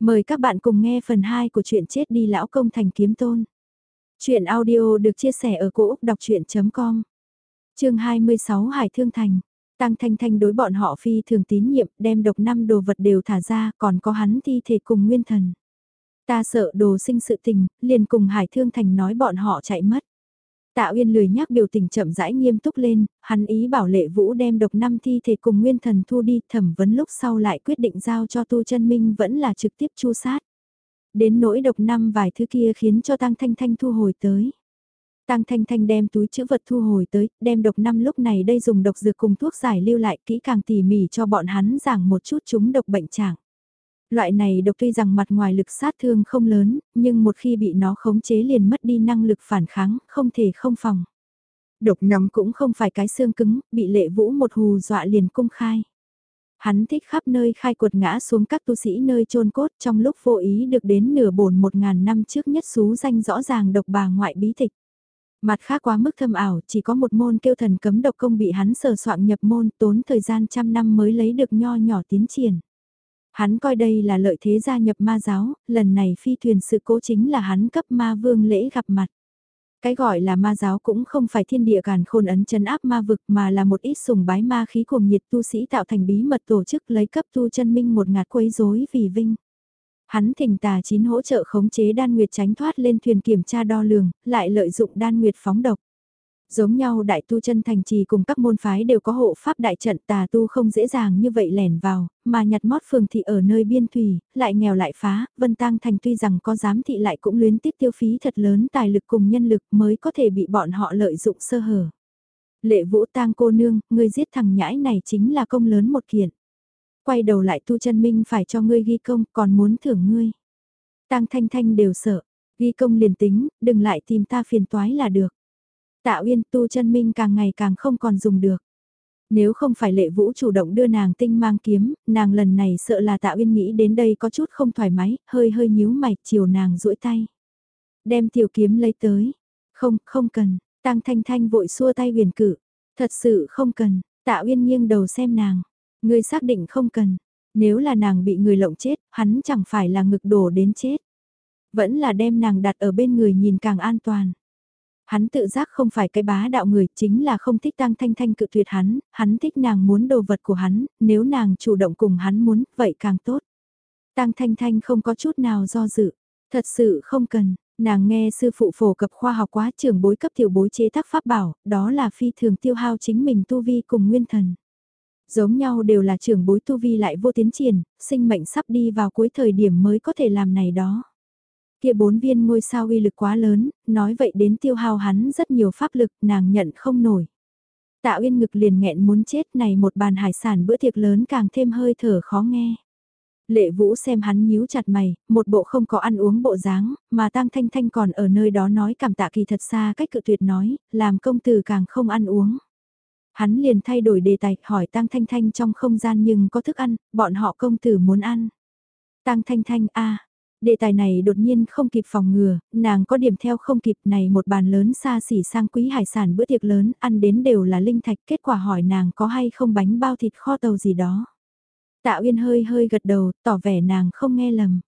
Mời các bạn cùng nghe phần 2 của truyện chết đi lão công thành kiếm tôn. Chuyện audio được chia sẻ ở cỗ đọc chuyện.com Trường 26 Hải Thương Thành Tăng Thanh Thanh đối bọn họ phi thường tín nhiệm đem độc năm đồ vật đều thả ra còn có hắn thi thể cùng nguyên thần. Ta sợ đồ sinh sự tình, liền cùng Hải Thương Thành nói bọn họ chạy mất. Tạ Uyên lười nhắc biểu tình chậm rãi nghiêm túc lên, hắn ý bảo lệ vũ đem độc năm thi thể cùng nguyên thần thu đi thẩm vấn lúc sau lại quyết định giao cho tu chân minh vẫn là trực tiếp chu sát. Đến nỗi độc năm vài thứ kia khiến cho Tăng Thanh Thanh thu hồi tới. Tăng Thanh Thanh đem túi chữ vật thu hồi tới, đem độc năm lúc này đây dùng độc dược cùng thuốc giải lưu lại kỹ càng tỉ mỉ cho bọn hắn giảng một chút chúng độc bệnh trạng. Loại này độc tuy rằng mặt ngoài lực sát thương không lớn, nhưng một khi bị nó khống chế liền mất đi năng lực phản kháng, không thể không phòng. Độc nắm cũng không phải cái xương cứng, bị lệ vũ một hù dọa liền cung khai. Hắn thích khắp nơi khai quật ngã xuống các tu sĩ nơi chôn cốt trong lúc vô ý được đến nửa bổn một ngàn năm trước nhất xú danh rõ ràng độc bà ngoại bí tịch. Mặt khác quá mức thâm ảo, chỉ có một môn kêu thần cấm độc công bị hắn sờ soạn nhập môn tốn thời gian trăm năm mới lấy được nho nhỏ tiến triển. Hắn coi đây là lợi thế gia nhập ma giáo, lần này phi thuyền sự cố chính là hắn cấp ma vương lễ gặp mặt. Cái gọi là ma giáo cũng không phải thiên địa càn khôn ấn chân áp ma vực mà là một ít sùng bái ma khí cuồng nhiệt tu sĩ tạo thành bí mật tổ chức lấy cấp tu chân minh một ngạt quấy rối vì vinh. Hắn thỉnh tà chín hỗ trợ khống chế đan nguyệt tránh thoát lên thuyền kiểm tra đo lường, lại lợi dụng đan nguyệt phóng độc. Giống nhau đại tu chân thành trì cùng các môn phái đều có hộ pháp đại trận tà tu không dễ dàng như vậy lẻn vào, mà nhặt mót phường thị ở nơi biên thủy, lại nghèo lại phá, vân tang thành tuy rằng có giám thị lại cũng luyến tiếp tiêu phí thật lớn tài lực cùng nhân lực mới có thể bị bọn họ lợi dụng sơ hở. Lệ vũ tang cô nương, ngươi giết thằng nhãi này chính là công lớn một kiện. Quay đầu lại tu chân minh phải cho ngươi ghi công còn muốn thưởng ngươi. Tang thanh thanh đều sợ, ghi công liền tính, đừng lại tìm ta phiền toái là được. Tạ Uyên tu chân minh càng ngày càng không còn dùng được. Nếu không phải lệ vũ chủ động đưa nàng tinh mang kiếm, nàng lần này sợ là Tạ Uyên nghĩ đến đây có chút không thoải mái, hơi hơi nhíu mày, chiều nàng duỗi tay. Đem tiểu kiếm lấy tới. Không, không cần, Tăng Thanh Thanh vội xua tay huyền cử. Thật sự không cần, Tạ Uyên nghiêng đầu xem nàng. Ngươi xác định không cần. Nếu là nàng bị người lộng chết, hắn chẳng phải là ngực đổ đến chết. Vẫn là đem nàng đặt ở bên người nhìn càng an toàn. Hắn tự giác không phải cái bá đạo người, chính là không thích Tăng Thanh Thanh cự tuyệt hắn, hắn thích nàng muốn đồ vật của hắn, nếu nàng chủ động cùng hắn muốn, vậy càng tốt. Tăng Thanh Thanh không có chút nào do dự, thật sự không cần, nàng nghe sư phụ phổ cập khoa học quá trưởng bối cấp tiểu bối chế tác pháp bảo, đó là phi thường tiêu hao chính mình tu vi cùng nguyên thần. Giống nhau đều là trưởng bối tu vi lại vô tiến triển, sinh mệnh sắp đi vào cuối thời điểm mới có thể làm này đó. Kia bốn viên ngôi sao uy lực quá lớn, nói vậy đến tiêu hao hắn rất nhiều pháp lực, nàng nhận không nổi. Tạ Uyên ngực liền nghẹn muốn chết này một bàn hải sản bữa tiệc lớn càng thêm hơi thở khó nghe. Lệ Vũ xem hắn nhíu chặt mày, một bộ không có ăn uống bộ dáng, mà Tăng Thanh Thanh còn ở nơi đó nói cảm tạ kỳ thật xa cách cự tuyệt nói, làm công tử càng không ăn uống. Hắn liền thay đổi đề tài, hỏi Tăng Thanh Thanh trong không gian nhưng có thức ăn, bọn họ công tử muốn ăn. Tăng Thanh Thanh a Đề tài này đột nhiên không kịp phòng ngừa, nàng có điểm theo không kịp này một bàn lớn xa xỉ sang quý hải sản bữa tiệc lớn, ăn đến đều là linh thạch, kết quả hỏi nàng có hay không bánh bao thịt kho tàu gì đó. Tạ Uyên hơi hơi gật đầu, tỏ vẻ nàng không nghe lầm.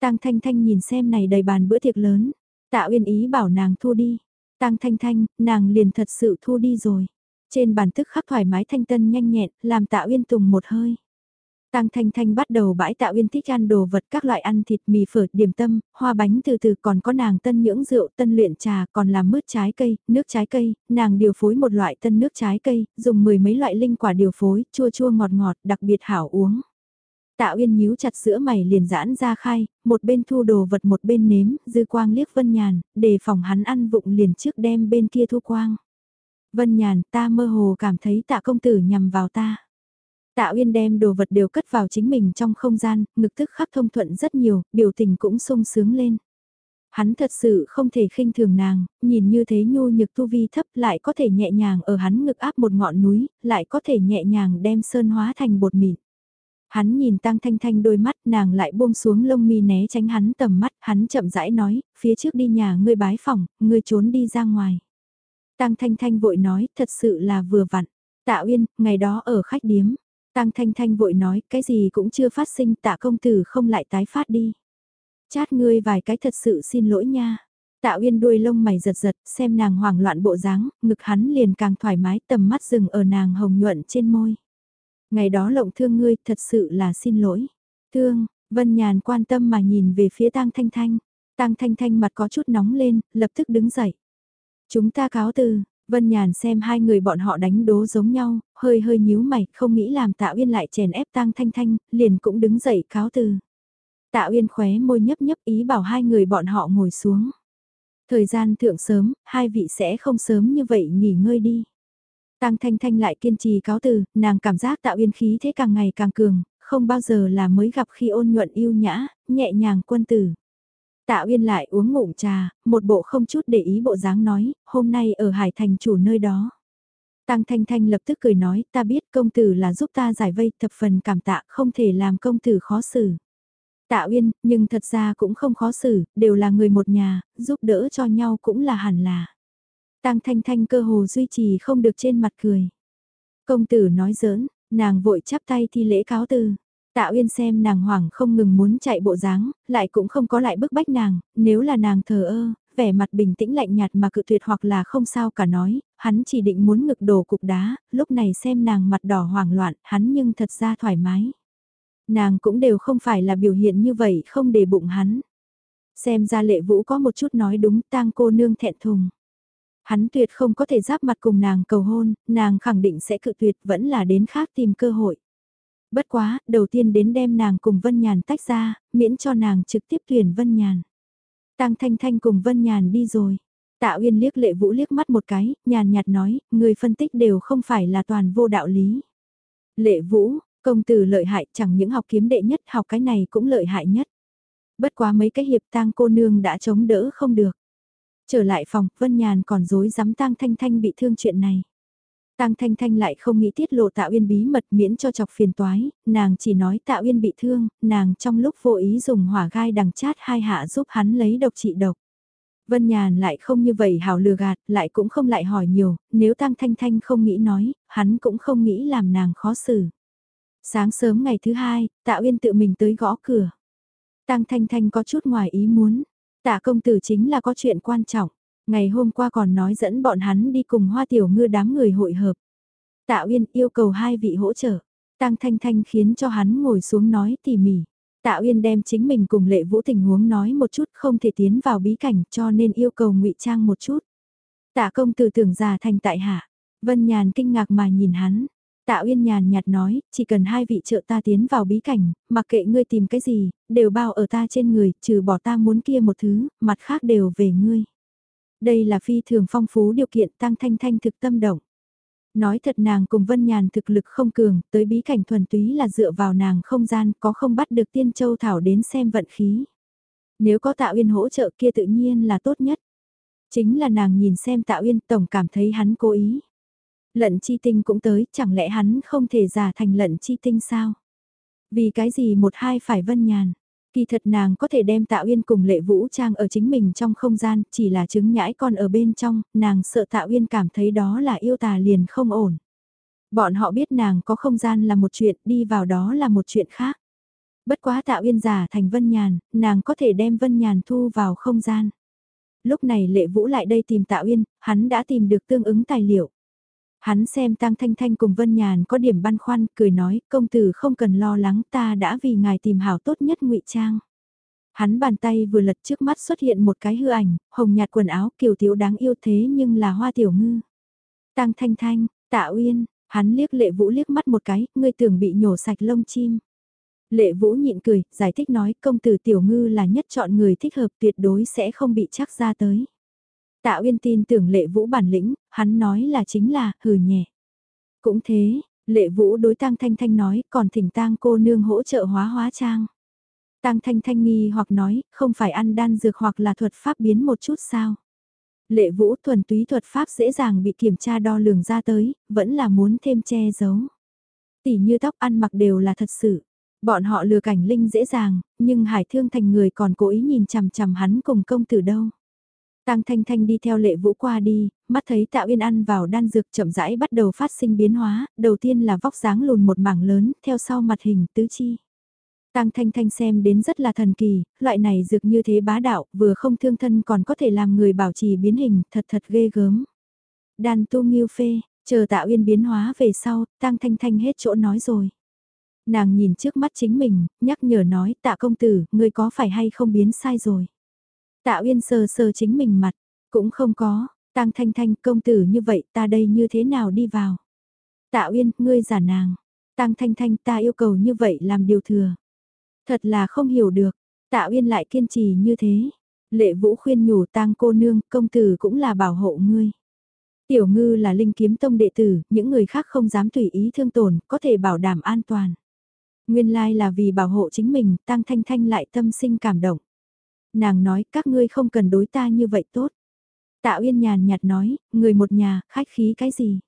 Tăng Thanh Thanh nhìn xem này đầy bàn bữa tiệc lớn, Tạ Uyên ý bảo nàng thu đi. Tăng Thanh Thanh, nàng liền thật sự thu đi rồi. Trên bàn thức khắc thoải mái thanh tân nhanh nhẹn, làm Tạ Uyên tùng một hơi. Tăng Thanh Thanh bắt đầu bãi tạo uyên thích ăn đồ vật các loại ăn thịt mì phở, điểm tâm, hoa bánh từ từ còn có nàng tân nhưỡng rượu, tân luyện trà, còn làm mứt trái cây, nước trái cây, nàng điều phối một loại tân nước trái cây, dùng mười mấy loại linh quả điều phối, chua chua ngọt ngọt, đặc biệt hảo uống. Tạ Uyên nhíu chặt sữa mày liền giãn ra khai, một bên thu đồ vật một bên nếm, dư quang liếc Vân Nhàn, đề phòng hắn ăn vụng liền trước đem bên kia thu quang. Vân Nhàn, ta mơ hồ cảm thấy tạ công tử nhằm vào ta. Tạ Uyên đem đồ vật đều cất vào chính mình trong không gian, ngực tức khắc thông thuận rất nhiều, biểu tình cũng sung sướng lên. Hắn thật sự không thể khinh thường nàng, nhìn như thế nhu nhược tu vi thấp lại có thể nhẹ nhàng ở hắn ngực áp một ngọn núi, lại có thể nhẹ nhàng đem sơn hóa thành bột mịn. Hắn nhìn Tăng Thanh Thanh đôi mắt nàng lại buông xuống lông mi né tránh hắn tầm mắt, hắn chậm rãi nói, phía trước đi nhà ngươi bái phòng, ngươi trốn đi ra ngoài. Tăng Thanh Thanh vội nói, thật sự là vừa vặn. Tạ Uyên, ngày đó ở khách điếm, Tăng Thanh Thanh vội nói, cái gì cũng chưa phát sinh tạ công tử không lại tái phát đi. Chát ngươi vài cái thật sự xin lỗi nha. Tạ Uyên đuôi lông mày giật giật, xem nàng hoảng loạn bộ dáng, ngực hắn liền càng thoải mái tầm mắt dừng ở nàng hồng nhuận trên môi. Ngày đó lộng thương ngươi thật sự là xin lỗi. Thương, Vân Nhàn quan tâm mà nhìn về phía Tang Thanh Thanh. Tang Thanh Thanh mặt có chút nóng lên, lập tức đứng dậy. Chúng ta cáo từ, Vân Nhàn xem hai người bọn họ đánh đố giống nhau, hơi hơi nhíu mày, không nghĩ làm Tạ Uyên lại chèn ép Tang Thanh Thanh, liền cũng đứng dậy cáo từ. Tạ Uyên khóe môi nhấp nhấp ý bảo hai người bọn họ ngồi xuống. Thời gian thượng sớm, hai vị sẽ không sớm như vậy nghỉ ngơi đi. Tang Thanh Thanh lại kiên trì cáo từ, nàng cảm giác Tạ Uyên khí thế càng ngày càng cường, không bao giờ là mới gặp khi ôn nhuận yêu nhã, nhẹ nhàng quân tử. Tạ Uyên lại uống ngụm trà, một bộ không chút để ý bộ dáng nói, hôm nay ở Hải Thành chủ nơi đó. Tăng Thanh Thanh lập tức cười nói, ta biết công tử là giúp ta giải vây, thập phần cảm tạ, không thể làm công tử khó xử. Tạ Uyên, nhưng thật ra cũng không khó xử, đều là người một nhà, giúp đỡ cho nhau cũng là hẳn là. Tăng Thanh Thanh cơ hồ duy trì không được trên mặt cười. Công tử nói giỡn, nàng vội chắp tay thi lễ cáo từ. Tạ Uyên xem nàng hoảng không ngừng muốn chạy bộ dáng, lại cũng không có lại bức bách nàng, nếu là nàng thờ ơ, vẻ mặt bình tĩnh lạnh nhạt mà cự tuyệt hoặc là không sao cả nói, hắn chỉ định muốn ngực đổ cục đá, lúc này xem nàng mặt đỏ hoảng loạn, hắn nhưng thật ra thoải mái. Nàng cũng đều không phải là biểu hiện như vậy không để bụng hắn. Xem ra lệ vũ có một chút nói đúng tang cô nương thẹn thùng. Hắn tuyệt không có thể giáp mặt cùng nàng cầu hôn, nàng khẳng định sẽ cự tuyệt vẫn là đến khác tìm cơ hội. Bất quá, đầu tiên đến đem nàng cùng Vân Nhàn tách ra, miễn cho nàng trực tiếp tuyển Vân Nhàn. Tăng Thanh Thanh cùng Vân Nhàn đi rồi. Tạ Uyên liếc lệ vũ liếc mắt một cái, nhàn nhạt nói, người phân tích đều không phải là toàn vô đạo lý. Lệ vũ, công tử lợi hại chẳng những học kiếm đệ nhất học cái này cũng lợi hại nhất. Bất quá mấy cái hiệp tang cô nương đã chống đỡ không được. Trở lại phòng, Vân Nhàn còn dối dám tang Thanh Thanh bị thương chuyện này. Tang Thanh Thanh lại không nghĩ tiết lộ Tạ Uyên bí mật miễn cho chọc phiền toái, nàng chỉ nói Tạ Uyên bị thương, nàng trong lúc vô ý dùng hỏa gai đằng chát hai hạ giúp hắn lấy độc trị độc. Vân Nhàn lại không như vậy hào lừa gạt, lại cũng không lại hỏi nhiều, nếu Tang Thanh Thanh không nghĩ nói, hắn cũng không nghĩ làm nàng khó xử. Sáng sớm ngày thứ hai, Tạ Uyên tự mình tới gõ cửa. Tang Thanh Thanh có chút ngoài ý muốn, Tạ công tử chính là có chuyện quan trọng. Ngày hôm qua còn nói dẫn bọn hắn đi cùng hoa tiểu ngư đám người hội hợp. Tạ Uyên yêu cầu hai vị hỗ trợ. Tăng Thanh Thanh khiến cho hắn ngồi xuống nói tỉ mỉ. Tạ Uyên đem chính mình cùng lệ vũ tình huống nói một chút không thể tiến vào bí cảnh cho nên yêu cầu ngụy trang một chút. Tạ công tử tưởng già thành tại hạ. Vân Nhàn kinh ngạc mà nhìn hắn. Tạ Uyên nhàn nhạt nói, chỉ cần hai vị trợ ta tiến vào bí cảnh, mặc kệ ngươi tìm cái gì, đều bao ở ta trên người, trừ bỏ ta muốn kia một thứ, mặt khác đều về ngươi. Đây là phi thường phong phú điều kiện tăng thanh thanh thực tâm động. Nói thật nàng cùng Vân Nhàn thực lực không cường, tới bí cảnh thuần túy là dựa vào nàng không gian có không bắt được tiên châu thảo đến xem vận khí. Nếu có tạo uyên hỗ trợ kia tự nhiên là tốt nhất. Chính là nàng nhìn xem tạo uyên tổng cảm thấy hắn cố ý. Lận chi tinh cũng tới, chẳng lẽ hắn không thể giả thành lận chi tinh sao? Vì cái gì một hai phải Vân Nhàn? Kỳ thật nàng có thể đem Tạ Uyên cùng Lệ Vũ Trang ở chính mình trong không gian, chỉ là chứng nhãi con ở bên trong, nàng sợ Tạ Uyên cảm thấy đó là yêu tà liền không ổn. Bọn họ biết nàng có không gian là một chuyện, đi vào đó là một chuyện khác. Bất quá Tạ Uyên giả thành Vân Nhàn, nàng có thể đem Vân Nhàn thu vào không gian. Lúc này Lệ Vũ lại đây tìm Tạ Uyên, hắn đã tìm được tương ứng tài liệu. Hắn xem Tăng Thanh Thanh cùng Vân Nhàn có điểm băn khoăn, cười nói, công tử không cần lo lắng ta đã vì ngài tìm hảo tốt nhất ngụy trang. Hắn bàn tay vừa lật trước mắt xuất hiện một cái hư ảnh, hồng nhạt quần áo kiều thiếu đáng yêu thế nhưng là hoa tiểu ngư. Tăng Thanh Thanh, Tạ Uyên, hắn liếc lệ vũ liếc mắt một cái, ngươi tưởng bị nhổ sạch lông chim. Lệ vũ nhịn cười, giải thích nói công tử tiểu ngư là nhất chọn người thích hợp tuyệt đối sẽ không bị chắc ra tới. Tạ Uyên tin tưởng lệ vũ bản lĩnh, hắn nói là chính là, hừ nhẹ. Cũng thế, lệ vũ đối Tang thanh thanh nói, còn thỉnh tang cô nương hỗ trợ hóa hóa trang. Tang thanh thanh nghi hoặc nói, không phải ăn đan dược hoặc là thuật pháp biến một chút sao. Lệ vũ thuần túy thuật pháp dễ dàng bị kiểm tra đo lường ra tới, vẫn là muốn thêm che giấu. Tỉ như tóc ăn mặc đều là thật sự. Bọn họ lừa cảnh linh dễ dàng, nhưng hải thương thành người còn cố ý nhìn chằm chằm hắn cùng công tử đâu. Tăng Thanh Thanh đi theo lệ vũ qua đi, mắt thấy Tạ Uyên ăn vào đan dược chậm rãi bắt đầu phát sinh biến hóa, đầu tiên là vóc dáng lùn một mảng lớn, theo sau mặt hình tứ chi. Tăng Thanh Thanh xem đến rất là thần kỳ, loại này dược như thế bá đạo, vừa không thương thân còn có thể làm người bảo trì biến hình, thật thật ghê gớm. Đan tu nghiêu phê, chờ Tạ Uyên biến hóa về sau, Tăng Thanh Thanh hết chỗ nói rồi. Nàng nhìn trước mắt chính mình, nhắc nhở nói Tạ công tử, người có phải hay không biến sai rồi. Tạ Uyên sờ sờ chính mình mặt, cũng không có, Tăng Thanh Thanh công tử như vậy ta đây như thế nào đi vào. Tạ Uyên, ngươi giả nàng. Tăng Thanh Thanh ta yêu cầu như vậy làm điều thừa. Thật là không hiểu được, Tạ Uyên lại kiên trì như thế. Lệ Vũ khuyên nhủ tang cô nương, công tử cũng là bảo hộ ngươi. Tiểu ngư là linh kiếm tông đệ tử, những người khác không dám tùy ý thương tổn, có thể bảo đảm an toàn. Nguyên lai là vì bảo hộ chính mình, Tăng Thanh Thanh lại tâm sinh cảm động. Nàng nói các ngươi không cần đối ta như vậy tốt. Tạ Uyên nhàn nhạt nói, người một nhà, khách khí cái gì?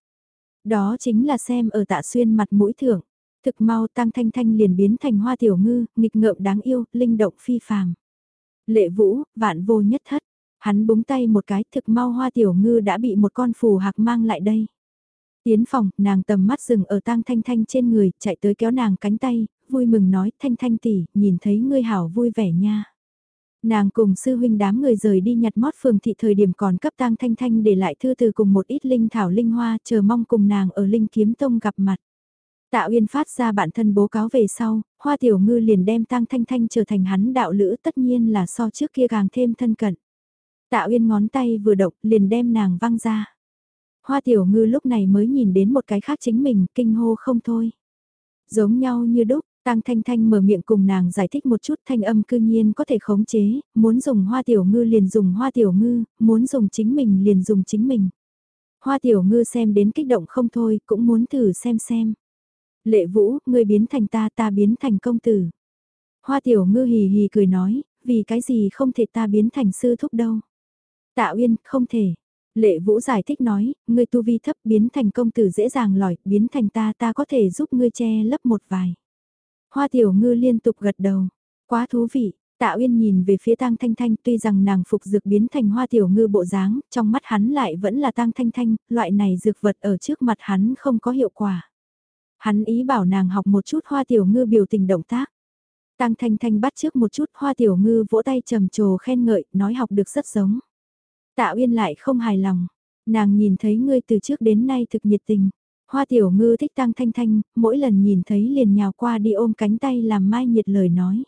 Đó chính là xem ở tạ xuyên mặt mũi thưởng. Thực mau tăng thanh thanh liền biến thành hoa tiểu ngư, nghịch ngợm đáng yêu, linh động phi phàm. Lệ vũ, vạn vô nhất thất. Hắn búng tay một cái thực mau hoa tiểu ngư đã bị một con phù hạc mang lại đây. Tiến phòng, nàng tầm mắt dừng ở tang thanh thanh trên người, chạy tới kéo nàng cánh tay, vui mừng nói thanh thanh tỷ, nhìn thấy ngươi hảo vui vẻ nha. Nàng cùng sư huynh đám người rời đi nhặt mót phường thị thời điểm còn cấp tang thanh thanh để lại thư từ cùng một ít linh thảo linh hoa chờ mong cùng nàng ở linh kiếm tông gặp mặt. Tạ Uyên phát ra bản thân bố cáo về sau, Hoa Tiểu Ngư liền đem Tang Thanh Thanh trở thành hắn đạo lữ tất nhiên là so trước kia càng thêm thân cận. Tạ Uyên ngón tay vừa động liền đem nàng văng ra. Hoa Tiểu Ngư lúc này mới nhìn đến một cái khác chính mình, kinh hô không thôi. Giống nhau như đúc, Tang Thanh Thanh mở miệng cùng nàng giải thích một chút thanh âm cư nhiên có thể khống chế, muốn dùng hoa tiểu ngư liền dùng hoa tiểu ngư, muốn dùng chính mình liền dùng chính mình. Hoa tiểu ngư xem đến kích động không thôi, cũng muốn thử xem xem. Lệ vũ, ngươi biến thành ta ta biến thành công tử. Hoa tiểu ngư hì hì cười nói, vì cái gì không thể ta biến thành sư thúc đâu. Tạ Uyên, không thể. Lệ Vũ giải thích nói, ngươi tu vi thấp biến thành công tử dễ dàng lỏi, biến thành ta ta có thể giúp ngươi che lấp một vài. Hoa tiểu ngư liên tục gật đầu. Quá thú vị, Tạ Uyên nhìn về phía Tang Thanh Thanh tuy rằng nàng phục dược biến thành hoa tiểu ngư bộ dáng, trong mắt hắn lại vẫn là Tang Thanh Thanh, loại này dược vật ở trước mặt hắn không có hiệu quả. Hắn ý bảo nàng học một chút hoa tiểu ngư biểu tình động tác. Tang Thanh Thanh bắt trước một chút hoa tiểu ngư vỗ tay trầm trồ khen ngợi, nói học được rất giống. Tạ Uyên lại không hài lòng, nàng nhìn thấy ngươi từ trước đến nay thực nhiệt tình. Hoa tiểu ngư thích Tang Thanh Thanh, mỗi lần nhìn thấy liền nhào qua đi ôm cánh tay làm mai nhiệt lời nói.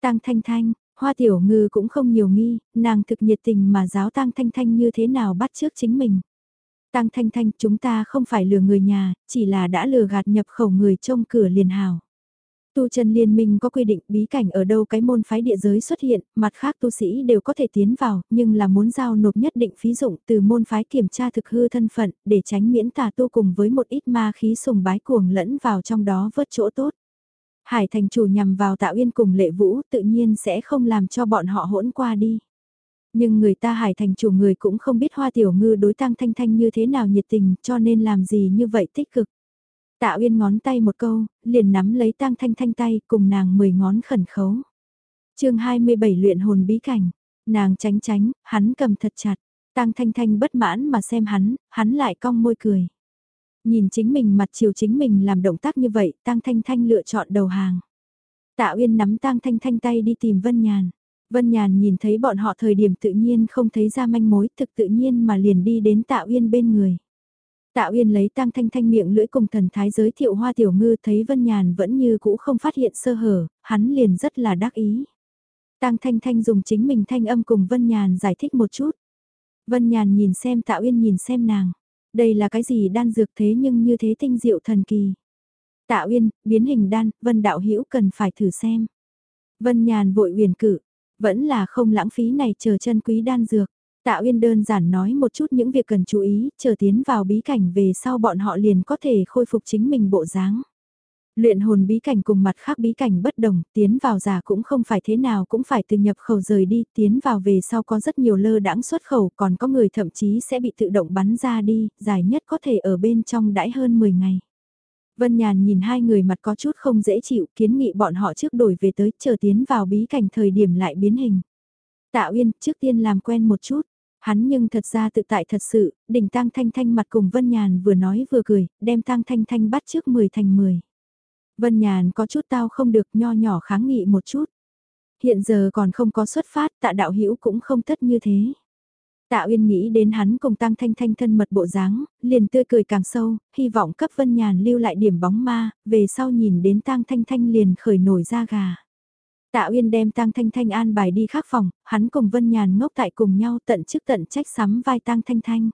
Tang Thanh Thanh, Hoa tiểu ngư cũng không nhiều nghi, nàng thực nhiệt tình mà giáo Tang Thanh Thanh như thế nào bắt trước chính mình. Tang Thanh Thanh chúng ta không phải lừa người nhà, chỉ là đã lừa gạt nhập khẩu người trông cửa liền hào. Tu chân liên minh có quy định bí cảnh ở đâu cái môn phái địa giới xuất hiện, mặt khác tu sĩ đều có thể tiến vào, nhưng là muốn giao nộp nhất định phí dụng từ môn phái kiểm tra thực hư thân phận, để tránh miễn tà tu cùng với một ít ma khí sùng bái cuồng lẫn vào trong đó vớt chỗ tốt. Hải thành chủ nhằm vào tạo yên cùng lệ vũ tự nhiên sẽ không làm cho bọn họ hỗn qua đi. Nhưng người ta hải thành chủ người cũng không biết hoa tiểu ngư đối tăng thanh thanh như thế nào nhiệt tình cho nên làm gì như vậy tích cực. Tạ Uyên ngón tay một câu, liền nắm lấy tang thanh thanh tay cùng nàng mười ngón khẩn khấu. chương 27 luyện hồn bí cảnh, nàng tránh tránh, hắn cầm thật chặt. Tang thanh thanh bất mãn mà xem hắn, hắn lại cong môi cười. Nhìn chính mình mặt chiều chính mình làm động tác như vậy, Tang thanh thanh lựa chọn đầu hàng. Tạ Uyên nắm Tang thanh thanh tay đi tìm Vân Nhàn. Vân Nhàn nhìn thấy bọn họ thời điểm tự nhiên không thấy ra manh mối thực tự nhiên mà liền đi đến Tạ Uyên bên người. Tạ Uyên lấy tang thanh thanh miệng lưỡi cùng thần thái giới thiệu hoa tiểu ngư thấy Vân Nhàn vẫn như cũ không phát hiện sơ hở, hắn liền rất là đắc ý. Tang thanh thanh dùng chính mình thanh âm cùng Vân Nhàn giải thích một chút. Vân Nhàn nhìn xem Tạ Uyên nhìn xem nàng. Đây là cái gì đan dược thế nhưng như thế tinh diệu thần kỳ. Tạ Uyên, biến hình đan, Vân Đạo Hữu cần phải thử xem. Vân Nhàn vội uyển cử, vẫn là không lãng phí này chờ chân quý đan dược. Tạ Uyên đơn giản nói một chút những việc cần chú ý, chờ tiến vào bí cảnh về sau bọn họ liền có thể khôi phục chính mình bộ dáng. Luyện hồn bí cảnh cùng mặt khác bí cảnh bất đồng, tiến vào giả cũng không phải thế nào cũng phải từ nhập khẩu rời đi, tiến vào về sau có rất nhiều lơ đãng xuất khẩu, còn có người thậm chí sẽ bị tự động bắn ra đi, dài nhất có thể ở bên trong đãi hơn 10 ngày. Vân Nhàn nhìn hai người mặt có chút không dễ chịu, kiến nghị bọn họ trước đổi về tới, chờ tiến vào bí cảnh thời điểm lại biến hình. Tạ Uyên, trước tiên làm quen một chút. Hắn nhưng thật ra tự tại thật sự, đỉnh tăng thanh thanh mặt cùng Vân Nhàn vừa nói vừa cười, đem tăng thanh thanh bắt trước 10 thành 10. Vân Nhàn có chút tao không được nho nhỏ kháng nghị một chút. Hiện giờ còn không có xuất phát tạ đạo hữu cũng không tất như thế. Tạ Uyên nghĩ đến hắn cùng Tăng Thanh Thanh thân mật bộ dáng, liền tươi cười càng sâu, hy vọng cấp Vân Nhàn lưu lại điểm bóng ma, về sau nhìn đến Tăng Thanh Thanh liền khởi nổi ra gà. Tạ Uyên đem Tang Thanh Thanh an bài đi khác phòng, hắn cùng Vân Nhàn ngốc tại cùng nhau tận chức tận trách sắm vai Tang Thanh Thanh.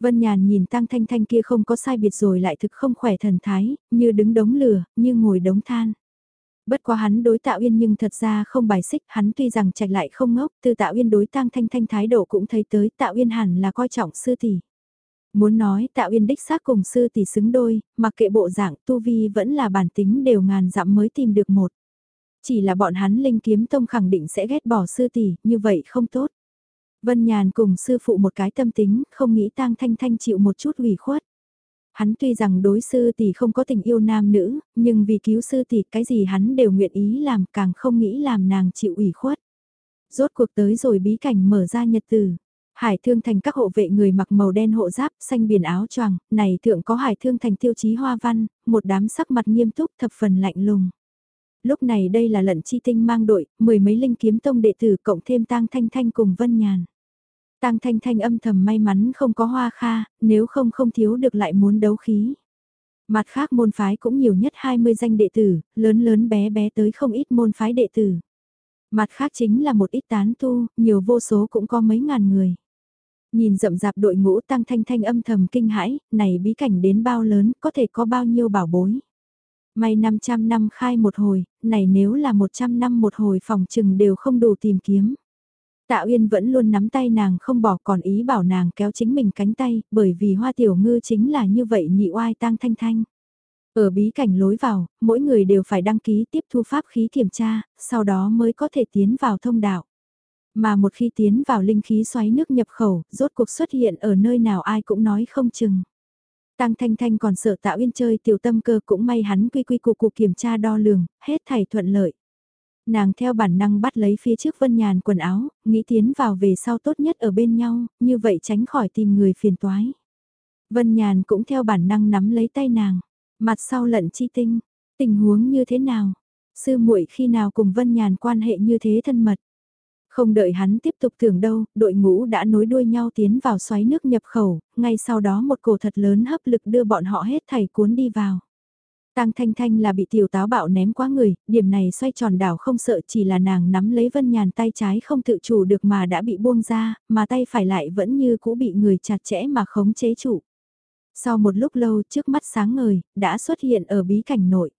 Vân Nhàn nhìn Tang Thanh Thanh kia không có sai biệt rồi lại thực không khỏe thần thái, như đứng đống lửa, như ngồi đống than. Bất quá hắn đối Tạ Uyên nhưng thật ra không bài xích, hắn tuy rằng trạch lại không ngốc, từ Tạ Uyên đối Tang Thanh Thanh thái độ cũng thấy tới Tạ Uyên hẳn là coi trọng sư tỷ. Muốn nói Tạ Uyên đích xác cùng sư tỷ xứng đôi, mặc kệ bộ dạng tu vi vẫn là bản tính đều ngàn dặm mới tìm được một. Chỉ là bọn hắn linh kiếm tông khẳng định sẽ ghét bỏ sư tỷ, như vậy không tốt. Vân Nhàn cùng sư phụ một cái tâm tính, không nghĩ Tang Thanh Thanh chịu một chút ủy khuất. Hắn tuy rằng đối sư tỷ không có tình yêu nam nữ, nhưng vì cứu sư tỷ cái gì hắn đều nguyện ý làm càng không nghĩ làm nàng chịu ủy khuất. Rốt cuộc tới rồi bí cảnh mở ra nhật từ Hải thương thành các hộ vệ người mặc màu đen hộ giáp, xanh biển áo choàng, này thượng có hải thương thành tiêu chí hoa văn, một đám sắc mặt nghiêm túc thập phần lạnh lùng. Lúc này đây là lận chi tinh mang đội, mười mấy linh kiếm tông đệ tử cộng thêm tang thanh thanh cùng vân nhàn. Tang Thanh Thanh âm thầm may mắn không có hoa kha, nếu không không thiếu được lại muốn đấu khí. Mặt khác môn phái cũng nhiều nhất 20 danh đệ tử, lớn lớn bé bé tới không ít môn phái đệ tử. Mặt khác chính là một ít tán tu, nhiều vô số cũng có mấy ngàn người. Nhìn rậm rạp đội ngũ tăng thanh thanh âm thầm kinh hãi, này bí cảnh đến bao lớn, có thể có bao nhiêu bảo bối. May 500 năm khai một hồi, này nếu là 100 năm một hồi phòng trừng đều không đủ tìm kiếm. Tạ Uyên vẫn luôn nắm tay nàng không bỏ còn ý bảo nàng kéo chính mình cánh tay, bởi vì hoa tiểu ngư chính là như vậy nhị oai tang thanh thanh. Ở bí cảnh lối vào, mỗi người đều phải đăng ký tiếp thu pháp khí kiểm tra, sau đó mới có thể tiến vào thông đạo. Mà một khi tiến vào linh khí xoáy nước nhập khẩu, rốt cuộc xuất hiện ở nơi nào ai cũng nói không chừng. Tăng Thanh Thanh còn sợ Tạ Uyên chơi tiểu tâm cơ cũng may hắn quy quy cục cục kiểm tra đo lường, hết thảy thuận lợi. Nàng theo bản năng bắt lấy phía trước Vân Nhàn quần áo, nghĩ tiến vào về sau tốt nhất ở bên nhau, như vậy tránh khỏi tìm người phiền toái. Vân Nhàn cũng theo bản năng nắm lấy tay nàng, mặt sau lận chi tinh, tình huống như thế nào? Sư muội khi nào cùng Vân Nhàn quan hệ như thế thân mật? Không đợi hắn tiếp tục tưởng đâu, đội ngũ đã nối đuôi nhau tiến vào xoáy nước nhập khẩu, ngay sau đó một cổ thật lớn hấp lực đưa bọn họ hết thảy cuốn đi vào. Tang Thanh Thanh là bị tiểu táo bạo ném quá người, điểm này xoay tròn đảo không sợ chỉ là nàng nắm lấy Vân Nhàn tay trái không tự chủ được mà đã bị buông ra, mà tay phải lại vẫn như cũ bị người chặt chẽ mà khống chế trụ. Sau một lúc lâu trước mắt sáng ngời, đã xuất hiện ở bí cảnh nội.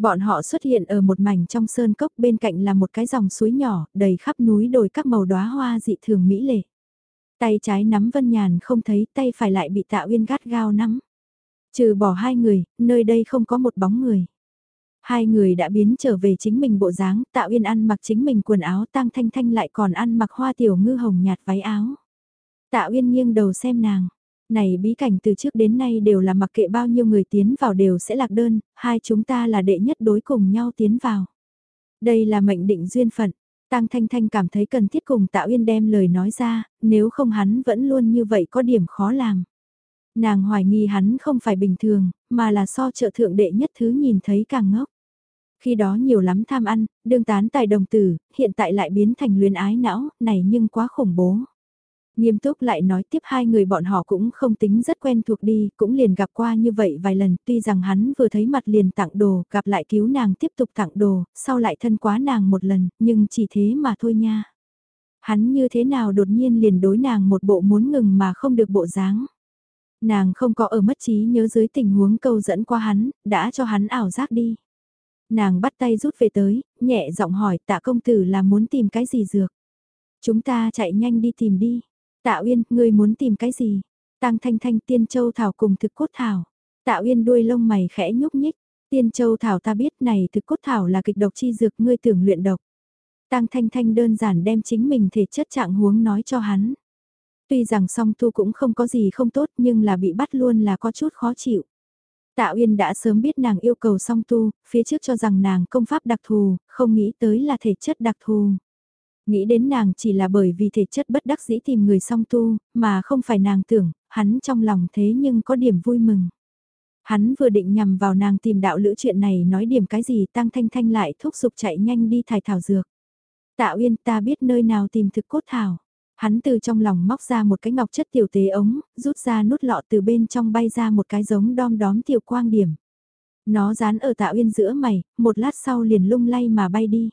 Bọn họ xuất hiện ở một mảnh trong sơn cốc bên cạnh là một cái dòng suối nhỏ, đầy khắp núi đồi các màu đóa hoa dị thường mỹ lệ. Tay trái nắm Vân Nhàn không thấy, tay phải lại bị Tạ Uyên gắt gao nắm. Trừ bỏ hai người, nơi đây không có một bóng người. Hai người đã biến trở về chính mình bộ dáng, tạo Uyên ăn mặc chính mình quần áo tang thanh thanh lại còn ăn mặc hoa tiểu ngư hồng nhạt váy áo. Tạo Uyên nghiêng đầu xem nàng. Này bí cảnh từ trước đến nay đều là mặc kệ bao nhiêu người tiến vào đều sẽ lạc đơn, hai chúng ta là đệ nhất đối cùng nhau tiến vào. Đây là mệnh định duyên phận. tăng Thanh Thanh cảm thấy cần thiết cùng tạ uyên đem lời nói ra, nếu không hắn vẫn luôn như vậy có điểm khó làm. Nàng hoài nghi hắn không phải bình thường, mà là so trợ thượng đệ nhất thứ nhìn thấy càng ngốc. Khi đó nhiều lắm tham ăn, đương tán tài đồng tử, hiện tại lại biến thành luyến ái não, này nhưng quá khủng bố. Nghiêm túc lại nói tiếp hai người bọn họ cũng không tính rất quen thuộc đi, cũng liền gặp qua như vậy vài lần, tuy rằng hắn vừa thấy mặt liền tặng đồ, gặp lại cứu nàng tiếp tục tặng đồ, sau lại thân quá nàng một lần, nhưng chỉ thế mà thôi nha. Hắn như thế nào đột nhiên liền đối nàng một bộ muốn ngừng mà không được bộ dáng. Nàng không có ở mất trí nhớ dưới tình huống câu dẫn qua hắn, đã cho hắn ảo giác đi. Nàng bắt tay rút về tới, nhẹ giọng hỏi tạ công tử là muốn tìm cái gì dược. Chúng ta chạy nhanh đi tìm đi. Tạ Uyên, ngươi muốn tìm cái gì? Tăng thanh thanh tiên châu thảo cùng thực cốt thảo. Tạ Uyên đuôi lông mày khẽ nhúc nhích. Tiên châu thảo ta biết này thực cốt thảo là kịch độc chi dược ngươi tưởng luyện độc. Tăng thanh thanh đơn giản đem chính mình thể chất trạng huống nói cho hắn. Tuy rằng song tu cũng không có gì không tốt nhưng là bị bắt luôn là có chút khó chịu. Tạ Uyên đã sớm biết nàng yêu cầu song tu, phía trước cho rằng nàng công pháp đặc thù, không nghĩ tới là thể chất đặc thù. Nghĩ đến nàng chỉ là bởi vì thể chất bất đắc dĩ tìm người song tu, mà không phải nàng tưởng, hắn trong lòng thế nhưng có điểm vui mừng. Hắn vừa định nhằm vào nàng tìm đạo lữ chuyện này nói điểm cái gì tăng thanh thanh lại thúc giục chạy nhanh đi thải thảo dược. Tạ Uyên ta biết nơi nào tìm thực cốt thảo. Hắn từ trong lòng móc ra một cái ngọc chất tiểu tế ống, rút ra nút lọ từ bên trong bay ra một cái giống đom đóm tiểu quang điểm. Nó dán ở Tạ Uyên giữa mày, một lát sau liền lung lay mà bay đi.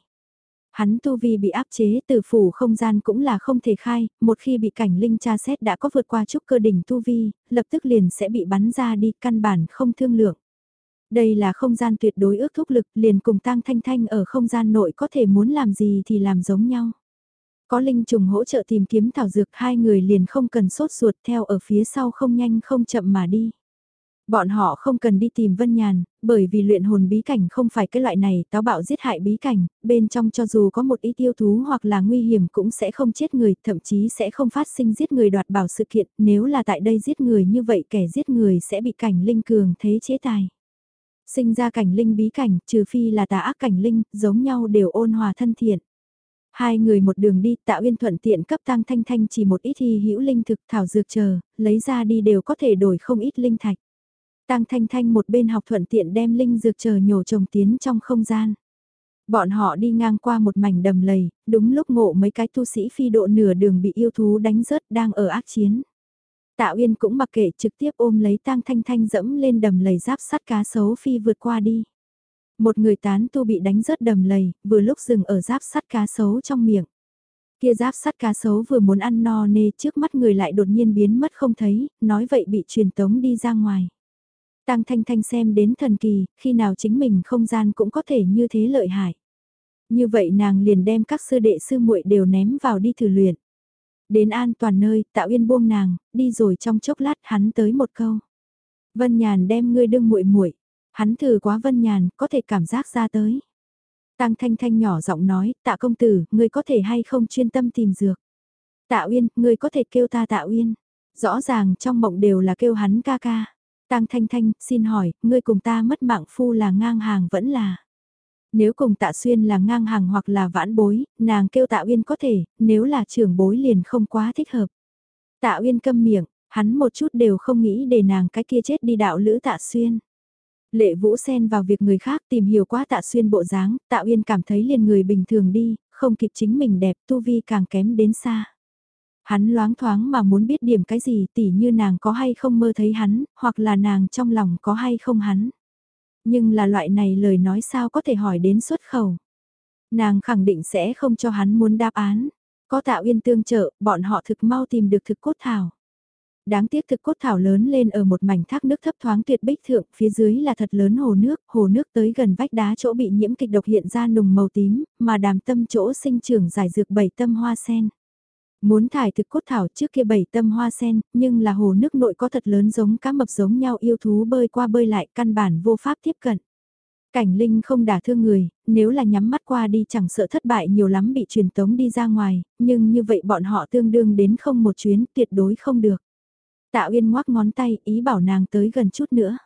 Hắn tu vi bị áp chế từ phủ không gian cũng là không thể khai, một khi bị cảnh linh tra xét đã có vượt qua trúc cơ đỉnh tu vi, lập tức liền sẽ bị bắn ra đi căn bản không thương lượng. Đây là không gian tuyệt đối ước thúc lực liền cùng tang thanh thanh ở không gian nội có thể muốn làm gì thì làm giống nhau. Có linh trùng hỗ trợ tìm kiếm thảo dược hai người liền không cần sốt ruột theo ở phía sau không nhanh không chậm mà đi. Bọn họ không cần đi tìm Vân Nhàn, bởi vì luyện hồn bí cảnh không phải cái loại này táo bạo giết hại bí cảnh, bên trong cho dù có một ít tiêu thú hoặc là nguy hiểm cũng sẽ không chết người, thậm chí sẽ không phát sinh giết người đoạt bảo sự kiện, nếu là tại đây giết người như vậy kẻ giết người sẽ bị cảnh linh cường thế chế tài. Sinh ra cảnh linh bí cảnh, trừ phi là tà ác cảnh linh, giống nhau đều ôn hòa thân thiện. Hai người một đường đi tạo uyên thuận tiện cấp tăng thanh thanh chỉ một ít hy hữu linh thực thảo dược chờ, lấy ra đi đều có thể đổi không ít linh thạch. Tăng Thanh Thanh một bên học thuận tiện đem linh dược chờ nhổ trồng tiến trong không gian. Bọn họ đi ngang qua một mảnh đầm lầy, đúng lúc ngộ mấy cái tu sĩ phi độ nửa đường bị yêu thú đánh rớt đang ở ác chiến. Tạ Uyên cũng mặc kệ trực tiếp ôm lấy Tang Thanh Thanh dẫm lên đầm lầy giáp sắt cá sấu phi vượt qua đi. Một người tán tu bị đánh rớt đầm lầy, vừa lúc dừng ở giáp sắt cá sấu trong miệng. Kia giáp sắt cá sấu vừa muốn ăn no nê trước mắt người lại đột nhiên biến mất không thấy, nói vậy bị truyền tống đi ra ngoài. Tăng Thanh Thanh xem đến thần kỳ, khi nào chính mình không gian cũng có thể như thế lợi hại. Như vậy nàng liền đem các sư đệ sư muội đều ném vào đi thử luyện. Đến an toàn nơi, tạo yên buông nàng, đi rồi trong chốc lát hắn tới một câu. Vân Nhàn đem ngươi đương muội muội, hắn thử quá Vân Nhàn, có thể cảm giác ra tới. Tăng Thanh Thanh nhỏ giọng nói, tạ công tử, ngươi có thể hay không chuyên tâm tìm dược. Tạ Uyên, ngươi có thể kêu ta Tạ Uyên. Rõ ràng trong mộng đều là kêu hắn ca ca. Tang Thanh Thanh, xin hỏi, ngươi cùng ta mất mạng phu là ngang hàng vẫn là... Nếu cùng tạ xuyên là ngang hàng hoặc là vãn bối, nàng kêu tạ uyên có thể, nếu là trưởng bối liền không quá thích hợp. Tạ uyên câm miệng, hắn một chút đều không nghĩ để nàng cái kia chết đi đạo lữ tạ xuyên. Lệ vũ xen vào việc người khác tìm hiểu quá tạ xuyên bộ dáng, tạ uyên cảm thấy liền người bình thường đi, không kịp chính mình đẹp tu vi càng kém đến xa. Hắn loáng thoáng mà muốn biết điểm cái gì tỉ như nàng có hay không mơ thấy hắn, hoặc là nàng trong lòng có hay không hắn. Nhưng là loại này lời nói sao có thể hỏi đến xuất khẩu. Nàng khẳng định sẽ không cho hắn muốn đáp án. Có tạo yên tương trợ, bọn họ thực mau tìm được thực cốt thảo. Đáng tiếc thực cốt thảo lớn lên ở một mảnh thác nước thấp thoáng tuyệt bích thượng, phía dưới là thật lớn hồ nước, hồ nước tới gần vách đá chỗ bị nhiễm kịch độc hiện ra nùng màu tím, mà đàm tâm chỗ sinh trưởng giải dược bảy tâm hoa sen. Muốn thải thực cốt thảo trước kia bảy tâm hoa sen, nhưng là hồ nước nội có thật lớn giống cá mập giống nhau yêu thú bơi qua bơi lại căn bản vô pháp tiếp cận. Cảnh linh không đả thương người, nếu là nhắm mắt qua đi chẳng sợ thất bại nhiều lắm bị truyền tống đi ra ngoài, nhưng như vậy bọn họ tương đương đến không một chuyến tuyệt đối không được. Tạ Uyên ngoác ngón tay ý bảo nàng tới gần chút nữa.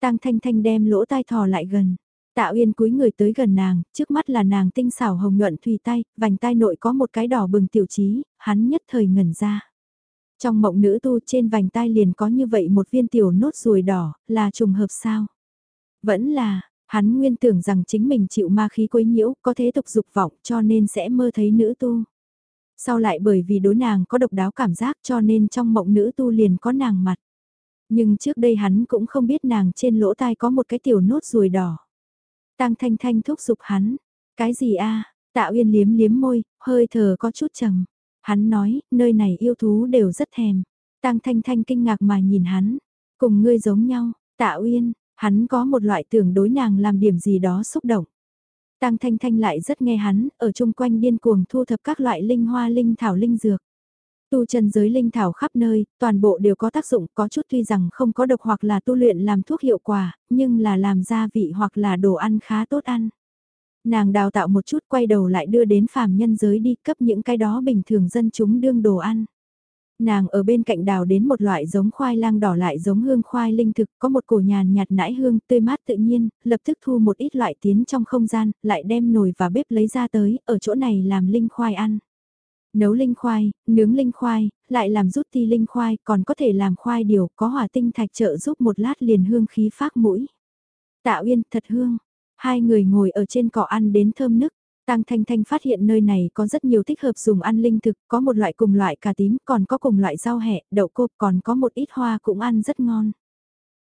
Tăng Thanh Thanh đem lỗ tai thò lại gần. Tạ Uyên cúi người tới gần nàng, trước mắt là nàng tinh xảo hồng nhuận thùy tay, vành tai nội có một cái đỏ bừng tiểu trí, hắn nhất thời ngẩn ra. Trong mộng nữ tu trên vành tai liền có như vậy một viên tiểu nốt ruồi đỏ, là trùng hợp sao? Vẫn là, hắn nguyên tưởng rằng chính mình chịu ma khí quấy nhiễu, có thế tục dục vọng cho nên sẽ mơ thấy nữ tu. Sau lại bởi vì đối nàng có độc đáo cảm giác cho nên trong mộng nữ tu liền có nàng mặt. Nhưng trước đây hắn cũng không biết nàng trên lỗ tai có một cái tiểu nốt ruồi đỏ. Tăng Thanh Thanh thúc giục hắn. Cái gì a? Tạ Uyên liếm liếm môi, hơi thở có chút trầm. Hắn nói, nơi này yêu thú đều rất thèm. Tăng Thanh Thanh kinh ngạc mà nhìn hắn. Cùng ngươi giống nhau, Tạ Uyên, hắn có một loại tưởng đối nàng làm điểm gì đó xúc động. Tăng Thanh Thanh lại rất nghe hắn, ở chung quanh điên cuồng thu thập các loại linh hoa linh thảo linh dược. Tu chân giới linh thảo khắp nơi, toàn bộ đều có tác dụng, có chút tuy rằng không có độc hoặc là tu luyện làm thuốc hiệu quả, nhưng là làm gia vị hoặc là đồ ăn khá tốt ăn. Nàng đào tạo một chút quay đầu lại đưa đến phàm nhân giới đi cấp những cái đó bình thường dân chúng đương đồ ăn. Nàng ở bên cạnh đào đến một loại giống khoai lang đỏ lại giống hương khoai linh thực, có một cổ nhàn nhạt nãi hương tươi mát tự nhiên, lập tức thu một ít loại tiến trong không gian, lại đem nồi và bếp lấy ra tới, ở chỗ này làm linh khoai ăn. Nấu linh khoai, nướng linh khoai, lại làm rút ti linh khoai, còn có thể làm khoai điều, có hỏa tinh thạch trợ giúp một lát liền hương khí phát mũi. Tạ Uyên thật hương, hai người ngồi ở trên cỏ ăn đến thơm nức. Tăng Thanh Thanh phát hiện nơi này có rất nhiều thích hợp dùng ăn linh thực, có một loại cùng loại cà tím, còn có cùng loại rau hẹ, đậu cộp, còn có một ít hoa cũng ăn rất ngon.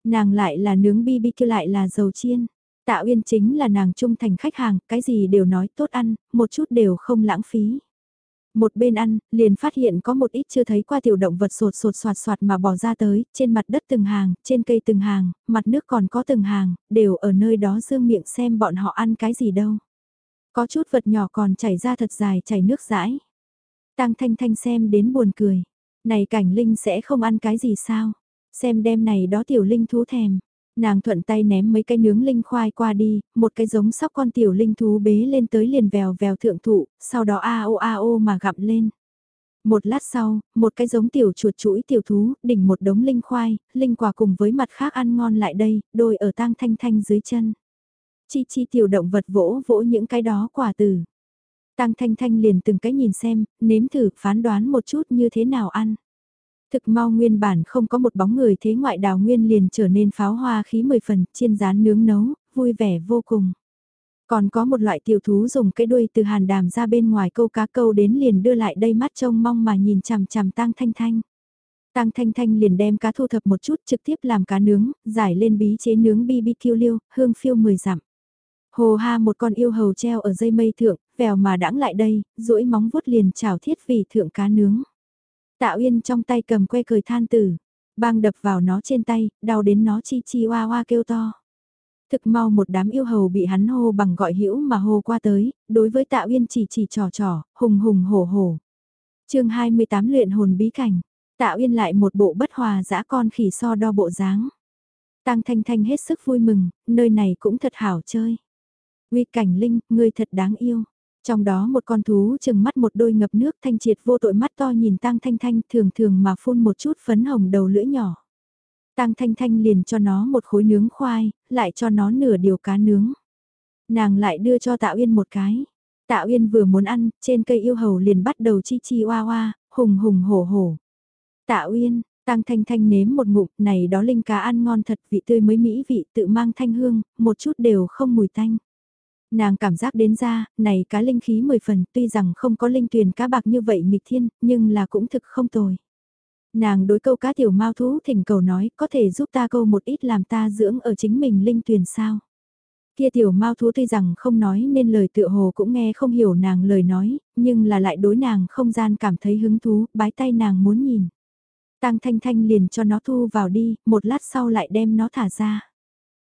Nàng lại là nướng BBQ lại là dầu chiên. Tạ Uyên chính là nàng trung thành khách hàng, cái gì đều nói tốt ăn, một chút đều không lãng phí. Một bên ăn, liền phát hiện có một ít chưa thấy qua tiểu động vật sột sột soạt soạt mà bỏ ra tới, trên mặt đất từng hàng, trên cây từng hàng, mặt nước còn có từng hàng, đều ở nơi đó dương miệng xem bọn họ ăn cái gì đâu. Có chút vật nhỏ còn chảy ra thật dài chảy nước rãi. Tăng Thanh Thanh xem đến buồn cười. Này cảnh Linh sẽ không ăn cái gì sao? Xem đêm này đó tiểu Linh thú thèm. Nàng thuận tay ném mấy cái nướng linh khoai qua đi, một cái giống sóc con tiểu linh thú bế lên tới liền vèo vèo thượng thụ, sau đó a o a o mà gặm lên. Một lát sau, một cái giống tiểu chuột chuỗi tiểu thú, đỉnh một đống linh khoai, linh quả cùng với mặt khác ăn ngon lại đây, đôi ở tang thanh thanh dưới chân. Chi chi tiểu động vật vỗ vỗ những cái đó quả từ. tang Thanh Thanh liền từng cái nhìn xem, nếm thử phán đoán một chút như thế nào ăn. Thực mau nguyên bản không có một bóng người thế ngoại đào nguyên liền trở nên pháo hoa khí mười phần, chiên rán nướng nấu, vui vẻ vô cùng. Còn có một loại tiểu thú dùng cái đuôi từ hàn đàm ra bên ngoài câu cá câu đến liền đưa lại đây mắt trông mong mà nhìn chằm chằm tang thanh thanh. Tang Thanh Thanh liền đem cá thu thập một chút trực tiếp làm cá nướng, giải lên bí chế nướng BBQ liêu, hương phiêu 10 dặm. Hồ ha một con yêu hầu treo ở dây mây thượng, vèo mà đãng lại đây, duỗi móng vuốt liền chảo thiết vì thượng cá nướng. Tạ Uyên trong tay cầm que cười than tử, bang đập vào nó trên tay, đau đến nó chi chi oa oa kêu to. Thực mau một đám yêu hầu bị hắn hô bằng gọi hữu mà hô qua tới, đối với Tạ Uyên chỉ chỉ trò trò, hùng hùng hổ hổ. chương 28 luyện hồn bí cảnh, Tạ Uyên lại một bộ bất hòa dã con khỉ so đo bộ dáng. Tăng Thanh Thanh hết sức vui mừng, nơi này cũng thật hảo chơi. Uy cảnh linh, ngươi thật đáng yêu. Trong đó một con thú chừng mắt một đôi ngập nước thanh triệt vô tội mắt to nhìn tang thanh thanh thường thường mà phun một chút phấn hồng đầu lưỡi nhỏ. Tang thanh thanh liền cho nó một khối nướng khoai, lại cho nó nửa điều cá nướng. Nàng lại đưa cho tạ uyên một cái. Tạ uyên vừa muốn ăn, trên cây yêu hầu liền bắt đầu chi chi oa oa, hùng hùng hổ hổ. Tạ uyên, Tang Thanh Thanh nếm một ngụm, này đó linh cá ăn ngon thật, vị tươi mới mỹ vị, tự mang thanh hương, một chút đều không mùi tanh. Nàng cảm giác đến ra, này cá linh khí 10 phần tuy rằng không có linh tuyền cá bạc như vậy nghịch thiên, nhưng là cũng thực không tồi. Nàng đối câu cá tiểu mao thú thỉnh cầu nói có thể giúp ta câu một ít làm ta dưỡng ở chính mình linh tuyền sao. Kia tiểu mao thú tuy rằng không nói nên lời tựa hồ cũng nghe không hiểu nàng lời nói, nhưng là lại đối nàng không gian cảm thấy hứng thú, bái tay nàng muốn nhìn. Tăng Thanh Thanh liền cho nó thu vào đi, một lát sau lại đem nó thả ra.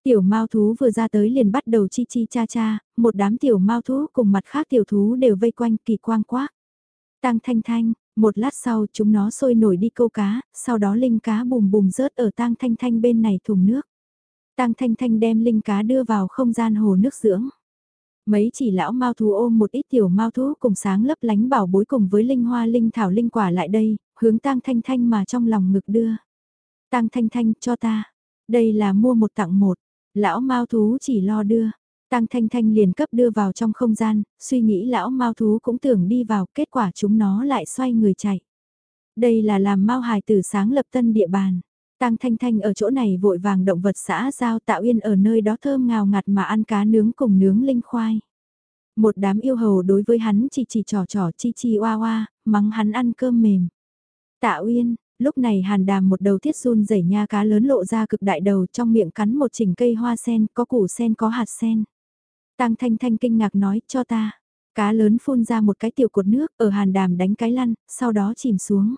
Tiểu mao thú vừa ra tới liền bắt đầu chi chi cha cha, một đám tiểu mao thú cùng mặt khác tiểu thú đều vây quanh kỳ quang quá Tăng thanh thanh, một lát sau chúng nó sôi nổi đi câu cá, sau đó linh cá bùm bùm rớt ở tang thanh thanh bên này thùng nước. Tang thanh thanh đem linh cá đưa vào không gian hồ nước dưỡng. Mấy chỉ lão mao thú ôm một ít tiểu mao thú cùng sáng lấp lánh bảo bối cùng với linh hoa linh thảo linh quả lại đây, hướng tang thanh thanh mà trong lòng ngực đưa. Tang thanh thanh cho ta, đây là mua một tặng một, Lão Mao thú chỉ lo đưa, Tăng Thanh Thanh liền cấp đưa vào trong không gian, suy nghĩ lão Mao thú cũng tưởng đi vào, kết quả chúng nó lại xoay người chạy. Đây là làm Mao hài tử sáng lập tân địa bàn. Tăng Thanh Thanh ở chỗ này vội vàng động vật xã giao tạo yên ở nơi đó thơm ngào ngạt mà ăn cá nướng cùng nướng linh khoai. Một đám yêu hầu đối với hắn chỉ chỉ trò trò chi chi oa oa, mắng hắn ăn cơm mềm. Tạ Uyên, lúc này hàn đàm một đầu thiết run rẩy nha cá lớn lộ ra cực đại đầu trong miệng cắn một chỉnh cây hoa sen, có củ sen có hạt sen. Tăng thanh thanh kinh ngạc nói cho ta, cá lớn phun ra một cái tiểu cột nước ở hàn đàm đánh cái lăn, sau đó chìm xuống.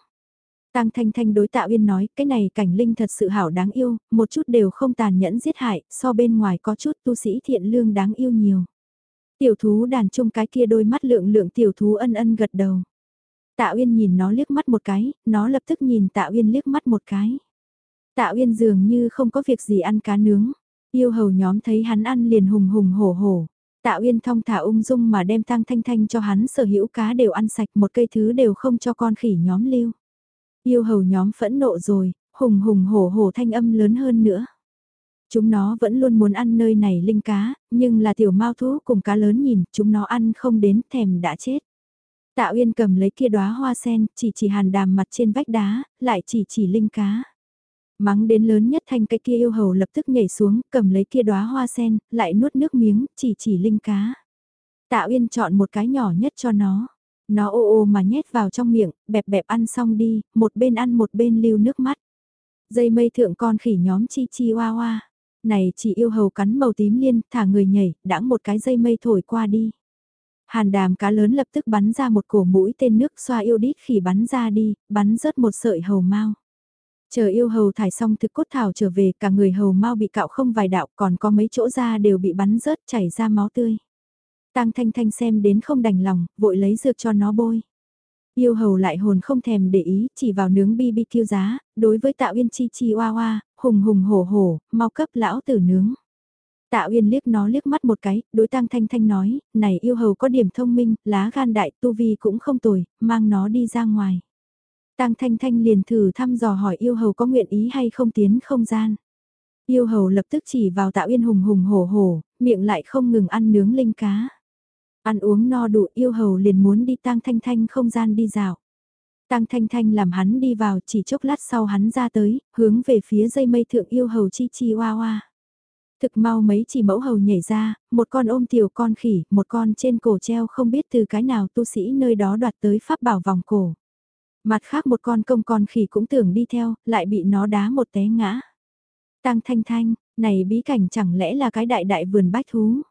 Tăng Thanh Thanh đối Tạ Uyên nói, cái này cảnh linh thật sự hảo đáng yêu, một chút đều không tàn nhẫn giết hại, so bên ngoài có chút tu sĩ thiện lương đáng yêu nhiều. Tiểu thú đàn chung cái kia đôi mắt lượng lượng tiểu thú ân ân gật đầu. Tạ Uyên nhìn nó liếc mắt một cái, nó lập tức nhìn Tạ Uyên liếc mắt một cái. Tạ Uyên dường như không có việc gì ăn cá nướng. Yêu hầu nhóm thấy hắn ăn liền hùng hùng hổ hổ. Tạ Uyên thong thả ung dung mà đem thang thanh thanh cho hắn sở hữu cá đều ăn sạch một cây thứ đều không cho con khỉ nhóm lưu. Yêu hầu nhóm phẫn nộ rồi, hùng hùng hổ hổ thanh âm lớn hơn nữa. Chúng nó vẫn luôn muốn ăn nơi này linh cá, nhưng là tiểu mau thú cùng cá lớn nhìn, chúng nó ăn không đến thèm đã chết. Tạ Uyên cầm lấy kia đóa hoa sen, chỉ chỉ hàn đàm mặt trên vách đá, lại chỉ chỉ linh cá. Mắng đến lớn nhất thanh cái kia yêu hầu lập tức nhảy xuống, cầm lấy kia đóa hoa sen, lại nuốt nước miếng, chỉ chỉ linh cá. Tạ Uyên chọn một cái nhỏ nhất cho nó. Nó ô ô mà nhét vào trong miệng, bẹp bẹp ăn xong đi, một bên ăn một bên lưu nước mắt. Dây mây thượng con khỉ nhóm chi chi hoa hoa. Này chỉ yêu hầu cắn màu tím liên, thả người nhảy, đãng một cái dây mây thổi qua đi. Hàn đàm cá lớn lập tức bắn ra một cổ mũi tên nước xoa yêu đít khỉ bắn ra đi, bắn rớt một sợi hầu mau. Chờ yêu hầu thải xong thực cốt thảo trở về cả người hầu mau bị cạo không vài đạo còn có mấy chỗ da đều bị bắn rớt chảy ra máu tươi. Tăng Thanh Thanh xem đến không đành lòng, vội lấy dược cho nó bôi. Yêu hầu lại hồn không thèm để ý, chỉ vào nướng BBQ giá, đối với tạo yên chi chi oa oa, hùng hùng hổ hổ, mau cấp lão tử nướng. Tạ Uyên liếc nó liếc mắt một cái, đối Tăng Thanh Thanh nói, này yêu hầu có điểm thông minh, lá gan đại, tu vi cũng không tồi, mang nó đi ra ngoài. Tăng Thanh Thanh liền thử thăm dò hỏi yêu hầu có nguyện ý hay không tiến không gian. Yêu hầu lập tức chỉ vào Tạ Uyên hùng hùng hổ hổ, miệng lại không ngừng ăn nướng linh cá. Ăn uống no đủ yêu hầu liền muốn đi Tăng Thanh Thanh không gian đi dạo. Tăng Thanh Thanh làm hắn đi vào chỉ chốc lát sau hắn ra tới, hướng về phía dây mây thượng yêu hầu chi chi hoa hoa. Thực mau mấy chỉ mẫu hầu nhảy ra, một con ôm tiểu con khỉ, một con trên cổ treo không biết từ cái nào tu sĩ nơi đó đoạt tới pháp bảo vòng cổ. Mặt khác một con công con khỉ cũng tưởng đi theo, lại bị nó đá một té ngã. Tăng thanh thanh, này bí cảnh chẳng lẽ là cái đại đại vườn bách thú.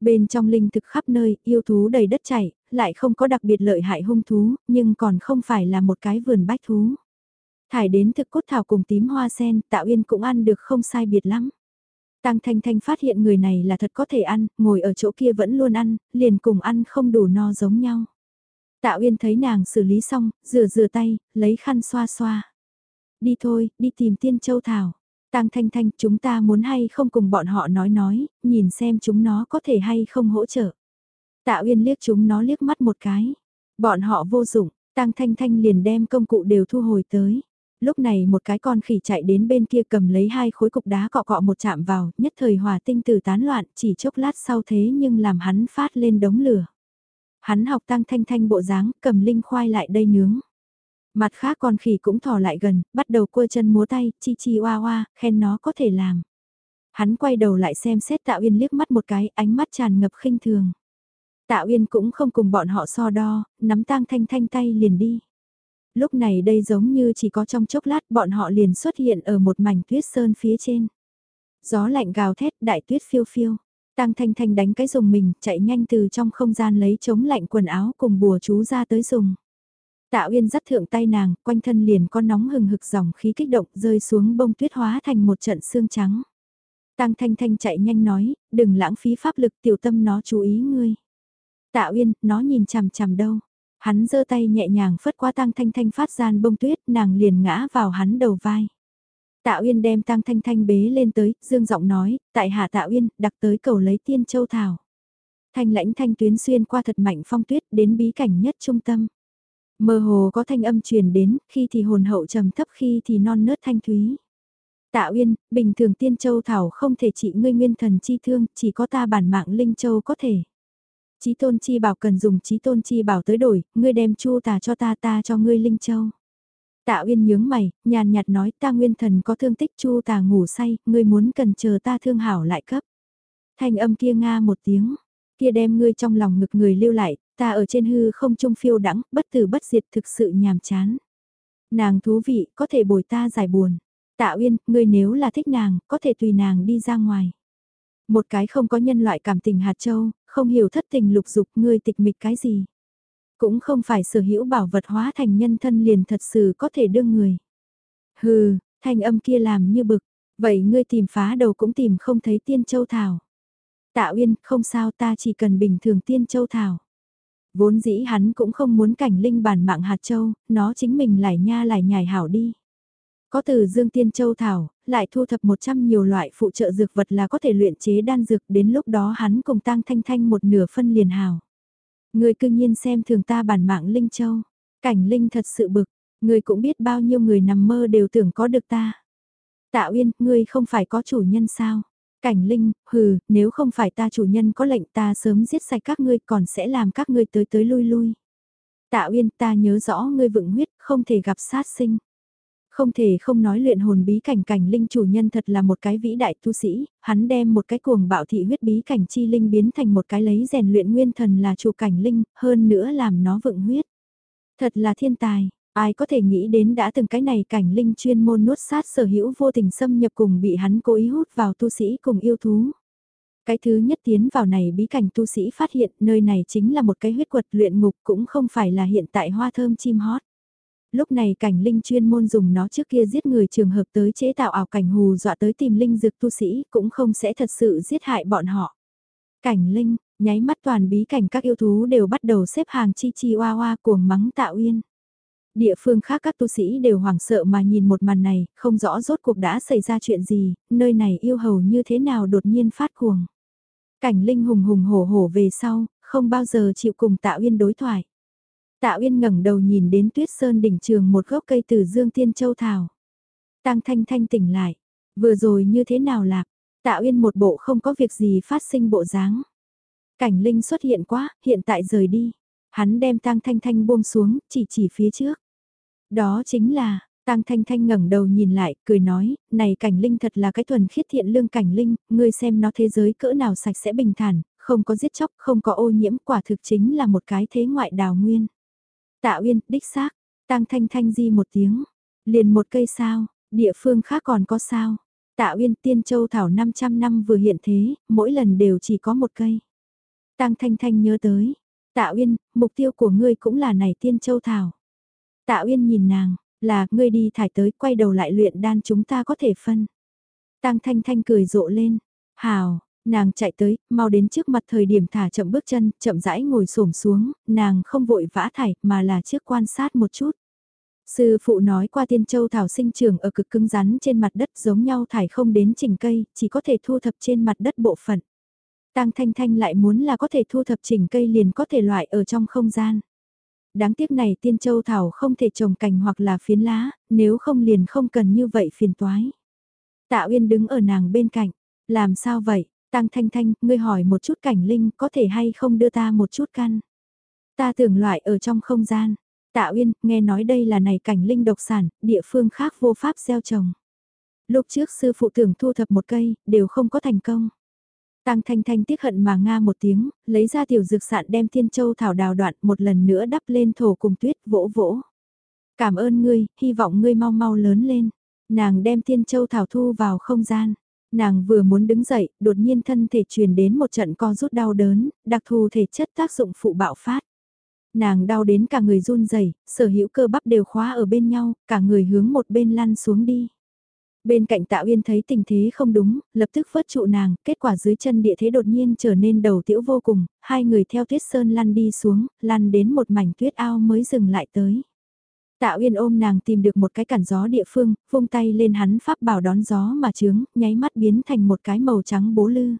Bên trong linh thực khắp nơi, yêu thú đầy đất chảy, lại không có đặc biệt lợi hại hung thú, nhưng còn không phải là một cái vườn bách thú. Thải đến thực cốt thảo cùng tím hoa sen, tạo yên cũng ăn được không sai biệt lắm. Tăng Thanh Thanh phát hiện người này là thật có thể ăn, ngồi ở chỗ kia vẫn luôn ăn, liền cùng ăn không đủ no giống nhau. Tạ Uyên thấy nàng xử lý xong, rửa rửa tay, lấy khăn xoa xoa. Đi thôi, đi tìm tiên châu thảo. Tăng Thanh Thanh, chúng ta muốn hay không cùng bọn họ nói nói, nhìn xem chúng nó có thể hay không hỗ trợ. Tạ Uyên liếc chúng nó liếc mắt một cái. Bọn họ vô dụng, Tăng Thanh Thanh liền đem công cụ đều thu hồi tới. Lúc này một cái con khỉ chạy đến bên kia cầm lấy hai khối cục đá cọ cọ một chạm vào, nhất thời hòa tinh tử tán loạn, chỉ chốc lát sau thế nhưng làm hắn phát lên đống lửa. Hắn học tăng thanh thanh bộ dáng, cầm linh khoai lại đây nướng. Mặt khác con khỉ cũng thò lại gần, bắt đầu cua chân múa tay, chi chi oa oa, khen nó có thể làm. Hắn quay đầu lại xem xét Tạ Uyên liếc mắt một cái, ánh mắt tràn ngập khinh thường. Tạ Uyên cũng không cùng bọn họ so đo, nắm tang thanh thanh tay liền đi lúc này đây giống như chỉ có trong chốc lát bọn họ liền xuất hiện ở một mảnh tuyết sơn phía trên. Gió lạnh gào thét đại tuyết phiêu phiêu. Tăng Thanh Thanh đánh cái dùng mình, chạy nhanh từ trong không gian lấy chống lạnh quần áo cùng bùa chú ra tới dùng. Tạ Uyên dắt thượng tay nàng, quanh thân liền có nóng hừng hực dòng khí kích động rơi xuống bông tuyết hóa thành một trận xương trắng. Tăng Thanh Thanh chạy nhanh nói, đừng lãng phí pháp lực tiểu tâm nó chú ý ngươi. Tạ Uyên, nó nhìn chằm chằm đâu. Hắn giơ tay nhẹ nhàng phất qua Tăng Thanh Thanh phát gian bông tuyết, nàng liền ngã vào hắn đầu vai. Tạ Uyên đem Tăng Thanh Thanh bế lên tới, dương giọng nói, tại hạ Tạ Uyên, đặc tới cầu lấy tiên châu thảo. Thanh lãnh thanh tuyến xuyên qua thật mạnh phong tuyết đến bí cảnh nhất trung tâm. Mơ hồ có thanh âm truyền đến, khi thì hồn hậu trầm thấp khi thì non nớt thanh thúy. Tạ Uyên, bình thường tiên châu thảo không thể trị ngươi nguyên thần chi thương, chỉ có ta bản mạng linh châu có thể. Chí tôn chi bảo cần dùng chí tôn chi bảo tới đổi, ngươi đem chu tà cho ta ta cho ngươi linh châu. Tạ Uyên nhướng mày, nhàn nhạt nói ta nguyên thần có thương tích chu tà ngủ say, ngươi muốn cần chờ ta thương hảo lại cấp. Thanh âm kia nga một tiếng, kia đem ngươi trong lòng ngực người lưu lại, ta ở trên hư không trung phiêu đắng, bất tử bất diệt thực sự nhàm chán. Nàng thú vị, có thể bồi ta giải buồn. Tạ Uyên, ngươi nếu là thích nàng, có thể tùy nàng đi ra ngoài. Một cái không có nhân loại cảm tình hạt châu, không hiểu thất tình lục dục ngươi tịch mịch cái gì. Cũng không phải sở hữu bảo vật hóa thành nhân thân liền thật sự có thể đương người. Hừ, thanh âm kia làm như bực, vậy ngươi tìm phá đầu cũng tìm không thấy tiên châu thảo. Tạ Uyên, không sao ta chỉ cần bình thường tiên châu thảo. Vốn dĩ hắn cũng không muốn cảnh linh bản mạng hạt châu, nó chính mình lại nha lại nhài hảo đi. Có từ dương tiên châu thảo, lại thu thập 100 nhiều loại phụ trợ dược vật là có thể luyện chế đan dược đến lúc đó hắn cùng tăng thanh thanh một nửa phân liền hào. Người cương nhiên xem thường ta bản mạng Linh Châu, cảnh Linh thật sự bực, người cũng biết bao nhiêu người nằm mơ đều tưởng có được ta. Tạ Uyên, ngươi không phải có chủ nhân sao? Cảnh Linh, hừ, nếu không phải ta chủ nhân có lệnh ta sớm giết sạch các ngươi còn sẽ làm các ngươi tới tới lui lui. Tạ Uyên, ta nhớ rõ ngươi vựng huyết, không thể gặp sát sinh. Không thể không nói luyện hồn bí cảnh cảnh linh chủ nhân thật là một cái vĩ đại tu sĩ, hắn đem một cái cuồng bạo thị huyết bí cảnh chi linh biến thành một cái lấy rèn luyện nguyên thần là chủ cảnh linh, hơn nữa làm nó vựng huyết. Thật là thiên tài, ai có thể nghĩ đến đã từng cái này cảnh linh chuyên môn nuốt sát sở hữu vô tình xâm nhập cùng bị hắn cố ý hút vào tu sĩ cùng yêu thú. Cái thứ nhất tiến vào này bí cảnh tu sĩ phát hiện nơi này chính là một cái huyết quật luyện ngục cũng không phải là hiện tại hoa thơm chim hót lúc này cảnh linh chuyên môn dùng nó trước kia giết người trường hợp tới chế tạo ảo cảnh hù dọa tới tìm linh dược tu sĩ cũng không sẽ thật sự giết hại bọn họ. Cảnh linh, nháy mắt toàn bí cảnh các yêu thú đều bắt đầu xếp hàng chi chi oa oa cuồng mắng tạo uyên. Địa phương khác các tu sĩ đều hoảng sợ mà nhìn một màn này, không rõ rốt cuộc đã xảy ra chuyện gì, nơi này yêu hầu như thế nào đột nhiên phát cuồng. Cảnh linh hùng hùng hổ hổ về sau, không bao giờ chịu cùng tạo uyên đối thoại. Tạ Uyên ngẩng đầu nhìn đến tuyết sơn đỉnh trường một gốc cây từ dương tiên châu thảo. Tăng thanh thanh tỉnh lại. Vừa rồi như thế nào lạc? Tạ Uyên một bộ không có việc gì phát sinh bộ dáng. Cảnh Linh xuất hiện quá, hiện tại rời đi. Hắn đem Tăng Thanh Thanh buông xuống, chỉ chỉ phía trước. Đó chính là, Tăng Thanh Thanh ngẩng đầu nhìn lại, cười nói, này cảnh linh thật là cái thuần khiết thiện lương cảnh linh, ngươi xem nó thế giới cỡ nào sạch sẽ bình thản, không có giết chóc, không có ô nhiễm, quả thực chính là một cái thế ngoại đào nguyên. Tạ Uyên, đích xác, Tăng Thanh Thanh di một tiếng, liền một cây sao, địa phương khác còn có sao. Tạ Uyên Tiên Châu Thảo 500 năm vừa hiện thế, mỗi lần đều chỉ có một cây. Tăng Thanh Thanh nhớ tới, Tạ Uyên, mục tiêu của ngươi cũng là này Tiên Châu Thảo. Tạ Uyên nhìn nàng, là ngươi đi thải tới quay đầu lại luyện đan chúng ta có thể phân. Tăng Thanh Thanh cười rộ lên, hào, Nàng chạy tới, mau đến trước mặt thời điểm thả chậm bước chân, chậm rãi ngồi xổm xuống, nàng không vội vã thải, mà là trước quan sát một chút. Sư phụ nói qua tiên châu thảo sinh trường ở cực cứng rắn trên mặt đất giống nhau thải không đến chỉnh cây, chỉ có thể thu thập trên mặt đất bộ phận. Tăng Thanh Thanh lại muốn là có thể thu thập chỉnh cây liền có thể loại ở trong không gian. Đáng tiếc này tiên châu thảo không thể trồng cành hoặc là phiến lá, nếu không liền không cần như vậy phiền toái. Tạ Uyên đứng ở nàng bên cạnh, làm sao vậy, Tăng Thanh Thanh, ngươi hỏi một chút cảnh linh có thể hay không đưa ta một chút căn. Ta tưởng loại ở trong không gian. Tạ Uyên, nghe nói đây là này cảnh linh độc sản, địa phương khác vô pháp gieo trồng. Lúc trước sư phụ tưởng thu thập một cây, đều không có thành công. Tăng Thanh Thanh tiếc hận mà nga một tiếng, lấy ra tiểu dược sạn đem thiên châu thảo đào đoạn một lần nữa đắp lên thổ cùng tuyết vỗ vỗ. Cảm ơn ngươi, hy vọng ngươi mau mau lớn lên. Nàng đem thiên châu thảo thu vào không gian. Nàng vừa muốn đứng dậy, đột nhiên thân thể truyền đến một trận co rút đau đớn, đặc thù thể chất tác dụng phụ bạo phát. Nàng đau đến cả người run rẩy, sở hữu cơ bắp đều khóa ở bên nhau, cả người hướng một bên lăn xuống đi. Bên cạnh Tạ Uyên thấy tình thế không đúng, lập tức vớt trụ nàng, kết quả dưới chân địa thế đột nhiên trở nên đầu tiễu vô cùng, hai người theo tuyết sơn lăn đi xuống, lăn đến một mảnh tuyết ao mới dừng lại tới. Tạ Uyên ôm nàng tìm được một cái cản gió địa phương, vung tay lên hắn pháp bảo đón gió mà trướng, nháy mắt biến thành một cái màu trắng bố lư.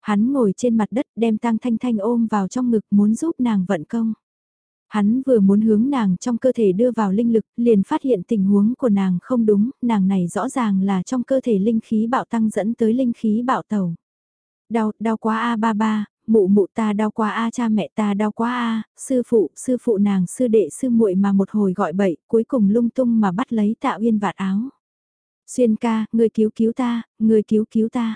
Hắn ngồi trên mặt đất đem tang Thanh Thanh ôm vào trong ngực muốn giúp nàng vận công. Hắn vừa muốn hướng nàng trong cơ thể đưa vào linh lực, liền phát hiện tình huống của nàng không đúng, nàng này rõ ràng là trong cơ thể linh khí bạo tăng dẫn tới linh khí bạo tẩu. Đau, đau quá a ba ba, mụ mụ ta đau quá a cha mẹ ta đau quá a sư phụ, sư phụ nàng sư đệ sư muội mà một hồi gọi bậy, cuối cùng lung tung mà bắt lấy tạ uyên vạt áo. Xuyên ca, người cứu cứu ta, người cứu cứu ta.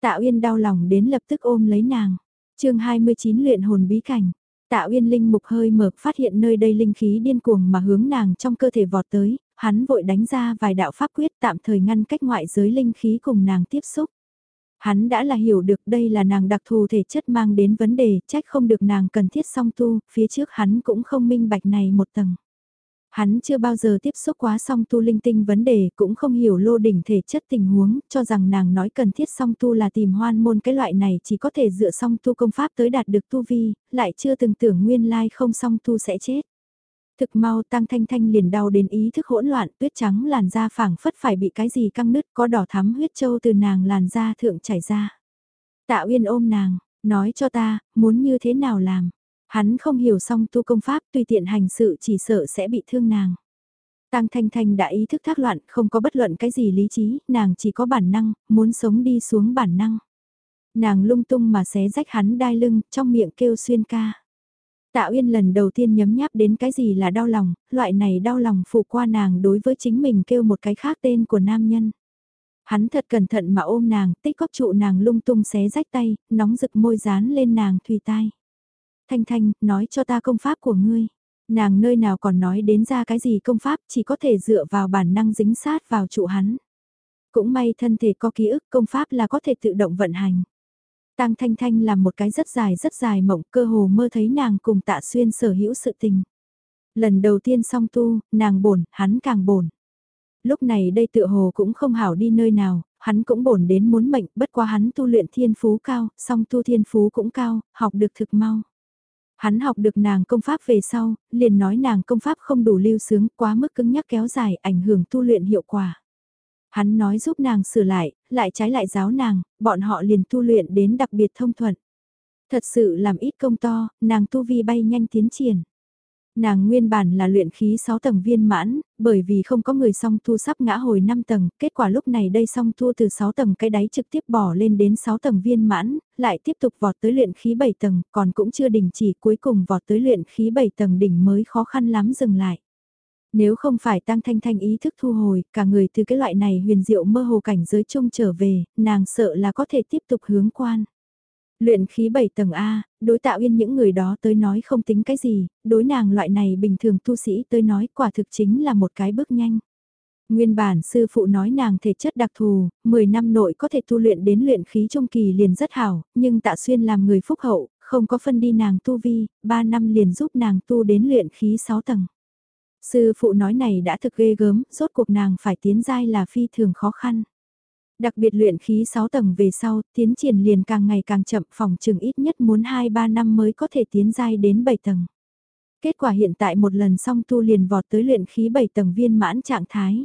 Tạ uyên đau lòng đến lập tức ôm lấy nàng. chương 29 luyện hồn bí cảnh. Tạ uyên linh mục hơi mở phát hiện nơi đây linh khí điên cuồng mà hướng nàng trong cơ thể vọt tới, hắn vội đánh ra vài đạo pháp quyết tạm thời ngăn cách ngoại giới linh khí cùng nàng tiếp xúc. Hắn đã là hiểu được đây là nàng đặc thù thể chất mang đến vấn đề, trách không được nàng cần thiết song tu, phía trước hắn cũng không minh bạch này một tầng. Hắn chưa bao giờ tiếp xúc quá song tu linh tinh vấn đề, cũng không hiểu lô đỉnh thể chất tình huống, cho rằng nàng nói cần thiết song tu là tìm hoan môn cái loại này chỉ có thể dựa song tu công pháp tới đạt được tu vi, lại chưa từng tưởng nguyên lai không song tu sẽ chết. Thực mau tăng thanh thanh liền đau đến ý thức hỗn loạn, tuyết trắng làn da phảng phất phải bị cái gì căng nứt, có đỏ thắm huyết châu từ nàng làn da thượng chảy ra. Tạ Uyên ôm nàng, nói cho ta, muốn như thế nào làm. Hắn không hiểu xong tu công pháp tùy tiện hành sự chỉ sợ sẽ bị thương nàng. tăng Thanh Thanh đã ý thức thác loạn, không có bất luận cái gì lý trí, nàng chỉ có bản năng, muốn sống đi xuống bản năng. Nàng lung tung mà xé rách hắn đai lưng, trong miệng kêu xuyên ca. Tạ Uyên lần đầu tiên nhấm nháp đến cái gì là đau lòng, loại này đau lòng phụ qua nàng đối với chính mình kêu một cái khác tên của nam nhân. Hắn thật cẩn thận mà ôm nàng, tích góp trụ nàng lung tung xé rách tay, nóng rực môi dán lên nàng thùy tai. Thanh Thanh, nói cho ta công pháp của ngươi. Nàng nơi nào còn nói đến ra cái gì công pháp chỉ có thể dựa vào bản năng dính sát vào trụ hắn. Cũng may thân thể có ký ức công pháp là có thể tự động vận hành. Tang Thanh Thanh làm một cái rất dài rất dài mộng cơ hồ mơ thấy nàng cùng tạ xuyên sở hữu sự tình. Lần đầu tiên song tu, nàng bổn, hắn càng bổn. Lúc này đây tựa hồ cũng không hảo đi nơi nào, hắn cũng bổn đến muốn mệnh, bất quá hắn tu luyện thiên phú cao, song tu thiên phú cũng cao, học được thực mau. Hắn học được nàng công pháp về sau, liền nói nàng công pháp không đủ lưu sướng, quá mức cứng nhắc kéo dài, ảnh hưởng tu luyện hiệu quả. Hắn nói giúp nàng sửa lại, lại trái lại giáo nàng, bọn họ liền tu luyện đến đặc biệt thông thuận. Thật sự làm ít công to, nàng tu vi bay nhanh tiến triển. Nàng nguyên bản là luyện khí 6 tầng viên mãn, bởi vì không có người song tu sắp ngã hồi 5 tầng, kết quả lúc này đây song tu từ 6 tầng cái đáy trực tiếp bỏ lên đến 6 tầng viên mãn, lại tiếp tục vọt tới luyện khí 7 tầng, còn cũng chưa đình chỉ cuối cùng vọt tới luyện khí 7 tầng đỉnh mới khó khăn lắm dừng lại. Nếu không phải tăng thanh thanh ý thức thu hồi, cả người từ cái loại này huyền diệu mơ hồ cảnh giới trông trở về, nàng sợ là có thể tiếp tục hướng quan. Luyện khí 7 tầng A, đối tạo yên những người đó tới nói không tính cái gì, đối nàng loại này bình thường tu sĩ tới nói quả thực chính là một cái bước nhanh. Nguyên bản sư phụ nói nàng thể chất đặc thù, 10 năm nội có thể tu luyện đến luyện khí trung kỳ liền rất hảo, nhưng tạ xuyên làm người phúc hậu, không có phân đi nàng tu vi, 3 năm liền giúp nàng tu đến luyện khí 6 tầng. Sư phụ nói này đã thực ghê gớm, rốt cuộc nàng phải tiến giai là phi thường khó khăn. Đặc biệt luyện khí 6 tầng về sau, tiến triển liền càng ngày càng chậm phòng trường ít nhất muốn 2-3 năm mới có thể tiến giai đến 7 tầng. Kết quả hiện tại một lần xong tu liền vọt tới luyện khí 7 tầng viên mãn trạng thái.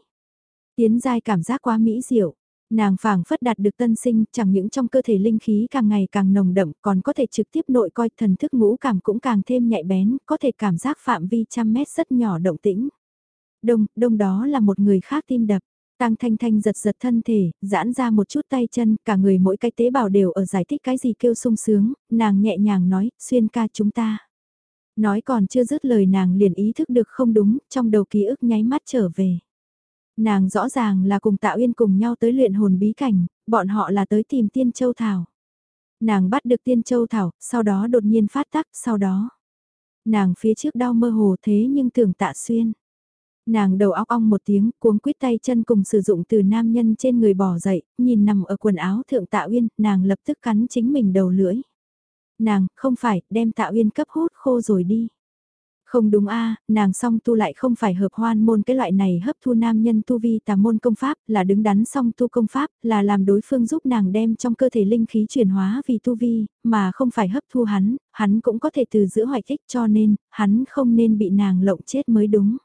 Tiến giai cảm giác quá mỹ diệu. Nàng phảng phất đạt được tân sinh, chẳng những trong cơ thể linh khí càng ngày càng nồng đậm, còn có thể trực tiếp nội coi thần thức ngũ cảm cũng càng thêm nhạy bén, có thể cảm giác phạm vi trăm mét rất nhỏ động tĩnh. Đông, đông đó là một người khác tim đập. Tăng Thanh Thanh giật giật thân thể, giãn ra một chút tay chân, cả người mỗi cái tế bào đều ở giải thích cái gì kêu sung sướng, nàng nhẹ nhàng nói, xuyên ca chúng ta. Nói còn chưa dứt lời nàng liền ý thức được không đúng, trong đầu ký ức nháy mắt trở về. Nàng rõ ràng là cùng Tạo Yên cùng nhau tới luyện hồn bí cảnh, bọn họ là tới tìm Tiên Châu Thảo. Nàng bắt được Tiên Châu Thảo, sau đó đột nhiên phát tắc, sau đó. Nàng phía trước đau mơ hồ thế nhưng tưởng tạ xuyên. Nàng đầu óc ong một tiếng, cuống quýt tay chân cùng sử dụng từ nam nhân trên người bỏ dậy, nhìn nằm ở quần áo thượng tạ uyên, nàng lập tức cắn chính mình đầu lưỡi. Nàng, không phải, đem tạ uyên cấp hút khô rồi đi. Không đúng a nàng song tu lại không phải hợp hoan môn cái loại này hấp thu nam nhân tu vi tà môn công pháp, là đứng đắn song tu công pháp, là làm đối phương giúp nàng đem trong cơ thể linh khí chuyển hóa vì tu vi, mà không phải hấp thu hắn, hắn cũng có thể từ giữa hoài ích cho nên, hắn không nên bị nàng lộng chết mới đúng.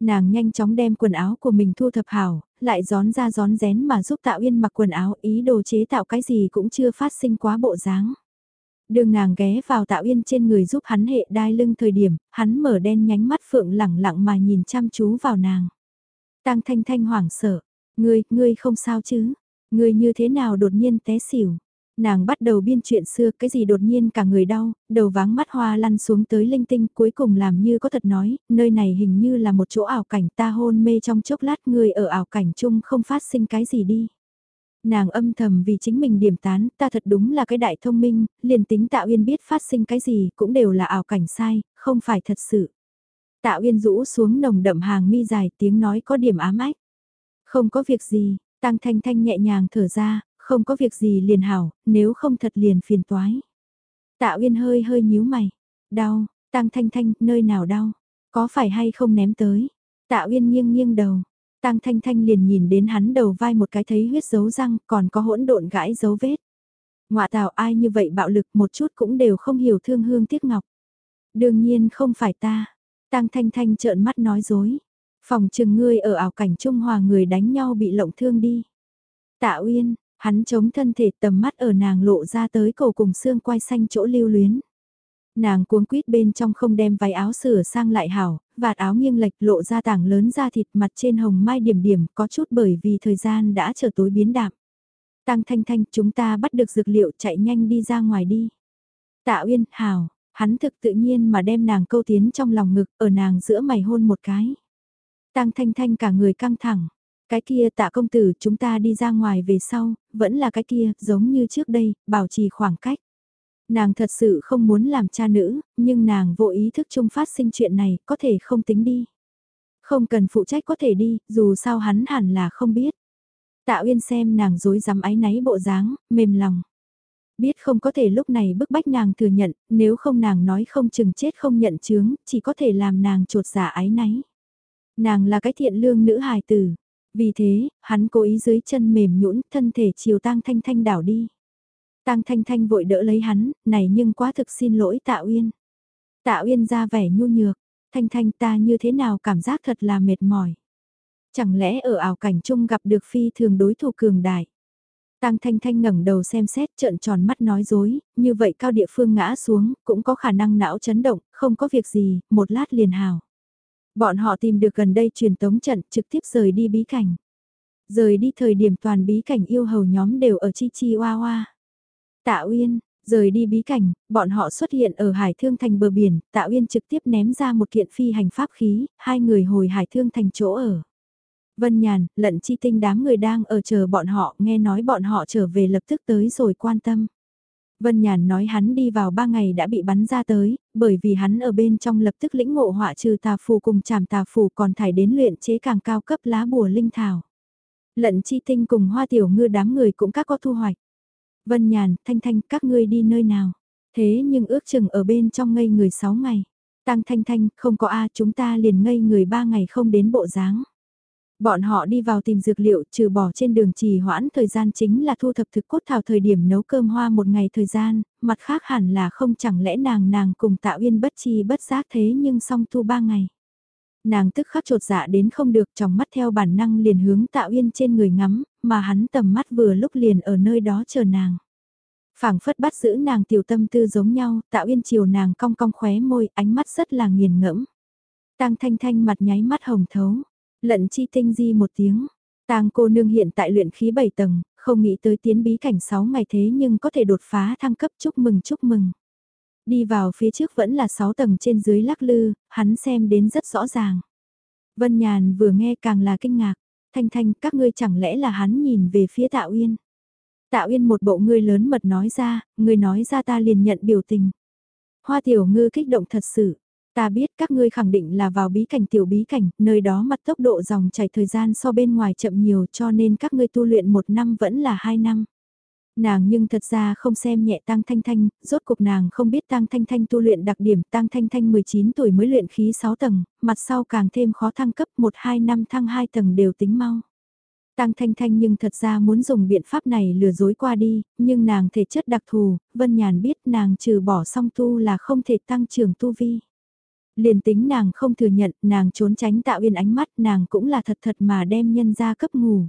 Nàng nhanh chóng đem quần áo của mình thu thập hảo, lại gión ra gión rén mà giúp Tạo Yên mặc quần áo ý đồ chế tạo cái gì cũng chưa phát sinh quá bộ dáng. Đường nàng ghé vào Tạo Yên trên người giúp hắn hệ đai lưng thời điểm, hắn mở đen nhánh mắt phượng lẳng lặng mà nhìn chăm chú vào nàng. Tăng thanh thanh hoảng sợ, ngươi, ngươi không sao chứ, ngươi như thế nào đột nhiên té xỉu. Nàng bắt đầu biên chuyện xưa cái gì đột nhiên cả người đau, đầu váng mắt hoa lăn xuống tới linh tinh cuối cùng làm như có thật nói, nơi này hình như là một chỗ ảo cảnh ta hôn mê trong chốc lát người ở ảo cảnh chung không phát sinh cái gì đi. Nàng âm thầm vì chính mình điểm tán, ta thật đúng là cái đại thông minh, liền tính tạo yên biết phát sinh cái gì cũng đều là ảo cảnh sai, không phải thật sự. Tạo yên rũ xuống nồng đậm hàng mi dài tiếng nói có điểm ám ách. Không có việc gì, Tăng Thanh Thanh nhẹ nhàng thở ra, không có việc gì liền hảo, nếu không thật liền phiền toái. Tạ Uyên hơi hơi nhíu mày, đau, Tăng Thanh Thanh, nơi nào đau, có phải hay không ném tới. Tạ Uyên nghiêng nghiêng đầu, Tăng Thanh Thanh liền nhìn đến hắn đầu vai một cái thấy huyết dấu răng, còn có hỗn độn gãi dấu vết. Ngoạ tào ai như vậy bạo lực một chút cũng đều không hiểu thương hương tiếc ngọc. Đương nhiên không phải ta. Tăng Thanh Thanh trợn mắt nói dối. Phòng trừng ngươi ở ảo cảnh Trung Hòa người đánh nhau bị lộng thương đi. Tạ Uyên, Hắn chống thân thể tầm mắt ở nàng lộ ra tới cổ cùng xương quai xanh chỗ lưu luyến. Nàng cuống quýt bên trong không đem váy áo sửa sang lại hảo, vạt áo nghiêng lệch lộ ra tảng lớn da thịt mặt trên hồng mai điểm điểm có chút bởi vì thời gian đã trở tối biến đạm. Tăng thanh thanh chúng ta bắt được dược liệu chạy nhanh đi ra ngoài đi. Tạ Uyên, hào, hắn thực tự nhiên mà đem nàng câu tiến trong lòng ngực, ở nàng giữa mày hôn một cái. Tăng thanh thanh cả người căng thẳng. Cái kia tạ công tử chúng ta đi ra ngoài về sau, vẫn là cái kia, giống như trước đây, bảo trì khoảng cách. Nàng thật sự không muốn làm cha nữ, nhưng nàng vô ý thức chung phát sinh chuyện này, có thể không tính đi. Không cần phụ trách có thể đi, dù sao hắn hẳn là không biết. Tạ Uyên xem nàng dối dám ái náy bộ dáng, mềm lòng. Biết không có thể lúc này bức bách nàng thừa nhận, nếu không nàng nói không chừng chết không nhận chướng, chỉ có thể làm nàng trột dạ giả ái náy. Nàng là cái thiện lương nữ hài tử. Vì thế, hắn cố ý dưới chân mềm nhũn thân thể chiều tang thanh thanh đảo đi. Tang thanh thanh vội đỡ lấy hắn, này nhưng quá thực xin lỗi tạ uyên. Tạ uyên ra vẻ nhu nhược, thanh thanh ta như thế nào cảm giác thật là mệt mỏi. Chẳng lẽ ở ảo cảnh chung gặp được phi thường đối thủ cường đại. Tang Thanh Thanh ngẩng đầu xem xét trợn tròn mắt nói dối, như vậy cao địa phương ngã xuống, cũng có khả năng não chấn động, không có việc gì, một lát liền hào. Bọn họ tìm được gần đây truyền tống trận trực tiếp rời đi bí cảnh. Rời đi thời điểm toàn bí cảnh yêu hầu nhóm đều ở chi chi oa oa. Tạ Uyên, rời đi bí cảnh, bọn họ xuất hiện ở Hải Thương Thành bờ biển, Tạ Uyên trực tiếp ném ra một kiện phi hành pháp khí, hai người hồi Hải Thương Thành chỗ ở. Vân Nhàn, lận chi tinh đám người đang ở chờ bọn họ, nghe nói bọn họ trở về lập tức tới rồi quan tâm. Vân Nhàn nói hắn đi vào ba ngày đã bị bắn ra tới, bởi vì hắn ở bên trong lập tức lĩnh ngộ họa trừ tà phù cùng chảm tà phù còn thải đến luyện chế càng cao cấp lá bùa linh thảo. Lận chi tinh cùng hoa tiểu ngư đám người cũng các có thu hoạch. Vân Nhàn, Thanh Thanh, các ngươi đi nơi nào? Thế nhưng ước chừng ở bên trong ngây người 6 ngày. Tăng Thanh Thanh, không có A chúng ta liền ngây người 3 ngày không đến bộ dáng. Bọn họ đi vào tìm dược liệu trừ bỏ trên đường trì hoãn thời gian chính là thu thập thực cốt thảo thời điểm nấu cơm hoa một ngày thời gian, mặt khác hẳn là không chẳng lẽ nàng nàng cùng tạo yên bất chi bất giác thế nhưng song thu ba ngày. Nàng tức khắc trột dạ đến không được trong mắt theo bản năng liền hướng tạo uyên trên người ngắm, mà hắn tầm mắt vừa lúc liền ở nơi đó chờ nàng. phảng phất bắt giữ nàng tiểu tâm tư giống nhau, tạo uyên chiều nàng cong cong khóe môi, ánh mắt rất là nghiền ngẫm. tang thanh thanh mặt nháy mắt hồng thấu Lận chi tinh di một tiếng. Tang cô nương hiện tại luyện khí 7 tầng, không nghĩ tới tiến bí cảnh 6 ngày thế nhưng có thể đột phá thăng cấp chúc mừng chúc mừng. Đi vào phía trước vẫn là 6 tầng trên dưới lắc lư, hắn xem đến rất rõ ràng. Vân Nhàn vừa nghe càng là kinh ngạc, thanh thanh các ngươi chẳng lẽ là hắn nhìn về phía Tạ Uyên. Tạ Uyên một bộ ngươi lớn mật nói ra, ngươi nói ra ta liền nhận biểu tình. Hoa tiểu ngư kích động thật sự, Ta biết các ngươi khẳng định là vào bí cảnh tiểu bí cảnh, nơi đó mặt tốc độ dòng chảy thời gian so bên ngoài chậm nhiều cho nên các ngươi tu luyện một năm vẫn là hai năm. Nàng nhưng thật ra không xem nhẹ Tăng Thanh Thanh, rốt cuộc nàng không biết Tăng Thanh Thanh tu luyện đặc điểm Tăng Thanh Thanh 19 tuổi mới luyện khí 6 tầng, mặt sau càng thêm khó thăng cấp 1-2 năm thăng 2 tầng đều tính mau. Tăng Thanh Thanh nhưng thật ra muốn dùng biện pháp này lừa dối qua đi, nhưng nàng thể chất đặc thù, Vân Nhàn biết nàng trừ bỏ song tu là không thể tăng trưởng tu vi. Liền tính nàng không thừa nhận, nàng trốn tránh tạo yên ánh mắt, nàng cũng là thật thật mà đem nhân ra cấp ngủ.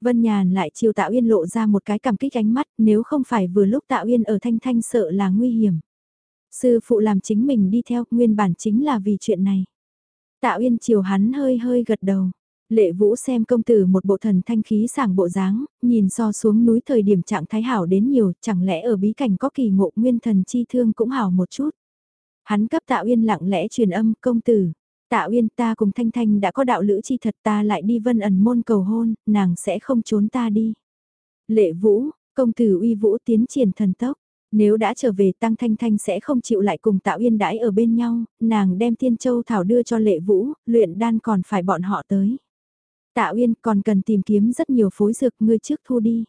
Vân Nhàn lại chiều Tạo Uyên lộ ra một cái cảm kích ánh mắt, nếu không phải vừa lúc Tạo Uyên ở Thanh Thanh sợ là nguy hiểm. Sư phụ làm chính mình đi theo, nguyên bản chính là vì chuyện này. Tạo Uyên chiều hắn hơi hơi gật đầu. Lệ Vũ xem công tử một bộ thần thanh khí sảng bộ dáng, nhìn so xuống núi thời điểm trạng thái hảo đến nhiều, chẳng lẽ ở bí cảnh có kỳ ngộ nguyên thần chi thương cũng hảo một chút. Hắn cấp Tạ Uyên lặng lẽ truyền âm công tử. Tạ Uyên ta cùng Thanh Thanh đã có đạo lữ chi thật ta lại đi vân ẩn môn cầu hôn, nàng sẽ không trốn ta đi. Lệ Vũ, công tử uy vũ tiến triển thần tốc. Nếu đã trở về Tăng Thanh Thanh sẽ không chịu lại cùng Tạ Uyên đãi ở bên nhau, nàng đem Thiên Châu Thảo đưa cho Lệ Vũ, luyện đan còn phải bọn họ tới. Tạ Uyên còn cần tìm kiếm rất nhiều phối dược ngươi trước thu đi.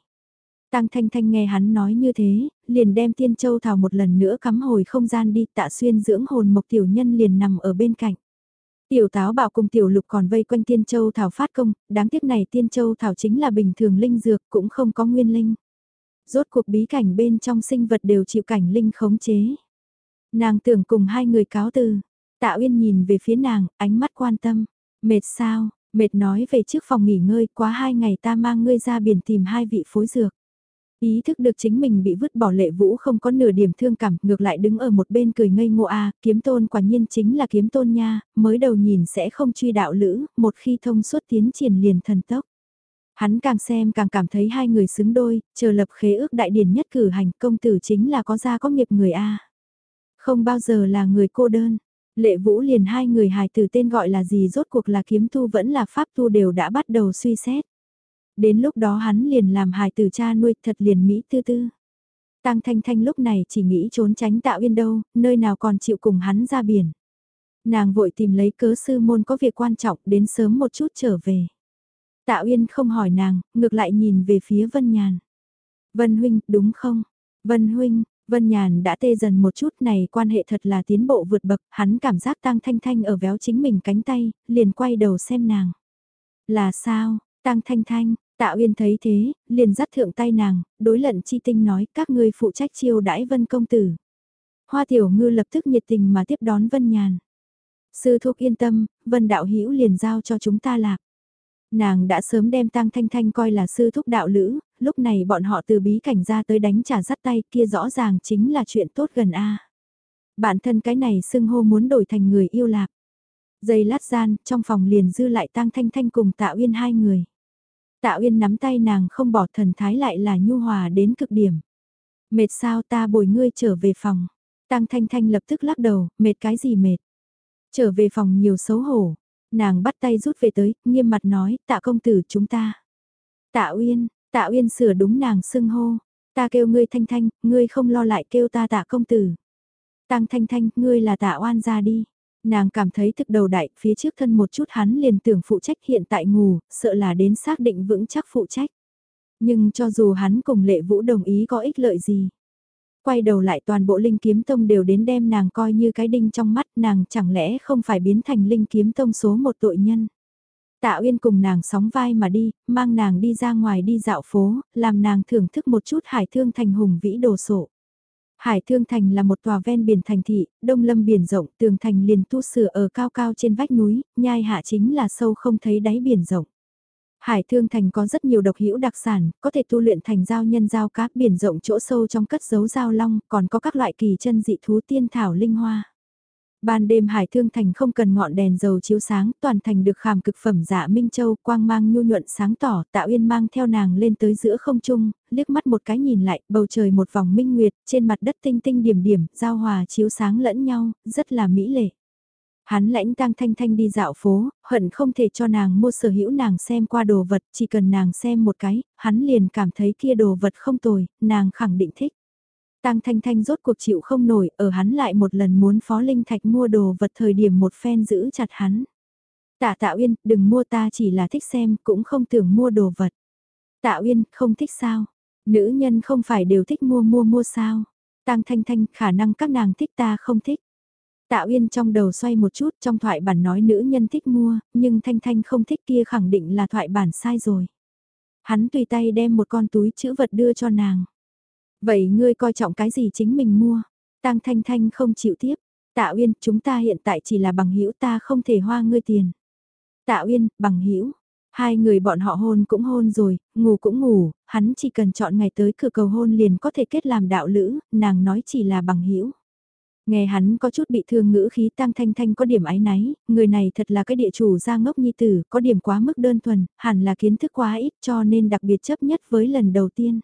Tăng Thanh Thanh nghe hắn nói như thế, liền đem Thiên Châu Thảo một lần nữa cắm hồi không gian đi tạ xuyên dưỡng hồn mộc tiểu nhân liền nằm ở bên cạnh. Tiểu táo bảo cùng tiểu lục còn vây quanh Tiên Châu Thảo phát công, đáng tiếc này Tiên Châu Thảo chính là bình thường linh dược cũng không có nguyên linh. Rốt cuộc bí cảnh bên trong sinh vật đều chịu cảnh linh khống chế. Nàng tưởng cùng hai người cáo từ, tạ uyên nhìn về phía nàng, ánh mắt quan tâm, mệt sao, mệt nói về trước phòng nghỉ ngơi quá hai ngày ta mang ngươi ra biển tìm hai vị phối dược. Ý thức được chính mình bị vứt bỏ lệ vũ không có nửa điểm thương cảm, ngược lại đứng ở một bên cười ngây ngô a kiếm tôn quả nhiên chính là kiếm tôn nha, mới đầu nhìn sẽ không truy đạo lữ, một khi thông suốt tiến triển liền thần tốc. Hắn càng xem càng cảm thấy hai người xứng đôi, chờ lập khế ước đại điển nhất cử hành công tử chính là có gia có nghiệp người A. Không bao giờ là người cô đơn. Lệ Vũ liền hai người hài từ tên gọi là gì rốt cuộc là kiếm tu vẫn là pháp tu đều đã bắt đầu suy xét. Đến lúc đó hắn liền làm hài từ cha nuôi thật liền Mỹ tư tư. Tăng Thanh Thanh lúc này chỉ nghĩ trốn tránh tạo yên đâu, nơi nào còn chịu cùng hắn ra biển. Nàng vội tìm lấy cớ sư môn có việc quan trọng đến sớm một chút trở về. Tạ Uyên không hỏi nàng, ngược lại nhìn về phía Vân Nhàn. Vân Huynh, đúng không? Vân Huynh, Vân Nhàn đã tê dần một chút này quan hệ thật là tiến bộ vượt bậc, hắn cảm giác Tăng Thanh Thanh ở véo chính mình cánh tay, liền quay đầu xem nàng. Là sao, Tăng Thanh Thanh, Tạ Uyên thấy thế, liền dắt thượng tay nàng, đối lận chi tinh nói các ngươi phụ trách chiêu đãi Vân Công Tử. Hoa Tiểu Ngư lập tức nhiệt tình mà tiếp đón Vân Nhàn. Sư thúc yên tâm, Vân Đạo Hữu liền giao cho chúng ta lạc. Nàng đã sớm đem Tăng Thanh Thanh coi là sư thúc đạo lữ, lúc này bọn họ từ bí cảnh ra tới đánh trả dắt tay kia rõ ràng chính là chuyện tốt gần a. Bản thân cái này xưng hô muốn đổi thành người yêu lạc. Giây lát gian, trong phòng liền dư lại Tăng Thanh Thanh cùng Tạ Uyên hai người. Tạ Uyên nắm tay nàng không bỏ thần thái lại là nhu hòa đến cực điểm. Mệt sao ta bồi ngươi trở về phòng. Tăng Thanh Thanh lập tức lắc đầu, mệt cái gì mệt. Trở về phòng nhiều xấu hổ, Nàng bắt tay rút về tới, nghiêm mặt nói, tạ công tử chúng ta. Tạ Uyên, tạ Uyên sửa đúng nàng xưng hô. Ta kêu ngươi thanh thanh, ngươi không lo lại kêu ta tạ công tử. Tăng thanh thanh, ngươi là tạ oan ra đi. Nàng cảm thấy thực đầu đại, phía trước thân một chút hắn liền tưởng phụ trách hiện tại ngủ, sợ là đến xác định vững chắc phụ trách. Nhưng cho dù hắn cùng lệ vũ đồng ý có ích lợi gì, quay đầu lại toàn bộ linh kiếm tông đều đến đem nàng coi như cái đinh trong mắt nàng chẳng lẽ không phải biến thành linh kiếm tông số một tội nhân. Tạ Uyên cùng nàng sóng vai mà đi, mang nàng đi ra ngoài đi dạo phố, làm nàng thưởng thức một chút hải thương thành hùng vĩ đồ sộ. Hải Thương Thành là một tòa ven biển thành thị, đông lâm biển rộng, tường thành liền tu sửa ở cao cao trên vách núi, nhai hạ chính là sâu không thấy đáy biển rộng. Hải Thương Thành có rất nhiều độc hữu đặc sản, có thể tu luyện thành giao nhân giao cá biển rộng chỗ sâu trong cất giấu giao long, còn có các loại kỳ chân dị thú tiên thảo linh hoa. Ban đêm Hải Thương Thành không cần ngọn đèn dầu chiếu sáng, toàn thành được khảm cực phẩm giả Minh Châu, quang mang nhu nhuận sáng tỏ, tạo yên mang theo nàng lên tới giữa không trung, liếc mắt một cái nhìn lại, bầu trời một vòng minh nguyệt, trên mặt đất tinh tinh điểm điểm, giao hòa chiếu sáng lẫn nhau, rất là mỹ lệ. Hắn lãnh tang thanh thanh đi dạo phố, hận không thể cho nàng mua sở hữu nàng xem qua đồ vật, chỉ cần nàng xem một cái, hắn liền cảm thấy kia đồ vật không tồi, nàng khẳng định thích. Tang Thanh Thanh rốt cuộc chịu không nổi, ở hắn lại một lần muốn Phó Linh Thạch mua đồ vật thời điểm một phen giữ chặt hắn. Tạ Tạ Uyên, đừng mua ta chỉ là thích xem, cũng không tưởng mua đồ vật. Tạ Uyên, không thích sao? Nữ nhân không phải đều thích mua mua mua sao? Tang Thanh Thanh, khả năng các nàng thích ta không thích. Tạ Uyên trong đầu xoay một chút trong thoại bản nói nữ nhân thích mua, nhưng Thanh Thanh không thích kia khẳng định là thoại bản sai rồi. Hắn tùy tay đem một con túi chữ vật đưa cho nàng. Vậy ngươi coi trọng cái gì chính mình mua? Tăng Thanh Thanh không chịu tiếp. Tạ Uyên, chúng ta hiện tại chỉ là bằng hữu ta không thể hoa ngươi tiền. Tạ Uyên, bằng hữu Hai người bọn họ hôn cũng hôn rồi, ngủ cũng ngủ, hắn chỉ cần chọn ngày tới cửa cầu hôn liền có thể kết làm đạo lữ, nàng nói chỉ là bằng hữu Nghe hắn có chút bị thương ngữ khí tăng thanh thanh có điểm ái náy, người này thật là cái địa chủ gia ngốc nhi tử, có điểm quá mức đơn thuần, hẳn là kiến thức quá ít cho nên đặc biệt chấp nhất với lần đầu tiên.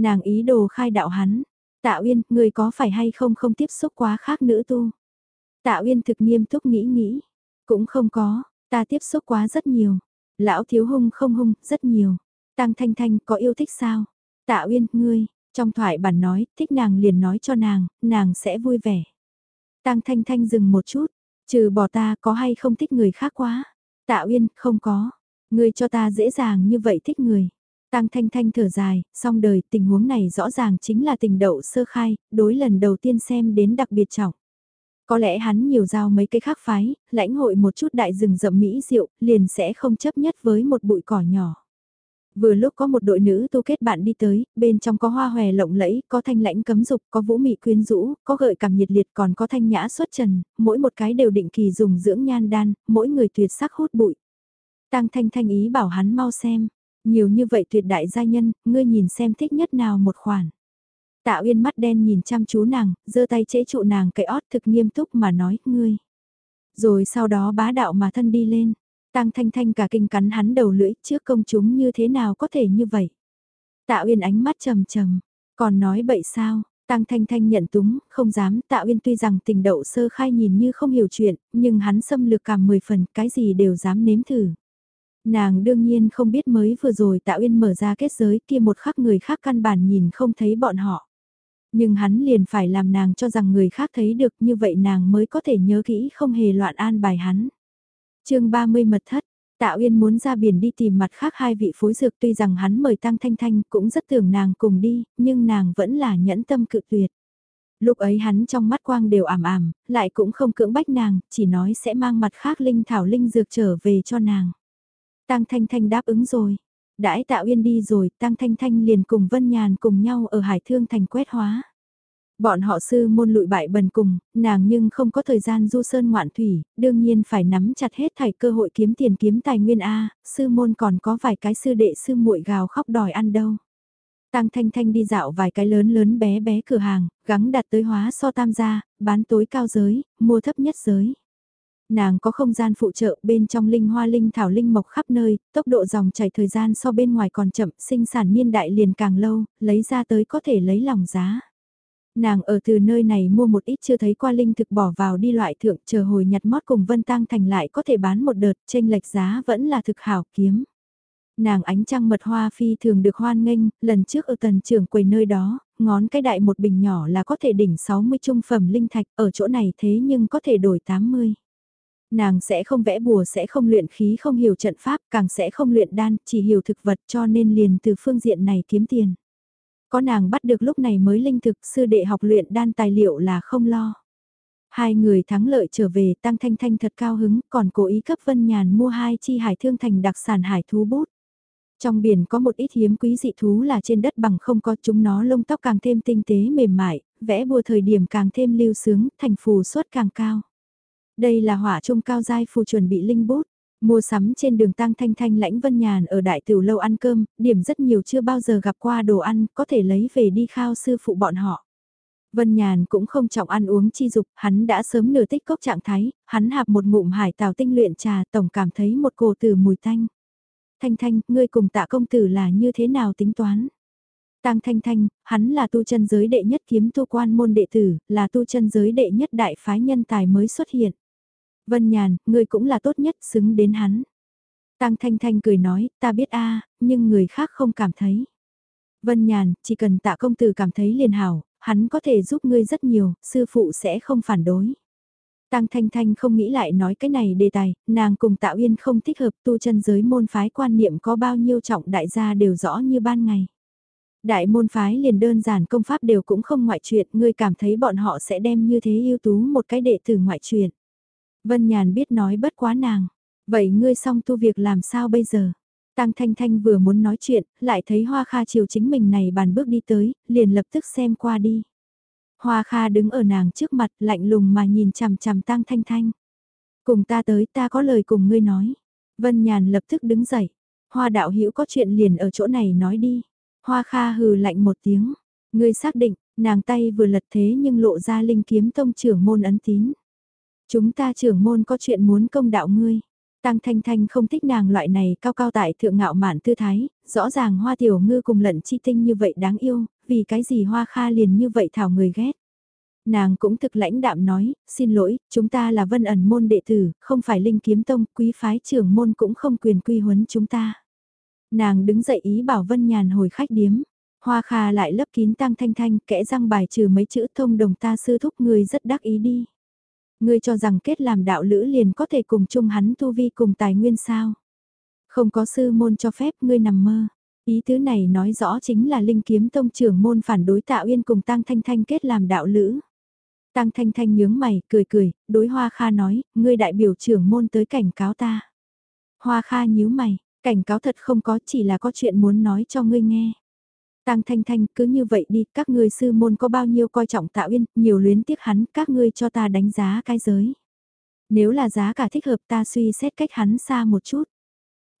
Nàng ý đồ khai đạo hắn, tạ uyên, người có phải hay không không tiếp xúc quá khác nữ tu. Tạ uyên thực nghiêm túc nghĩ nghĩ, cũng không có, ta tiếp xúc quá rất nhiều. Lão thiếu hung không hung, rất nhiều. Tăng thanh thanh có yêu thích sao? Tạ uyên, ngươi, trong thoại bản nói, thích nàng liền nói cho nàng, nàng sẽ vui vẻ. Tăng Thanh Thanh dừng một chút, trừ bỏ ta có hay không thích người khác quá. Tạ Uyên, không có. ngươi cho ta dễ dàng như vậy thích người. Tăng Thanh Thanh thở dài, song đời tình huống này rõ ràng chính là tình đậu sơ khai, đối lần đầu tiên xem đến đặc biệt trọng. Có lẽ hắn nhiều giao mấy cái khác phái, lãnh hội một chút đại rừng rậm mỹ diệu, liền sẽ không chấp nhất với một bụi cỏ nhỏ. Vừa lúc có một đội nữ tu kết bạn đi tới, bên trong có hoa hòe lộng lẫy, có thanh lãnh cấm dục, có vũ mị quyến rũ, có gợi cảm nhiệt liệt còn có thanh nhã xuất trần, mỗi một cái đều định kỳ dùng dưỡng nhan đan, mỗi người tuyệt sắc hút bụi. Tăng thanh thanh ý bảo hắn mau xem. Nhiều như vậy tuyệt đại gia nhân, ngươi nhìn xem thích nhất nào một khoản. Tạ Uyên mắt đen nhìn chăm chú nàng, giơ tay chế trụ nàng cậy ót thực nghiêm túc mà nói, ngươi. Rồi sau đó bá đạo mà thân đi lên, Tăng Thanh Thanh cả kinh cắn hắn đầu lưỡi trước công chúng như thế nào có thể như vậy. Tạ Uyên ánh mắt trầm trầm, còn nói bậy sao, Tăng Thanh Thanh nhận túng, không dám, Tạ Uyên tuy rằng tình đậu sơ khai nhìn như không hiểu chuyện, nhưng hắn xâm lược cả 10 phần, cái gì đều dám nếm thử. Nàng đương nhiên không biết mới vừa rồi Tạ Uyên mở ra kết giới kia một khắc người khác căn bản nhìn không thấy bọn họ. Nhưng hắn liền phải làm nàng cho rằng người khác thấy được như vậy nàng mới có thể nhớ kỹ không hề loạn an bài hắn. chương 30 mật thất, Tạ Uyên muốn ra biển đi tìm mặt khác hai vị phối dược tuy rằng hắn mời Tăng Thanh Thanh cũng rất tưởng nàng cùng đi, nhưng nàng vẫn là nhẫn tâm cự tuyệt. Lúc ấy hắn trong mắt quang đều ảm ảm, lại cũng không cưỡng bách nàng, chỉ nói sẽ mang mặt khác linh thảo linh dược trở về cho nàng. Tăng Thanh Thanh đáp ứng rồi. Đãi Tạ Uyên đi rồi, Tăng Thanh Thanh liền cùng Vân Nhàn cùng nhau ở Hải Thương thành quét hóa. Bọn họ sư môn lụi bại bần cùng, nàng nhưng không có thời gian du sơn ngoạn thủy, đương nhiên phải nắm chặt hết thảy cơ hội kiếm tiền kiếm tài nguyên A, sư môn còn có vài cái sư đệ sư muội gào khóc đòi ăn đâu. Tăng Thanh Thanh đi dạo vài cái lớn lớn bé bé cửa hàng, gắng đặt tới hóa so tam gia, bán tối cao giới, mua thấp nhất giới. Nàng có không gian phụ trợ bên trong linh hoa linh thảo linh mộc khắp nơi, tốc độ dòng chảy thời gian so bên ngoài còn chậm, sinh sản niên đại liền càng lâu, lấy ra tới có thể lấy lòng giá. Nàng ở từ nơi này mua một ít chưa thấy qua linh thực bỏ vào đi loại thượng chờ hồi nhặt mót cùng Vân Tăng Thành lại có thể bán một đợt, tranh lệch giá vẫn là thực hảo kiếm. Nàng ánh trăng mật hoa phi thường được hoan nghênh, lần trước ở tần trưởng quầy nơi đó, ngón cái đại một bình nhỏ là có thể đỉnh 60 trung phẩm linh thạch, ở chỗ này thế nhưng có thể đổi 80. Nàng sẽ không vẽ bùa sẽ không luyện khí không hiểu trận pháp, càng sẽ không luyện đan, chỉ hiểu thực vật cho nên liền từ phương diện này kiếm tiền. Có nàng bắt được lúc này mới linh thực sư đệ học luyện đan tài liệu là không lo. Hai người thắng lợi trở về tăng thanh thanh thật cao hứng còn cố ý cấp Vân Nhàn mua hai chi hải thương thành đặc sản hải thú bút. Trong biển có một ít hiếm quý dị thú là trên đất bằng không có chúng nó lông tóc càng thêm tinh tế mềm mại, vẽ bùa thời điểm càng thêm lưu sướng, thành phù suất càng cao. Đây là hỏa trung cao giai phù chuẩn bị linh bút. Mua sắm trên đường Tăng Thanh Thanh lãnh Vân Nhàn ở đại tiểu lâu ăn cơm, điểm rất nhiều chưa bao giờ gặp qua đồ ăn, có thể lấy về đi khao sư phụ bọn họ. Vân Nhàn cũng không trọng ăn uống chi dục, hắn đã sớm nửa tích cốc trạng thái, hắn hạp một ngụm hải tào tinh luyện trà tổng cảm thấy một cổ từ mùi thanh. Thanh Thanh, ngươi cùng tạ công tử là như thế nào tính toán? Tăng Thanh Thanh, hắn là tu chân giới đệ nhất kiếm tu quan môn đệ tử, là tu chân giới đệ nhất đại phái nhân tài mới xuất hiện. Vân Nhàn, ngươi cũng là tốt nhất, xứng đến hắn. Tăng Thanh Thanh cười nói, ta biết a, nhưng người khác không cảm thấy. Vân Nhàn, chỉ cần tạ công tử cảm thấy liền hảo, hắn có thể giúp ngươi rất nhiều, sư phụ sẽ không phản đối. Tăng Thanh Thanh không nghĩ lại nói cái này đề tài, nàng cùng Tạ Uyên không thích hợp tu chân giới môn phái quan niệm có bao nhiêu trọng đại gia đều rõ như ban ngày. Đại môn phái liền đơn giản công pháp đều cũng không ngoại chuyện, ngươi cảm thấy bọn họ sẽ đem như thế ưu tú một cái đệ tử ngoại chuyện. Vân Nhàn biết nói bất quá nàng. Vậy ngươi xong tu việc làm sao bây giờ? Tăng Thanh Thanh vừa muốn nói chuyện, lại thấy Hoa Kha chiều chính mình này bàn bước đi tới, liền lập tức xem qua đi. Hoa Kha đứng ở nàng trước mặt lạnh lùng mà nhìn chằm chằm Tăng Thanh Thanh. Cùng ta tới ta có lời cùng ngươi nói. Vân Nhàn lập tức đứng dậy. Hoa đạo hữu có chuyện liền ở chỗ này nói đi. Hoa Kha hừ lạnh một tiếng. Ngươi xác định, nàng tay vừa lật thế nhưng lộ ra linh kiếm tông trưởng môn ấn tín. Chúng ta trưởng môn có chuyện muốn công đạo ngươi. Tăng Thanh Thanh không thích nàng loại này cao cao tại thượng ngạo mạn tư thái, rõ ràng hoa tiểu ngư cùng lận chi tinh như vậy đáng yêu, vì cái gì hoa kha liền như vậy thảo người ghét. Nàng cũng thực lãnh đạm nói, xin lỗi, chúng ta là vân ẩn môn đệ tử, không phải linh kiếm tông, quý phái trưởng môn cũng không quyền quy huấn chúng ta. Nàng đứng dậy ý bảo vân nhàn hồi khách điếm. Hoa kha lại lấp kín tăng thanh thanh, kẽ răng bài trừ mấy chữ thông đồng ta sư thúc người rất đắc ý đi. Ngươi cho rằng kết làm đạo lữ liền có thể cùng chung hắn tu vi cùng tài nguyên sao? Không có sư môn cho phép ngươi nằm mơ. Ý tứ này nói rõ chính là Linh Kiếm Tông trưởng môn phản đối Tạ Uyên cùng Tăng Thanh Thanh kết làm đạo lữ. Tăng Thanh Thanh nhướng mày, cười cười, đối Hoa Kha nói, ngươi đại biểu trưởng môn tới cảnh cáo ta. Hoa Kha nhíu mày, cảnh cáo thật không có chỉ là có chuyện muốn nói cho ngươi nghe. Tang Thanh Thanh cứ như vậy đi, các ngươi sư môn có bao nhiêu coi trọng Tạ Uyên, nhiều luyến tiếc hắn, các ngươi cho ta đánh giá cái giới. Nếu là giá cả thích hợp ta suy xét cách hắn xa một chút.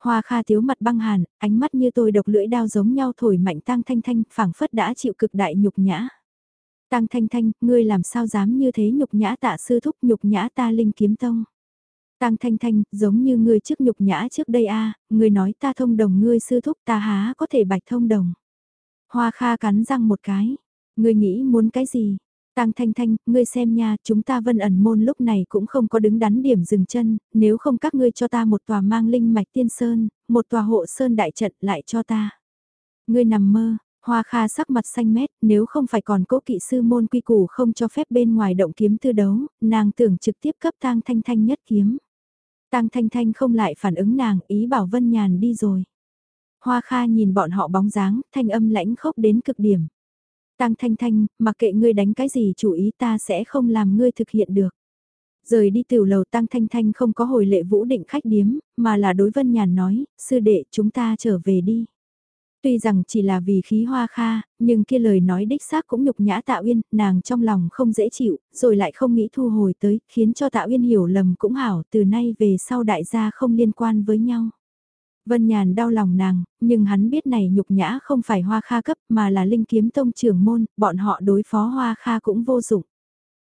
Hoa Kha thiếu mặt băng hàn, ánh mắt như tôi độc lưỡi đao giống nhau thổi mạnh Tang Thanh Thanh, phảng phất đã chịu cực đại nhục nhã. Tang Thanh Thanh, ngươi làm sao dám như thế nhục nhã tạ sư thúc nhục nhã ta linh kiếm tông. Tang Thanh Thanh, giống như ngươi trước nhục nhã trước đây a, ngươi nói ta thông đồng ngươi sư thúc ta há có thể bạch thông đồng. Hoa Kha cắn răng một cái, ngươi nghĩ muốn cái gì? Tang Thanh Thanh, ngươi xem nha, chúng ta vân ẩn môn lúc này cũng không có đứng đắn điểm dừng chân, nếu không các ngươi cho ta một tòa mang linh mạch tiên sơn, một tòa hộ sơn đại trận lại cho ta. Ngươi nằm mơ, Hoa Kha sắc mặt xanh mét, nếu không phải còn cố kỵ sư môn quy củ không cho phép bên ngoài động kiếm tư đấu, nàng tưởng trực tiếp cấp Tang Thanh Thanh nhất kiếm. Tang Thanh Thanh không lại phản ứng nàng, ý bảo Vân Nhàn đi rồi. Hoa Kha nhìn bọn họ bóng dáng, thanh âm lãnh khốc đến cực điểm. Tang Thanh Thanh, mặc kệ ngươi đánh cái gì chủ ý ta sẽ không làm ngươi thực hiện được. Rời đi tiểu lầu Tăng Thanh Thanh không có hồi lệ vũ định khách điếm, mà là đối Vân Nhàn nói, sư đệ chúng ta trở về đi. Tuy rằng chỉ là vì khí hoa kha, nhưng kia lời nói đích xác cũng nhục nhã Tạ Uyên, nàng trong lòng không dễ chịu, rồi lại không nghĩ thu hồi tới, khiến cho Tạ Uyên hiểu lầm cũng hảo, từ nay về sau đại gia không liên quan với nhau. Vân Nhàn đau lòng nàng, nhưng hắn biết này nhục nhã không phải hoa kha cấp mà là linh kiếm tông trưởng môn, bọn họ đối phó hoa kha cũng vô dụng.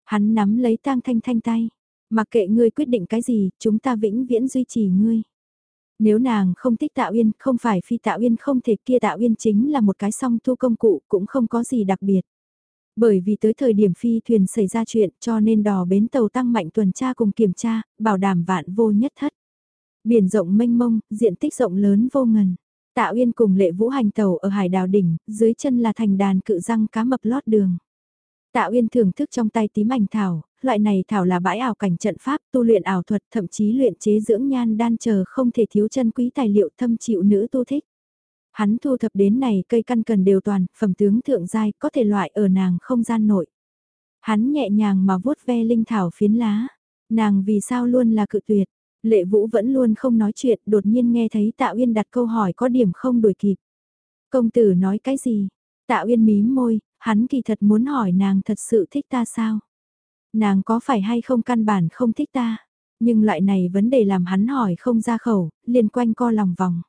Hắn nắm lấy tang thanh thanh tay, mặc kệ ngươi quyết định cái gì, chúng ta vĩnh viễn duy trì ngươi. Nếu nàng không thích tạo Uyên, không phải phi tạo Uyên không thể kia tạo Uyên chính là một cái song thu công cụ cũng không có gì đặc biệt. Bởi vì tới thời điểm phi thuyền xảy ra chuyện cho nên đò bến tàu tăng mạnh tuần tra cùng kiểm tra, bảo đảm vạn vô nhất thất. Biển rộng mênh mông, diện tích rộng lớn vô ngần. Tạ Uyên cùng lệ vũ hành tàu ở hải đảo đỉnh, dưới chân là thành đàn cự răng cá mập lót đường. Tạ Uyên thưởng thức trong tay tím ảnh thảo, loại này thảo là bãi ảo cảnh trận pháp, tu luyện ảo thuật, thậm chí luyện chế dưỡng nhan đan chờ không thể thiếu chân quý tài liệu thâm chịu nữ tu thích. Hắn thu thập đến này cây căn cần đều toàn, phẩm tướng thượng giai, có thể loại ở nàng không gian nội. Hắn nhẹ nhàng mà vuốt ve linh thảo phiến lá. Nàng vì sao luôn là cự tuyệt. Lệ Vũ vẫn luôn không nói chuyện, đột nhiên nghe thấy Tạ Uyên đặt câu hỏi có điểm không đuổi kịp. Công tử nói cái gì? Tạ Uyên mím môi, hắn kỳ thật muốn hỏi nàng thật sự thích ta sao? Nàng có phải hay không căn bản không thích ta? Nhưng loại này vấn đề làm hắn hỏi không ra khẩu, liền quanh co lòng vòng.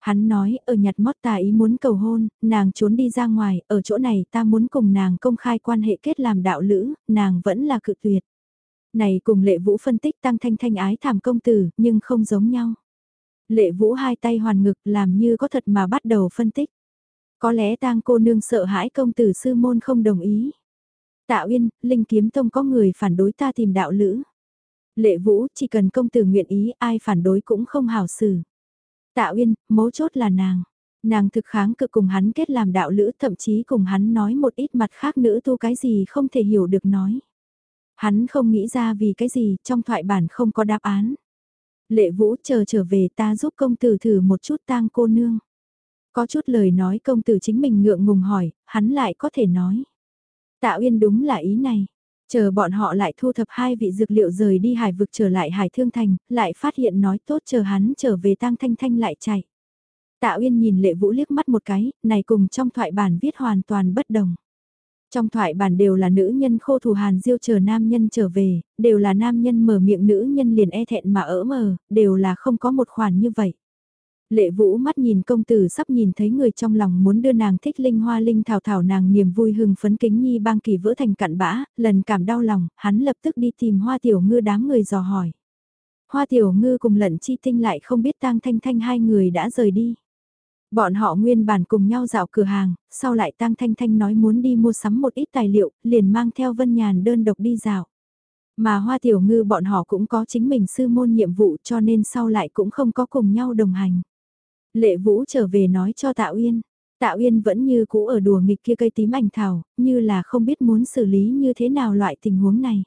Hắn nói, ở nhặt mót ta ý muốn cầu hôn, nàng trốn đi ra ngoài, ở chỗ này ta muốn cùng nàng công khai quan hệ kết làm đạo lữ, nàng vẫn là cự tuyệt. Này cùng lệ vũ phân tích tăng thanh thanh ái thảm công tử, nhưng không giống nhau. Lệ vũ hai tay hoàn ngực làm như có thật mà bắt đầu phân tích. Có lẽ tang cô nương sợ hãi công tử sư môn không đồng ý. Tạ Uyên, Linh Kiếm Tông có người phản đối ta tìm đạo lữ. Lệ Vũ, chỉ cần công tử nguyện ý ai phản đối cũng không hảo xử. Tạ Uyên, mấu chốt là nàng. Nàng thực kháng cực cùng hắn kết làm đạo lữ thậm chí cùng hắn nói một ít mặt khác nữ tu cái gì không thể hiểu được nói. Hắn không nghĩ ra vì cái gì trong thoại bản không có đáp án. Lệ Vũ chờ trở về ta giúp công tử thử một chút tang cô nương. Có chút lời nói công tử chính mình ngượng ngùng hỏi, hắn lại có thể nói. Tạ Uyên đúng là ý này. Chờ bọn họ lại thu thập hai vị dược liệu rời đi hải vực trở lại hải thương thành, lại phát hiện nói tốt chờ hắn trở về tang thanh thanh lại chạy. Tạ Uyên nhìn lệ vũ liếc mắt một cái, này cùng trong thoại bản viết hoàn toàn bất đồng. Trong thoại bản đều là nữ nhân khô thù hàn diêu chờ nam nhân trở về, đều là nam nhân mở miệng nữ nhân liền e thẹn mà ỡ mờ, đều là không có một khoản như vậy. Lệ vũ mắt nhìn công tử sắp nhìn thấy người trong lòng muốn đưa nàng thích linh hoa linh thảo thảo nàng niềm vui hưng phấn kính nhi bang kỳ vỡ thành cặn bã, lần cảm đau lòng, hắn lập tức đi tìm hoa tiểu ngư đám người dò hỏi. Hoa tiểu ngư cùng lận chi tinh lại không biết tang thanh thanh hai người đã rời đi. Bọn họ nguyên bản cùng nhau dạo cửa hàng, sau lại tăng thanh thanh nói muốn đi mua sắm một ít tài liệu, liền mang theo vân nhàn đơn độc đi dạo. Mà hoa tiểu ngư bọn họ cũng có chính mình sư môn nhiệm vụ cho nên sau lại cũng không có cùng nhau đồng hành. Lệ Vũ trở về nói cho Tạ Uyên. Tạ Uyên vẫn như cũ ở đùa nghịch kia cây tím ảnh thảo, như là không biết muốn xử lý như thế nào loại tình huống này.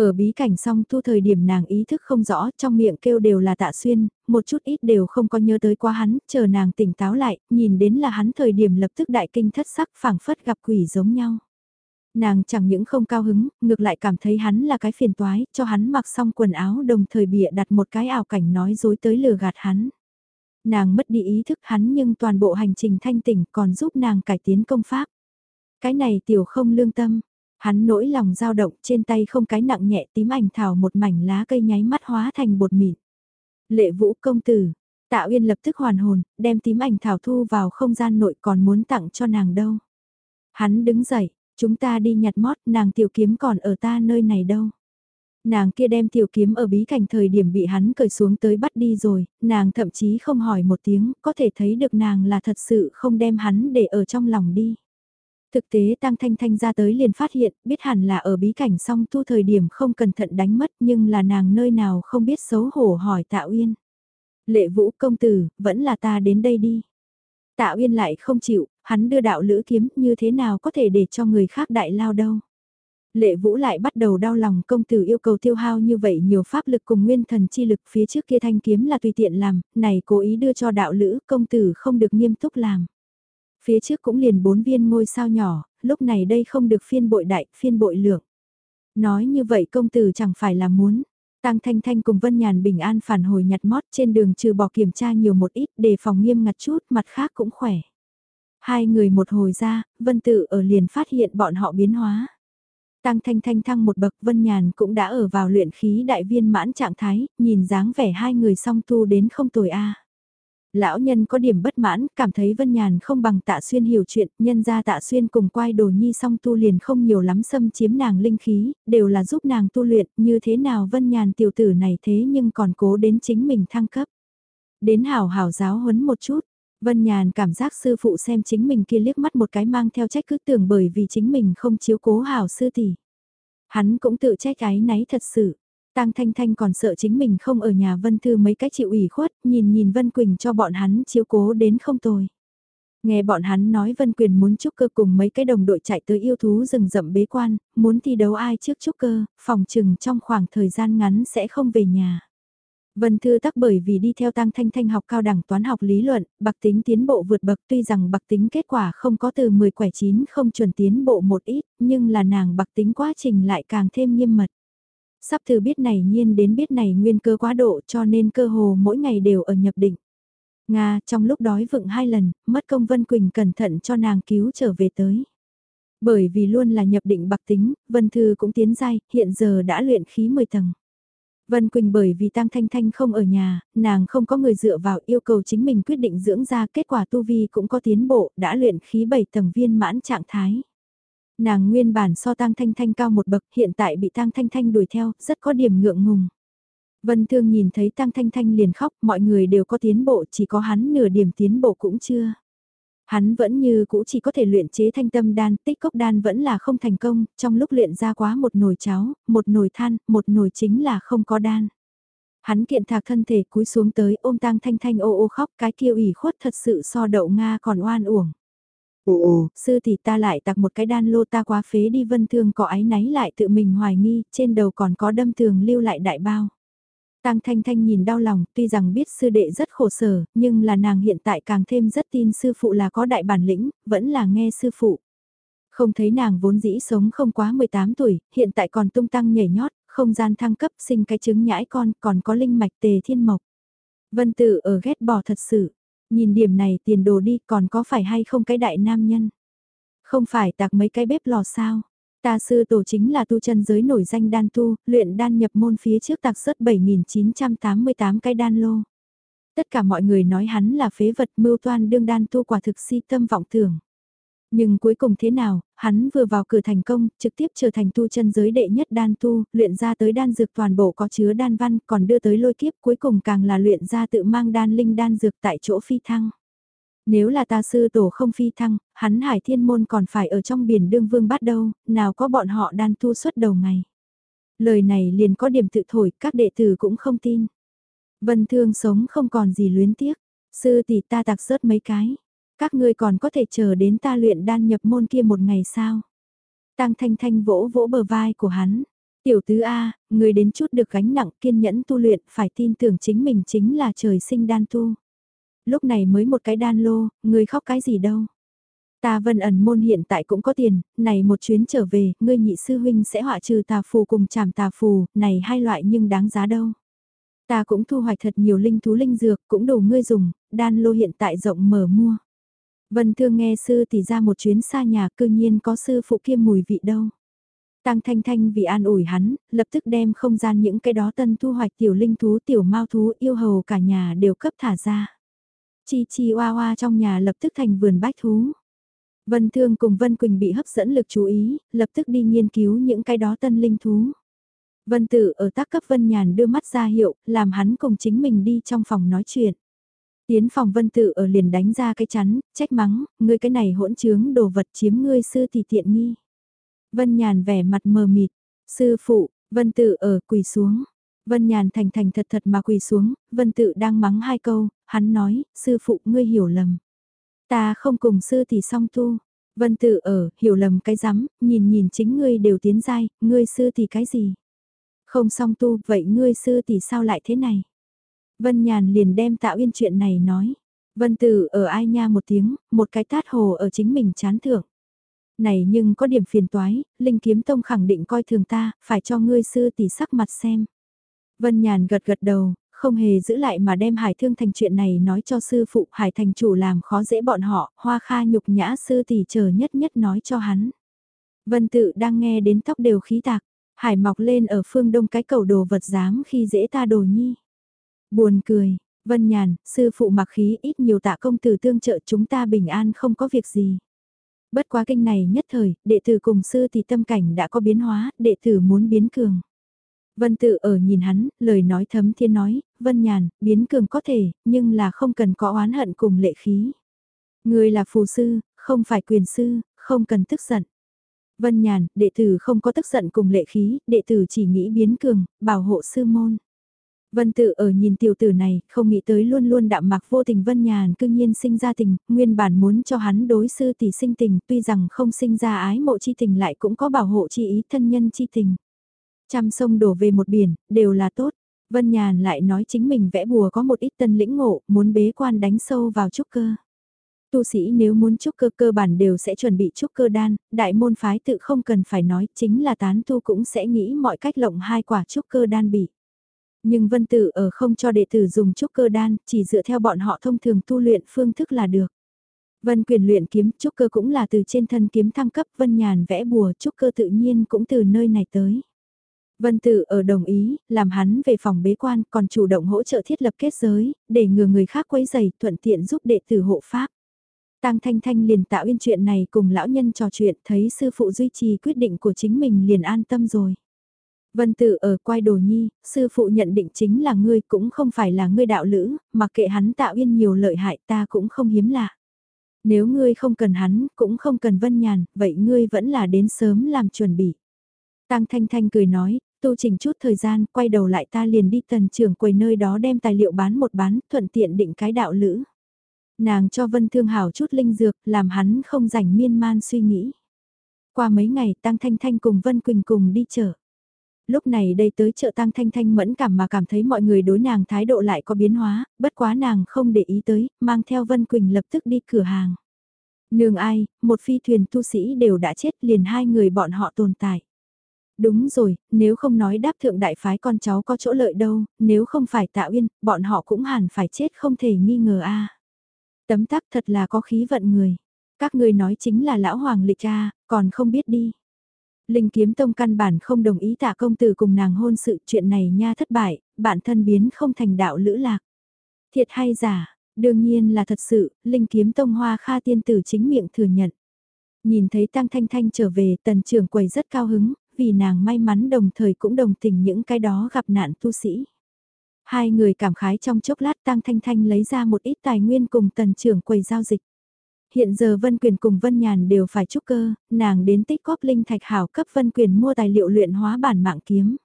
Ở bí cảnh xong thu thời điểm nàng ý thức không rõ, trong miệng kêu đều là tạ xuyên, một chút ít đều không có nhớ tới qua hắn, chờ nàng tỉnh táo lại, nhìn đến là hắn thời điểm lập tức đại kinh thất sắc phảng phất gặp quỷ giống nhau. Nàng chẳng những không cao hứng, ngược lại cảm thấy hắn là cái phiền toái, cho hắn mặc xong quần áo đồng thời bịa đặt một cái ảo cảnh nói dối tới lừa gạt hắn. Nàng mất đi ý thức hắn nhưng toàn bộ hành trình thanh tỉnh còn giúp nàng cải tiến công pháp. Cái này tiểu không lương tâm, hắn nỗi lòng dao động trên tay không cái nặng nhẹ tím ảnh thảo một mảnh lá cây nháy mắt hóa thành bột mịn. Lệ vũ công tử, Tạ Uyên lập tức hoàn hồn, đem tím ảnh thảo thu vào không gian nội còn muốn tặng cho nàng đâu. Hắn đứng dậy, chúng ta đi nhặt mót, nàng tiểu kiếm còn ở ta nơi này đâu. Nàng kia đem tiểu kiếm ở bí cảnh thời điểm bị hắn cởi xuống tới bắt đi rồi, nàng thậm chí không hỏi một tiếng, có thể thấy được nàng là thật sự không đem hắn để ở trong lòng đi. Thực tế Tăng Thanh Thanh ra tới liền phát hiện, biết hẳn là ở bí cảnh song tu thời điểm không cẩn thận đánh mất nhưng là nàng nơi nào không biết xấu hổ hỏi Tạ Uyên. Lệ vũ công tử, vẫn là ta đến đây đi. Tạ Uyên lại không chịu, hắn đưa đạo lữ kiếm như thế nào có thể để cho người khác đại lao đâu. Lệ Vũ lại bắt đầu đau lòng công tử yêu cầu tiêu hao như vậy nhiều pháp lực cùng nguyên thần chi lực phía trước kia thanh kiếm là tùy tiện làm, này cố ý đưa cho đạo lữ công tử không được nghiêm túc làm. Phía trước cũng liền bốn viên ngôi sao nhỏ, lúc này đây không được phiên bội đại, phiên bội lượng. Nói như vậy công tử chẳng phải là muốn. Tăng Thanh Thanh cùng Vân Nhàn bình an phản hồi nhặt mót trên đường trừ bỏ kiểm tra nhiều một ít để phòng nghiêm ngặt chút, mặt khác cũng khỏe. Hai người một hồi ra, Vân Tự ở liền phát hiện bọn họ biến hóa. Tăng Thanh Thanh thăng một bậc Vân Nhàn cũng đã ở vào luyện khí đại viên mãn trạng thái, nhìn dáng vẻ hai người song tu đến không tồi a. Lão nhân có điểm bất mãn, cảm thấy Vân Nhàn không bằng tạ xuyên hiểu chuyện, nhân ra tạ xuyên cùng quay đồ nhi song tu liền không nhiều lắm xâm chiếm nàng linh khí, đều là giúp nàng tu luyện, như thế nào Vân Nhàn tiểu tử này thế nhưng còn cố đến chính mình thăng cấp. Đến hảo hảo giáo huấn một chút, Vân Nhàn cảm giác sư phụ xem chính mình kia liếc mắt một cái mang theo trách cứ tưởng bởi vì chính mình không chiếu cố hảo sư tỷ. Hắn cũng tự trách ái náy thật sự. Tang Thanh Thanh còn sợ chính mình không ở nhà Vân Thư mấy cách chịu ủy khuất, nhìn nhìn Vân Quỳnh cho bọn hắn chiếu cố đến không tồi. Nghe bọn hắn nói Vân Quyền muốn chúc cơ cùng mấy cái đồng đội chạy tới yêu thú rừng rậm bế quan, muốn thi đấu ai trước chúc cơ, phòng trừng trong khoảng thời gian ngắn sẽ không về nhà. Vân Thư tắc bởi vì đi theo Tăng Thanh Thanh học cao đẳng toán học lý luận, bạc tính tiến bộ vượt bậc tuy rằng bạc tính kết quả không có từ 10 quẻ 9 không chuẩn tiến bộ một ít, nhưng là nàng bạc tính quá trình lại càng thêm nghiêm mật. Sắp từ biết này nhiên đến biết này nguyên cơ quá độ cho nên cơ hồ mỗi ngày đều ở nhập định. Nga trong lúc đói vựng hai lần, mất công Vân Quỳnh cẩn thận cho nàng cứu trở về tới. Bởi vì luôn là nhập định bạc tính, Vân Thư cũng tiến dai, hiện giờ đã luyện khí 10 tầng. Vân Quỳnh bởi vì Tăng Thanh Thanh không ở nhà, nàng không có người dựa vào yêu cầu chính mình quyết định dưỡng ra kết quả tu vi cũng có tiến bộ, đã luyện khí 7 tầng viên mãn trạng thái. Nàng nguyên bản so Tăng Thanh Thanh cao một bậc, hiện tại bị Tăng Thanh Thanh đuổi theo, rất có điểm ngượng ngùng. Vân Thương nhìn thấy Tăng Thanh Thanh liền khóc, mọi người đều có tiến bộ, chỉ có hắn nửa điểm tiến bộ cũng chưa. Hắn vẫn như cũ chỉ có thể luyện chế thanh tâm đan, tích cốc đan vẫn là không thành công, trong lúc luyện ra quá một nồi cháo, một nồi than, một nồi chính là không có đan. Hắn kiện thạc thân thể cúi xuống tới ôm tang thanh thanh ô ô khóc cái kia ủy khuất thật sự so đậu Nga còn oan uổng. Ồ ồ, sư thì ta lại tặc một cái đan lô ta quá phế đi vân thương có ái náy lại tự mình hoài nghi, trên đầu còn có đâm thường lưu lại đại bao. tăng Thanh Thanh nhìn đau lòng, tuy rằng biết sư đệ rất khổ sở, nhưng là nàng hiện tại càng thêm rất tin sư phụ là có đại bản lĩnh, vẫn là nghe sư phụ. Không thấy nàng vốn dĩ sống không quá 18 tuổi, hiện tại còn tung tăng nhảy nhót, không gian thăng cấp sinh cái trứng nhãi con, còn có linh mạch tề thiên mộc. Vân Tử ở ghét bỏ thật sự, nhìn điểm này tiền đồ đi còn có phải hay không cái đại nam nhân. Không phải tạc mấy cái bếp lò sao. Ta sư tổ chính là tu chân giới nổi danh đan tu, luyện đan nhập môn phía trước tạc xuất 7.988 cái đan lô. Tất cả mọi người nói hắn là phế vật mưu toan đương đan tu quả thực si tâm vọng tưởng. Nhưng cuối cùng thế nào, hắn vừa vào cửa thành công, trực tiếp trở thành tu chân giới đệ nhất đan tu, luyện ra tới đan dược toàn bộ có chứa đan văn, còn đưa tới lôi kiếp cuối cùng càng là luyện ra tự mang đan linh đan dược tại chỗ phi thăng. Nếu là ta sư tổ không phi thăng, hắn hải thiên môn còn phải ở trong biển đương vương bắt đâu, nào có bọn họ đan tu suốt đầu ngày. Lời này liền có điểm tự thổi, các đệ tử cũng không tin. Vân thương sống không còn gì luyến tiếc, sư tỷ ta tạc rớt mấy cái. Các ngươi còn có thể chờ đến ta luyện đan nhập môn kia một ngày sao? Tăng thanh thanh vỗ vỗ bờ vai của hắn. Tiểu tứ A, người đến chút được gánh nặng kiên nhẫn tu luyện phải tin tưởng chính mình chính là trời sinh đan tu. Lúc này mới một cái đan lô, người khóc cái gì đâu. Ta vân ẩn môn hiện tại cũng có tiền, này một chuyến trở về, ngươi nhị sư huynh sẽ họa trừ tà phù cùng chảm tà phù, này hai loại nhưng đáng giá đâu. Ta cũng thu hoạch thật nhiều linh thú linh dược, cũng đủ ngươi dùng, đan lô hiện tại rộng mở mua. Vân thương nghe sư tỷ ra một chuyến xa nhà cư nhiên có sư phụ kia mùi vị đâu. Tăng Thanh Thanh vì an ủi hắn, lập tức đem không gian những cái đó tân thu hoạch tiểu linh thú tiểu mau thú yêu hầu cả nhà đều cấp thả ra. Chi chi oa oa trong nhà lập tức thành vườn bách thú. Vân Thương cùng Vân Quỳnh bị hấp dẫn lực chú ý, lập tức đi nghiên cứu những cái đó tân linh thú. Vân Tử ở tác cấp Vân Nhàn đưa mắt ra hiệu, làm hắn cùng chính mình đi trong phòng nói chuyện. Tiến phòng Vân tự ở liền đánh ra cái chắn, trách mắng, ngươi cái này hỗn trướng đồ vật chiếm ngươi sư thì tiện nghi. Vân Nhàn vẻ mặt mờ mịt, sư phụ, Vân tự ở quỳ xuống. Vân Nhàn thành thành thật thật mà quỳ xuống, Vân Tự đang mắng hai câu, hắn nói, sư phụ ngươi hiểu lầm. Ta không cùng sư thì song tu. Vân Tự ở, hiểu lầm cái rắm, nhìn nhìn chính ngươi đều tiến giai, ngươi sư thì cái gì? Không song tu, vậy ngươi sư thì sao lại thế này? Vân Nhàn liền đem tạo yên chuyện này nói. Vân Tử ở ai nha một tiếng, một cái tát hồ ở chính mình chán thưởng. Này nhưng có điểm phiền toái, Linh Kiếm Tông khẳng định coi thường ta, phải cho ngươi sư tỷ sắc mặt xem. Vân Nhàn gật gật đầu, không hề giữ lại mà đem Hải Thương Thành chuyện này nói cho sư phụ Hải Thành chủ làm khó dễ bọn họ, hoa kha nhục nhã sư tỷ chờ nhất nhất nói cho hắn. Vân tự đang nghe đến tóc đều khí tạc, Hải mọc lên ở phương đông cái cầu đồ vật dám khi dễ ta đồ nhi. Buồn cười, Vân Nhàn, sư phụ mặc khí ít nhiều tạ công tử tương trợ chúng ta bình an không có việc gì. Bất quá kinh này nhất thời, đệ tử cùng sư thì tâm cảnh đã có biến hóa, đệ tử muốn biến cường. Vân tự ở nhìn hắn, lời nói thấm thiên nói, Vân nhàn, biến cường có thể, nhưng là không cần có oán hận cùng lệ khí. Người là phù sư, không phải quyền sư, không cần tức giận. Vân nhàn, đệ tử không có tức giận cùng lệ khí, đệ tử chỉ nghĩ biến cường, bảo hộ sư môn. Vân tự ở nhìn tiểu tử này, không nghĩ tới luôn luôn đạm mạc vô tình Vân Nhàn cương nhiên sinh ra tình, nguyên bản muốn cho hắn đối sư tỷ sinh tình, tuy rằng không sinh ra ái mộ chi tình lại cũng có bảo hộ chi ý thân nhân chi tình. Trăm sông đổ về một biển, đều là tốt. Vân Nhàn lại nói chính mình vẽ bùa có một ít tân lĩnh ngộ, muốn bế quan đánh sâu vào trúc cơ. Tu sĩ nếu muốn trúc cơ cơ bản đều sẽ chuẩn bị trúc cơ đan, đại môn phái tự không cần phải nói, chính là tán tu cũng sẽ nghĩ mọi cách lộng hai quả trúc cơ đan bị. Nhưng vân tử ở không cho đệ tử dùng trúc cơ đan, chỉ dựa theo bọn họ thông thường tu luyện phương thức là được. Vân quyền luyện kiếm trúc cơ cũng là từ trên thân kiếm thăng cấp vân nhàn vẽ bùa trúc cơ tự nhiên cũng từ nơi này tới. Vân Tử ở đồng ý, làm hắn về phòng bế quan còn chủ động hỗ trợ thiết lập kết giới, để ngừa người khác quấy giày thuận tiện giúp đệ tử hộ pháp. Tăng Thanh Thanh liền tạo yên chuyện này cùng lão nhân trò chuyện thấy sư phụ duy trì quyết định của chính mình liền an tâm rồi. Vân Tử ở quay đồ nhi, sư phụ nhận định chính là ngươi cũng không phải là ngươi đạo lữ, mà kệ hắn tạo yên nhiều lợi hại ta cũng không hiếm lạ. Nếu ngươi không cần hắn, cũng không cần Vân Nhàn, vậy ngươi vẫn là đến sớm làm chuẩn bị. Tăng Thanh Thanh cười nói, tu chỉnh chút thời gian, quay đầu lại ta liền đi tần trưởng quầy nơi đó đem tài liệu bán một bán, thuận tiện định cái đạo lữ. Nàng cho Vân Thương Hảo chút linh dược, làm hắn không rảnh miên man suy nghĩ. Qua mấy ngày Tăng Thanh Thanh cùng Vân Quỳnh cùng đi chợ. Lúc này đây tới chợ Tăng Thanh Thanh mẫn cảm mà cảm thấy mọi người đối nàng thái độ lại có biến hóa, bất quá nàng không để ý tới, mang theo Vân Quỳnh lập tức đi cửa hàng. Nương ai, một phi thuyền tu sĩ đều đã chết liền hai người bọn họ tồn tại. Đúng rồi, nếu không nói đáp thượng đại phái con cháu có chỗ lợi đâu, nếu không phải tạ uyên bọn họ cũng hẳn phải chết không thể nghi ngờ a. Tấm tắc thật là có khí vận người. Các ngươi nói chính là lão hoàng lịch a, còn không biết đi. Linh kiếm tông căn bản không đồng ý tạ công tử cùng nàng hôn sự chuyện này nha thất bại, bản thân biến không thành đạo lữ lạc. Thiệt hay giả, đương nhiên là thật sự, Linh kiếm tông hoa kha tiên tử chính miệng thừa nhận. Nhìn thấy Tăng Thanh Thanh trở về tần trưởng quầy rất cao hứng, vì nàng may mắn đồng thời cũng đồng tình những cái đó gặp nạn tu sĩ. Hai người cảm khái trong chốc lát Tăng Thanh Thanh lấy ra một ít tài nguyên cùng tần trưởng quầy giao dịch. Hiện giờ Vân Quyền cùng Vân Nhàn đều phải trúc cơ, nàng đến tích góp linh thạch hảo cấp Vân Quyền mua tài liệu luyện hóa bản mạng kiếm.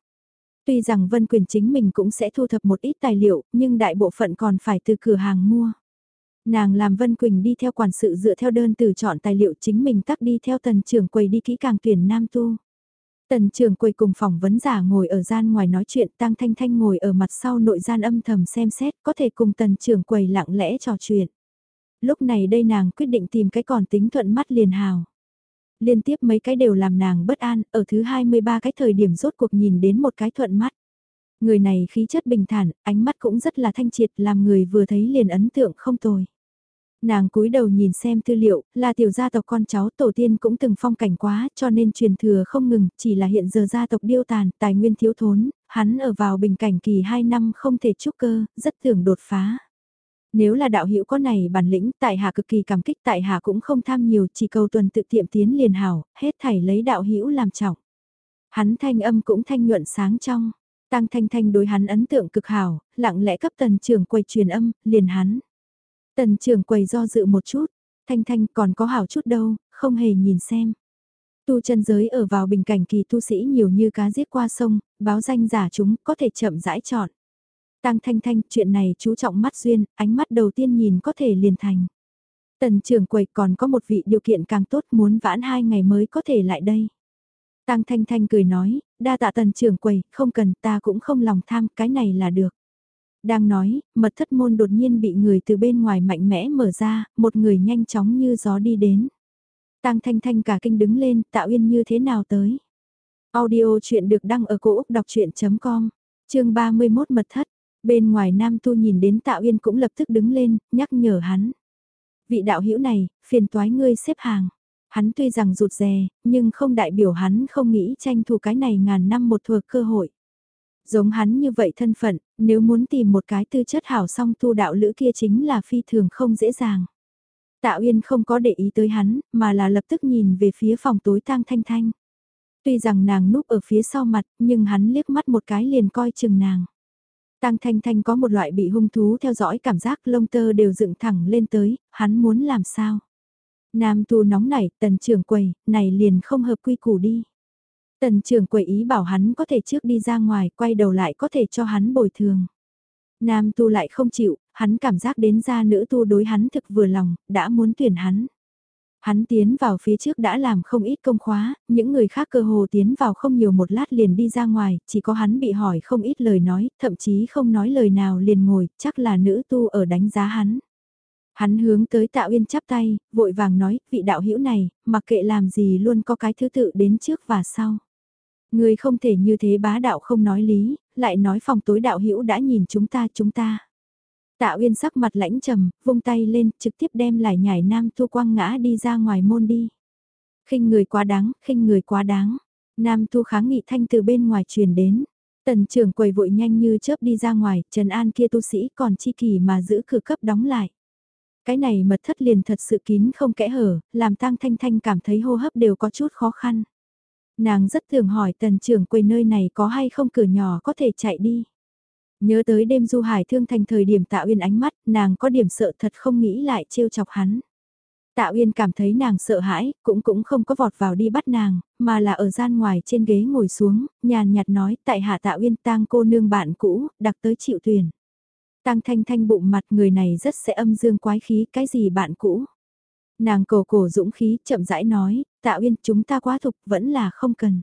Tuy rằng Vân Quyền chính mình cũng sẽ thu thập một ít tài liệu, nhưng đại bộ phận còn phải từ cửa hàng mua. Nàng làm Vân Quỳnh đi theo quản sự dựa theo đơn từ chọn tài liệu chính mình tắc đi theo tần trưởng quầy đi kỹ càng tuyển nam tu. Tần trường quầy cùng phòng vấn giả ngồi ở gian ngoài nói chuyện Tăng Thanh Thanh ngồi ở mặt sau nội gian âm thầm xem xét có thể cùng tần trường quầy lặng lẽ trò chuyện. Lúc này đây nàng quyết định tìm cái còn tính thuận mắt liền hào. Liên tiếp mấy cái đều làm nàng bất an, ở thứ 23 cái thời điểm rốt cuộc nhìn đến một cái thuận mắt. Người này khí chất bình thản, ánh mắt cũng rất là thanh triệt làm người vừa thấy liền ấn tượng không tồi. Nàng cúi đầu nhìn xem tư liệu, là tiểu gia tộc con cháu tổ tiên cũng từng phong cảnh quá cho nên truyền thừa không ngừng, chỉ là hiện giờ gia tộc điêu tàn, tài nguyên thiếu thốn, hắn ở vào bình cảnh kỳ 2 năm không thể trúc cơ, rất tưởng đột phá. Nếu là đạo hữu có này bản lĩnh, tại hạ cực kỳ cảm kích tại hạ cũng không tham nhiều, chỉ cầu tuần tự tiệm tiến liền hảo, hết thảy lấy đạo hữu làm trọng. Hắn thanh âm cũng thanh nhuận sáng trong, tăng thanh thanh đối hắn ấn tượng cực hảo, lặng lẽ cấp tần trưởng quầy truyền âm, liền hắn. Tần trưởng quầy do dự một chút, thanh thanh còn có hảo chút đâu, không hề nhìn xem. Tu chân giới ở vào bình cảnh kỳ tu sĩ nhiều như cá giết qua sông, báo danh giả chúng có thể chậm rãi chọn. Tăng thanh thanh chuyện này chú trọng mắt duyên, ánh mắt đầu tiên nhìn có thể liền thành. Tần trưởng quầy còn có một vị điều kiện càng tốt muốn vãn hai ngày mới có thể lại đây. Tăng thanh thanh cười nói, đa tạ tần trưởng quầy, không cần ta cũng không lòng tham, cái này là được. Đang nói, mật thất môn đột nhiên bị người từ bên ngoài mạnh mẽ mở ra, một người nhanh chóng như gió đi đến. Tăng thanh thanh cả kinh đứng lên, tạo yên như thế nào tới. Audio chuyện được đăng ở cổ Úc đọc chuyện.com, chương 31 mật thất. Bên ngoài Nam Tu nhìn đến Tạo uyên cũng lập tức đứng lên, nhắc nhở hắn. Vị đạo hữu này, phiền toái ngươi xếp hàng. Hắn tuy rằng rụt rè, nhưng không đại biểu hắn không nghĩ tranh thủ cái này ngàn năm một thừa cơ hội. Giống hắn như vậy thân phận, nếu muốn tìm một cái tư chất hảo song tu đạo lữ kia chính là phi thường không dễ dàng. Tạo uyên không có để ý tới hắn, mà là lập tức nhìn về phía phòng tối tang thanh thanh. Tuy rằng nàng núp ở phía sau mặt, nhưng hắn liếc mắt một cái liền coi chừng nàng. Tang Thanh Thanh có một loại bị hung thú theo dõi cảm giác lông tơ đều dựng thẳng lên tới, hắn muốn làm sao? Nam tu nóng nảy, tần trưởng quầy, này liền không hợp quy củ đi. Tần trưởng quầy ý bảo hắn có thể trước đi ra ngoài, quay đầu lại có thể cho hắn bồi thường. Nam tu lại không chịu, hắn cảm giác đến ra nữ tu đối hắn thực vừa lòng, đã muốn tuyển hắn. Hắn tiến vào phía trước đã làm không ít công khóa, những người khác cơ hồ tiến vào không nhiều một lát liền đi ra ngoài, chỉ có hắn bị hỏi không ít lời nói, thậm chí không nói lời nào liền ngồi, chắc là nữ tu ở đánh giá hắn. Hắn hướng tới Tạ Uyên chắp tay, vội vàng nói, vị đạo hữu này, mặc kệ làm gì luôn có cái thứ tự đến trước và sau. Người không thể như thế bá đạo không nói lý, lại nói phòng tối đạo hữu đã nhìn chúng ta chúng ta. Tạ Uyên sắc mặt lãnh trầm, vung tay lên, trực tiếp đem lại nhảy Nam Thu quăng ngã đi ra ngoài môn đi. khinh người quá đáng, khinh người quá đáng. Nam Thu kháng nghị thanh từ bên ngoài truyền đến. Tần trưởng quầy vội nhanh như chớp đi ra ngoài, Trần An kia tu sĩ còn chi kỳ mà giữ cửa cấp đóng lại. Cái này mật thất liền thật sự kín không kẽ hở, làm tang thanh thanh cảm thấy hô hấp đều có chút khó khăn. Nàng rất thường hỏi tần trưởng quầy nơi này có hay không cửa nhỏ có thể chạy đi. Nhớ tới đêm du hải thương thành thời điểm tạo uyên ánh mắt, nàng có điểm sợ thật không nghĩ lại trêu chọc hắn. Tạ Uyên cảm thấy nàng sợ hãi, cũng cũng không có vọt vào đi bắt nàng, mà là ở gian ngoài trên ghế ngồi xuống, nhàn nhạt nói tại hạ Tạ Uyên tang cô nương bạn cũ, đặc tới chịu tuyển. Tang thanh thanh bụng mặt người này rất sẽ âm dương quái khí, cái gì bạn cũ. Nàng cổ cổ dũng khí, chậm rãi nói, Tạ Uyên chúng ta quá thục vẫn là không cần.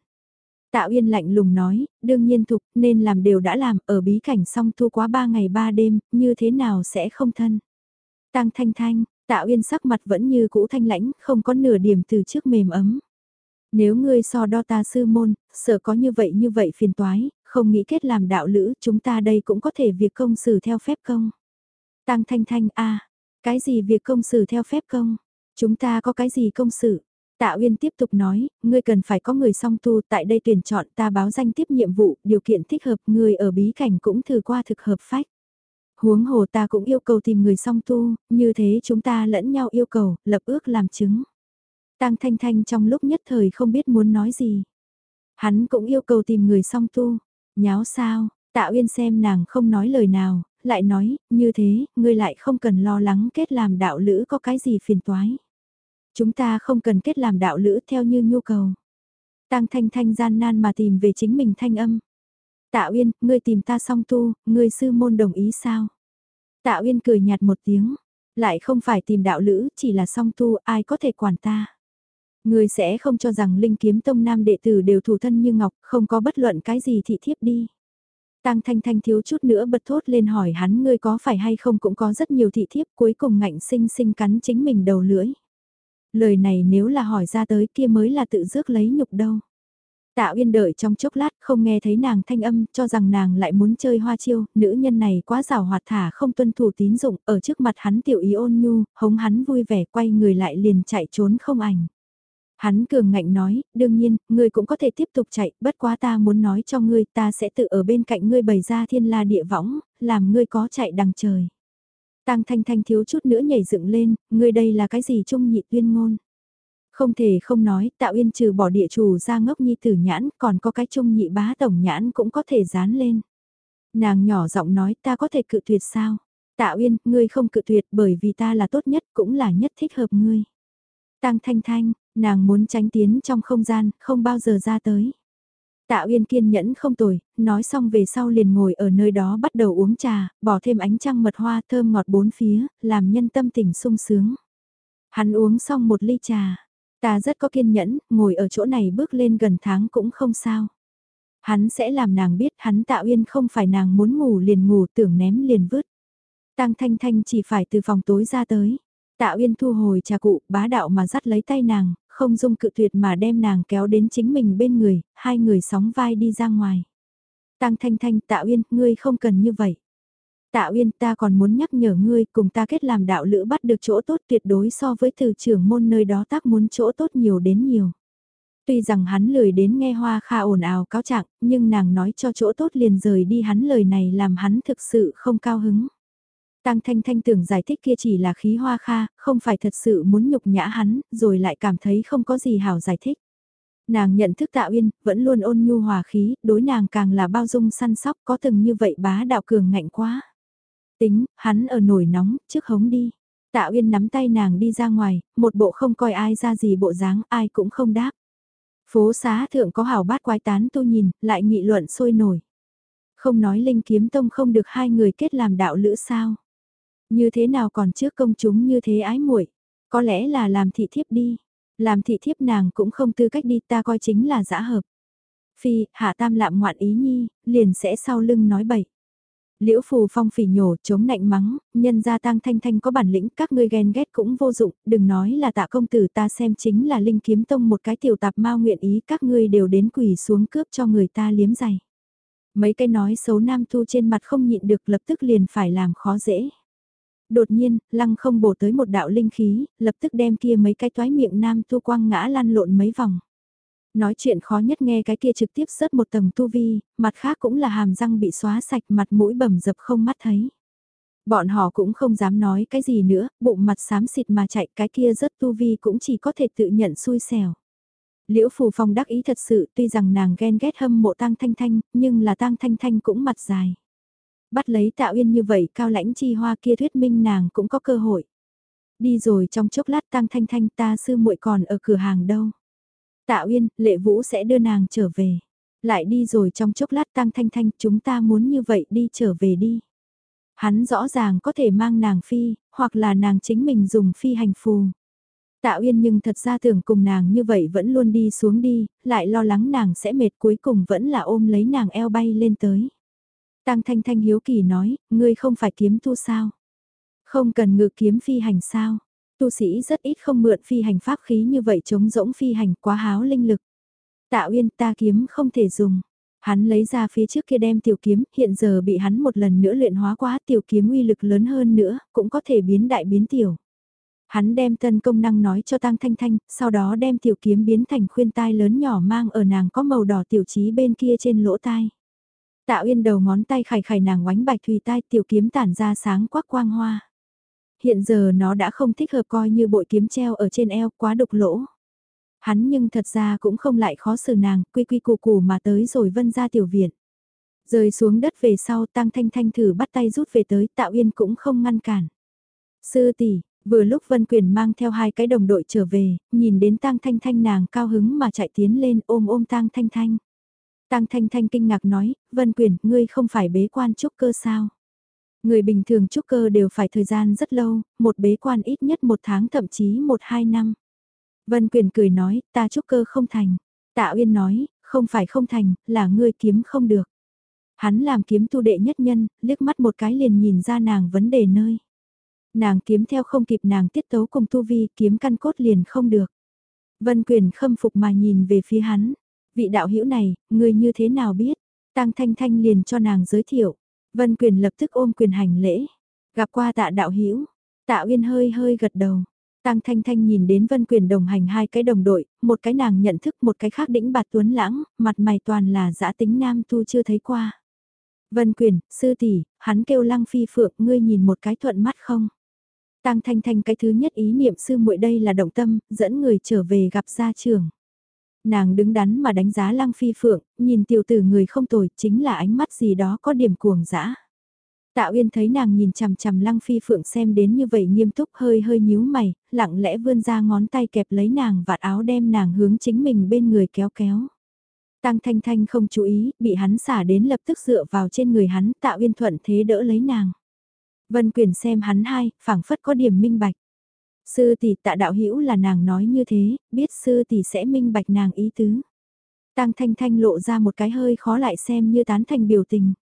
Tạ Uyên lạnh lùng nói, đương nhiên thục nên làm đều đã làm ở bí cảnh xong thu quá ba ngày ba đêm, như thế nào sẽ không thân. Tăng thanh thanh, Tạ Uyên sắc mặt vẫn như cũ thanh lãnh, không có nửa điểm từ trước mềm ấm. Nếu ngươi so đo ta sư môn, sợ có như vậy như vậy phiền toái, không nghĩ kết làm đạo lữ, chúng ta đây cũng có thể việc công xử theo phép công. Tăng thanh thanh a cái gì việc công xử theo phép công? Chúng ta có cái gì công xử? Tạ Uyên tiếp tục nói, ngươi cần phải có người song tu tại đây tuyển chọn ta báo danh tiếp nhiệm vụ, điều kiện thích hợp, người ở bí cảnh cũng thử qua thực hợp phách. Huống hồ ta cũng yêu cầu tìm người song tu, như thế chúng ta lẫn nhau yêu cầu, lập ước làm chứng. Tăng Thanh Thanh trong lúc nhất thời không biết muốn nói gì. Hắn cũng yêu cầu tìm người song tu, nháo sao, Tạ Uyên xem nàng không nói lời nào, lại nói, như thế, ngươi lại không cần lo lắng kết làm đạo lữ có cái gì phiền toái. Chúng ta không cần kết làm đạo lữ theo như nhu cầu. Tăng thanh thanh gian nan mà tìm về chính mình thanh âm. Tạ Uyên, ngươi tìm ta song tu, ngươi sư môn đồng ý sao? Tạ Uyên cười nhạt một tiếng, lại không phải tìm đạo lữ, chỉ là song tu, ai có thể quản ta. Ngươi sẽ không cho rằng linh kiếm tông nam đệ tử đều thủ thân như ngọc, không có bất luận cái gì thị thiếp đi. Tăng Thanh Thanh thiếu chút nữa bật thốt lên hỏi hắn ngươi có phải hay không cũng có rất nhiều thị thiếp cuối cùng ngạnh sinh sinh cắn chính mình đầu lưỡi. Lời này nếu là hỏi ra tới kia mới là tự rước lấy nhục đâu. Tạ Uyên đợi trong chốc lát không nghe thấy nàng thanh âm cho rằng nàng lại muốn chơi hoa chiêu, nữ nhân này quá rào hoạt thả không tuân thủ tín dụng, ở trước mặt hắn tiểu ý ôn nhu, hống hắn vui vẻ quay người lại liền chạy trốn không ảnh. Hắn cường ngạnh nói, đương nhiên, ngươi cũng có thể tiếp tục chạy, bất quá ta muốn nói cho ngươi ta sẽ tự ở bên cạnh ngươi bày ra thiên la địa võng, làm ngươi có chạy đằng trời. Tăng thanh thanh thiếu chút nữa nhảy dựng lên, ngươi đây là cái gì trung nhị tuyên ngôn. Không thể không nói, tạo yên trừ bỏ địa chủ ra ngốc nhi tử nhãn, còn có cái trung nhị bá tổng nhãn cũng có thể dán lên. Nàng nhỏ giọng nói ta có thể cự tuyệt sao? Tạ Uyên, ngươi không cự tuyệt bởi vì ta là tốt nhất cũng là nhất thích hợp ngươi. Tăng Thanh Thanh, nàng muốn tránh tiến trong không gian, không bao giờ ra tới. Tạ Uyên kiên nhẫn không tồi, nói xong về sau liền ngồi ở nơi đó bắt đầu uống trà, bỏ thêm ánh trăng mật hoa thơm ngọt bốn phía, làm nhân tâm tình sung sướng. Hắn uống xong một ly trà, ta rất có kiên nhẫn, ngồi ở chỗ này bước lên gần tháng cũng không sao. Hắn sẽ làm nàng biết hắn Tạ Uyên không phải nàng muốn ngủ liền ngủ tưởng ném liền vứt. Tăng Thanh Thanh chỉ phải từ phòng tối ra tới. Tạ Uyên thu hồi trà cụ, bá đạo mà dắt lấy tay nàng, không dung cự tuyệt mà đem nàng kéo đến chính mình bên người, hai người sóng vai đi ra ngoài. Tăng Thanh Thanh, Tạ Uyên, ngươi không cần như vậy. Tạ Uyên ta còn muốn nhắc nhở ngươi cùng ta kết làm đạo lữ bắt được chỗ tốt tuyệt đối so với từ trưởng môn nơi đó tác muốn chỗ tốt nhiều đến nhiều. Tuy rằng hắn lười đến nghe hoa kha ồn ào cáo trạng, nhưng nàng nói cho chỗ tốt liền rời đi hắn lời này làm hắn thực sự không cao hứng. Tăng Thanh Thanh tưởng giải thích kia chỉ là khí hoa kha, không phải thật sự muốn nhục nhã hắn, rồi lại cảm thấy không có gì hảo giải thích. Nàng nhận thức Tạ Uyên, vẫn luôn ôn nhu hòa khí, đối nàng càng là bao dung săn sóc có từng như vậy bá đạo cường ngạnh quá. Tính, hắn ở nổi nóng, trước hống đi. Tạ Uyên nắm tay nàng đi ra ngoài, một bộ không coi ai ra gì bộ dáng, ai cũng không đáp. Phố xá thượng có hảo bát quái tán tu nhìn, lại nghị luận sôi nổi. Không nói Linh Kiếm Tông không được hai người kết làm đạo lữ sao. Như thế nào còn trước công chúng như thế ái muội Có lẽ là làm thị thiếp đi. Làm thị thiếp nàng cũng không tư cách đi ta coi chính là dã hợp. Phi, hạ tam lạm ngoạn ý nhi, liền sẽ sau lưng nói bậy. Liễu phù phong phỉ nhổ, chống nạnh mắng, nhân gia tăng thanh thanh có bản lĩnh, các ngươi ghen ghét cũng vô dụng, đừng nói là tạ công tử ta xem chính là linh kiếm tông một cái tiểu tạp mau nguyện ý các ngươi đều đến quỳ xuống cướp cho người ta liếm giày. Mấy cái nói xấu nam thu trên mặt không nhịn được lập tức liền phải làm khó dễ. Đột nhiên, lăng không bổ tới một đạo linh khí, lập tức đem kia mấy cái toái miệng nam tu quang ngã lăn lộn mấy vòng. Nói chuyện khó nhất nghe cái kia trực tiếp rớt một tầng tu vi, mặt khác cũng là hàm răng bị xóa sạch mặt mũi bầm dập không mắt thấy. Bọn họ cũng không dám nói cái gì nữa, bụng mặt xám xịt mà chạy cái kia rớt tu vi cũng chỉ có thể tự nhận xui xẻo. Liễu Phù Phong đắc ý thật sự tuy rằng nàng ghen ghét hâm mộ tang thanh thanh, nhưng là tang thanh thanh cũng mặt dài. Bắt lấy Tạ Uyên như vậy cao lãnh chi hoa kia thuyết minh nàng cũng có cơ hội. Đi rồi trong chốc lát tăng thanh thanh ta sư muội còn ở cửa hàng đâu. Tạ Uyên, Lệ Vũ sẽ đưa nàng trở về. Lại đi rồi trong chốc lát tăng thanh thanh chúng ta muốn như vậy đi trở về đi. Hắn rõ ràng có thể mang nàng phi, hoặc là nàng chính mình dùng phi hành phù. Tạ Uyên nhưng thật ra tưởng cùng nàng như vậy vẫn luôn đi xuống đi, lại lo lắng nàng sẽ mệt cuối cùng vẫn là ôm lấy nàng eo bay lên tới. Tăng Thanh Thanh hiếu kỳ nói, ngươi không phải kiếm tu sao? Không cần ngự kiếm phi hành sao? Tu sĩ rất ít không mượn phi hành pháp khí như vậy chống rỗng phi hành quá háo linh lực. Tạ Uyên ta kiếm không thể dùng. Hắn lấy ra phía trước kia đem tiểu kiếm, hiện giờ bị hắn một lần nữa luyện hóa quá tiểu kiếm uy lực lớn hơn nữa, cũng có thể biến đại biến tiểu. Hắn đem tân công năng nói cho Tăng Thanh Thanh, sau đó đem tiểu kiếm biến thành khuyên tai lớn nhỏ mang ở nàng có màu đỏ tiểu chí bên kia trên lỗ tai. Tạ Uyên đầu ngón tay khải khải nàng oánh bạch thùy tai tiểu kiếm tản ra sáng quắc quang hoa. Hiện giờ nó đã không thích hợp coi như bội kiếm treo ở trên eo quá đục lỗ. Hắn nhưng thật ra cũng không lại khó xử nàng, quy quy củ củ mà tới rồi vân ra tiểu viện. Rơi xuống đất về sau tăng thanh thanh thử bắt tay rút về tới Tạ Uyên cũng không ngăn cản. Sư tỷ vừa lúc Vân Quyền mang theo hai cái đồng đội trở về, nhìn đến Tăng Thanh Thanh nàng cao hứng mà chạy tiến lên ôm ôm Tăng Thanh Thanh. Tăng Thanh Thanh kinh ngạc nói, Vân Quyền, ngươi không phải bế quan trúc cơ sao? Người bình thường trúc cơ đều phải thời gian rất lâu, một bế quan ít nhất một tháng thậm chí một hai năm. Vân Quyền cười nói, ta trúc cơ không thành. Tạ Uyên nói, không phải không thành, là ngươi kiếm không được. Hắn làm kiếm tu đệ nhất nhân, liếc mắt một cái liền nhìn ra nàng vấn đề nơi. Nàng kiếm theo không kịp nàng tiết tấu cùng tu vi, kiếm căn cốt liền không được. Vân Quyền khâm phục mà nhìn về phía hắn. Vị đạo hữu này, người như thế nào biết? Tăng Thanh Thanh liền cho nàng giới thiệu. Vân Quyền lập tức ôm quyền hành lễ. Gặp qua tạ đạo hữu Tạ Uyên hơi hơi gật đầu. Tăng Thanh Thanh nhìn đến Vân Quyền đồng hành hai cái đồng đội, một cái nàng nhận thức một cái khác đĩnh bạt tuấn lãng, mặt mày toàn là giã tính nam tu chưa thấy qua. Vân Quyền, sư tỷ, hắn kêu Lăng Phi Phượng, ngươi nhìn một cái thuận mắt không? Tăng Thanh Thanh cái thứ nhất ý niệm sư muội đây là động tâm, dẫn người trở về gặp gia trưởng. Nàng đứng đắn mà đánh giá Lăng Phi Phượng, nhìn tiểu tử người không tồi, chính là ánh mắt gì đó có điểm cuồng dã. Tạ Uyên thấy nàng nhìn chằm chằm Lăng Phi Phượng xem đến như vậy nghiêm túc hơi hơi nhíu mày, lặng lẽ vươn ra ngón tay kẹp lấy nàng vạt áo đem nàng hướng chính mình bên người kéo kéo. Tăng Thanh Thanh không chú ý, bị hắn xả đến lập tức dựa vào trên người hắn, Tạ Uyên thuận thế đỡ lấy nàng. Vân Quyền xem hắn hai, phảng phất có điểm minh bạch. Sư tỷ tạ đạo hữu là nàng nói như thế, biết sư tỷ sẽ minh bạch nàng ý tứ. Tăng Thanh Thanh lộ ra một cái hơi khó lại xem như tán thành biểu tình.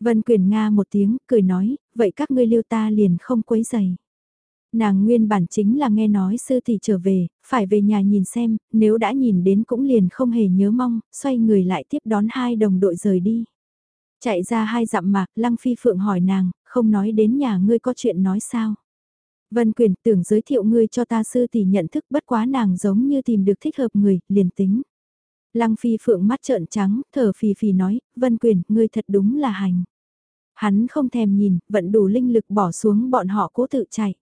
Vân Quyền Nga một tiếng, cười nói, vậy các ngươi lưu ta liền không quấy dày. Nàng nguyên bản chính là nghe nói sư tỷ trở về, phải về nhà nhìn xem, nếu đã nhìn đến cũng liền không hề nhớ mong, xoay người lại tiếp đón hai đồng đội rời đi. Chạy ra hai dặm mạc, Lăng Phi Phượng hỏi nàng, không nói đến nhà ngươi có chuyện nói sao. Vân Quyền tưởng giới thiệu ngươi cho ta sư tỷ nhận thức bất quá nàng giống như tìm được thích hợp người, liền tính. Lăng Phi Phượng mắt trợn trắng, thở phì phì nói, Vân Quyền, ngươi thật đúng là hành. Hắn không thèm nhìn, vận đủ linh lực bỏ xuống bọn họ cố tự chạy.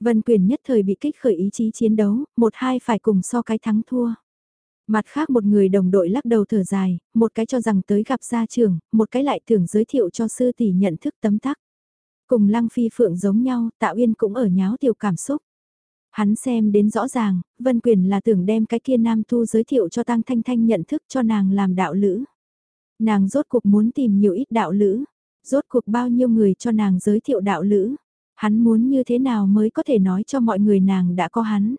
Vân Quyền nhất thời bị kích khởi ý chí chiến đấu, một hai phải cùng so cái thắng thua. Mặt khác một người đồng đội lắc đầu thở dài, một cái cho rằng tới gặp gia trưởng, một cái lại tưởng giới thiệu cho sư tỷ nhận thức tấm tắc. Cùng Lăng Phi Phượng giống nhau, Tạo Uyên cũng ở nháo tiểu cảm xúc. Hắn xem đến rõ ràng, Vân Quyền là tưởng đem cái kia nam thu giới thiệu cho Tăng Thanh Thanh nhận thức cho nàng làm đạo lữ. Nàng rốt cuộc muốn tìm nhiều ít đạo lữ, rốt cuộc bao nhiêu người cho nàng giới thiệu đạo lữ. Hắn muốn như thế nào mới có thể nói cho mọi người nàng đã có hắn.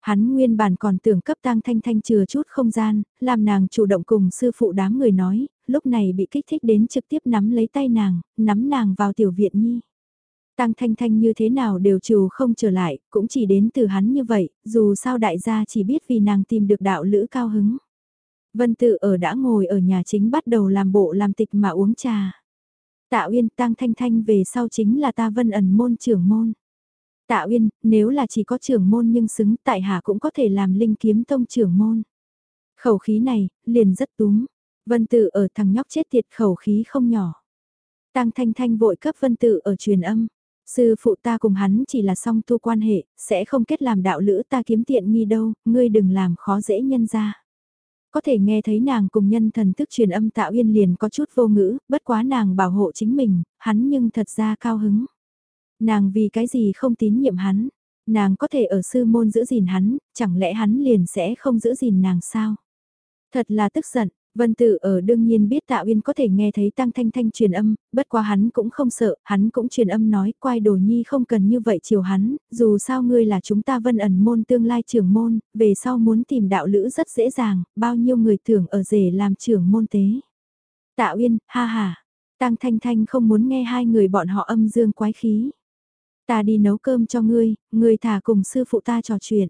Hắn nguyên bản còn tưởng cấp tang thanh thanh chừa chút không gian, làm nàng chủ động cùng sư phụ đám người nói, lúc này bị kích thích đến trực tiếp nắm lấy tay nàng, nắm nàng vào tiểu viện nhi. Tăng Thanh Thanh như thế nào đều trù không trở lại, cũng chỉ đến từ hắn như vậy, dù sao đại gia chỉ biết vì nàng tìm được đạo lữ cao hứng. Vân Tự ở đã ngồi ở nhà chính bắt đầu làm bộ làm tịch mà uống trà. Tạ Uyên Tăng Thanh Thanh về sau chính là ta Vân ẩn môn trưởng môn. Tạ Uyên, nếu là chỉ có trưởng môn nhưng xứng tại hạ cũng có thể làm linh kiếm tông trưởng môn. Khẩu khí này, liền rất túm. Vân Tử ở thằng nhóc chết tiệt khẩu khí không nhỏ. Tăng Thanh Thanh vội cấp Vân Tử ở truyền âm. Sư phụ ta cùng hắn chỉ là song tu quan hệ, sẽ không kết làm đạo lữ ta kiếm tiện nghi đâu, ngươi đừng làm khó dễ nhân ra. Có thể nghe thấy nàng cùng nhân thần thức truyền âm tạo yên liền có chút vô ngữ, bất quá nàng bảo hộ chính mình, hắn nhưng thật ra cao hứng. Nàng vì cái gì không tín nhiệm hắn, nàng có thể ở sư môn giữ gìn hắn, chẳng lẽ hắn liền sẽ không giữ gìn nàng sao? Thật là tức giận, Vân Tử ở đương nhiên biết Tạ Uyên có thể nghe thấy Tăng Thanh Thanh truyền âm, bất quá hắn cũng không sợ, hắn cũng truyền âm nói quai đồ nhi không cần như vậy chiều hắn, dù sao ngươi là chúng ta vân ẩn môn tương lai trưởng môn, về sau muốn tìm đạo lữ rất dễ dàng, bao nhiêu người tưởng ở rể làm trưởng môn tế. Tạ Uyên, ha ha, Tăng Thanh Thanh không muốn nghe hai người bọn họ âm dương quái khí. Ta đi nấu cơm cho ngươi, ngươi thả cùng sư phụ ta trò chuyện.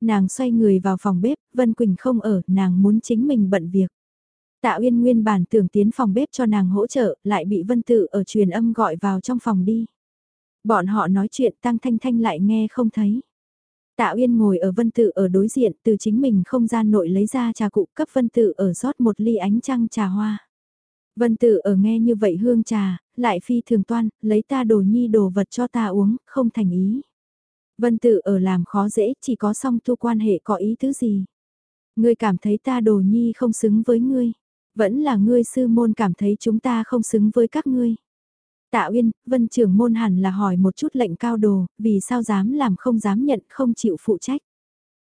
Nàng xoay người vào phòng bếp, Vân Quỳnh không ở, nàng muốn chính mình bận việc. Tạ Uyên nguyên bản tưởng tiến phòng bếp cho nàng hỗ trợ, lại bị Vân Tự ở truyền âm gọi vào trong phòng đi. Bọn họ nói chuyện Tăng Thanh Thanh lại nghe không thấy. Tạ Uyên ngồi ở Vân Tự ở đối diện từ chính mình không gian nội lấy ra trà cụ cấp Vân Tự ở rót một ly ánh trăng trà hoa. Vân Tự ở nghe như vậy hương trà, lại phi thường toan, lấy ta đồ nhi đồ vật cho ta uống, không thành ý. Vân Tự ở làm khó dễ, chỉ có song tu quan hệ có ý thứ gì. Ngươi cảm thấy ta đồ nhi không xứng với ngươi. Vẫn là ngươi sư môn cảm thấy chúng ta không xứng với các ngươi. Tạ Uyên, vân trưởng môn hẳn là hỏi một chút lệnh cao đồ, vì sao dám làm không dám nhận không chịu phụ trách.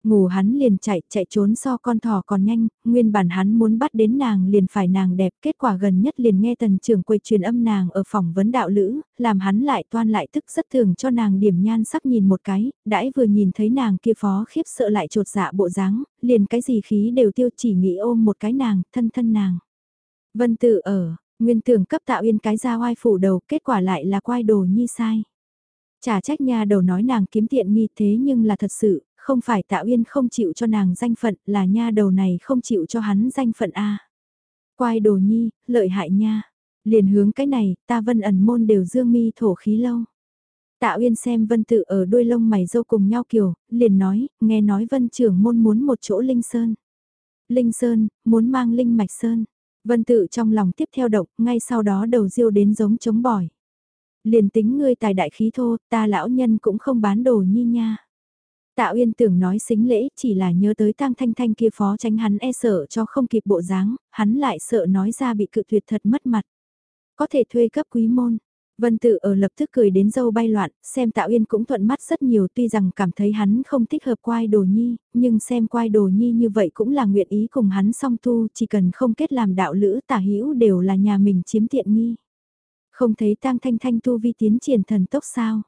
Ngủ hắn liền chạy, chạy trốn so con thỏ còn nhanh, nguyên bản hắn muốn bắt đến nàng liền phải nàng đẹp, kết quả gần nhất liền nghe tần trưởng quầy truyền âm nàng ở phòng vấn đạo lữ, làm hắn lại toan lại tức rất thường cho nàng điểm nhan sắc nhìn một cái, đãi vừa nhìn thấy nàng kia phó khiếp sợ lại trột dạ bộ dáng, liền cái gì khí đều tiêu chỉ nghĩ ôm một cái nàng, thân thân nàng. Vân tự ở, nguyên tưởng cấp tạo yên cái ra oai phủ đầu, kết quả lại là quai đồ nhi sai. Chả trách nha đầu nói nàng kiếm tiện nghi thế nhưng là thật sự, không phải Tạ Uyên không chịu cho nàng danh phận, là nha đầu này không chịu cho hắn danh phận a. Quai đồ nhi, lợi hại nha. Liền hướng cái này, ta vân ẩn môn đều dương mi thổ khí lâu. Tạ Uyên xem vân tự ở đuôi lông mày dâu cùng nhau kiểu, liền nói, nghe nói vân trưởng môn muốn một chỗ linh sơn. Linh sơn, muốn mang linh mạch sơn. Vân tự trong lòng tiếp theo động, ngay sau đó đầu diêu đến giống chống bỏi. Liền tính ngươi tài đại khí thô, ta lão nhân cũng không bán đồ nhi nha. Tạ Uyên tưởng nói xính lễ chỉ là nhớ tới tang thanh thanh kia phó tránh hắn e sợ cho không kịp bộ dáng, hắn lại sợ nói ra bị cự tuyệt thật mất mặt. Có thể thuê cấp quý môn. Vân tự ở lập tức cười đến dâu bay loạn, xem Tạ Uyên cũng thuận mắt rất nhiều tuy rằng cảm thấy hắn không thích hợp quai đồ nhi, nhưng xem quai đồ nhi như vậy cũng là nguyện ý cùng hắn song tu, chỉ cần không kết làm đạo lữ tả hữu đều là nhà mình chiếm tiện nghi. Không thấy tang thanh thanh tu vi tiến triển thần tốc sao.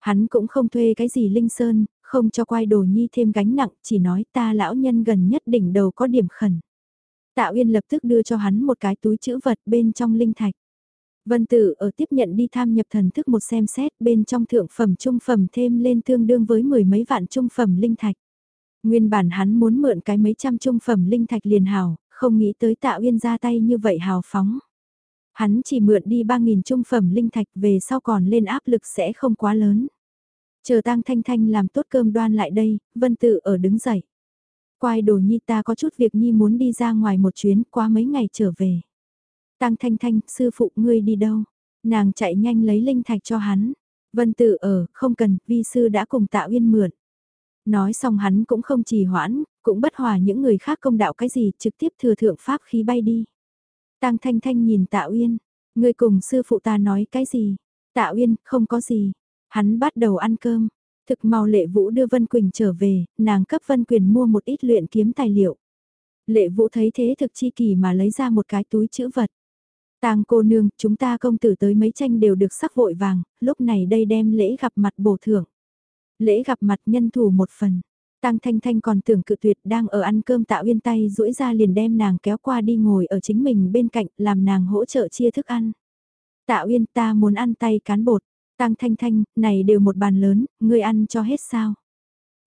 Hắn cũng không thuê cái gì linh sơn, không cho quay đồ nhi thêm gánh nặng, chỉ nói ta lão nhân gần nhất đỉnh đầu có điểm khẩn. Tạ Uyên lập tức đưa cho hắn một cái túi chữ vật bên trong linh thạch. Vân Tử ở tiếp nhận đi tham nhập thần thức một xem xét bên trong thượng phẩm trung phẩm thêm lên tương đương với mười mấy vạn trung phẩm linh thạch. Nguyên bản hắn muốn mượn cái mấy trăm trung phẩm linh thạch liền hào, không nghĩ tới Tạ Uyên ra tay như vậy hào phóng. Hắn chỉ mượn đi 3.000 trung phẩm linh thạch về sau còn lên áp lực sẽ không quá lớn. Chờ tang thanh thanh làm tốt cơm đoan lại đây, vân tự ở đứng dậy. Quai đồ nhi ta có chút việc nhi muốn đi ra ngoài một chuyến qua mấy ngày trở về. Tang thanh thanh, sư phụ ngươi đi đâu? Nàng chạy nhanh lấy linh thạch cho hắn. Vân tự ở, không cần, vi sư đã cùng tạ uyên mượn. Nói xong hắn cũng không trì hoãn, cũng bất hòa những người khác công đạo cái gì, trực tiếp thừa thượng pháp khí bay đi. Tang Thanh Thanh nhìn Tạ Uyên, ngươi cùng sư phụ ta nói cái gì? Tạ Uyên, không có gì. Hắn bắt đầu ăn cơm. Thực mau Lệ Vũ đưa Vân Quỳnh trở về, nàng cấp Vân Quyền mua một ít luyện kiếm tài liệu. Lệ Vũ thấy thế thực chi kỳ mà lấy ra một cái túi chữ vật. Tang cô nương, chúng ta công tử tới mấy tranh đều được sắc vội vàng, lúc này đây đem lễ gặp mặt bổ thưởng. Lễ gặp mặt nhân thủ một phần. Tang Thanh Thanh còn tưởng cự tuyệt đang ở ăn cơm tạo uyên tay duỗi ra liền đem nàng kéo qua đi ngồi ở chính mình bên cạnh làm nàng hỗ trợ chia thức ăn. Tạ Uyên ta muốn ăn tay cán bột. Tang Thanh Thanh, này đều một bàn lớn, ngươi ăn cho hết sao?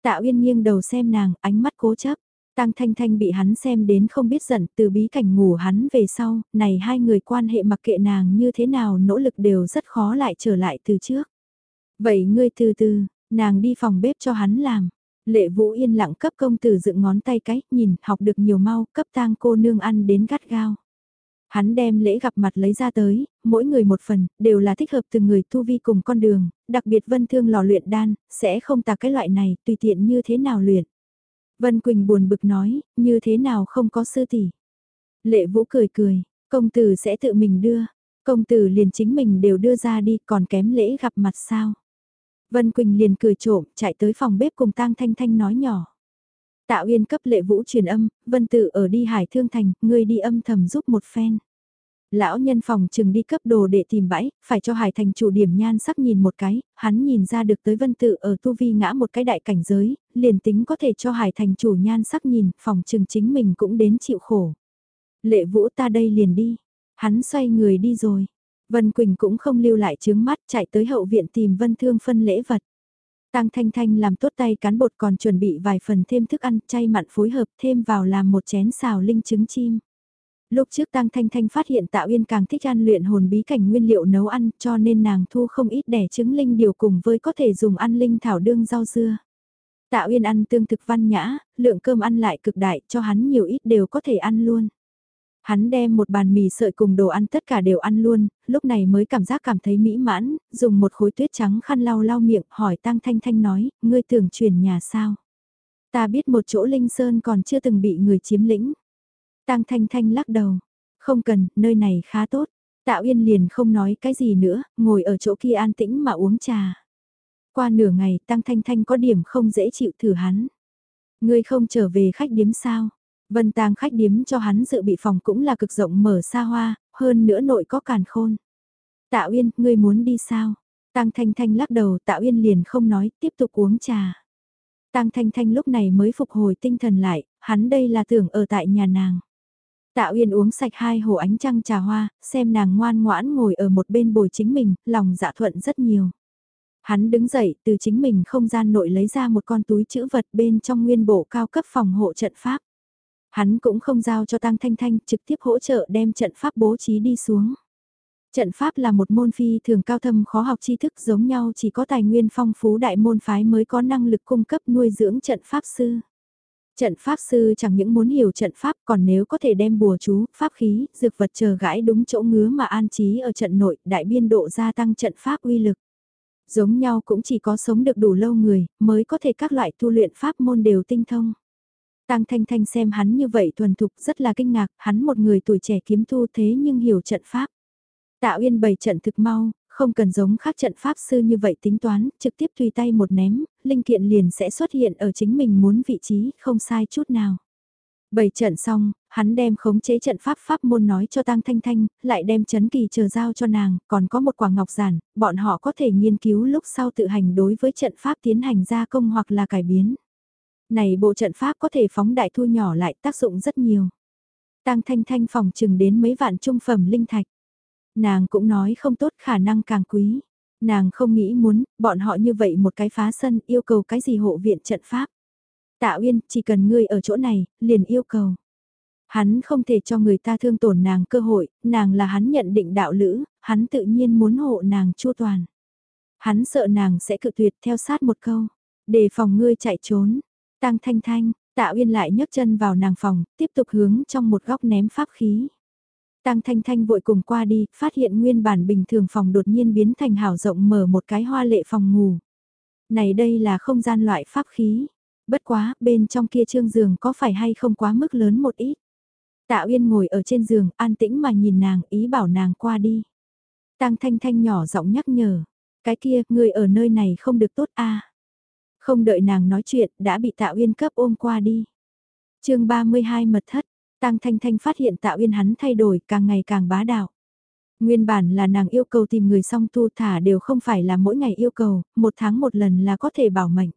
Tạ Uyên nghiêng đầu xem nàng, ánh mắt cố chấp. Tang Thanh Thanh bị hắn xem đến không biết giận, từ bí cảnh ngủ hắn về sau, này hai người quan hệ mặc kệ nàng như thế nào nỗ lực đều rất khó lại trở lại từ trước. Vậy ngươi từ từ, nàng đi phòng bếp cho hắn làm. Lệ Vũ yên lặng cấp công tử dựng ngón tay cái, nhìn, học được nhiều mau, cấp tang cô nương ăn đến gắt gao. Hắn đem lễ gặp mặt lấy ra tới, mỗi người một phần, đều là thích hợp từng người tu vi cùng con đường, đặc biệt vân thương lò luyện đan, sẽ không tà cái loại này, tùy tiện như thế nào luyện. Vân Quỳnh buồn bực nói, như thế nào không có sư tỷ. Lệ Vũ cười cười, công tử sẽ tự mình đưa, công tử liền chính mình đều đưa ra đi, còn kém lễ gặp mặt sao. Vân Quỳnh liền cười trộm, chạy tới phòng bếp cùng Tang Thanh Thanh nói nhỏ. Tạ Uyên cấp lệ vũ truyền âm, Vân tử ở đi Hải Thương Thành, ngươi đi âm thầm giúp một phen. Lão nhân phòng chừng đi cấp đồ để tìm bãi, phải cho Hải Thành chủ điểm nhan sắc nhìn một cái, hắn nhìn ra được tới Vân Tự ở tu vi ngã một cái đại cảnh giới, liền tính có thể cho Hải Thành chủ nhan sắc nhìn, phòng chừng chính mình cũng đến chịu khổ. Lệ vũ ta đây liền đi. Hắn xoay người đi rồi. Vân Quỳnh cũng không lưu lại chướng mắt chạy tới hậu viện tìm Vân Thương phân lễ vật. Tăng Thanh Thanh làm tốt tay cán bột còn chuẩn bị vài phần thêm thức ăn chay mặn phối hợp thêm vào làm một chén xào linh trứng chim. Lúc trước Tăng Thanh Thanh phát hiện Tạ Uyên càng thích ăn luyện hồn bí cảnh nguyên liệu nấu ăn cho nên nàng thu không ít đẻ trứng linh điều cùng với có thể dùng ăn linh thảo đương rau dưa. Tạ Uyên ăn tương thực văn nhã, lượng cơm ăn lại cực đại cho hắn nhiều ít đều có thể ăn luôn. Hắn đem một bàn mì sợi cùng đồ ăn tất cả đều ăn luôn, lúc này mới cảm giác cảm thấy mỹ mãn, dùng một khối tuyết trắng khăn lau lau miệng hỏi Tăng Thanh Thanh nói, ngươi tưởng chuyển nhà sao? Ta biết một chỗ Linh Sơn còn chưa từng bị người chiếm lĩnh. Tang Thanh Thanh lắc đầu, không cần, nơi này khá tốt. Tạo Uyên liền không nói cái gì nữa, ngồi ở chỗ kia an tĩnh mà uống trà. Qua nửa ngày Tăng Thanh Thanh có điểm không dễ chịu thử hắn. Ngươi không trở về khách điếm sao? Vân tang khách điếm cho hắn dự bị phòng cũng là cực rộng mở xa hoa, hơn nữa nội có càn khôn. Tạ Uyên, ngươi muốn đi sao? Tang Thanh Thanh lắc đầu, Tạ Uyên liền không nói, tiếp tục uống trà. Tang Thanh Thanh lúc này mới phục hồi tinh thần lại, hắn đây là tưởng ở tại nhà nàng. Tạ Uyên uống sạch hai hồ ánh trăng trà hoa, xem nàng ngoan ngoãn ngồi ở một bên bồi chính mình, lòng dạ thuận rất nhiều. Hắn đứng dậy từ chính mình không gian nội lấy ra một con túi chữ vật bên trong nguyên bộ cao cấp phòng hộ trận pháp. Hắn cũng không giao cho Tăng Thanh Thanh trực tiếp hỗ trợ đem trận pháp bố trí đi xuống. Trận pháp là một môn phi thường cao thâm khó học tri thức giống nhau chỉ có tài nguyên phong phú đại môn phái mới có năng lực cung cấp nuôi dưỡng trận pháp sư. Trận pháp sư chẳng những muốn hiểu trận pháp còn nếu có thể đem bùa chú, pháp khí, dược vật chờ gãi đúng chỗ ngứa mà an trí ở trận nội, đại biên độ gia tăng trận pháp uy lực. Giống nhau cũng chỉ có sống được đủ lâu người, mới có thể các loại tu luyện pháp môn đều tinh thông. Tăng Thanh Thanh xem hắn như vậy thuần thục rất là kinh ngạc, hắn một người tuổi trẻ kiếm tu thế nhưng hiểu trận pháp. Tạ Uyên bày trận thực mau, không cần giống khác trận pháp sư như vậy tính toán, trực tiếp tùy tay một ném, linh kiện liền sẽ xuất hiện ở chính mình muốn vị trí, không sai chút nào. Bảy trận xong, hắn đem khống chế trận pháp pháp môn nói cho Tăng Thanh Thanh, lại đem chấn kỳ chờ giao cho nàng, còn có một quả ngọc giản, bọn họ có thể nghiên cứu lúc sau tự hành đối với trận pháp tiến hành gia công hoặc là cải biến. Này bộ trận pháp có thể phóng đại thu nhỏ lại tác dụng rất nhiều. Tăng Thanh Thanh phòng chừng đến mấy vạn trung phẩm linh thạch. Nàng cũng nói không tốt khả năng càng quý. Nàng không nghĩ muốn, bọn họ như vậy một cái phá sân yêu cầu cái gì hộ viện trận pháp. Tạ Uyên, chỉ cần ngươi ở chỗ này, liền yêu cầu. Hắn không thể cho người ta thương tổn nàng cơ hội, nàng là hắn nhận định đạo lữ, hắn tự nhiên muốn hộ nàng chu toàn. Hắn sợ nàng sẽ cự tuyệt theo sát một câu, đề phòng ngươi chạy trốn. Tăng thanh thanh, tạ uyên lại nhấc chân vào nàng phòng, tiếp tục hướng trong một góc ném pháp khí. Tăng Thanh Thanh vội cùng qua đi, phát hiện nguyên bản bình thường phòng đột nhiên biến thành hảo rộng mở một cái hoa lệ phòng ngủ. Này đây là không gian loại pháp khí. Bất quá, bên trong kia trương giường có phải hay không quá mức lớn một ít. Tạ Uyên ngồi ở trên giường, an tĩnh mà nhìn nàng, ý bảo nàng qua đi. Tăng Thanh Thanh nhỏ giọng nhắc nhở. Cái kia, người ở nơi này không được tốt a Không đợi nàng nói chuyện, đã bị Tạ Uyên cấp ôm qua đi. chương 32 mật thất, Tăng Thanh Thanh phát hiện Tạ Uyên hắn thay đổi càng ngày càng bá đạo. Nguyên bản là nàng yêu cầu tìm người song tu thả đều không phải là mỗi ngày yêu cầu, một tháng một lần là có thể bảo mệnh.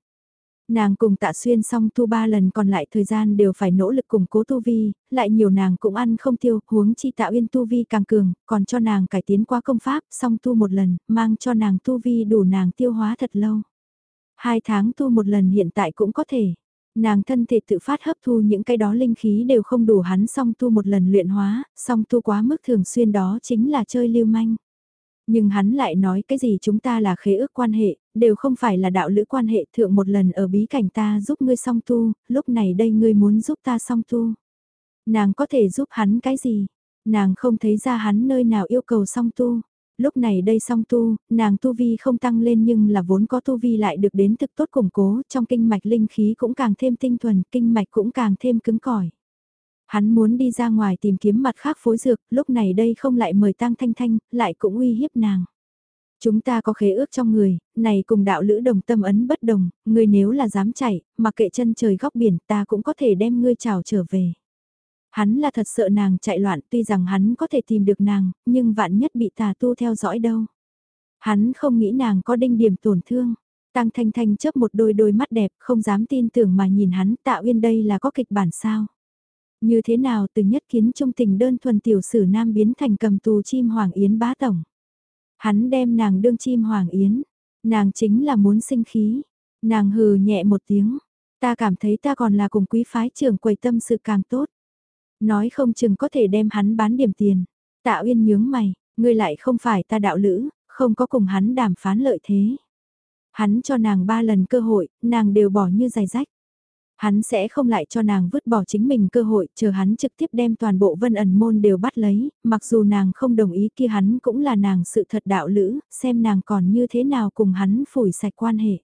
Nàng cùng tạ xuyên song tu ba lần còn lại thời gian đều phải nỗ lực củng cố tu vi, lại nhiều nàng cũng ăn không tiêu, huống chi tạ uyên tu vi càng cường, còn cho nàng cải tiến qua công pháp, song tu một lần, mang cho nàng tu vi đủ nàng tiêu hóa thật lâu. Hai tháng tu một lần hiện tại cũng có thể. Nàng thân thể tự phát hấp thu những cái đó linh khí đều không đủ hắn song tu một lần luyện hóa, song tu quá mức thường xuyên đó chính là chơi lưu manh. Nhưng hắn lại nói cái gì chúng ta là khế ước quan hệ, đều không phải là đạo lữ quan hệ thượng một lần ở bí cảnh ta giúp ngươi song tu, lúc này đây ngươi muốn giúp ta song tu. Nàng có thể giúp hắn cái gì? Nàng không thấy ra hắn nơi nào yêu cầu song tu. Lúc này đây song tu, nàng tu vi không tăng lên nhưng là vốn có tu vi lại được đến thực tốt củng cố, trong kinh mạch linh khí cũng càng thêm tinh thuần, kinh mạch cũng càng thêm cứng cỏi. Hắn muốn đi ra ngoài tìm kiếm mặt khác phối dược, lúc này đây không lại mời Tăng Thanh Thanh, lại cũng uy hiếp nàng. Chúng ta có khế ước trong người, này cùng đạo lữ đồng tâm ấn bất đồng, ngươi nếu là dám chạy, mặc kệ chân trời góc biển ta cũng có thể đem ngươi trào trở về. Hắn là thật sợ nàng chạy loạn tuy rằng hắn có thể tìm được nàng, nhưng vạn nhất bị tà tu theo dõi đâu. Hắn không nghĩ nàng có đinh điểm tổn thương. Tăng Thanh Thanh chớp một đôi đôi mắt đẹp không dám tin tưởng mà nhìn hắn tạo uyên đây là có kịch bản sao. Như thế nào từ nhất kiến trung tình đơn thuần tiểu sử nam biến thành cầm tù chim hoàng yến bá tổng. Hắn đem nàng đương chim hoàng yến, nàng chính là muốn sinh khí. Nàng hừ nhẹ một tiếng, ta cảm thấy ta còn là cùng quý phái trưởng quầy tâm sự càng tốt. Nói không chừng có thể đem hắn bán điểm tiền. Tạ Uyên nhướng mày, ngươi lại không phải ta đạo lữ, không có cùng hắn đàm phán lợi thế. Hắn cho nàng ba lần cơ hội, nàng đều bỏ như giày rách. Hắn sẽ không lại cho nàng vứt bỏ chính mình cơ hội, chờ hắn trực tiếp đem toàn bộ vân ẩn môn đều bắt lấy, mặc dù nàng không đồng ý kia hắn cũng là nàng sự thật đạo lữ, xem nàng còn như thế nào cùng hắn phủi sạch quan hệ.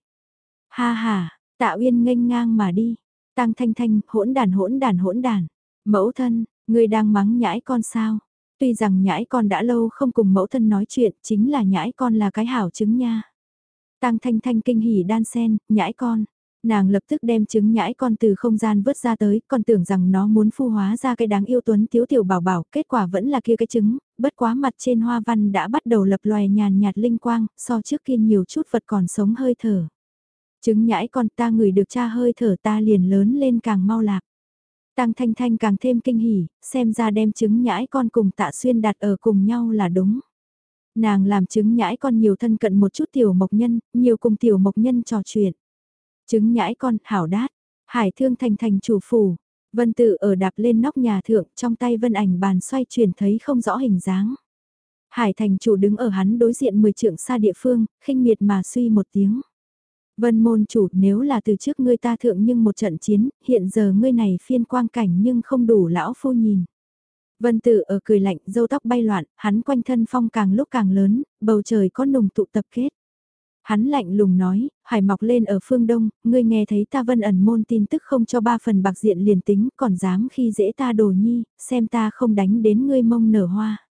Ha ha, tạ uyên nghênh ngang mà đi, tăng thanh thanh, hỗn đàn hỗn đàn hỗn đàn. Mẫu thân, người đang mắng nhãi con sao? Tuy rằng nhãi con đã lâu không cùng mẫu thân nói chuyện, chính là nhãi con là cái hảo chứng nha. Tăng thanh thanh kinh hỉ đan sen, nhãi con. Nàng lập tức đem trứng nhãi con từ không gian vớt ra tới, còn tưởng rằng nó muốn phu hóa ra cái đáng yêu tuấn tiếu tiểu bảo bảo, kết quả vẫn là kia cái trứng, bất quá mặt trên hoa văn đã bắt đầu lập loài nhàn nhạt linh quang, so trước kia nhiều chút vật còn sống hơi thở. Trứng nhãi con ta người được cha hơi thở ta liền lớn lên càng mau lạc. Tăng Thanh Thanh càng thêm kinh hỉ, xem ra đem trứng nhãi con cùng tạ xuyên đặt ở cùng nhau là đúng. Nàng làm chứng nhãi con nhiều thân cận một chút tiểu mộc nhân, nhiều cùng tiểu mộc nhân trò chuyện. Chứng nhãi con, hảo đát, hải thương thành thành chủ phủ, vân tự ở đạp lên nóc nhà thượng trong tay vân ảnh bàn xoay chuyển thấy không rõ hình dáng. Hải thành chủ đứng ở hắn đối diện 10 trượng xa địa phương, khinh miệt mà suy một tiếng. Vân môn chủ nếu là từ trước ngươi ta thượng nhưng một trận chiến, hiện giờ ngươi này phiên quang cảnh nhưng không đủ lão phu nhìn. Vân Tử ở cười lạnh, dâu tóc bay loạn, hắn quanh thân phong càng lúc càng lớn, bầu trời có nùng tụ tập kết. Hắn lạnh lùng nói, hải mọc lên ở phương đông, ngươi nghe thấy ta vân ẩn môn tin tức không cho ba phần bạc diện liền tính, còn dám khi dễ ta đồ nhi, xem ta không đánh đến ngươi mông nở hoa.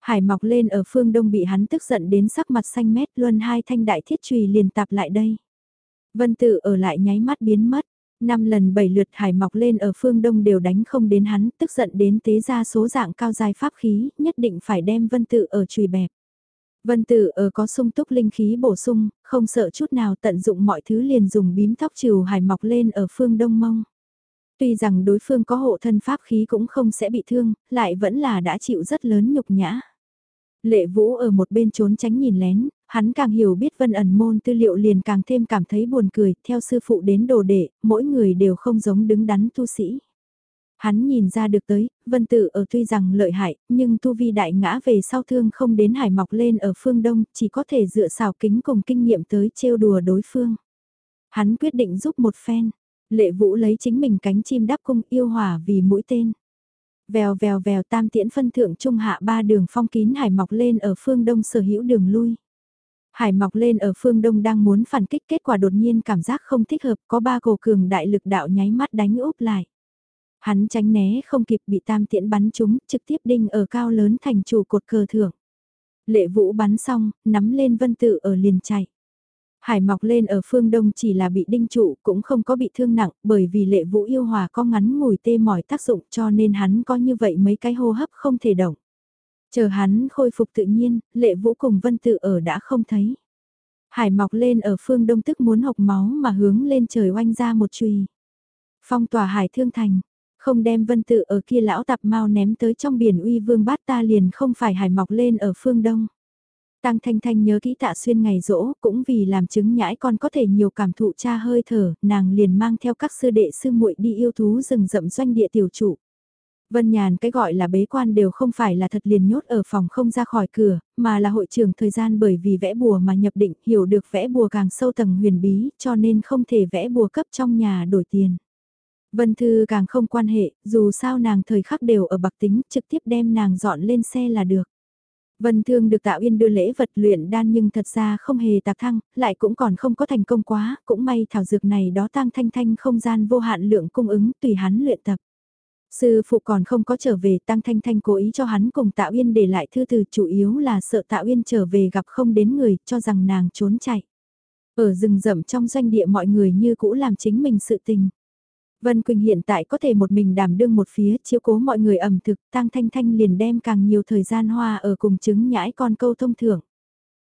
Hải mọc lên ở phương đông bị hắn tức giận đến sắc mặt xanh mét luôn hai thanh đại thiết trùy liền tạp lại đây. Vân tự ở lại nháy mắt biến mất, năm lần bảy lượt hải mọc lên ở phương đông đều đánh không đến hắn, tức giận đến tế ra số dạng cao dài pháp khí, nhất định phải đem vân tự ở trùy bẹp. Vân Tử ở có sung túc linh khí bổ sung, không sợ chút nào tận dụng mọi thứ liền dùng bím tóc trừ hải mọc lên ở phương Đông Mông. Tuy rằng đối phương có hộ thân pháp khí cũng không sẽ bị thương, lại vẫn là đã chịu rất lớn nhục nhã. Lệ Vũ ở một bên trốn tránh nhìn lén, hắn càng hiểu biết vân ẩn môn tư liệu liền càng thêm cảm thấy buồn cười, theo sư phụ đến đồ đệ, mỗi người đều không giống đứng đắn tu sĩ. Hắn nhìn ra được tới, vân tự ở tuy rằng lợi hại, nhưng tu vi đại ngã về sau thương không đến hải mọc lên ở phương đông, chỉ có thể dựa xào kính cùng kinh nghiệm tới trêu đùa đối phương. Hắn quyết định giúp một phen, lệ vũ lấy chính mình cánh chim đáp cung yêu hỏa vì mũi tên. Vèo vèo vèo tam tiễn phân thượng trung hạ ba đường phong kín hải mọc lên ở phương đông sở hữu đường lui. Hải mọc lên ở phương đông đang muốn phản kích kết quả đột nhiên cảm giác không thích hợp có ba cổ cường đại lực đạo nháy mắt đánh úp lại. Hắn tránh né không kịp bị tam tiễn bắn trúng, trực tiếp đinh ở cao lớn thành chủ cột cờ thưởng. Lệ vũ bắn xong, nắm lên vân tự ở liền chạy. Hải mọc lên ở phương đông chỉ là bị đinh trụ, cũng không có bị thương nặng, bởi vì lệ vũ yêu hòa có ngắn ngủi tê mỏi tác dụng cho nên hắn có như vậy mấy cái hô hấp không thể động. Chờ hắn khôi phục tự nhiên, lệ vũ cùng vân tự ở đã không thấy. Hải mọc lên ở phương đông tức muốn hộc máu mà hướng lên trời oanh ra một chùy Phong tỏa hải thương thành, không đem vân tự ở kia lão tạp mau ném tới trong biển uy vương bát ta liền không phải hải mọc lên ở phương đông. Tăng Thanh Thanh nhớ kỹ tạ xuyên ngày rỗ, cũng vì làm chứng nhãi con có thể nhiều cảm thụ cha hơi thở, nàng liền mang theo các sư đệ sư muội đi yêu thú rừng rậm doanh địa tiểu chủ. Vân Nhàn cái gọi là bế quan đều không phải là thật liền nhốt ở phòng không ra khỏi cửa, mà là hội trưởng thời gian bởi vì vẽ bùa mà nhập định hiểu được vẽ bùa càng sâu tầng huyền bí cho nên không thể vẽ bùa cấp trong nhà đổi tiền. Vân Thư càng không quan hệ, dù sao nàng thời khắc đều ở bạc tính, trực tiếp đem nàng dọn lên xe là được. Vân Thương được Tạo uyên đưa lễ vật luyện đan nhưng thật ra không hề tạp thăng, lại cũng còn không có thành công quá, cũng may thảo dược này đó tăng thanh thanh không gian vô hạn lượng cung ứng tùy hắn luyện tập. Sư phụ còn không có trở về Tăng Thanh Thanh cố ý cho hắn cùng Tạo uyên để lại thư từ chủ yếu là sợ Tạo uyên trở về gặp không đến người cho rằng nàng trốn chạy. Ở rừng rậm trong doanh địa mọi người như cũ làm chính mình sự tình. Vân Quỳnh hiện tại có thể một mình đảm đương một phía chiếu cố mọi người ẩm thực, Tăng Thanh Thanh liền đem càng nhiều thời gian hoa ở cùng chứng nhãi con câu thông thưởng.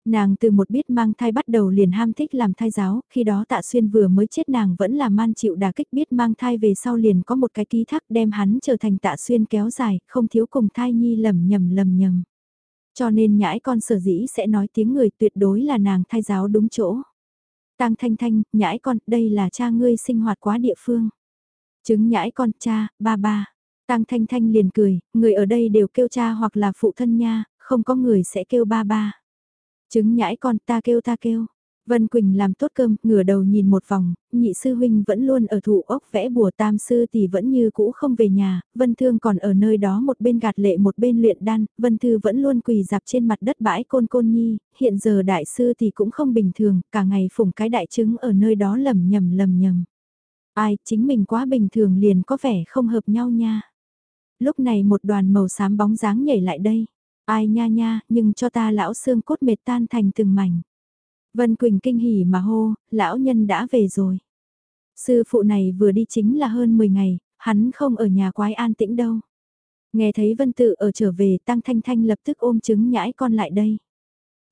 Nàng từ một biết mang thai bắt đầu liền ham thích làm thai giáo, khi đó tạ xuyên vừa mới chết nàng vẫn là man chịu đà kích biết mang thai về sau liền có một cái ký thác đem hắn trở thành tạ xuyên kéo dài, không thiếu cùng thai nhi lầm nhầm lầm nhầm. Cho nên nhãi con sở dĩ sẽ nói tiếng người tuyệt đối là nàng thai giáo đúng chỗ. Tăng thanh thanh, nhãi con, đây là cha ngươi sinh hoạt quá địa phương. Chứng nhãi con cha, ba ba. Tăng Thanh Thanh liền cười, người ở đây đều kêu cha hoặc là phụ thân nha, không có người sẽ kêu ba ba. Chứng nhãi con ta kêu ta kêu. Vân Quỳnh làm tốt cơm, ngửa đầu nhìn một vòng, nhị sư huynh vẫn luôn ở thụ ốc vẽ bùa tam sư thì vẫn như cũ không về nhà, Vân Thương còn ở nơi đó một bên gạt lệ một bên luyện đan, Vân Thư vẫn luôn quỳ dạp trên mặt đất bãi côn côn nhi, hiện giờ đại sư thì cũng không bình thường, cả ngày phủng cái đại trứng ở nơi đó lầm nhầm lầm nhầm. Ai, chính mình quá bình thường liền có vẻ không hợp nhau nha. Lúc này một đoàn màu xám bóng dáng nhảy lại đây. Ai nha nha, nhưng cho ta lão xương cốt mệt tan thành từng mảnh. Vân Quỳnh kinh hỉ mà hô, lão nhân đã về rồi. Sư phụ này vừa đi chính là hơn 10 ngày, hắn không ở nhà quái an tĩnh đâu. Nghe thấy Vân Tự ở trở về Tăng Thanh Thanh lập tức ôm trứng nhãi con lại đây.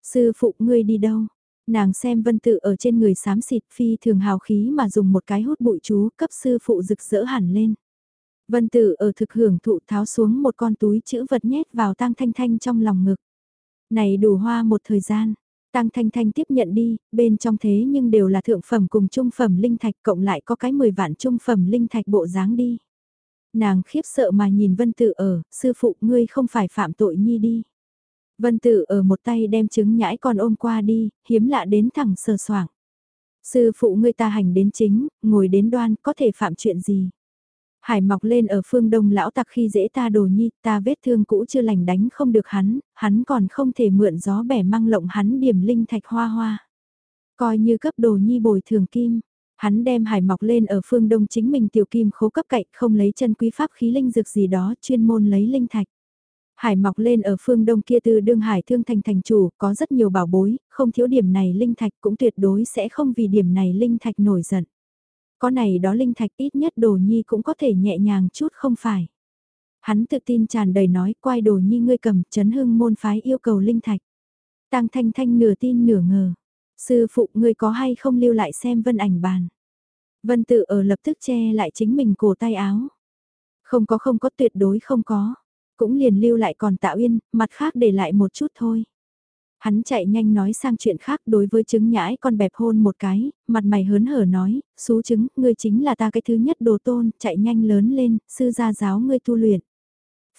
Sư phụ ngươi đi đâu? Nàng xem vân tự ở trên người xám xịt phi thường hào khí mà dùng một cái hút bụi chú cấp sư phụ rực rỡ hẳn lên. Vân tự ở thực hưởng thụ tháo xuống một con túi chữ vật nhét vào tang thanh thanh trong lòng ngực. Này đủ hoa một thời gian. Tăng Thanh Thanh tiếp nhận đi, bên trong thế nhưng đều là thượng phẩm cùng trung phẩm linh thạch cộng lại có cái 10 vạn trung phẩm linh thạch bộ dáng đi. Nàng khiếp sợ mà nhìn Vân Tự ở, sư phụ ngươi không phải phạm tội nhi đi. Vân Tự ở một tay đem trứng nhãi con ôm qua đi, hiếm lạ đến thẳng sờ soảng. Sư phụ ngươi ta hành đến chính, ngồi đến đoan, có thể phạm chuyện gì? Hải mọc lên ở phương đông lão tặc khi dễ ta đồ nhi, ta vết thương cũ chưa lành đánh không được hắn, hắn còn không thể mượn gió bẻ mang lộng hắn điểm linh thạch hoa hoa. Coi như cấp đồ nhi bồi thường kim, hắn đem hải mọc lên ở phương đông chính mình tiểu kim khố cấp cạnh không lấy chân quý pháp khí linh dược gì đó chuyên môn lấy linh thạch. Hải mọc lên ở phương đông kia từ đương hải thương thành thành chủ, có rất nhiều bảo bối, không thiếu điểm này linh thạch cũng tuyệt đối sẽ không vì điểm này linh thạch nổi giận. Có này đó linh thạch ít nhất đồ nhi cũng có thể nhẹ nhàng chút không phải. Hắn tự tin tràn đầy nói quay đồ nhi ngươi cầm chấn hưng môn phái yêu cầu linh thạch. Tăng thanh thanh nửa tin nửa ngờ. Sư phụ ngươi có hay không lưu lại xem vân ảnh bàn. Vân tự ở lập tức che lại chính mình cổ tay áo. Không có không có tuyệt đối không có. Cũng liền lưu lại còn tạo yên, mặt khác để lại một chút thôi. Hắn chạy nhanh nói sang chuyện khác đối với trứng nhãi con bẹp hôn một cái, mặt mày hớn hở nói, xú trứng, ngươi chính là ta cái thứ nhất đồ tôn, chạy nhanh lớn lên, sư gia giáo ngươi tu luyện.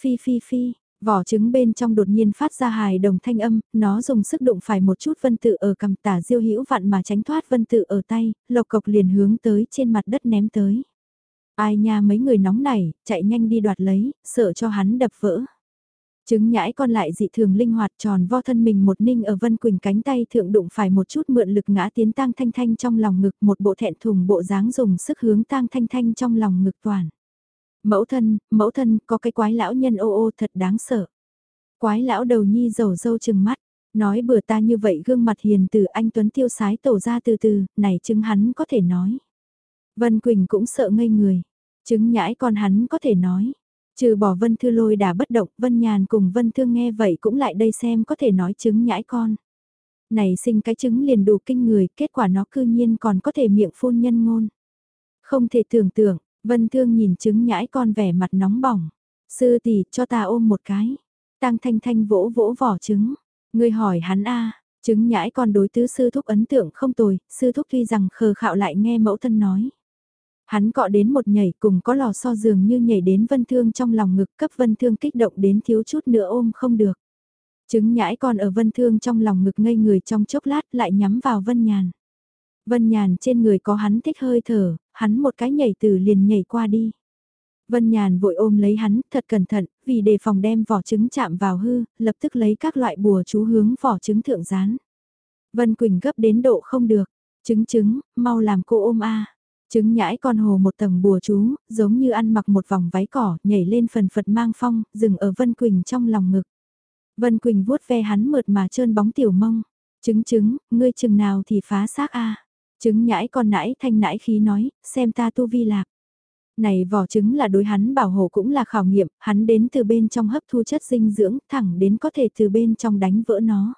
Phi phi phi, vỏ trứng bên trong đột nhiên phát ra hài đồng thanh âm, nó dùng sức đụng phải một chút vân tự ở cầm tả diêu hữu vặn mà tránh thoát vân tự ở tay, lộc cộc liền hướng tới trên mặt đất ném tới. Ai nha mấy người nóng này chạy nhanh đi đoạt lấy, sợ cho hắn đập vỡ. Trứng nhãi còn lại dị thường linh hoạt tròn vo thân mình một ninh ở Vân Quỳnh cánh tay thượng đụng phải một chút mượn lực ngã tiến tang thanh thanh trong lòng ngực một bộ thẹn thùng bộ dáng dùng sức hướng tang thanh thanh trong lòng ngực toàn. Mẫu thân, mẫu thân, có cái quái lão nhân ô ô thật đáng sợ. Quái lão đầu nhi dầu dâu chừng mắt, nói bừa ta như vậy gương mặt hiền từ anh Tuấn tiêu sái tổ ra từ từ, này chứng hắn có thể nói. Vân Quỳnh cũng sợ ngây người, chứng nhãi con hắn có thể nói. Trừ bỏ Vân Thư Lôi đã bất động, Vân Nhàn cùng Vân Thương nghe vậy cũng lại đây xem có thể nói chứng nhãi con. Này sinh cái chứng liền đủ kinh người, kết quả nó cư nhiên còn có thể miệng phun nhân ngôn. Không thể tưởng tượng, Vân Thương nhìn chứng nhãi con vẻ mặt nóng bỏng. Sư tỷ cho ta ôm một cái. Tăng thanh thanh vỗ vỗ vỏ trứng. Người hỏi hắn a chứng nhãi con đối tứ sư thúc ấn tượng không tồi, sư thúc tuy rằng khờ khạo lại nghe mẫu thân nói. Hắn cọ đến một nhảy cùng có lò so dường như nhảy đến vân thương trong lòng ngực cấp vân thương kích động đến thiếu chút nữa ôm không được. Trứng nhãi còn ở vân thương trong lòng ngực ngây người trong chốc lát lại nhắm vào vân nhàn. Vân nhàn trên người có hắn thích hơi thở, hắn một cái nhảy từ liền nhảy qua đi. Vân nhàn vội ôm lấy hắn thật cẩn thận, vì đề phòng đem vỏ trứng chạm vào hư, lập tức lấy các loại bùa chú hướng vỏ trứng thượng rán. Vân Quỳnh gấp đến độ không được, trứng trứng, mau làm cô ôm a. Trứng nhãi con hồ một tầng bùa chú, giống như ăn mặc một vòng váy cỏ, nhảy lên phần phật mang phong, dừng ở Vân Quỳnh trong lòng ngực. Vân Quỳnh vuốt ve hắn mượt mà trơn bóng tiểu mông. Trứng trứng, ngươi chừng nào thì phá xác a Trứng nhãi con nãi thanh nãi khí nói, xem ta tu vi lạc. Này vỏ trứng là đối hắn bảo hộ cũng là khảo nghiệm, hắn đến từ bên trong hấp thu chất dinh dưỡng, thẳng đến có thể từ bên trong đánh vỡ nó.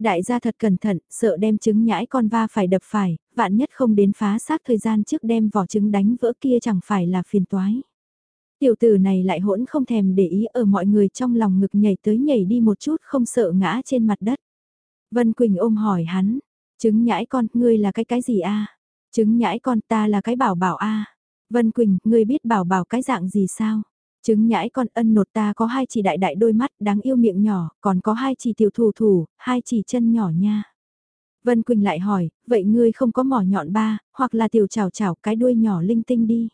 Đại gia thật cẩn thận, sợ đem trứng nhãi con va phải đập phải, vạn nhất không đến phá xác thời gian trước đem vỏ trứng đánh vỡ kia chẳng phải là phiền toái. Tiểu tử này lại hỗn không thèm để ý ở mọi người trong lòng ngực nhảy tới nhảy đi một chút không sợ ngã trên mặt đất. Vân Quỳnh ôm hỏi hắn, trứng nhãi con, ngươi là cái cái gì a? Trứng nhãi con ta là cái bảo bảo a. Vân Quỳnh, ngươi biết bảo bảo cái dạng gì sao? Trứng nhãi con ân nột ta có hai chỉ đại đại đôi mắt đáng yêu miệng nhỏ, còn có hai chỉ tiểu thủ thủ, hai chỉ chân nhỏ nha. Vân Quỳnh lại hỏi, vậy ngươi không có mỏ nhọn ba, hoặc là tiểu chảo chảo cái đuôi nhỏ linh tinh đi.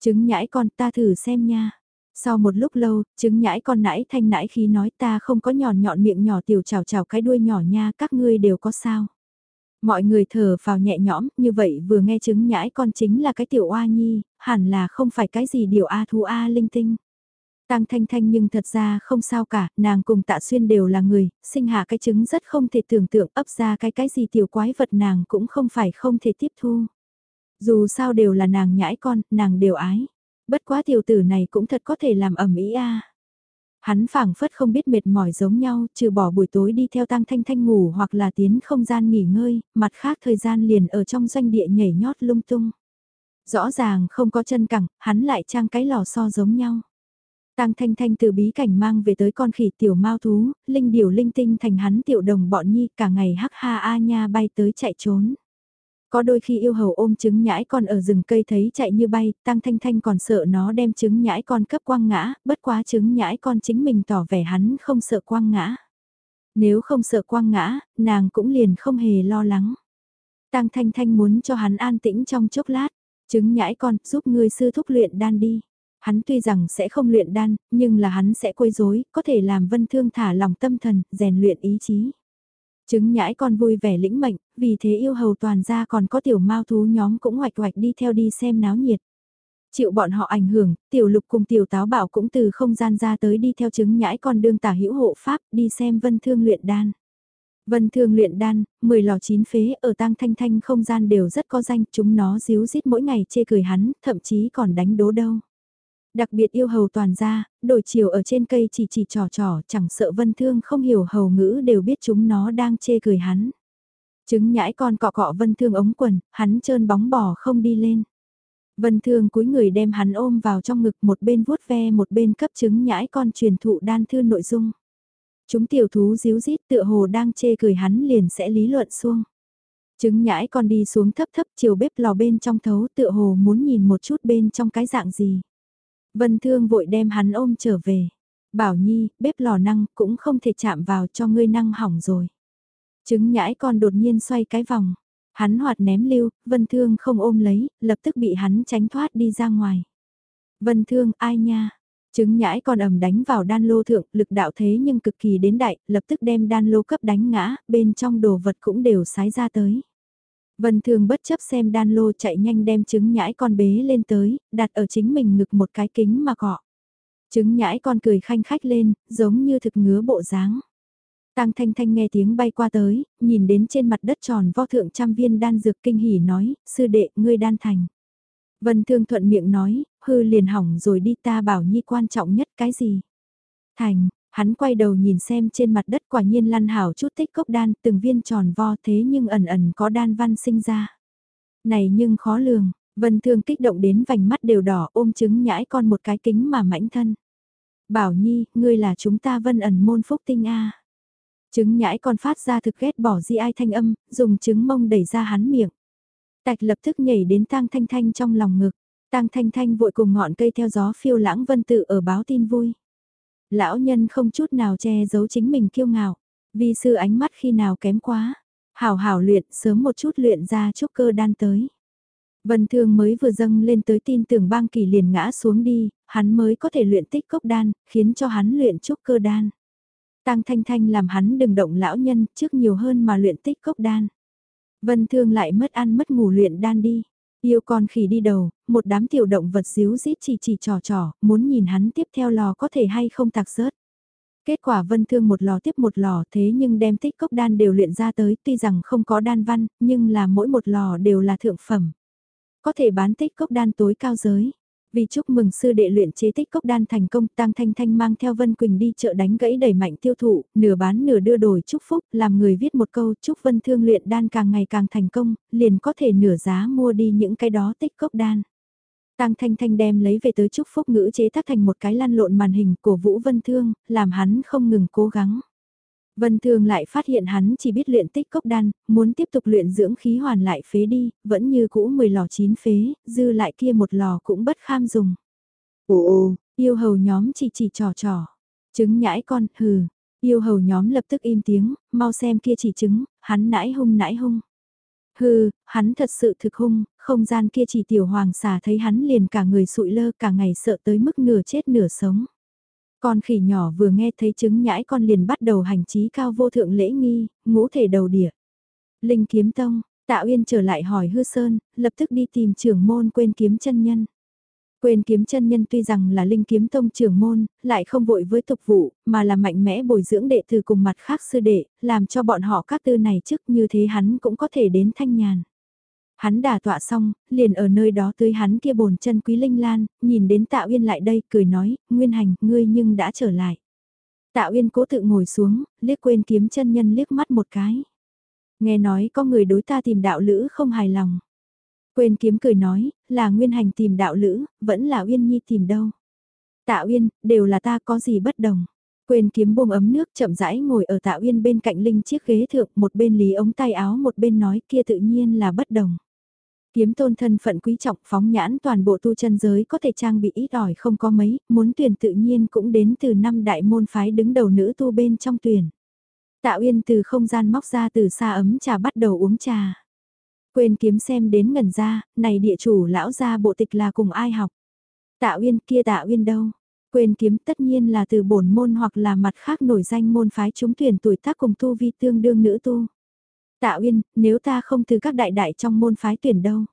Trứng nhãi con ta thử xem nha. Sau một lúc lâu, trứng nhãi con nãi thanh nãi khi nói ta không có nhọn nhọn miệng nhỏ tiểu chảo chảo cái đuôi nhỏ nha, các ngươi đều có sao. Mọi người thở vào nhẹ nhõm, như vậy vừa nghe chứng nhãi con chính là cái tiểu oa nhi, hẳn là không phải cái gì điều a thú a linh tinh. Tăng Thanh Thanh nhưng thật ra không sao cả, nàng cùng Tạ Xuyên đều là người, sinh hạ cái trứng rất không thể tưởng tượng ấp ra cái cái gì tiểu quái vật nàng cũng không phải không thể tiếp thu. Dù sao đều là nàng nhãi con, nàng đều ái. Bất quá tiểu tử này cũng thật có thể làm ẩm ý a. Hắn phảng phất không biết mệt mỏi giống nhau, trừ bỏ buổi tối đi theo Tăng Thanh Thanh ngủ hoặc là tiến không gian nghỉ ngơi, mặt khác thời gian liền ở trong doanh địa nhảy nhót lung tung. Rõ ràng không có chân cẳng, hắn lại trang cái lò so giống nhau. Tăng Thanh Thanh từ bí cảnh mang về tới con khỉ tiểu mao thú, linh điểu linh tinh thành hắn tiểu đồng bọn nhi cả ngày hắc ha a nha bay tới chạy trốn. Có đôi khi yêu hầu ôm trứng nhãi con ở rừng cây thấy chạy như bay, Tăng Thanh Thanh còn sợ nó đem trứng nhãi con cấp quăng ngã, bất quá trứng nhãi con chính mình tỏ vẻ hắn không sợ quăng ngã. Nếu không sợ quăng ngã, nàng cũng liền không hề lo lắng. Tăng Thanh Thanh muốn cho hắn an tĩnh trong chốc lát, trứng nhãi con giúp ngươi sư thúc luyện đan đi. Hắn tuy rằng sẽ không luyện đan, nhưng là hắn sẽ quấy rối, có thể làm vân thương thả lòng tâm thần, rèn luyện ý chí. Trứng nhãi con vui vẻ lĩnh mệnh, vì thế yêu hầu toàn gia còn có tiểu mao thú nhóm cũng hoạch hoạch đi theo đi xem náo nhiệt. Chịu bọn họ ảnh hưởng, tiểu lục cùng tiểu táo bảo cũng từ không gian ra tới đi theo trứng nhãi con đương tả hữu hộ pháp đi xem vân thương luyện đan. Vân thương luyện đan, 10 lò chín phế ở tang thanh thanh không gian đều rất có danh, chúng nó díu dít mỗi ngày chê cười hắn, thậm chí còn đánh đố đâu. Đặc biệt yêu hầu toàn ra, đổi chiều ở trên cây chỉ chỉ trò trò, chẳng sợ vân thương không hiểu hầu ngữ đều biết chúng nó đang chê cười hắn. Trứng nhãi con cọ cọ vân thương ống quần, hắn trơn bóng bò không đi lên. Vân thương cúi người đem hắn ôm vào trong ngực một bên vuốt ve một bên cấp trứng nhãi con truyền thụ đan thư nội dung. Chúng tiểu thú díu dít tựa hồ đang chê cười hắn liền sẽ lý luận xuông. Trứng nhãi con đi xuống thấp thấp chiều bếp lò bên trong thấu tựa hồ muốn nhìn một chút bên trong cái dạng gì. Vân Thương vội đem hắn ôm trở về. Bảo Nhi, bếp lò năng cũng không thể chạm vào cho ngươi năng hỏng rồi. Trứng nhãi con đột nhiên xoay cái vòng. Hắn hoạt ném lưu, Vân Thương không ôm lấy, lập tức bị hắn tránh thoát đi ra ngoài. Vân Thương, ai nha? Trứng nhãi con ầm đánh vào đan lô thượng, lực đạo thế nhưng cực kỳ đến đại, lập tức đem đan lô cấp đánh ngã, bên trong đồ vật cũng đều sái ra tới. Vân Thương bất chấp xem đan lô chạy nhanh đem trứng nhãi con bế lên tới, đặt ở chính mình ngực một cái kính mà cọ. Trứng nhãi con cười khanh khách lên, giống như thực ngứa bộ dáng. Tăng Thanh Thanh nghe tiếng bay qua tới, nhìn đến trên mặt đất tròn vo thượng trăm viên đan dược kinh hỉ nói, sư đệ, ngươi đan thành. Vân Thương thuận miệng nói, hư liền hỏng rồi đi ta bảo nhi quan trọng nhất cái gì. Thành, Hắn quay đầu nhìn xem trên mặt đất quả nhiên lăn hảo chút tích cốc đan từng viên tròn vo thế nhưng ẩn ẩn có đan văn sinh ra. Này nhưng khó lường, vân thương kích động đến vành mắt đều đỏ ôm trứng nhãi con một cái kính mà mãnh thân. Bảo Nhi, ngươi là chúng ta vân ẩn môn phúc tinh A. Trứng nhãi con phát ra thực ghét bỏ di ai thanh âm, dùng trứng mông đẩy ra hắn miệng. Tạch lập tức nhảy đến tang thanh thanh trong lòng ngực. Tang thanh thanh vội cùng ngọn cây theo gió phiêu lãng vân tự ở báo tin vui. Lão nhân không chút nào che giấu chính mình kiêu ngạo, vì sư ánh mắt khi nào kém quá. Hảo hảo luyện sớm một chút luyện ra chút cơ đan tới. Vân Thương mới vừa dâng lên tới tin tưởng bang kỳ liền ngã xuống đi, hắn mới có thể luyện tích cốc đan, khiến cho hắn luyện trúc cơ đan. Tăng Thanh Thanh làm hắn đừng động lão nhân trước nhiều hơn mà luyện tích cốc đan. Vân Thương lại mất ăn mất ngủ luyện đan đi. Yêu con khỉ đi đầu, một đám tiểu động vật xíu rít chỉ chỉ trò trò, muốn nhìn hắn tiếp theo lò có thể hay không tạc rớt. Kết quả vân thương một lò tiếp một lò thế nhưng đem tích cốc đan đều luyện ra tới tuy rằng không có đan văn, nhưng là mỗi một lò đều là thượng phẩm. Có thể bán tích cốc đan tối cao giới. Vì chúc mừng sư đệ luyện chế tích cốc đan thành công, Tăng Thanh Thanh mang theo Vân Quỳnh đi chợ đánh gãy đẩy mạnh tiêu thụ, nửa bán nửa đưa đổi chúc phúc, làm người viết một câu chúc Vân Thương luyện đan càng ngày càng thành công, liền có thể nửa giá mua đi những cái đó tích cốc đan. Tăng Thanh Thanh đem lấy về tới chúc phúc ngữ chế tác thành một cái lăn lộn màn hình của Vũ Vân Thương, làm hắn không ngừng cố gắng. Vân Thường lại phát hiện hắn chỉ biết luyện tích cốc đan, muốn tiếp tục luyện dưỡng khí hoàn lại phế đi, vẫn như cũ 10 lò chín phế, dư lại kia một lò cũng bất kham dùng. Ồ ồ, yêu hầu nhóm chỉ chỉ trò trò, trứng nhãi con, hừ, yêu hầu nhóm lập tức im tiếng, mau xem kia chỉ trứng, hắn nãi hung nãi hung. Hừ, hắn thật sự thực hung, không gian kia chỉ tiểu hoàng xà thấy hắn liền cả người sụi lơ cả ngày sợ tới mức nửa chết nửa sống. Con khỉ nhỏ vừa nghe thấy trứng nhãi con liền bắt đầu hành trí cao vô thượng lễ nghi, ngũ thể đầu địa. Linh kiếm tông, Tạ Uyên trở lại hỏi Hư Sơn, lập tức đi tìm trưởng môn quên kiếm chân nhân. Quên kiếm chân nhân tuy rằng là linh kiếm tông trưởng môn, lại không vội với tục vụ, mà là mạnh mẽ bồi dưỡng đệ tử cùng mặt khác sư đệ, làm cho bọn họ các tư này trước như thế hắn cũng có thể đến thanh nhàn. Hắn đà tọa xong, liền ở nơi đó tới hắn kia bồn chân quý linh lan, nhìn đến Tạ Uyên lại đây, cười nói, Nguyên Hành, ngươi nhưng đã trở lại. Tạ Uyên cố tự ngồi xuống, liếc quên kiếm chân nhân liếc mắt một cái. Nghe nói có người đối ta tìm đạo lữ không hài lòng. Quên kiếm cười nói, là Nguyên Hành tìm đạo lữ, vẫn là Uyên Nhi tìm đâu. Tạ Uyên, đều là ta có gì bất đồng. Quên kiếm buông ấm nước chậm rãi ngồi ở Tạ Uyên bên cạnh Linh chiếc ghế thượng, một bên lý ống tay áo một bên nói kia tự nhiên là bất đồng. Kiếm tôn thân phận quý trọng phóng nhãn toàn bộ tu chân giới có thể trang bị ít ỏi không có mấy, muốn tuyển tự nhiên cũng đến từ năm đại môn phái đứng đầu nữ tu bên trong tuyển. Tạ Uyên từ không gian móc ra từ xa ấm trà bắt đầu uống trà. Quên kiếm xem đến ngẩn ra, này địa chủ lão gia bộ tịch là cùng ai học. Tạ Uyên kia Tạ Uyên đâu? Quên kiếm tất nhiên là từ bổn môn hoặc là mặt khác nổi danh môn phái chúng tuyển tuổi tác cùng tu vi tương đương nữ tu. Tạ Uyên, nếu ta không từ các đại đại trong môn phái tuyển đâu?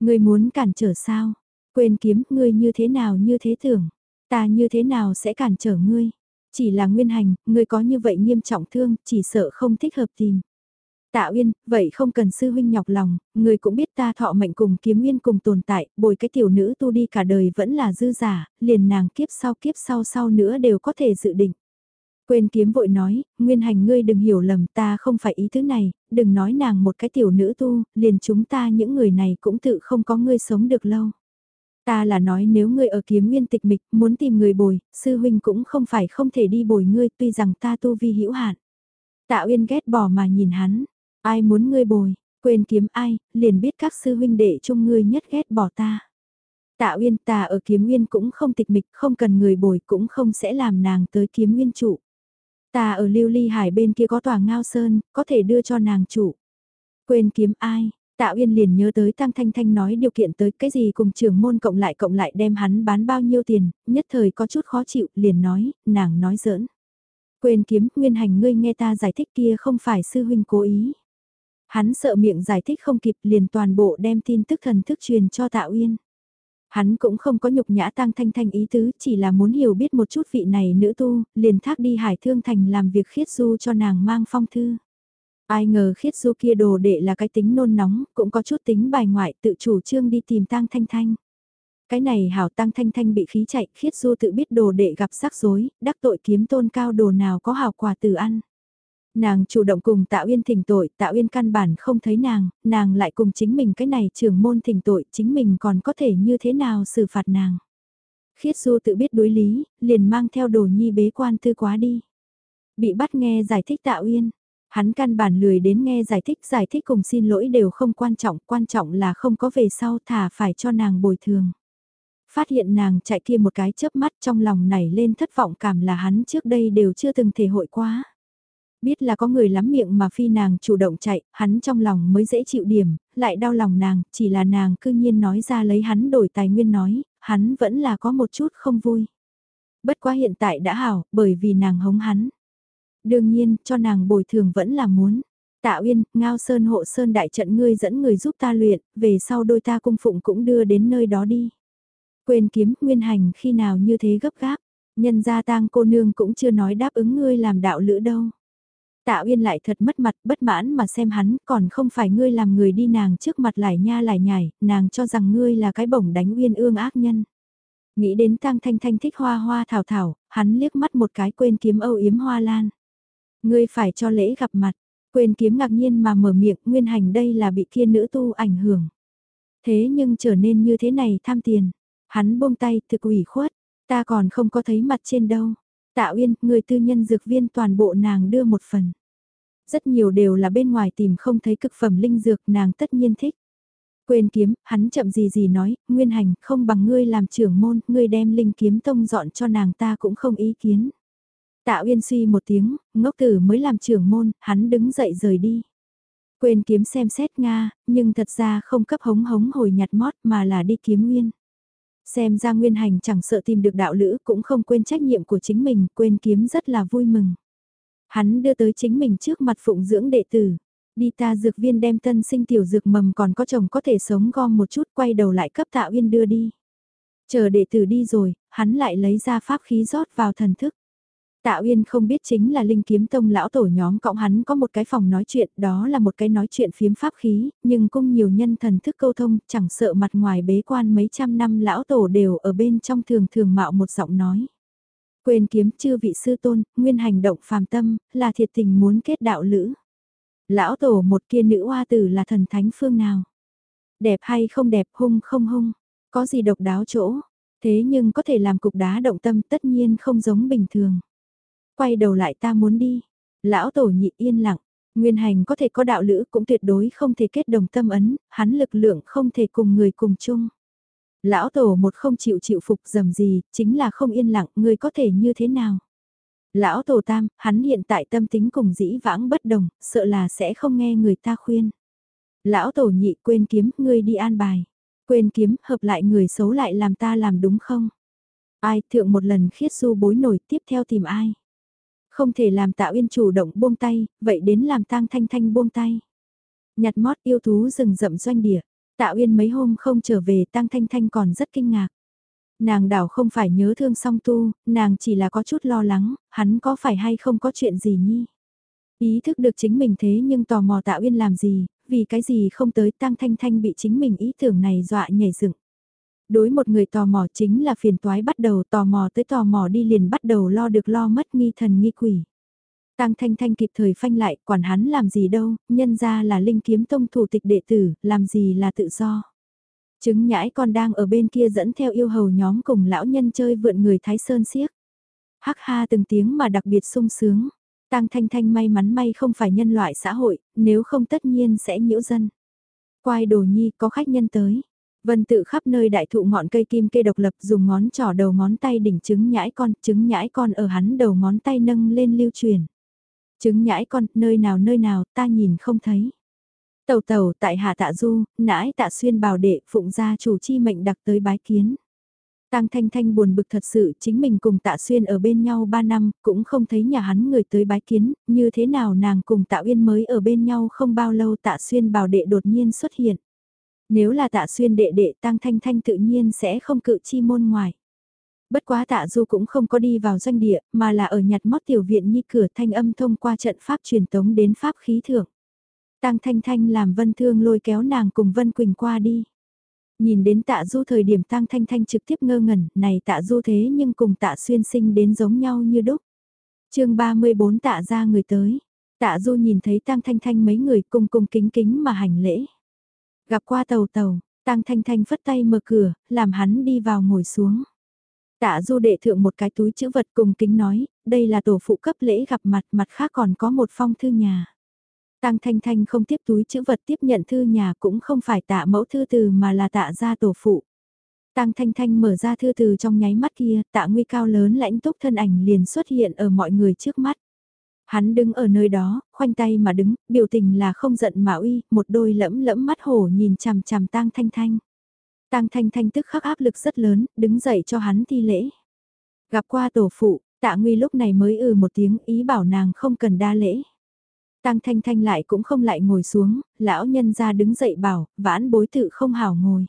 Ngươi muốn cản trở sao? Quên kiếm, ngươi như thế nào như thế tưởng? Ta như thế nào sẽ cản trở ngươi? Chỉ là nguyên hành, ngươi có như vậy nghiêm trọng thương, chỉ sợ không thích hợp tìm. Tạ Uyên, vậy không cần sư huynh nhọc lòng, người cũng biết ta thọ mệnh cùng kiếm nguyên cùng tồn tại, bồi cái tiểu nữ tu đi cả đời vẫn là dư giả, liền nàng kiếp sau kiếp sau sau nữa đều có thể dự định. Quên kiếm vội nói, nguyên hành ngươi đừng hiểu lầm ta không phải ý thứ này, đừng nói nàng một cái tiểu nữ tu, liền chúng ta những người này cũng tự không có ngươi sống được lâu. Ta là nói nếu ngươi ở kiếm nguyên tịch mịch, muốn tìm người bồi, sư huynh cũng không phải không thể đi bồi ngươi, tuy rằng ta tu vi hữu hạn. Tạ Uyên ghét bỏ mà nhìn hắn, ai muốn ngươi bồi, quên kiếm ai, liền biết các sư huynh đệ chung ngươi nhất ghét bỏ ta. Tạ Uyên ta ở kiếm nguyên cũng không tịch mịch, không cần người bồi cũng không sẽ làm nàng tới kiếm nguyên trụ. Ta ở lưu ly hải bên kia có tòa ngao sơn, có thể đưa cho nàng chủ. Quên kiếm ai, Tạ Uyên liền nhớ tới Tăng Thanh Thanh nói điều kiện tới cái gì cùng trưởng môn cộng lại cộng lại đem hắn bán bao nhiêu tiền, nhất thời có chút khó chịu, liền nói, nàng nói giỡn. Quên kiếm, nguyên hành ngươi nghe ta giải thích kia không phải sư huynh cố ý. Hắn sợ miệng giải thích không kịp liền toàn bộ đem tin tức thần thức truyền cho Tạ Uyên. Hắn cũng không có nhục nhã tăng thanh thanh ý tứ, chỉ là muốn hiểu biết một chút vị này nữ tu, liền thác đi hải thương thành làm việc khiết du cho nàng mang phong thư. Ai ngờ khiết du kia đồ đệ là cái tính nôn nóng, cũng có chút tính bài ngoại tự chủ trương đi tìm tăng thanh thanh. Cái này hảo tăng thanh thanh bị khí chạy, khiết du tự biết đồ đệ gặp rắc rối, đắc tội kiếm tôn cao đồ nào có hảo quả từ ăn. Nàng chủ động cùng Tạ Uyên thỉnh tội, Tạ Uyên căn bản không thấy nàng, nàng lại cùng chính mình cái này trưởng môn thỉnh tội, chính mình còn có thể như thế nào xử phạt nàng. Khiết Du tự biết đối lý, liền mang theo đồ nhi bế quan tư quá đi. Bị bắt nghe giải thích Tạ Uyên, hắn căn bản lười đến nghe giải thích, giải thích cùng xin lỗi đều không quan trọng, quan trọng là không có về sau thả phải cho nàng bồi thường. Phát hiện nàng chạy kia một cái chớp mắt trong lòng nảy lên thất vọng cảm là hắn trước đây đều chưa từng thể hội quá. Biết là có người lắm miệng mà phi nàng chủ động chạy, hắn trong lòng mới dễ chịu điểm, lại đau lòng nàng, chỉ là nàng cư nhiên nói ra lấy hắn đổi tài nguyên nói, hắn vẫn là có một chút không vui. Bất quá hiện tại đã hảo, bởi vì nàng hống hắn. Đương nhiên, cho nàng bồi thường vẫn là muốn. Tạ Uyên, Ngao Sơn hộ Sơn đại trận ngươi dẫn người giúp ta luyện, về sau đôi ta cung phụng cũng đưa đến nơi đó đi. Quên kiếm, nguyên hành khi nào như thế gấp gáp, nhân gia tang cô nương cũng chưa nói đáp ứng ngươi làm đạo lữ đâu. Tạ Uyên lại thật mất mặt, bất mãn mà xem hắn, còn không phải ngươi làm người đi nàng trước mặt lại nha lại nhảy, nàng cho rằng ngươi là cái bổng đánh Uyên ương ác nhân. Nghĩ đến Tang Thanh Thanh thích hoa hoa thảo thảo, hắn liếc mắt một cái quên kiếm âu yếm hoa lan. Ngươi phải cho lễ gặp mặt, quên kiếm ngạc nhiên mà mở miệng, nguyên hành đây là bị kia nữ tu ảnh hưởng. Thế nhưng trở nên như thế này tham tiền, hắn buông tay thực ủy khuất, ta còn không có thấy mặt trên đâu. Tạ Uyên, người tư nhân dược viên toàn bộ nàng đưa một phần. Rất nhiều đều là bên ngoài tìm không thấy cực phẩm linh dược nàng tất nhiên thích. Quên kiếm, hắn chậm gì gì nói, nguyên hành, không bằng ngươi làm trưởng môn, ngươi đem linh kiếm tông dọn cho nàng ta cũng không ý kiến. Tạ Uyên suy một tiếng, ngốc tử mới làm trưởng môn, hắn đứng dậy rời đi. Quên kiếm xem xét Nga, nhưng thật ra không cấp hống hống hồi nhặt mót mà là đi kiếm nguyên. Xem ra nguyên hành chẳng sợ tìm được đạo lữ cũng không quên trách nhiệm của chính mình, quên kiếm rất là vui mừng. Hắn đưa tới chính mình trước mặt phụng dưỡng đệ tử. Đi ta dược viên đem tân sinh tiểu dược mầm còn có chồng có thể sống gom một chút quay đầu lại cấp tạ uyên đưa đi. Chờ đệ tử đi rồi, hắn lại lấy ra pháp khí rót vào thần thức. Tạ Uyên không biết chính là Linh Kiếm Tông lão tổ nhóm cộng hắn có một cái phòng nói chuyện, đó là một cái nói chuyện phiếm pháp khí, nhưng cũng nhiều nhân thần thức câu thông, chẳng sợ mặt ngoài bế quan mấy trăm năm lão tổ đều ở bên trong thường thường mạo một giọng nói. Quên kiếm chư vị sư tôn, nguyên hành động phàm tâm, là thiệt tình muốn kết đạo lữ. Lão tổ một kia nữ hoa tử là thần thánh phương nào? Đẹp hay không đẹp, hung không hung? Có gì độc đáo chỗ? Thế nhưng có thể làm cục đá động tâm tất nhiên không giống bình thường. Quay đầu lại ta muốn đi. Lão tổ nhị yên lặng. Nguyên hành có thể có đạo lữ cũng tuyệt đối không thể kết đồng tâm ấn, hắn lực lượng không thể cùng người cùng chung. Lão tổ một không chịu chịu phục dầm gì, chính là không yên lặng, ngươi có thể như thế nào? Lão tổ tam, hắn hiện tại tâm tính cùng dĩ vãng bất đồng, sợ là sẽ không nghe người ta khuyên. Lão tổ nhị quên kiếm, ngươi đi an bài. Quên kiếm, hợp lại người xấu lại làm ta làm đúng không? Ai thượng một lần khiết du bối nổi tiếp theo tìm ai? Không thể làm tạo yên chủ động buông tay, vậy đến làm tang thanh thanh buông tay. Nhặt mót yêu thú rừng rậm doanh địa, Tạ Uyên mấy hôm không trở về Tăng thanh thanh còn rất kinh ngạc. Nàng đảo không phải nhớ thương song tu, nàng chỉ là có chút lo lắng, hắn có phải hay không có chuyện gì nhi. Ý thức được chính mình thế nhưng tò mò Tạ Uyên làm gì, vì cái gì không tới tăng thanh thanh bị chính mình ý tưởng này dọa nhảy dựng. Đối một người tò mò chính là phiền toái bắt đầu tò mò tới tò mò đi liền bắt đầu lo được lo mất nghi thần nghi quỷ. Tăng Thanh Thanh kịp thời phanh lại, quản hắn làm gì đâu, nhân ra là linh kiếm tông thủ tịch đệ tử, làm gì là tự do. Trứng nhãi con đang ở bên kia dẫn theo yêu hầu nhóm cùng lão nhân chơi vượn người Thái Sơn siếc. Hắc ha từng tiếng mà đặc biệt sung sướng. Tăng Thanh Thanh may mắn may không phải nhân loại xã hội, nếu không tất nhiên sẽ nhiễu dân. Quai đồ nhi có khách nhân tới. Vân tự khắp nơi đại thụ ngọn cây kim kê độc lập dùng ngón trỏ đầu ngón tay đỉnh trứng nhãi con, trứng nhãi con ở hắn đầu ngón tay nâng lên lưu truyền. Trứng nhãi con, nơi nào nơi nào, ta nhìn không thấy. Tàu tàu tại hạ tạ du, nãi tạ xuyên bào đệ, phụng gia chủ chi mệnh đặc tới bái kiến. Tăng Thanh Thanh buồn bực thật sự chính mình cùng Tạ Xuyên ở bên nhau 3 năm, cũng không thấy nhà hắn người tới bái kiến, như thế nào nàng cùng Tạ Uyên mới ở bên nhau không bao lâu Tạ Xuyên bảo đệ đột nhiên xuất hiện. Nếu là Tạ Xuyên đệ đệ Tăng Thanh Thanh tự nhiên sẽ không cự chi môn ngoài. Bất quá Tạ Du cũng không có đi vào doanh địa, mà là ở nhặt mót tiểu viện nhi cửa thanh âm thông qua trận pháp truyền tống đến pháp khí thượng. Tăng Thanh Thanh làm Vân Thương lôi kéo nàng cùng Vân Quỳnh qua đi. Nhìn đến tạ du thời điểm Tăng Thanh Thanh trực tiếp ngơ ngẩn, này tạ du thế nhưng cùng tạ xuyên sinh đến giống nhau như đúc. chương 34 tạ ra người tới. Tạ du nhìn thấy Tăng Thanh Thanh mấy người cùng cùng kính kính mà hành lễ. Gặp qua tàu tàu, Tăng Thanh Thanh phất tay mở cửa, làm hắn đi vào ngồi xuống. Tạ du đệ thượng một cái túi chữ vật cùng kính nói, đây là tổ phụ cấp lễ gặp mặt, mặt khác còn có một phong thư nhà. Tăng Thanh Thanh không tiếp túi chữ vật tiếp nhận thư nhà cũng không phải tạ mẫu thư từ mà là tạ gia tổ phụ. Tăng Thanh Thanh mở ra thư từ trong nháy mắt kia, tạ nguy cao lớn lãnh túc thân ảnh liền xuất hiện ở mọi người trước mắt. Hắn đứng ở nơi đó, khoanh tay mà đứng, biểu tình là không giận mà uy, một đôi lẫm lẫm mắt hổ nhìn chằm chằm Tăng Thanh Thanh. Tang Thanh Thanh tức khắc áp lực rất lớn, đứng dậy cho hắn thi lễ. Gặp qua tổ phụ, tạ nguy lúc này mới ừ một tiếng ý bảo nàng không cần đa lễ. Tang Thanh Thanh lại cũng không lại ngồi xuống, lão nhân ra đứng dậy bảo, vãn bối tự không hảo ngồi.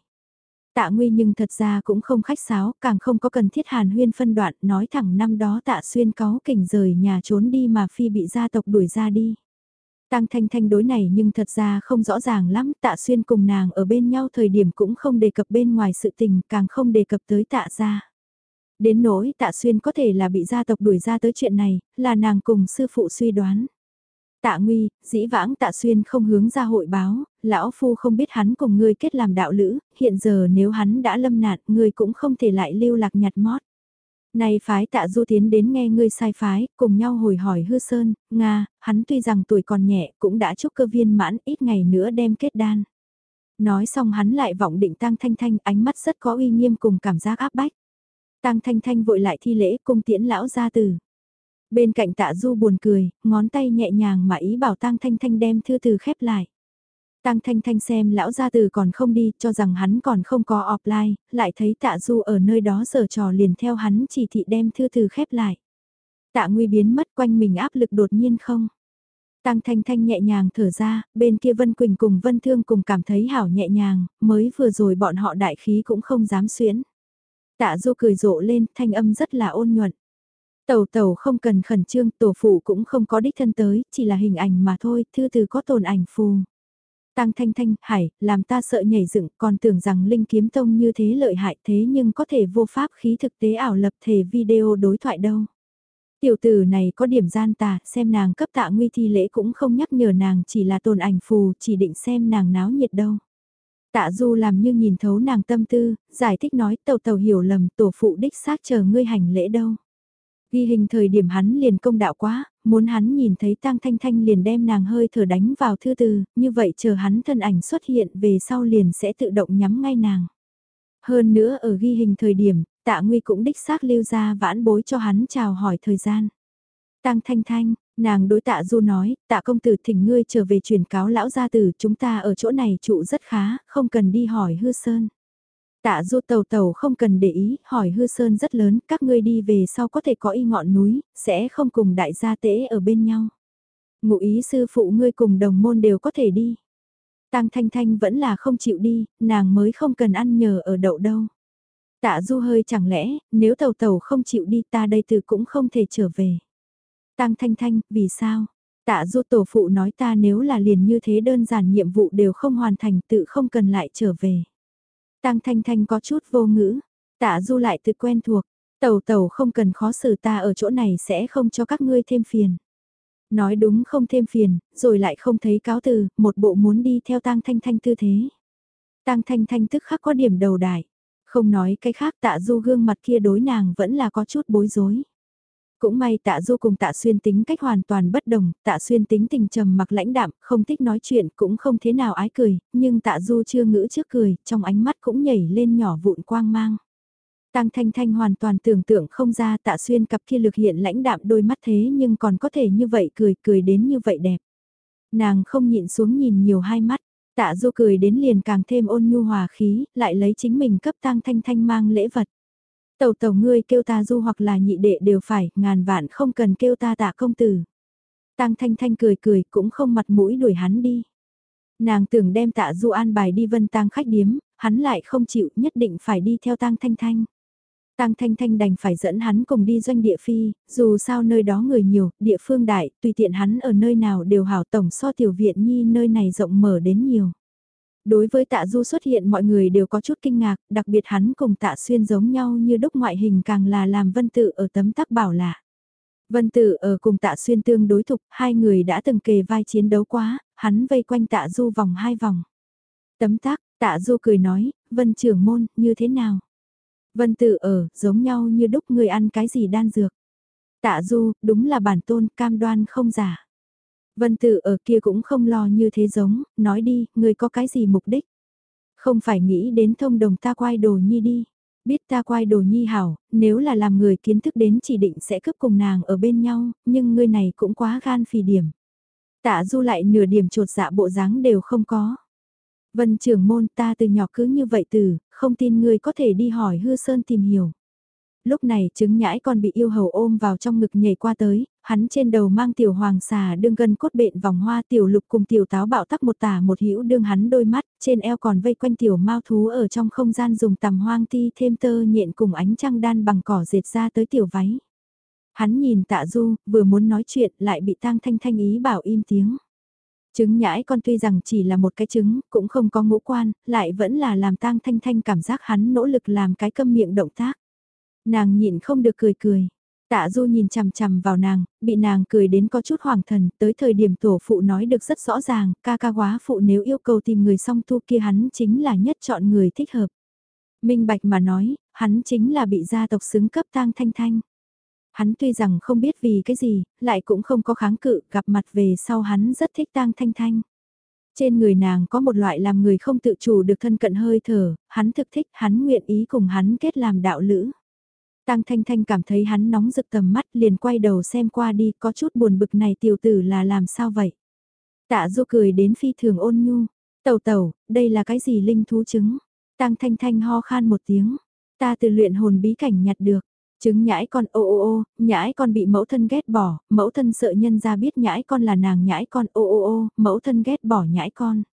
Tạ Nguy nhưng thật ra cũng không khách sáo, càng không có cần thiết hàn huyên phân đoạn, nói thẳng năm đó tạ xuyên có kỉnh rời nhà trốn đi mà phi bị gia tộc đuổi ra đi. Tăng Thanh Thanh đối này nhưng thật ra không rõ ràng lắm, tạ xuyên cùng nàng ở bên nhau thời điểm cũng không đề cập bên ngoài sự tình, càng không đề cập tới tạ gia. Đến nỗi tạ xuyên có thể là bị gia tộc đuổi ra tới chuyện này, là nàng cùng sư phụ suy đoán. Tạ nguy, dĩ vãng tạ xuyên không hướng ra hội báo, lão phu không biết hắn cùng ngươi kết làm đạo lữ, hiện giờ nếu hắn đã lâm nạn, ngươi cũng không thể lại lưu lạc nhặt mót. Này phái tạ du tiến đến nghe ngươi sai phái, cùng nhau hồi hỏi hư sơn, Nga, hắn tuy rằng tuổi còn nhẹ, cũng đã chúc cơ viên mãn ít ngày nữa đem kết đan. Nói xong hắn lại vọng định tăng thanh thanh, ánh mắt rất có uy nghiêm cùng cảm giác áp bách. Tăng thanh thanh vội lại thi lễ cung tiễn lão gia tử. Bên cạnh tạ du buồn cười, ngón tay nhẹ nhàng mà ý bảo Tăng Thanh Thanh đem thư từ khép lại. Tăng Thanh Thanh xem lão gia từ còn không đi, cho rằng hắn còn không có offline, lại thấy tạ du ở nơi đó sở trò liền theo hắn chỉ thị đem thư từ khép lại. Tạ nguy biến mất quanh mình áp lực đột nhiên không. Tăng Thanh Thanh nhẹ nhàng thở ra, bên kia Vân Quỳnh cùng Vân Thương cùng cảm thấy hảo nhẹ nhàng, mới vừa rồi bọn họ đại khí cũng không dám xuyễn. Tạ du cười rộ lên, thanh âm rất là ôn nhuận. Tàu tàu không cần khẩn trương, tổ phụ cũng không có đích thân tới, chỉ là hình ảnh mà thôi, thư từ có tồn ảnh phù. Tăng thanh thanh, hải, làm ta sợ nhảy dựng, còn tưởng rằng linh kiếm tông như thế lợi hại thế nhưng có thể vô pháp khí thực tế ảo lập thể video đối thoại đâu. Tiểu tử này có điểm gian tà, xem nàng cấp tạ nguy thi lễ cũng không nhắc nhở nàng chỉ là tồn ảnh phù, chỉ định xem nàng náo nhiệt đâu. Tạ Du làm như nhìn thấu nàng tâm tư, giải thích nói tàu tàu hiểu lầm tổ phụ đích xác chờ ngươi hành lễ đâu. Ghi hình thời điểm hắn liền công đạo quá, muốn hắn nhìn thấy tang thanh thanh liền đem nàng hơi thở đánh vào thư từ, như vậy chờ hắn thân ảnh xuất hiện về sau liền sẽ tự động nhắm ngay nàng. Hơn nữa ở ghi hình thời điểm, tạ nguy cũng đích xác lưu ra vãn bối cho hắn chào hỏi thời gian. Tang thanh thanh, nàng đối tạ du nói, tạ công tử thỉnh ngươi trở về truyền cáo lão gia tử chúng ta ở chỗ này trụ rất khá, không cần đi hỏi hư sơn. Tạ du tàu tàu không cần để ý, hỏi hư sơn rất lớn, các ngươi đi về sau có thể có y ngọn núi, sẽ không cùng đại gia tễ ở bên nhau. Ngụ ý sư phụ ngươi cùng đồng môn đều có thể đi. Tăng Thanh Thanh vẫn là không chịu đi, nàng mới không cần ăn nhờ ở đậu đâu. Tạ Du hơi chẳng lẽ, nếu tàu tàu không chịu đi ta đây từ cũng không thể trở về. Tăng Thanh Thanh, vì sao? Tạ Du tổ phụ nói ta nếu là liền như thế đơn giản nhiệm vụ đều không hoàn thành tự không cần lại trở về. Tăng Thanh Thanh có chút vô ngữ, tạ Du lại tự quen thuộc, tẩu tẩu không cần khó xử ta ở chỗ này sẽ không cho các ngươi thêm phiền. Nói đúng không thêm phiền, rồi lại không thấy cáo từ, một bộ muốn đi theo Tăng Thanh Thanh tư thế. Tăng Thanh Thanh tức khắc có điểm đầu đài, không nói cái khác tạ Du gương mặt kia đối nàng vẫn là có chút bối rối. Cũng may tạ du cùng tạ xuyên tính cách hoàn toàn bất đồng, tạ xuyên tính tình trầm mặc lãnh đạm, không thích nói chuyện cũng không thế nào ái cười, nhưng tạ du chưa ngữ trước cười, trong ánh mắt cũng nhảy lên nhỏ vụn quang mang. Tăng Thanh Thanh hoàn toàn tưởng tượng không ra tạ xuyên cặp kia lực hiện lãnh đạm đôi mắt thế nhưng còn có thể như vậy cười cười đến như vậy đẹp. Nàng không nhịn xuống nhìn nhiều hai mắt, tạ du cười đến liền càng thêm ôn nhu hòa khí, lại lấy chính mình cấp Tăng Thanh Thanh mang lễ vật. Tàu tàu ngươi kêu ta du hoặc là nhị đệ đều phải, ngàn vạn không cần kêu ta tạ công tử. Tăng Thanh Thanh cười cười cũng không mặt mũi đuổi hắn đi. Nàng tưởng đem tạ du an bài đi vân tang khách điếm, hắn lại không chịu nhất định phải đi theo Tăng Thanh Thanh. Tăng Thanh Thanh đành phải dẫn hắn cùng đi doanh địa phi, dù sao nơi đó người nhiều, địa phương đại, tùy tiện hắn ở nơi nào đều hảo tổng so tiểu viện nhi nơi này rộng mở đến nhiều. Đối với tạ du xuất hiện mọi người đều có chút kinh ngạc, đặc biệt hắn cùng tạ xuyên giống nhau như đúc ngoại hình càng là làm vân tự ở tấm tắc bảo lạ. Vân Tử ở cùng Tạ Xuyên tương đối thục, hai người đã từng kề vai chiến đấu quá, hắn vây quanh Tạ Du vòng hai vòng. Tấm tác, Tạ Du cười nói, Vân trưởng môn, như thế nào? Vân Tử ở, giống nhau như đúc người ăn cái gì đan dược. Tạ Du, đúng là bản tôn, cam đoan không giả. Vân Tử ở kia cũng không lo như thế giống, nói đi, người có cái gì mục đích? Không phải nghĩ đến thông đồng ta quay đồ nhi đi. Biết ta quay đồ nhi hảo, nếu là làm người kiến thức đến chỉ định sẽ cướp cùng nàng ở bên nhau, nhưng ngươi này cũng quá gan phì điểm. Tạ du lại nửa điểm trột dạ bộ dáng đều không có. Vân trưởng môn ta từ nhỏ cứ như vậy từ, không tin ngươi có thể đi hỏi hư sơn tìm hiểu. Lúc này trứng nhãi còn bị yêu hầu ôm vào trong ngực nhảy qua tới, hắn trên đầu mang tiểu hoàng xà đương gân cốt bện vòng hoa tiểu lục cùng tiểu táo bạo tắc một tả một hữu đương hắn đôi mắt, trên eo còn vây quanh tiểu mao thú ở trong không gian dùng tầm hoang ti thêm tơ nhện cùng ánh trăng đan bằng cỏ dệt ra tới tiểu váy. Hắn nhìn tạ du, vừa muốn nói chuyện lại bị tang thanh thanh ý bảo im tiếng. Trứng nhãi con tuy rằng chỉ là một cái trứng, cũng không có ngũ quan, lại vẫn là làm tang thanh thanh cảm giác hắn nỗ lực làm cái câm miệng động tác. Nàng nhịn không được cười cười. Tạ Du nhìn chằm chằm vào nàng, bị nàng cười đến có chút hoàng thần, tới thời điểm tổ phụ nói được rất rõ ràng, ca ca quá phụ nếu yêu cầu tìm người song tu kia hắn chính là nhất chọn người thích hợp. Minh Bạch mà nói, hắn chính là bị gia tộc xứng cấp tang thanh thanh. Hắn tuy rằng không biết vì cái gì, lại cũng không có kháng cự, gặp mặt về sau hắn rất thích tang thanh thanh. Trên người nàng có một loại làm người không tự chủ được thân cận hơi thở, hắn thực thích, hắn nguyện ý cùng hắn kết làm đạo lữ. Tăng Thanh Thanh cảm thấy hắn nóng rực tầm mắt liền quay đầu xem qua đi có chút buồn bực này tiểu tử là làm sao vậy. Tạ du cười đến phi thường ôn nhu. Tẩu tẩu, đây là cái gì linh thú trứng? Tăng Thanh Thanh ho khan một tiếng. Ta từ luyện hồn bí cảnh nhặt được. Trứng nhãi con ô ô ô, nhãi con bị mẫu thân ghét bỏ, mẫu thân sợ nhân ra biết nhãi con là nàng nhãi con ô ô ô, mẫu thân ghét bỏ nhãi con.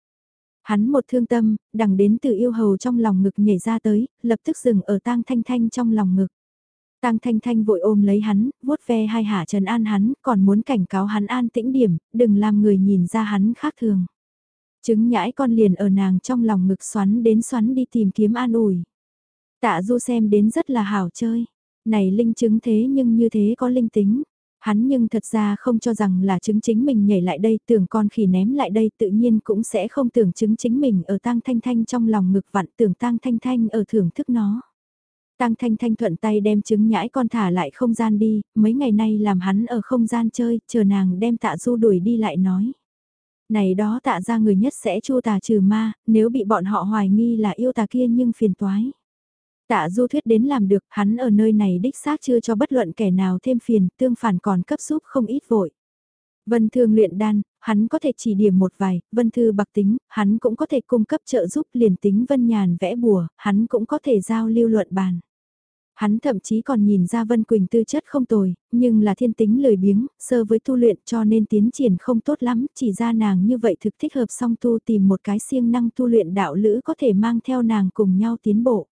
Hắn một thương tâm, đằng đến từ yêu hầu trong lòng ngực nhảy ra tới, lập tức dừng ở tang thanh thanh trong lòng ngực. Tang Thanh Thanh vội ôm lấy hắn, vuốt ve hai hạ trần an hắn, còn muốn cảnh cáo hắn an tĩnh điểm, đừng làm người nhìn ra hắn khác thường. Trứng nhãi con liền ở nàng trong lòng ngực xoắn đến xoắn đi tìm kiếm an ủi. Tạ Du xem đến rất là hảo chơi. Này linh chứng thế nhưng như thế có linh tính. Hắn nhưng thật ra không cho rằng là chứng chính mình nhảy lại đây tưởng con khỉ ném lại đây tự nhiên cũng sẽ không tưởng chứng chính mình ở tang thanh thanh trong lòng ngực vặn tưởng tang thanh thanh ở thưởng thức nó. Tang thanh thanh thuận tay đem trứng nhãi con thả lại không gian đi, mấy ngày nay làm hắn ở không gian chơi, chờ nàng đem tạ du đuổi đi lại nói. Này đó tạ ra người nhất sẽ chu tà trừ ma, nếu bị bọn họ hoài nghi là yêu tà kia nhưng phiền toái. Tạ du thuyết đến làm được, hắn ở nơi này đích xác chưa cho bất luận kẻ nào thêm phiền, tương phản còn cấp giúp không ít vội. Vân Thương luyện đan, hắn có thể chỉ điểm một vài, Vân Thư bạc tính, hắn cũng có thể cung cấp trợ giúp liền tính Vân Nhàn vẽ bùa, hắn cũng có thể giao lưu luận bàn. Hắn thậm chí còn nhìn ra Vân Quỳnh tư chất không tồi, nhưng là thiên tính lười biếng, sơ với tu luyện cho nên tiến triển không tốt lắm, chỉ ra nàng như vậy thực thích hợp song tu tìm một cái siêng năng tu luyện đạo lữ có thể mang theo nàng cùng nhau tiến bộ.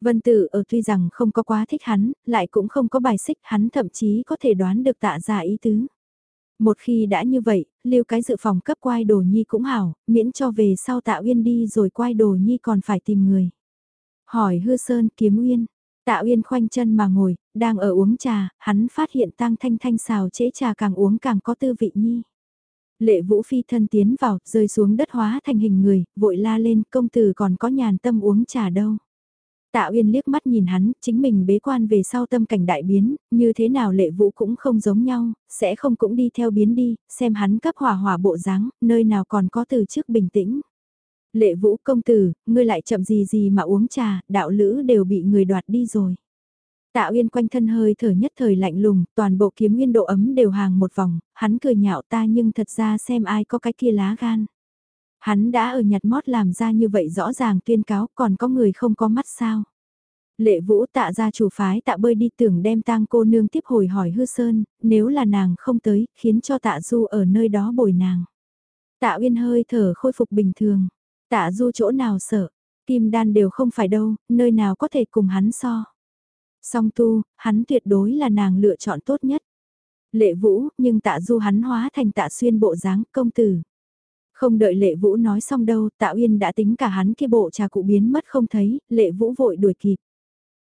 Vân Tử ở tuy rằng không có quá thích hắn, lại cũng không có bài xích hắn thậm chí có thể đoán được tạ giả ý tứ. Một khi đã như vậy, lưu cái dự phòng cấp quai đồ nhi cũng hảo, miễn cho về sau tạ uyên đi rồi quai đồ nhi còn phải tìm người. Hỏi hư sơn kiếm uyên, tạ uyên khoanh chân mà ngồi, đang ở uống trà, hắn phát hiện tang thanh thanh xào chế trà càng uống càng có tư vị nhi. Lệ vũ phi thân tiến vào, rơi xuống đất hóa thành hình người, vội la lên công tử còn có nhàn tâm uống trà đâu. Tạ Uyên liếc mắt nhìn hắn, chính mình bế quan về sau tâm cảnh đại biến, như thế nào lệ vũ cũng không giống nhau, sẽ không cũng đi theo biến đi, xem hắn cấp hỏa hỏa bộ dáng, nơi nào còn có từ trước bình tĩnh. Lệ vũ công tử, ngươi lại chậm gì gì mà uống trà, đạo lữ đều bị người đoạt đi rồi. Tạ Uyên quanh thân hơi thở nhất thời lạnh lùng, toàn bộ kiếm nguyên độ ấm đều hàng một vòng, hắn cười nhạo ta nhưng thật ra xem ai có cái kia lá gan. Hắn đã ở nhặt mót làm ra như vậy rõ ràng tuyên cáo còn có người không có mắt sao. Lệ vũ tạ ra chủ phái tạ bơi đi tưởng đem tang cô nương tiếp hồi hỏi hư sơn, nếu là nàng không tới, khiến cho tạ du ở nơi đó bồi nàng. Tạ uyên hơi thở khôi phục bình thường, tạ du chỗ nào sợ, kim đan đều không phải đâu, nơi nào có thể cùng hắn so. Song tu, hắn tuyệt đối là nàng lựa chọn tốt nhất. Lệ vũ, nhưng tạ du hắn hóa thành tạ xuyên bộ dáng công tử. Không đợi lệ vũ nói xong đâu, tạ uyên đã tính cả hắn kia bộ trà cụ biến mất không thấy, lệ vũ vội đuổi kịp.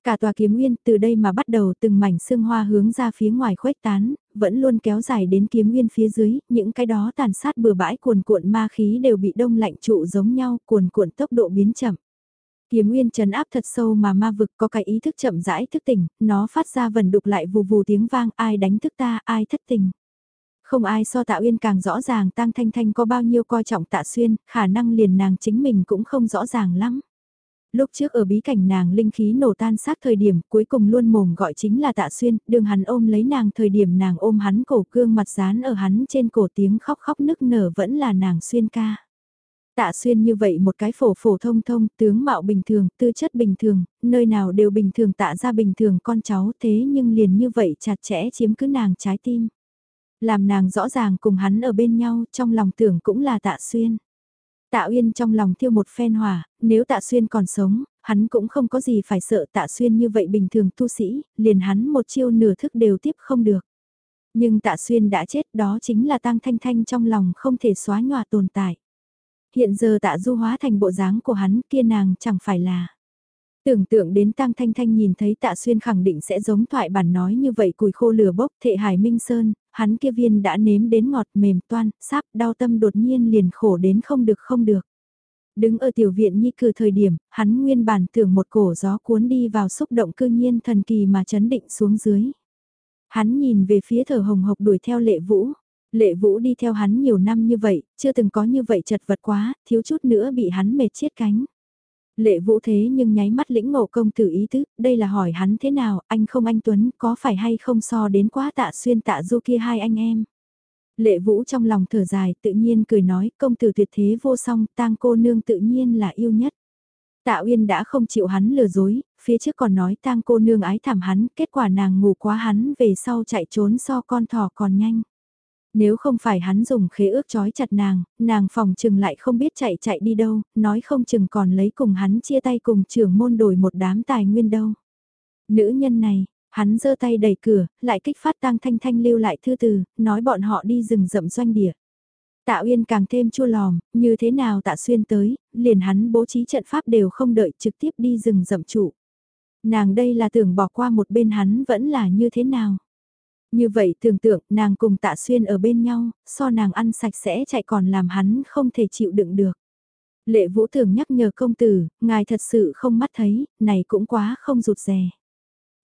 Cả tòa kiếm nguyên từ đây mà bắt đầu từng mảnh xương hoa hướng ra phía ngoài khuếch tán, vẫn luôn kéo dài đến kiếm nguyên phía dưới, những cái đó tàn sát bừa bãi cuồn cuộn ma khí đều bị đông lạnh trụ giống nhau, cuồn cuộn tốc độ biến chậm. Kiếm nguyên trấn áp thật sâu mà ma vực có cái ý thức chậm rãi thức tỉnh, nó phát ra vần đục lại vù vù tiếng vang ai đánh thức ta, ai thất tình. Không ai so tạ uyên càng rõ ràng tăng thanh thanh có bao nhiêu coi trọng tạ xuyên, khả năng liền nàng chính mình cũng không rõ ràng lắm. Lúc trước ở bí cảnh nàng linh khí nổ tan sát thời điểm cuối cùng luôn mồm gọi chính là tạ xuyên, đường hắn ôm lấy nàng thời điểm nàng ôm hắn cổ cương mặt dán ở hắn trên cổ tiếng khóc khóc nức nở vẫn là nàng xuyên ca. Tạ xuyên như vậy một cái phổ phổ thông thông, tướng mạo bình thường, tư chất bình thường, nơi nào đều bình thường tạ ra bình thường con cháu thế nhưng liền như vậy chặt chẽ chiếm cứ nàng trái tim. Làm nàng rõ ràng cùng hắn ở bên nhau trong lòng tưởng cũng là tạ xuyên. Tạ Uyên trong lòng thiêu một phen hỏa, nếu Tạ Xuyên còn sống, hắn cũng không có gì phải sợ Tạ Xuyên như vậy bình thường tu sĩ, liền hắn một chiêu nửa thức đều tiếp không được. Nhưng Tạ Xuyên đã chết đó chính là Tăng Thanh Thanh trong lòng không thể xóa nhòa tồn tại. Hiện giờ Tạ Du hóa thành bộ dáng của hắn kia nàng chẳng phải là. Tưởng tượng đến Tăng Thanh Thanh nhìn thấy Tạ Xuyên khẳng định sẽ giống thoại bản nói như vậy cùi khô lửa bốc thệ hải minh sơn, hắn kia viên đã nếm đến ngọt mềm toan, sáp đau tâm đột nhiên liền khổ đến không được không được. Đứng ở tiểu viện nhi cử thời điểm, hắn nguyên bản tưởng một cổ gió cuốn đi vào xúc động cư nhiên thần kỳ mà chấn định xuống dưới. Hắn nhìn về phía thở hồng hộc đuổi theo lệ vũ. Lệ vũ đi theo hắn nhiều năm như vậy, chưa từng có như vậy chật vật quá, thiếu chút nữa bị hắn mệt chết cánh. Lệ vũ thế nhưng nháy mắt lĩnh ngộ công tử ý tứ, đây là hỏi hắn thế nào, anh không anh Tuấn, có phải hay không so đến quá tạ xuyên tạ du kia hai anh em. Lệ vũ trong lòng thở dài, tự nhiên cười nói, công tử tuyệt thế vô song, tang cô nương tự nhiên là yêu nhất. Tạ Uyên đã không chịu hắn lừa dối, phía trước còn nói tang cô nương ái thảm hắn, kết quả nàng ngủ quá hắn về sau chạy trốn so con thỏ còn nhanh. Nếu không phải hắn dùng khế ước trói chặt nàng, nàng phòng chừng lại không biết chạy chạy đi đâu, nói không chừng còn lấy cùng hắn chia tay cùng trưởng môn đổi một đám tài nguyên đâu. Nữ nhân này, hắn giơ tay đẩy cửa, lại kích phát tăng thanh thanh lưu lại thư từ, nói bọn họ đi rừng rậm doanh địa. Tạ Uyên càng thêm chua lòm, như thế nào Tạ Xuyên tới, liền hắn bố trí trận pháp đều không đợi trực tiếp đi rừng rậm trụ. Nàng đây là tưởng bỏ qua một bên hắn vẫn là như thế nào. Như vậy tưởng tượng nàng cùng tạ xuyên ở bên nhau, so nàng ăn sạch sẽ chạy còn làm hắn không thể chịu đựng được. Lệ vũ thường nhắc nhở công tử, ngài thật sự không mắt thấy, này cũng quá không rụt rè.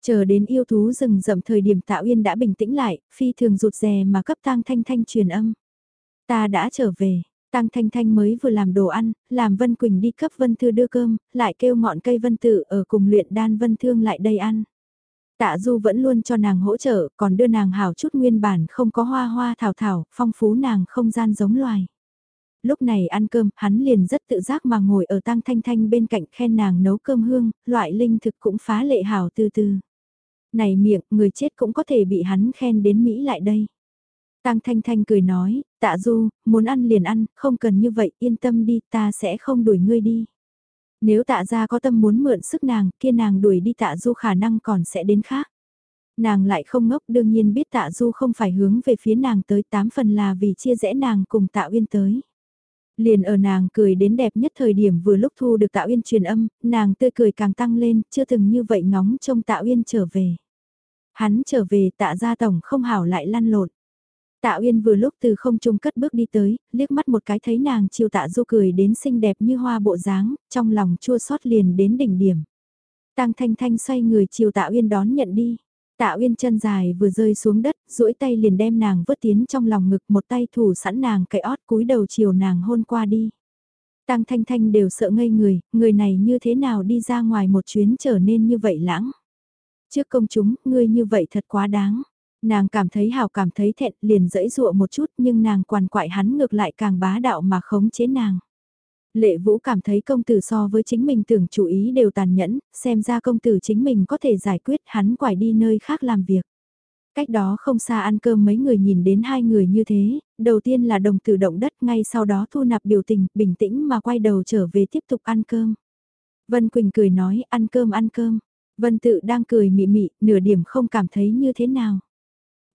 Chờ đến yêu thú rừng rậm thời điểm Tạ Uyên đã bình tĩnh lại, phi thường rụt rè mà cấp tang thanh thanh truyền âm. Ta đã trở về, Tăng Thanh Thanh mới vừa làm đồ ăn, làm Vân Quỳnh đi cấp Vân Thư đưa cơm, lại kêu ngọn cây Vân Tự ở cùng luyện đan Vân Thương lại đây ăn. Tạ Du vẫn luôn cho nàng hỗ trợ, còn đưa nàng hảo chút nguyên bản không có hoa hoa thảo thảo, phong phú nàng không gian giống loài. Lúc này ăn cơm, hắn liền rất tự giác mà ngồi ở Tăng Thanh Thanh bên cạnh khen nàng nấu cơm hương, loại linh thực cũng phá lệ hảo từ từ. Này miệng, người chết cũng có thể bị hắn khen đến Mỹ lại đây. Tăng Thanh Thanh cười nói, tạ du, muốn ăn liền ăn, không cần như vậy, yên tâm đi, ta sẽ không đuổi ngươi đi. Nếu tạ ra có tâm muốn mượn sức nàng, kia nàng đuổi đi tạ du khả năng còn sẽ đến khác. Nàng lại không ngốc đương nhiên biết tạ du không phải hướng về phía nàng tới tám phần là vì chia rẽ nàng cùng tạ uyên tới. Liền ở nàng cười đến đẹp nhất thời điểm vừa lúc thu được tạ uyên truyền âm, nàng tươi cười càng tăng lên, chưa từng như vậy ngóng trông tạ uyên trở về. Hắn trở về tạ gia tổng không hảo lại lăn lộn. Tạ Uyên vừa lúc từ không trung cất bước đi tới, liếc mắt một cái thấy nàng chiều tạ du cười đến xinh đẹp như hoa bộ dáng, trong lòng chua xót liền đến đỉnh điểm. Tăng Thanh Thanh xoay người chiều Tạ Uyên đón nhận đi. Tạ Uyên chân dài vừa rơi xuống đất, duỗi tay liền đem nàng vớt tiến trong lòng ngực một tay thủ sẵn nàng cậy ót cúi đầu chiều nàng hôn qua đi. Tăng Thanh Thanh đều sợ ngây người, người này như thế nào đi ra ngoài một chuyến trở nên như vậy lãng. Trước công chúng, ngươi như vậy thật quá đáng. Nàng cảm thấy hào cảm thấy thẹn liền dẫy dụa một chút nhưng nàng quản quại hắn ngược lại càng bá đạo mà khống chế nàng. Lệ Vũ cảm thấy công tử so với chính mình tưởng chủ ý đều tàn nhẫn, xem ra công tử chính mình có thể giải quyết hắn quải đi nơi khác làm việc. Cách đó không xa ăn cơm mấy người nhìn đến hai người như thế, đầu tiên là đồng tử động đất ngay sau đó thu nạp biểu tình, bình tĩnh mà quay đầu trở về tiếp tục ăn cơm. Vân Quỳnh cười nói ăn cơm ăn cơm, Vân tự đang cười mị mị, nửa điểm không cảm thấy như thế nào.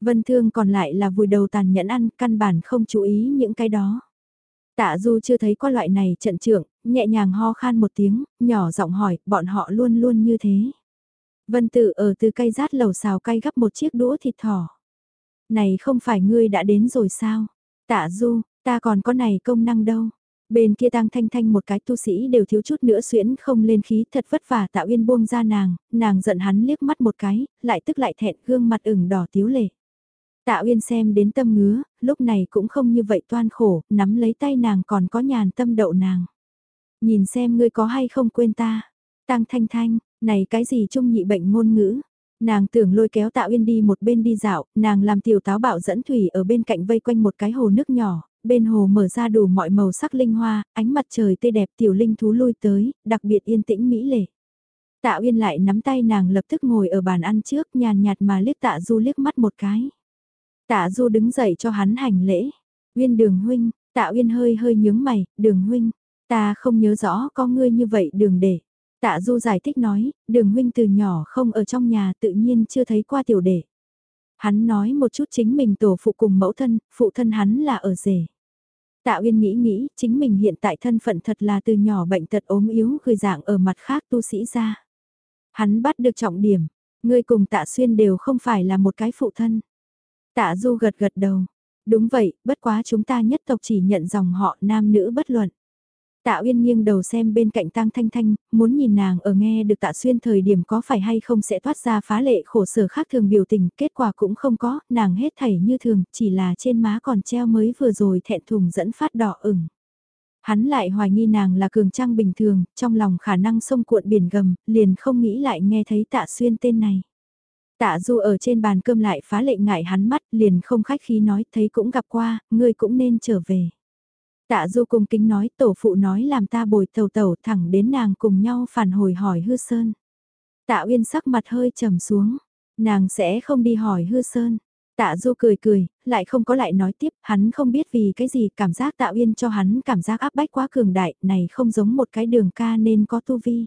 Vân Thương còn lại là vùi đầu tàn nhẫn ăn, căn bản không chú ý những cái đó. Tạ Du chưa thấy qua loại này trận trưởng, nhẹ nhàng ho khan một tiếng, nhỏ giọng hỏi, bọn họ luôn luôn như thế. Vân Tử ở từ cây rát lầu xào cay gấp một chiếc đũa thịt thỏ. Này không phải ngươi đã đến rồi sao? Tạ Du, ta còn có này công năng đâu. Bên kia tăng thanh thanh một cái tu sĩ đều thiếu chút nữa xuyễn không lên khí thật vất vả tạo yên buông ra nàng, nàng giận hắn liếc mắt một cái, lại tức lại thẹn gương mặt ửng đỏ tiếu lệ. Tạ Uyên xem đến tâm ngứa, lúc này cũng không như vậy toan khổ, nắm lấy tay nàng còn có nhàn tâm đậu nàng. Nhìn xem ngươi có hay không quên ta. Tăng thanh thanh, này cái gì trung nhị bệnh ngôn ngữ. Nàng tưởng lôi kéo Tạ Uyên đi một bên đi dạo, nàng làm tiểu táo bạo dẫn thủy ở bên cạnh vây quanh một cái hồ nước nhỏ, bên hồ mở ra đủ mọi màu sắc linh hoa, ánh mặt trời tươi đẹp tiểu linh thú lui tới, đặc biệt yên tĩnh mỹ lệ. Tạ Uyên lại nắm tay nàng lập tức ngồi ở bàn ăn trước nhàn nhạt mà liếc Tạ Du liếc mắt một cái. Tạ Du đứng dậy cho hắn hành lễ. Uyên đường huynh, tạ Uyên hơi hơi nhướng mày, đường huynh, ta không nhớ rõ có ngươi như vậy đường đệ. Tạ Du giải thích nói, đường huynh từ nhỏ không ở trong nhà tự nhiên chưa thấy qua tiểu đệ. Hắn nói một chút chính mình tổ phụ cùng mẫu thân, phụ thân hắn là ở rể. Tạ Uyên nghĩ nghĩ, chính mình hiện tại thân phận thật là từ nhỏ bệnh tật ốm yếu gửi dạng ở mặt khác tu sĩ ra. Hắn bắt được trọng điểm, ngươi cùng Tạ Xuyên đều không phải là một cái phụ thân. Tạ Du gật gật đầu. Đúng vậy, bất quá chúng ta nhất tộc chỉ nhận dòng họ nam nữ bất luận. Tạ Uyên nghiêng đầu xem bên cạnh Tang Thanh Thanh, muốn nhìn nàng ở nghe được Tạ Xuyên thời điểm có phải hay không sẽ thoát ra phá lệ khổ sở khác thường biểu tình, kết quả cũng không có, nàng hết thảy như thường, chỉ là trên má còn treo mới vừa rồi thẹn thùng dẫn phát đỏ ửng. Hắn lại hoài nghi nàng là cường trang bình thường, trong lòng khả năng sông cuộn biển gầm, liền không nghĩ lại nghe thấy Tạ Xuyên tên này. Tạ Du ở trên bàn cơm lại phá lệ ngại hắn mắt liền không khách khí nói thấy cũng gặp qua, ngươi cũng nên trở về. Tạ Du cung kính nói tổ phụ nói làm ta bồi tàu tàu thẳng đến nàng cùng nhau phản hồi hỏi hư sơn. Tạ Uyên sắc mặt hơi trầm xuống, nàng sẽ không đi hỏi hư sơn. Tạ Du cười cười, lại không có lại nói tiếp, hắn không biết vì cái gì cảm giác Tạ Uyên cho hắn cảm giác áp bách quá cường đại, này không giống một cái đường ca nên có tu vi.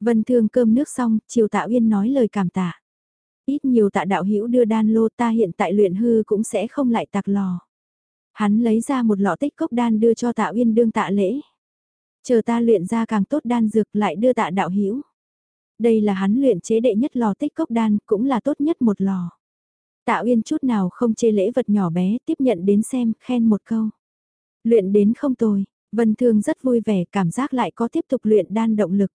Vân thương cơm nước xong, chiều Tạ Uyên nói lời cảm tạ. Ít nhiều tạ đạo hữu đưa đan lô ta hiện tại luyện hư cũng sẽ không lại tạc lò. Hắn lấy ra một lọ tích cốc đan đưa cho tạ uyên đương tạ lễ. Chờ ta luyện ra càng tốt đan dược lại đưa tạ đạo hữu Đây là hắn luyện chế đệ nhất lò tích cốc đan cũng là tốt nhất một lò. Tạ Uyên chút nào không chê lễ vật nhỏ bé, tiếp nhận đến xem, khen một câu. Luyện đến không tồi, Vân Thương rất vui vẻ, cảm giác lại có tiếp tục luyện đan động lực.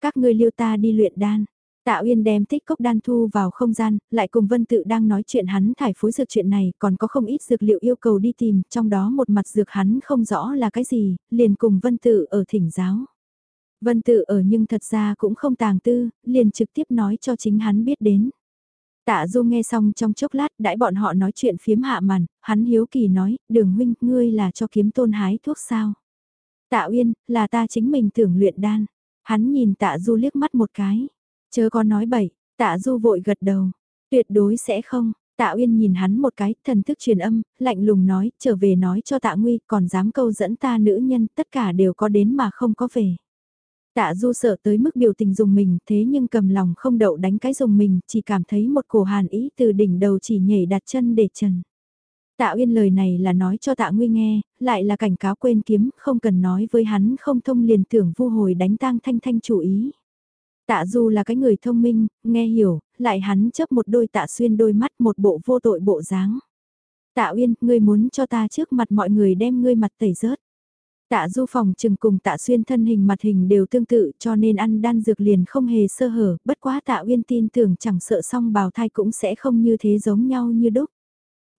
Các ngươi liêu ta đi luyện đan. Tạ Uyên đem tích cốc đan thu vào không gian, lại cùng Vân Tự đang nói chuyện hắn thải phối dược chuyện này, còn có không ít dược liệu yêu cầu đi tìm, trong đó một mặt dược hắn không rõ là cái gì, liền cùng Vân Tự ở thỉnh giáo. Vân Tự ở nhưng thật ra cũng không tàng tư, liền trực tiếp nói cho chính hắn biết đến. Tạ Du nghe xong trong chốc lát, đãi bọn họ nói chuyện phiếm hạ màn, hắn hiếu kỳ nói, đường huynh, ngươi là cho kiếm tôn hái thuốc sao? Tạ Uyên, là ta chính mình tưởng luyện đan. Hắn nhìn tạ Du liếc mắt một cái. Chớ có nói bậy, tạ Du vội gật đầu. Tuyệt đối sẽ không. Tạ Uyên nhìn hắn một cái, thần thức truyền âm, lạnh lùng nói, trở về nói cho tạ nguy, còn dám câu dẫn ta nữ nhân, tất cả đều có đến mà không có về. Tạ du sợ tới mức biểu tình dùng mình thế nhưng cầm lòng không đậu đánh cái dùng mình, chỉ cảm thấy một cổ hàn ý từ đỉnh đầu chỉ nhảy đặt chân để trần. Tạ Uyên lời này là nói cho Tạ Nguy nghe, lại là cảnh cáo quên kiếm, không cần nói với hắn không thông liền tưởng vu hồi đánh tang thanh thanh chủ ý. Tạ Du là cái người thông minh, nghe hiểu, lại hắn chấp một đôi tạ xuyên đôi mắt một bộ vô tội bộ dáng. Tạ Uyên, ngươi muốn cho ta trước mặt mọi người đem ngươi mặt tẩy rớt. Tạ du phòng trừng cùng tạ xuyên thân hình mặt hình đều tương tự cho nên ăn đan dược liền không hề sơ hở, bất quá tạ uyên tin tưởng chẳng sợ song bào thai cũng sẽ không như thế giống nhau như đúc.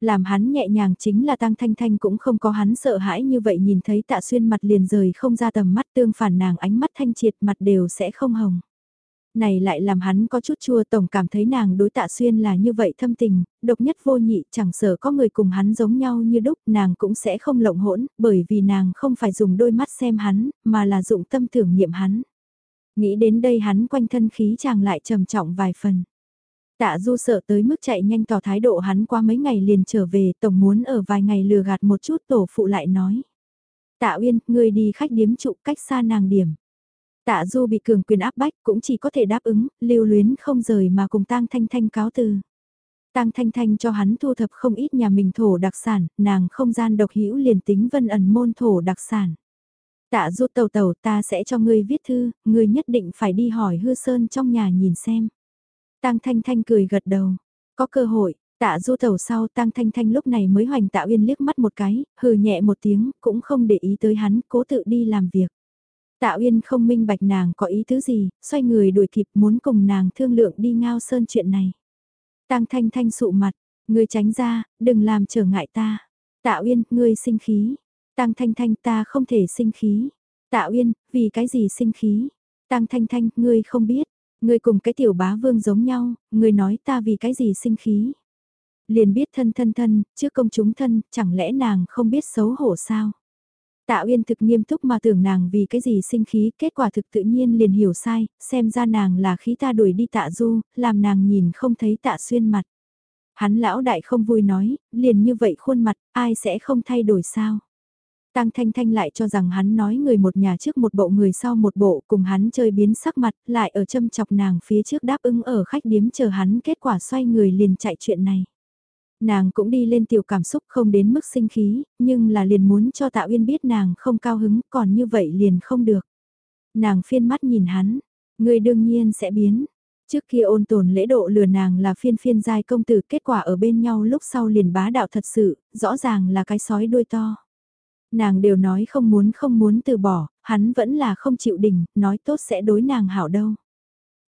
Làm hắn nhẹ nhàng chính là tăng thanh thanh cũng không có hắn sợ hãi như vậy nhìn thấy tạ xuyên mặt liền rời không ra tầm mắt tương phản nàng ánh mắt thanh triệt mặt đều sẽ không hồng này lại làm hắn có chút chua tổng cảm thấy nàng đối tạ xuyên là như vậy thâm tình, độc nhất vô nhị chẳng sợ có người cùng hắn giống nhau như đúc nàng cũng sẽ không lộng hỗn, bởi vì nàng không phải dùng đôi mắt xem hắn, mà là dụng tâm tưởng niệm hắn. Nghĩ đến đây hắn quanh thân khí chàng lại trầm trọng vài phần. Tạ du sợ tới mức chạy nhanh tỏ thái độ hắn qua mấy ngày liền trở về tổng muốn ở vài ngày lừa gạt một chút tổ phụ lại nói. Tạ Uyên, ngươi đi khách điếm trụ cách xa nàng điểm. Tạ Du bị cường quyền áp bách cũng chỉ có thể đáp ứng, lưu luyến không rời mà cùng Tang Thanh Thanh cáo từ. Tang Thanh Thanh cho hắn thu thập không ít nhà mình thổ đặc sản, nàng không gian độc hữu liền tính vân ẩn môn thổ đặc sản. Tạ Du tàu tàu ta sẽ cho ngươi viết thư, ngươi nhất định phải đi hỏi hư sơn trong nhà nhìn xem. Tang Thanh Thanh cười gật đầu, có cơ hội, Tạ du tàu sau Tang Thanh Thanh lúc này mới hoành Tạ Uyên liếc mắt một cái, hừ nhẹ một tiếng, cũng không để ý tới hắn, cố tự đi làm việc. Tạ Uyên không minh bạch nàng có ý tứ gì, xoay người đuổi kịp muốn cùng nàng thương lượng đi ngao sơn chuyện này. Tăng thanh thanh sụ mặt, ngươi tránh ra, đừng làm trở ngại ta. Tạ Uyên, ngươi sinh khí. Tăng thanh thanh ta không thể sinh khí. Tạ Uyên, vì cái gì sinh khí? Tăng thanh thanh, ngươi không biết. Ngươi cùng cái tiểu bá vương giống nhau, ngươi nói ta vì cái gì sinh khí? Liền biết thân thân thân, trước công chúng thân, chẳng lẽ nàng không biết xấu hổ sao? Tạ Uyên thực nghiêm túc mà tưởng nàng vì cái gì sinh khí, kết quả thực tự nhiên liền hiểu sai, xem ra nàng là khí ta đuổi đi tạ du, làm nàng nhìn không thấy tạ xuyên mặt. Hắn lão đại không vui nói, liền như vậy khuôn mặt, ai sẽ không thay đổi sao? Tăng Thanh Thanh lại cho rằng hắn nói người một nhà trước một bộ người sau một bộ cùng hắn chơi biến sắc mặt, lại ở châm chọc nàng phía trước đáp ứng ở khách điếm chờ hắn kết quả xoay người liền chạy chuyện này. Nàng cũng đi lên tiểu cảm xúc không đến mức sinh khí, nhưng là liền muốn cho Tạ Uyên biết nàng không cao hứng, còn như vậy liền không được. Nàng phiên mắt nhìn hắn, người đương nhiên sẽ biến. Trước kia ôn tồn lễ độ lừa nàng là phiên phiên giai công tử kết quả ở bên nhau lúc sau liền bá đạo thật sự, rõ ràng là cái sói đuôi to. Nàng đều nói không muốn không muốn từ bỏ, hắn vẫn là không chịu đỉnh, nói tốt sẽ đối nàng hảo đâu.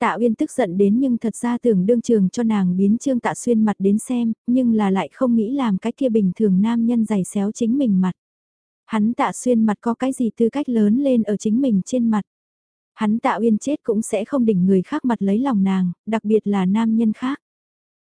Tạ Uyên tức giận đến nhưng thật ra tưởng đương trường cho nàng biến Trương Tạ Xuyên mặt đến xem, nhưng là lại không nghĩ làm cái kia bình thường nam nhân giày xéo chính mình mặt. Hắn Tạ Xuyên mặt có cái gì tư cách lớn lên ở chính mình trên mặt. Hắn Tạ Uyên chết cũng sẽ không đỉnh người khác mặt lấy lòng nàng, đặc biệt là nam nhân khác.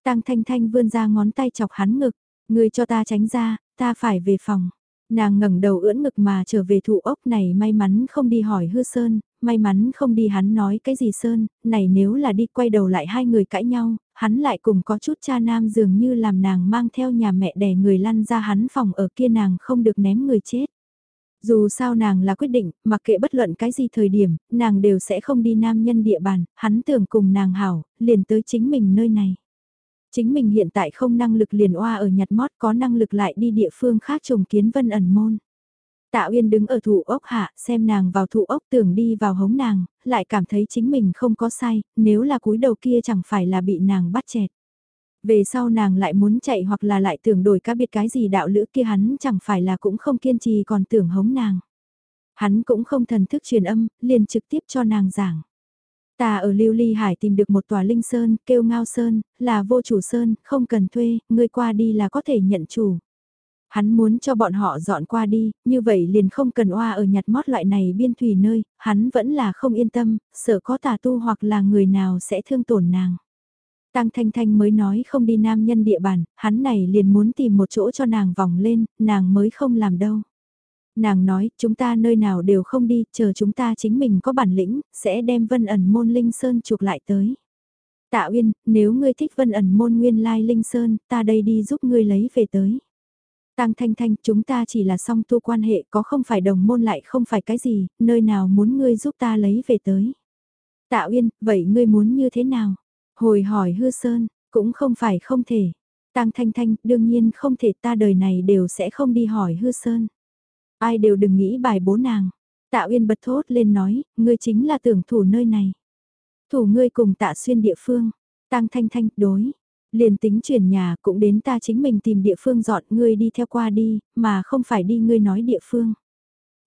Tăng Thanh Thanh vươn ra ngón tay chọc hắn ngực, người cho ta tránh ra, ta phải về phòng. Nàng ngẩng đầu ưỡn ngực mà trở về thụ ốc này may mắn không đi hỏi hư sơn, may mắn không đi hắn nói cái gì sơn, này nếu là đi quay đầu lại hai người cãi nhau, hắn lại cùng có chút cha nam dường như làm nàng mang theo nhà mẹ đẻ người lăn ra hắn phòng ở kia nàng không được ném người chết. Dù sao nàng là quyết định, mặc kệ bất luận cái gì thời điểm, nàng đều sẽ không đi nam nhân địa bàn, hắn tưởng cùng nàng hảo, liền tới chính mình nơi này. Chính mình hiện tại không năng lực liền oa ở nhặt mót có năng lực lại đi địa phương khác trùng kiến vân ẩn môn. Tạ Uyên đứng ở thụ ốc hạ, xem nàng vào thụ ốc tưởng đi vào hống nàng, lại cảm thấy chính mình không có sai, nếu là cúi đầu kia chẳng phải là bị nàng bắt chẹt. Về sau nàng lại muốn chạy hoặc là lại tưởng đổi cá biệt cái gì đạo lữ kia hắn chẳng phải là cũng không kiên trì còn tưởng hống nàng. Hắn cũng không thần thức truyền âm, liền trực tiếp cho nàng giảng. Ta ở Lưu Ly Hải tìm được một tòa linh sơn, kêu ngao sơn, là vô chủ sơn, không cần thuê, ngươi qua đi là có thể nhận chủ. Hắn muốn cho bọn họ dọn qua đi, như vậy liền không cần oa ở nhặt mót loại này biên thủy nơi, hắn vẫn là không yên tâm, sợ có tà tu hoặc là người nào sẽ thương tổn nàng. Tăng Thanh Thanh mới nói không đi nam nhân địa bàn, hắn này liền muốn tìm một chỗ cho nàng vòng lên, nàng mới không làm đâu. Nàng nói, chúng ta nơi nào đều không đi, chờ chúng ta chính mình có bản lĩnh, sẽ đem vân ẩn môn linh sơn chuộc lại tới. Tạ Uyên, nếu ngươi thích vân ẩn môn nguyên lai linh sơn, ta đây đi giúp ngươi lấy về tới. Tang Thanh Thanh, chúng ta chỉ là song tu quan hệ, có không phải đồng môn lại không phải cái gì, nơi nào muốn ngươi giúp ta lấy về tới. Tạ Uyên, vậy ngươi muốn như thế nào? Hồi hỏi hư sơn, cũng không phải không thể. Tang Thanh Thanh, đương nhiên không thể ta đời này đều sẽ không đi hỏi hư sơn. Ai đều đừng nghĩ bài bố nàng. Tạ Uyên bật thốt lên nói, ngươi chính là tưởng thủ nơi này. Thủ ngươi cùng tạ xuyên địa phương. Tang Thanh Thanh, đối. Liền tính chuyển nhà cũng đến ta chính mình tìm địa phương dọn ngươi đi theo qua đi, mà không phải đi ngươi nói địa phương.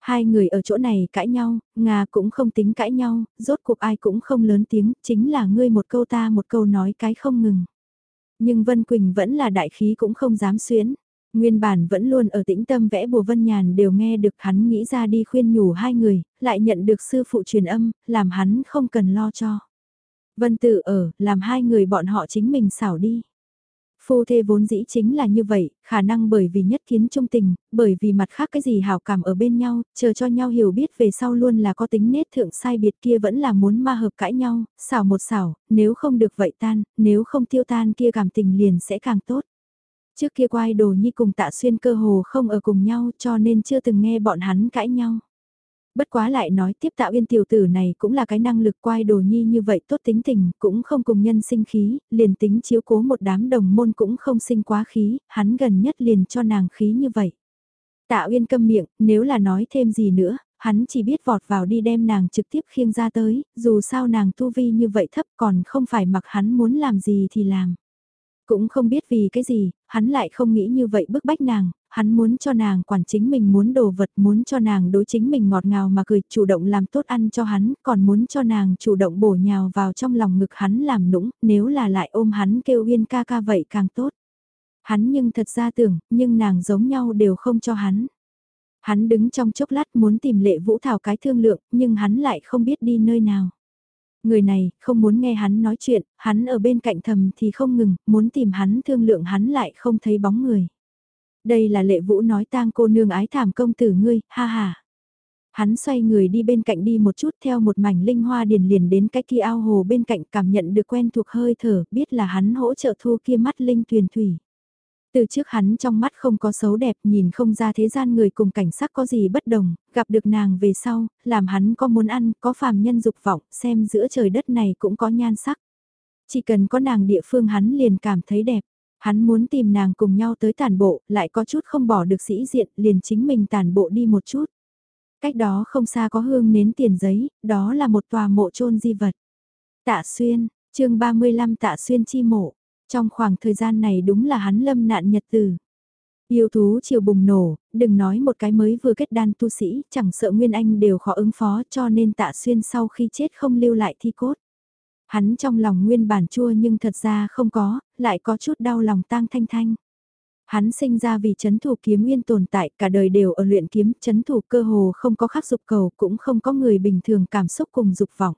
Hai người ở chỗ này cãi nhau, Nga cũng không tính cãi nhau, rốt cuộc ai cũng không lớn tiếng, chính là ngươi một câu ta một câu nói cái không ngừng. Nhưng Vân Quỳnh vẫn là đại khí cũng không dám xuyến. Nguyên bản vẫn luôn ở tĩnh tâm vẽ bùa vân nhàn đều nghe được hắn nghĩ ra đi khuyên nhủ hai người, lại nhận được sư phụ truyền âm, làm hắn không cần lo cho. Vân tự ở, làm hai người bọn họ chính mình xảo đi. Phu thê vốn dĩ chính là như vậy, khả năng bởi vì nhất kiến trung tình, bởi vì mặt khác cái gì hảo cảm ở bên nhau, chờ cho nhau hiểu biết về sau luôn là có tính nết thượng sai biệt kia vẫn là muốn ma hợp cãi nhau, xảo một xảo, nếu không được vậy tan, nếu không tiêu tan kia cảm tình liền sẽ càng tốt. Trước kia quai đồ nhi cùng tạ xuyên cơ hồ không ở cùng nhau cho nên chưa từng nghe bọn hắn cãi nhau. Bất quá lại nói tiếp tạo yên tiểu tử này cũng là cái năng lực quai đồ nhi như vậy tốt tính tình, cũng không cùng nhân sinh khí, liền tính chiếu cố một đám đồng môn cũng không sinh quá khí, hắn gần nhất liền cho nàng khí như vậy. tạo Uyên câm miệng, nếu là nói thêm gì nữa, hắn chỉ biết vọt vào đi đem nàng trực tiếp khiêng ra tới, dù sao nàng tu vi như vậy thấp còn không phải mặc hắn muốn làm gì thì làm. Cũng không biết vì cái gì, hắn lại không nghĩ như vậy bức bách nàng, hắn muốn cho nàng quản chính mình muốn đồ vật, muốn cho nàng đối chính mình ngọt ngào mà cười, chủ động làm tốt ăn cho hắn, còn muốn cho nàng chủ động bổ nhào vào trong lòng ngực hắn làm nũng, nếu là lại ôm hắn kêu uyên ca ca vậy càng tốt. Hắn nhưng thật ra tưởng, nhưng nàng giống nhau đều không cho hắn. Hắn đứng trong chốc lát muốn tìm lệ vũ thảo cái thương lượng, nhưng hắn lại không biết đi nơi nào. Người này, không muốn nghe hắn nói chuyện, hắn ở bên cạnh thầm thì không ngừng, muốn tìm hắn thương lượng hắn lại không thấy bóng người. Đây là lệ vũ nói tang cô nương ái thảm công tử ngươi, ha ha. Hắn xoay người đi bên cạnh đi một chút theo một mảnh linh hoa điền liền đến cái kia ao hồ bên cạnh cảm nhận được quen thuộc hơi thở, biết là hắn hỗ trợ thu kia mắt linh tuyền thủy. Từ trước hắn trong mắt không có xấu đẹp nhìn không ra thế gian người cùng cảnh sắc có gì bất đồng, gặp được nàng về sau, làm hắn có muốn ăn, có phàm nhân dục vọng, xem giữa trời đất này cũng có nhan sắc. Chỉ cần có nàng địa phương hắn liền cảm thấy đẹp. Hắn muốn tìm nàng cùng nhau tới tàn bộ, lại có chút không bỏ được sĩ diện, liền chính mình tàn bộ đi một chút. Cách đó không xa có hương nến tiền giấy, đó là một tòa mộ chôn di vật. Tạ Xuyên, chương 35 Tạ Xuyên chi mộ. Trong khoảng thời gian này đúng là hắn lâm nạn nhật tử. Yêu thú chiều bùng nổ, đừng nói một cái mới vừa kết đan tu sĩ, chẳng sợ Nguyên Anh đều khó ứng phó cho nên tạ xuyên sau khi chết không lưu lại thi cốt. Hắn trong lòng nguyên bản chua nhưng thật ra không có, lại có chút đau lòng tang thanh thanh. Hắn sinh ra vì chấn thủ kiếm nguyên tồn tại, cả đời đều ở luyện kiếm, chấn thủ cơ hồ không có khắc dục cầu, cũng không có người bình thường cảm xúc cùng dục vọng.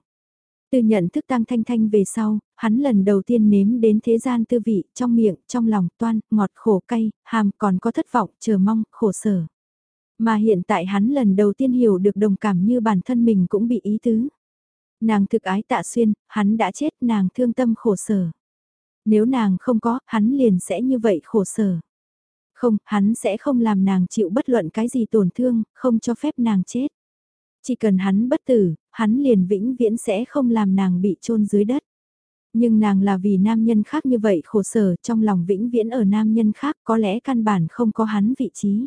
Từ nhận thức tăng thanh thanh về sau, hắn lần đầu tiên nếm đến thế gian tư vị, trong miệng, trong lòng toan, ngọt khổ cay, hàm còn có thất vọng, chờ mong, khổ sở. Mà hiện tại hắn lần đầu tiên hiểu được đồng cảm như bản thân mình cũng bị ý tứ. Nàng thực ái tạ xuyên, hắn đã chết nàng thương tâm khổ sở. Nếu nàng không có, hắn liền sẽ như vậy khổ sở. Không, hắn sẽ không làm nàng chịu bất luận cái gì tổn thương, không cho phép nàng chết. Chỉ cần hắn bất tử, hắn liền vĩnh viễn sẽ không làm nàng bị chôn dưới đất. Nhưng nàng là vì nam nhân khác như vậy khổ sở trong lòng vĩnh viễn ở nam nhân khác có lẽ căn bản không có hắn vị trí.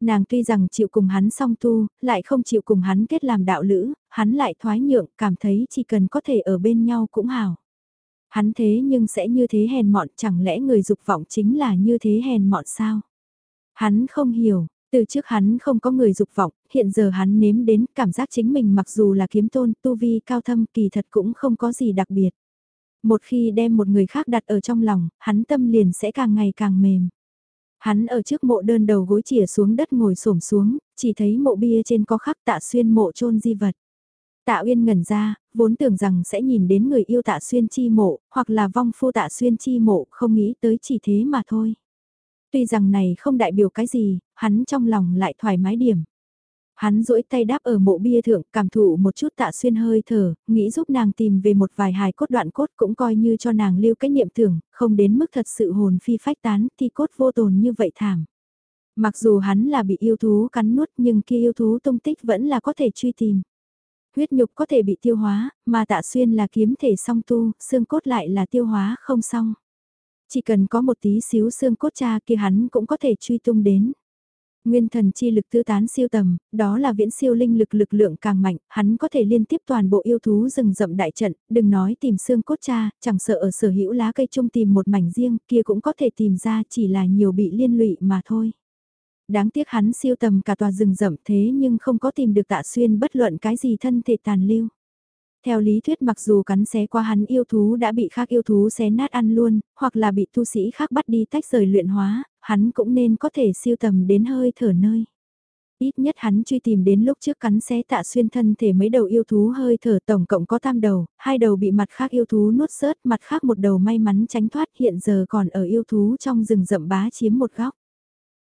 Nàng tuy rằng chịu cùng hắn song tu, lại không chịu cùng hắn kết làm đạo lữ, hắn lại thoái nhượng, cảm thấy chỉ cần có thể ở bên nhau cũng hảo. Hắn thế nhưng sẽ như thế hèn mọn chẳng lẽ người dục vọng chính là như thế hèn mọn sao? Hắn không hiểu, từ trước hắn không có người dục vọng, hiện giờ hắn nếm đến cảm giác chính mình mặc dù là kiếm tôn, tu vi cao thâm kỳ thật cũng không có gì đặc biệt. Một khi đem một người khác đặt ở trong lòng, hắn tâm liền sẽ càng ngày càng mềm. Hắn ở trước mộ đơn đầu gối chìa xuống đất ngồi xổm xuống, chỉ thấy mộ bia trên có khắc tạ xuyên mộ chôn di vật. Tạ Uyên ngẩn ra, vốn tưởng rằng sẽ nhìn đến người yêu tạ xuyên chi mộ, hoặc là vong phu tạ xuyên chi mộ, không nghĩ tới chỉ thế mà thôi. Tuy rằng này không đại biểu cái gì, hắn trong lòng lại thoải mái điểm. Hắn duỗi tay đáp ở mộ bia thượng, cảm thụ một chút tạ xuyên hơi thở, nghĩ giúp nàng tìm về một vài hài cốt đoạn cốt cũng coi như cho nàng lưu cái niệm tưởng, không đến mức thật sự hồn phi phách tán, thì cốt vô tồn như vậy thảm. Mặc dù hắn là bị yêu thú cắn nuốt nhưng kia yêu thú tung tích vẫn là có thể truy tìm. Huyết nhục có thể bị tiêu hóa, mà tạ xuyên là kiếm thể song tu, xương cốt lại là tiêu hóa không xong. Chỉ cần có một tí xíu xương cốt cha kia hắn cũng có thể truy tung đến. Nguyên thần chi lực tư tán siêu tầm, đó là viễn siêu linh lực lực lượng càng mạnh, hắn có thể liên tiếp toàn bộ yêu thú rừng rậm đại trận, đừng nói tìm xương cốt cha, chẳng sợ ở sở hữu lá cây trung tìm một mảnh riêng, kia cũng có thể tìm ra chỉ là nhiều bị liên lụy mà thôi. Đáng tiếc hắn siêu tầm cả tòa rừng rậm thế nhưng không có tìm được tạ xuyên bất luận cái gì thân thể tàn lưu. Theo lý thuyết mặc dù cắn xé qua hắn yêu thú đã bị khác yêu thú xé nát ăn luôn, hoặc là bị tu sĩ khác bắt đi tách rời luyện hóa, hắn cũng nên có thể siêu tầm đến hơi thở nơi. Ít nhất hắn truy tìm đến lúc trước cắn xé tạ xuyên thân thể mấy đầu yêu thú hơi thở tổng cộng có tam đầu, hai đầu bị mặt khác yêu thú nuốt sớt, mặt khác một đầu may mắn tránh thoát hiện giờ còn ở yêu thú trong rừng rậm bá chiếm một góc.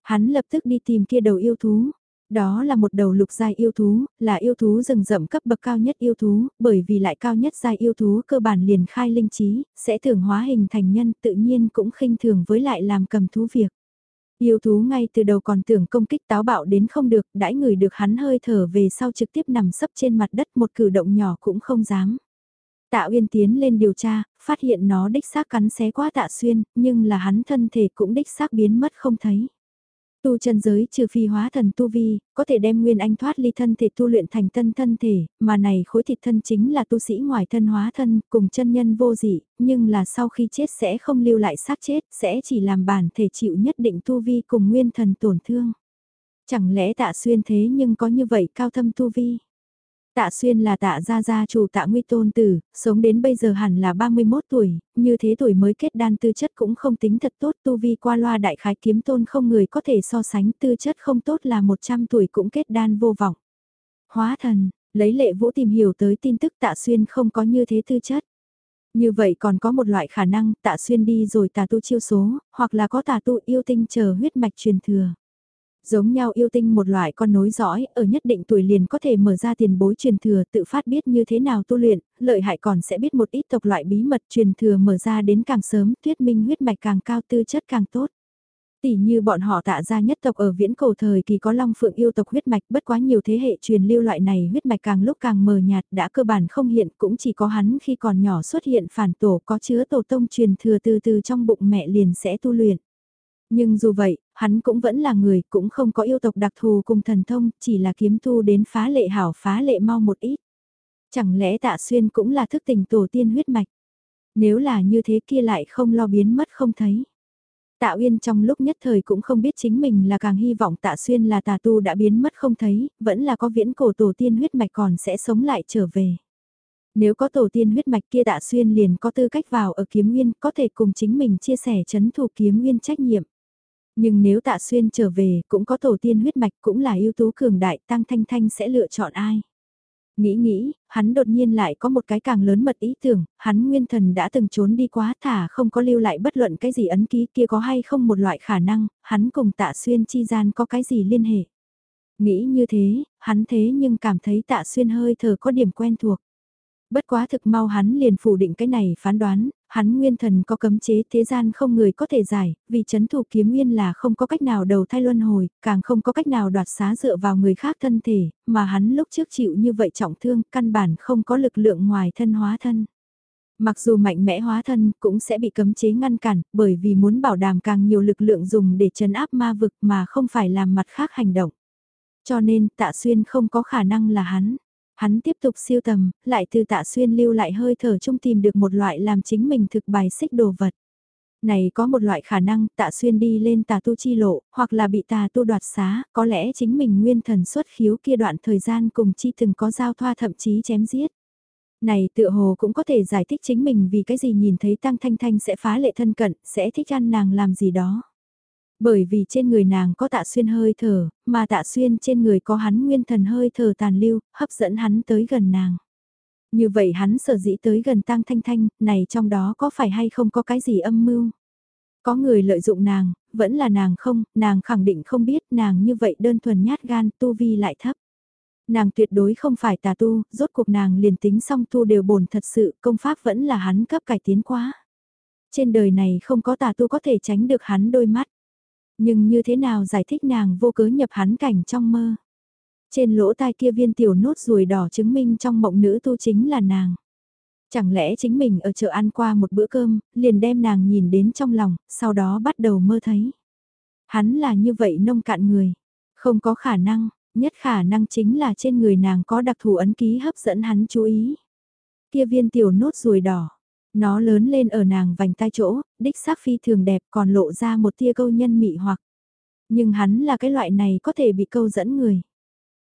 Hắn lập tức đi tìm kia đầu yêu thú, đó là một đầu lục giai yêu thú, là yêu thú rừng rậm cấp bậc cao nhất yêu thú, bởi vì lại cao nhất giai yêu thú cơ bản liền khai linh trí, sẽ thường hóa hình thành nhân tự nhiên cũng khinh thường với lại làm cầm thú việc. Yêu thú ngay từ đầu còn tưởng công kích táo bạo đến không được, đãi người được hắn hơi thở về sau trực tiếp nằm sấp trên mặt đất một cử động nhỏ cũng không dám. Tạ Uyên tiến lên điều tra, phát hiện nó đích xác cắn xé quá tạ xuyên, nhưng là hắn thân thể cũng đích xác biến mất không thấy. Tu chân giới trừ phi hóa thần tu vi, có thể đem nguyên anh thoát ly thân thể tu luyện thành tân thân thể, mà này khối thịt thân chính là tu sĩ ngoài thân hóa thân, cùng chân nhân vô dị, nhưng là sau khi chết sẽ không lưu lại xác chết, sẽ chỉ làm bản thể chịu nhất định tu vi cùng nguyên thần tổn thương. Chẳng lẽ tạ xuyên thế nhưng có như vậy cao thâm tu vi? Tạ Xuyên là tạ gia gia chủ tạ nguy tôn tử, sống đến bây giờ hẳn là 31 tuổi, như thế tuổi mới kết đan tư chất cũng không tính thật tốt tu vi qua loa đại khái kiếm tôn không người có thể so sánh tư chất không tốt là 100 tuổi cũng kết đan vô vọng. Hóa thần, lấy lệ vũ tìm hiểu tới tin tức tạ Xuyên không có như thế tư chất. Như vậy còn có một loại khả năng tạ Xuyên đi rồi tà tu chiêu số, hoặc là có tà tu yêu tinh chờ huyết mạch truyền thừa. Giống nhau yêu tinh một loại con nối dõi, ở nhất định tuổi liền có thể mở ra tiền bối truyền thừa tự phát biết như thế nào tu luyện, lợi hại còn sẽ biết một ít tộc loại bí mật truyền thừa mở ra đến càng sớm, thuyết minh huyết mạch càng cao tư chất càng tốt. Tỷ như bọn họ tạ ra nhất tộc ở viễn cổ thời kỳ có long phượng yêu tộc huyết mạch bất quá nhiều thế hệ truyền lưu loại này huyết mạch càng lúc càng mờ nhạt đã cơ bản không hiện cũng chỉ có hắn khi còn nhỏ xuất hiện phản tổ có chứa tổ tông truyền thừa từ từ trong bụng mẹ liền sẽ tu luyện. Nhưng dù vậy, hắn cũng vẫn là người, cũng không có yêu tộc đặc thù cùng thần thông, chỉ là kiếm tu đến phá lệ hảo phá lệ mau một ít. Chẳng lẽ tạ xuyên cũng là thức tình tổ tiên huyết mạch? Nếu là như thế kia lại không lo biến mất không thấy. Tạ Uyên trong lúc nhất thời cũng không biết chính mình là càng hy vọng Tạ Xuyên là tà tu đã biến mất không thấy, vẫn là có viễn cổ tổ tiên huyết mạch còn sẽ sống lại trở về. Nếu có tổ tiên huyết mạch kia Tạ Xuyên liền có tư cách vào ở kiếm nguyên, có thể cùng chính mình chia sẻ chấn thủ kiếm nguyên trách nhiệm. Nhưng nếu tạ xuyên trở về cũng có tổ tiên huyết mạch cũng là ưu tú cường đại tăng thanh thanh sẽ lựa chọn ai. Nghĩ nghĩ, hắn đột nhiên lại có một cái càng lớn mật ý tưởng, hắn nguyên thần đã từng trốn đi quá thả không có lưu lại bất luận cái gì ấn ký kia có hay không một loại khả năng, hắn cùng tạ xuyên chi gian có cái gì liên hệ. Nghĩ như thế, hắn thế nhưng cảm thấy tạ xuyên hơi thở có điểm quen thuộc. Bất quá thực mau hắn liền phủ định cái này phán đoán, hắn nguyên thần có cấm chế thế gian không người có thể giải, vì chấn thủ kiếm nguyên là không có cách nào đầu thai luân hồi, càng không có cách nào đoạt xá dựa vào người khác thân thể, mà hắn lúc trước chịu như vậy trọng thương, căn bản không có lực lượng ngoài thân hóa thân. Mặc dù mạnh mẽ hóa thân cũng sẽ bị cấm chế ngăn cản, bởi vì muốn bảo đảm càng nhiều lực lượng dùng để chấn áp ma vực mà không phải làm mặt khác hành động. Cho nên tạ xuyên không có khả năng là hắn. Hắn tiếp tục siêu tầm, lại từ tạ xuyên lưu lại hơi thở chung tìm được một loại làm chính mình thực bài xích đồ vật. Này có một loại khả năng tạ xuyên đi lên tà tu chi lộ, hoặc là bị tà tu đoạt xá, có lẽ chính mình nguyên thần xuất khiếu kia đoạn thời gian cùng chi từng có giao thoa thậm chí chém giết. Này tựa hồ cũng có thể giải thích chính mình vì cái gì nhìn thấy Tăng Thanh Thanh sẽ phá lệ thân cận, sẽ thích ăn nàng làm gì đó. Bởi vì trên người nàng có tạ xuyên hơi thở, mà tạ xuyên trên người có hắn nguyên thần hơi thở tàn lưu, hấp dẫn hắn tới gần nàng. Như vậy hắn sở dĩ tới gần tang Thanh Thanh, này trong đó có phải hay không có cái gì âm mưu? Có người lợi dụng nàng, vẫn là nàng không, nàng khẳng định không biết nàng như vậy đơn thuần nhát gan tu vi lại thấp. Nàng tuyệt đối không phải tà tu, rốt cuộc nàng liền tính song tu đều bổn thật sự, công pháp vẫn là hắn cấp cải tiến quá. Trên đời này không có tà tu có thể tránh được hắn đôi mắt. Nhưng như thế nào giải thích nàng vô cớ nhập hắn cảnh trong mơ. Trên lỗ tai kia viên tiểu nốt ruồi đỏ chứng minh trong mộng nữ tu chính là nàng. Chẳng lẽ chính mình ở chợ ăn qua một bữa cơm, liền đem nàng nhìn đến trong lòng, sau đó bắt đầu mơ thấy. Hắn là như vậy nông cạn người. Không có khả năng, nhất khả năng chính là trên người nàng có đặc thù ấn ký hấp dẫn hắn chú ý. Kia viên tiểu nốt ruồi đỏ, nó lớn lên ở nàng vành tai chỗ, đích xác phi thường đẹp còn lộ ra một tia câu nhân mị hoặc. Nhưng hắn là cái loại này có thể bị câu dẫn người.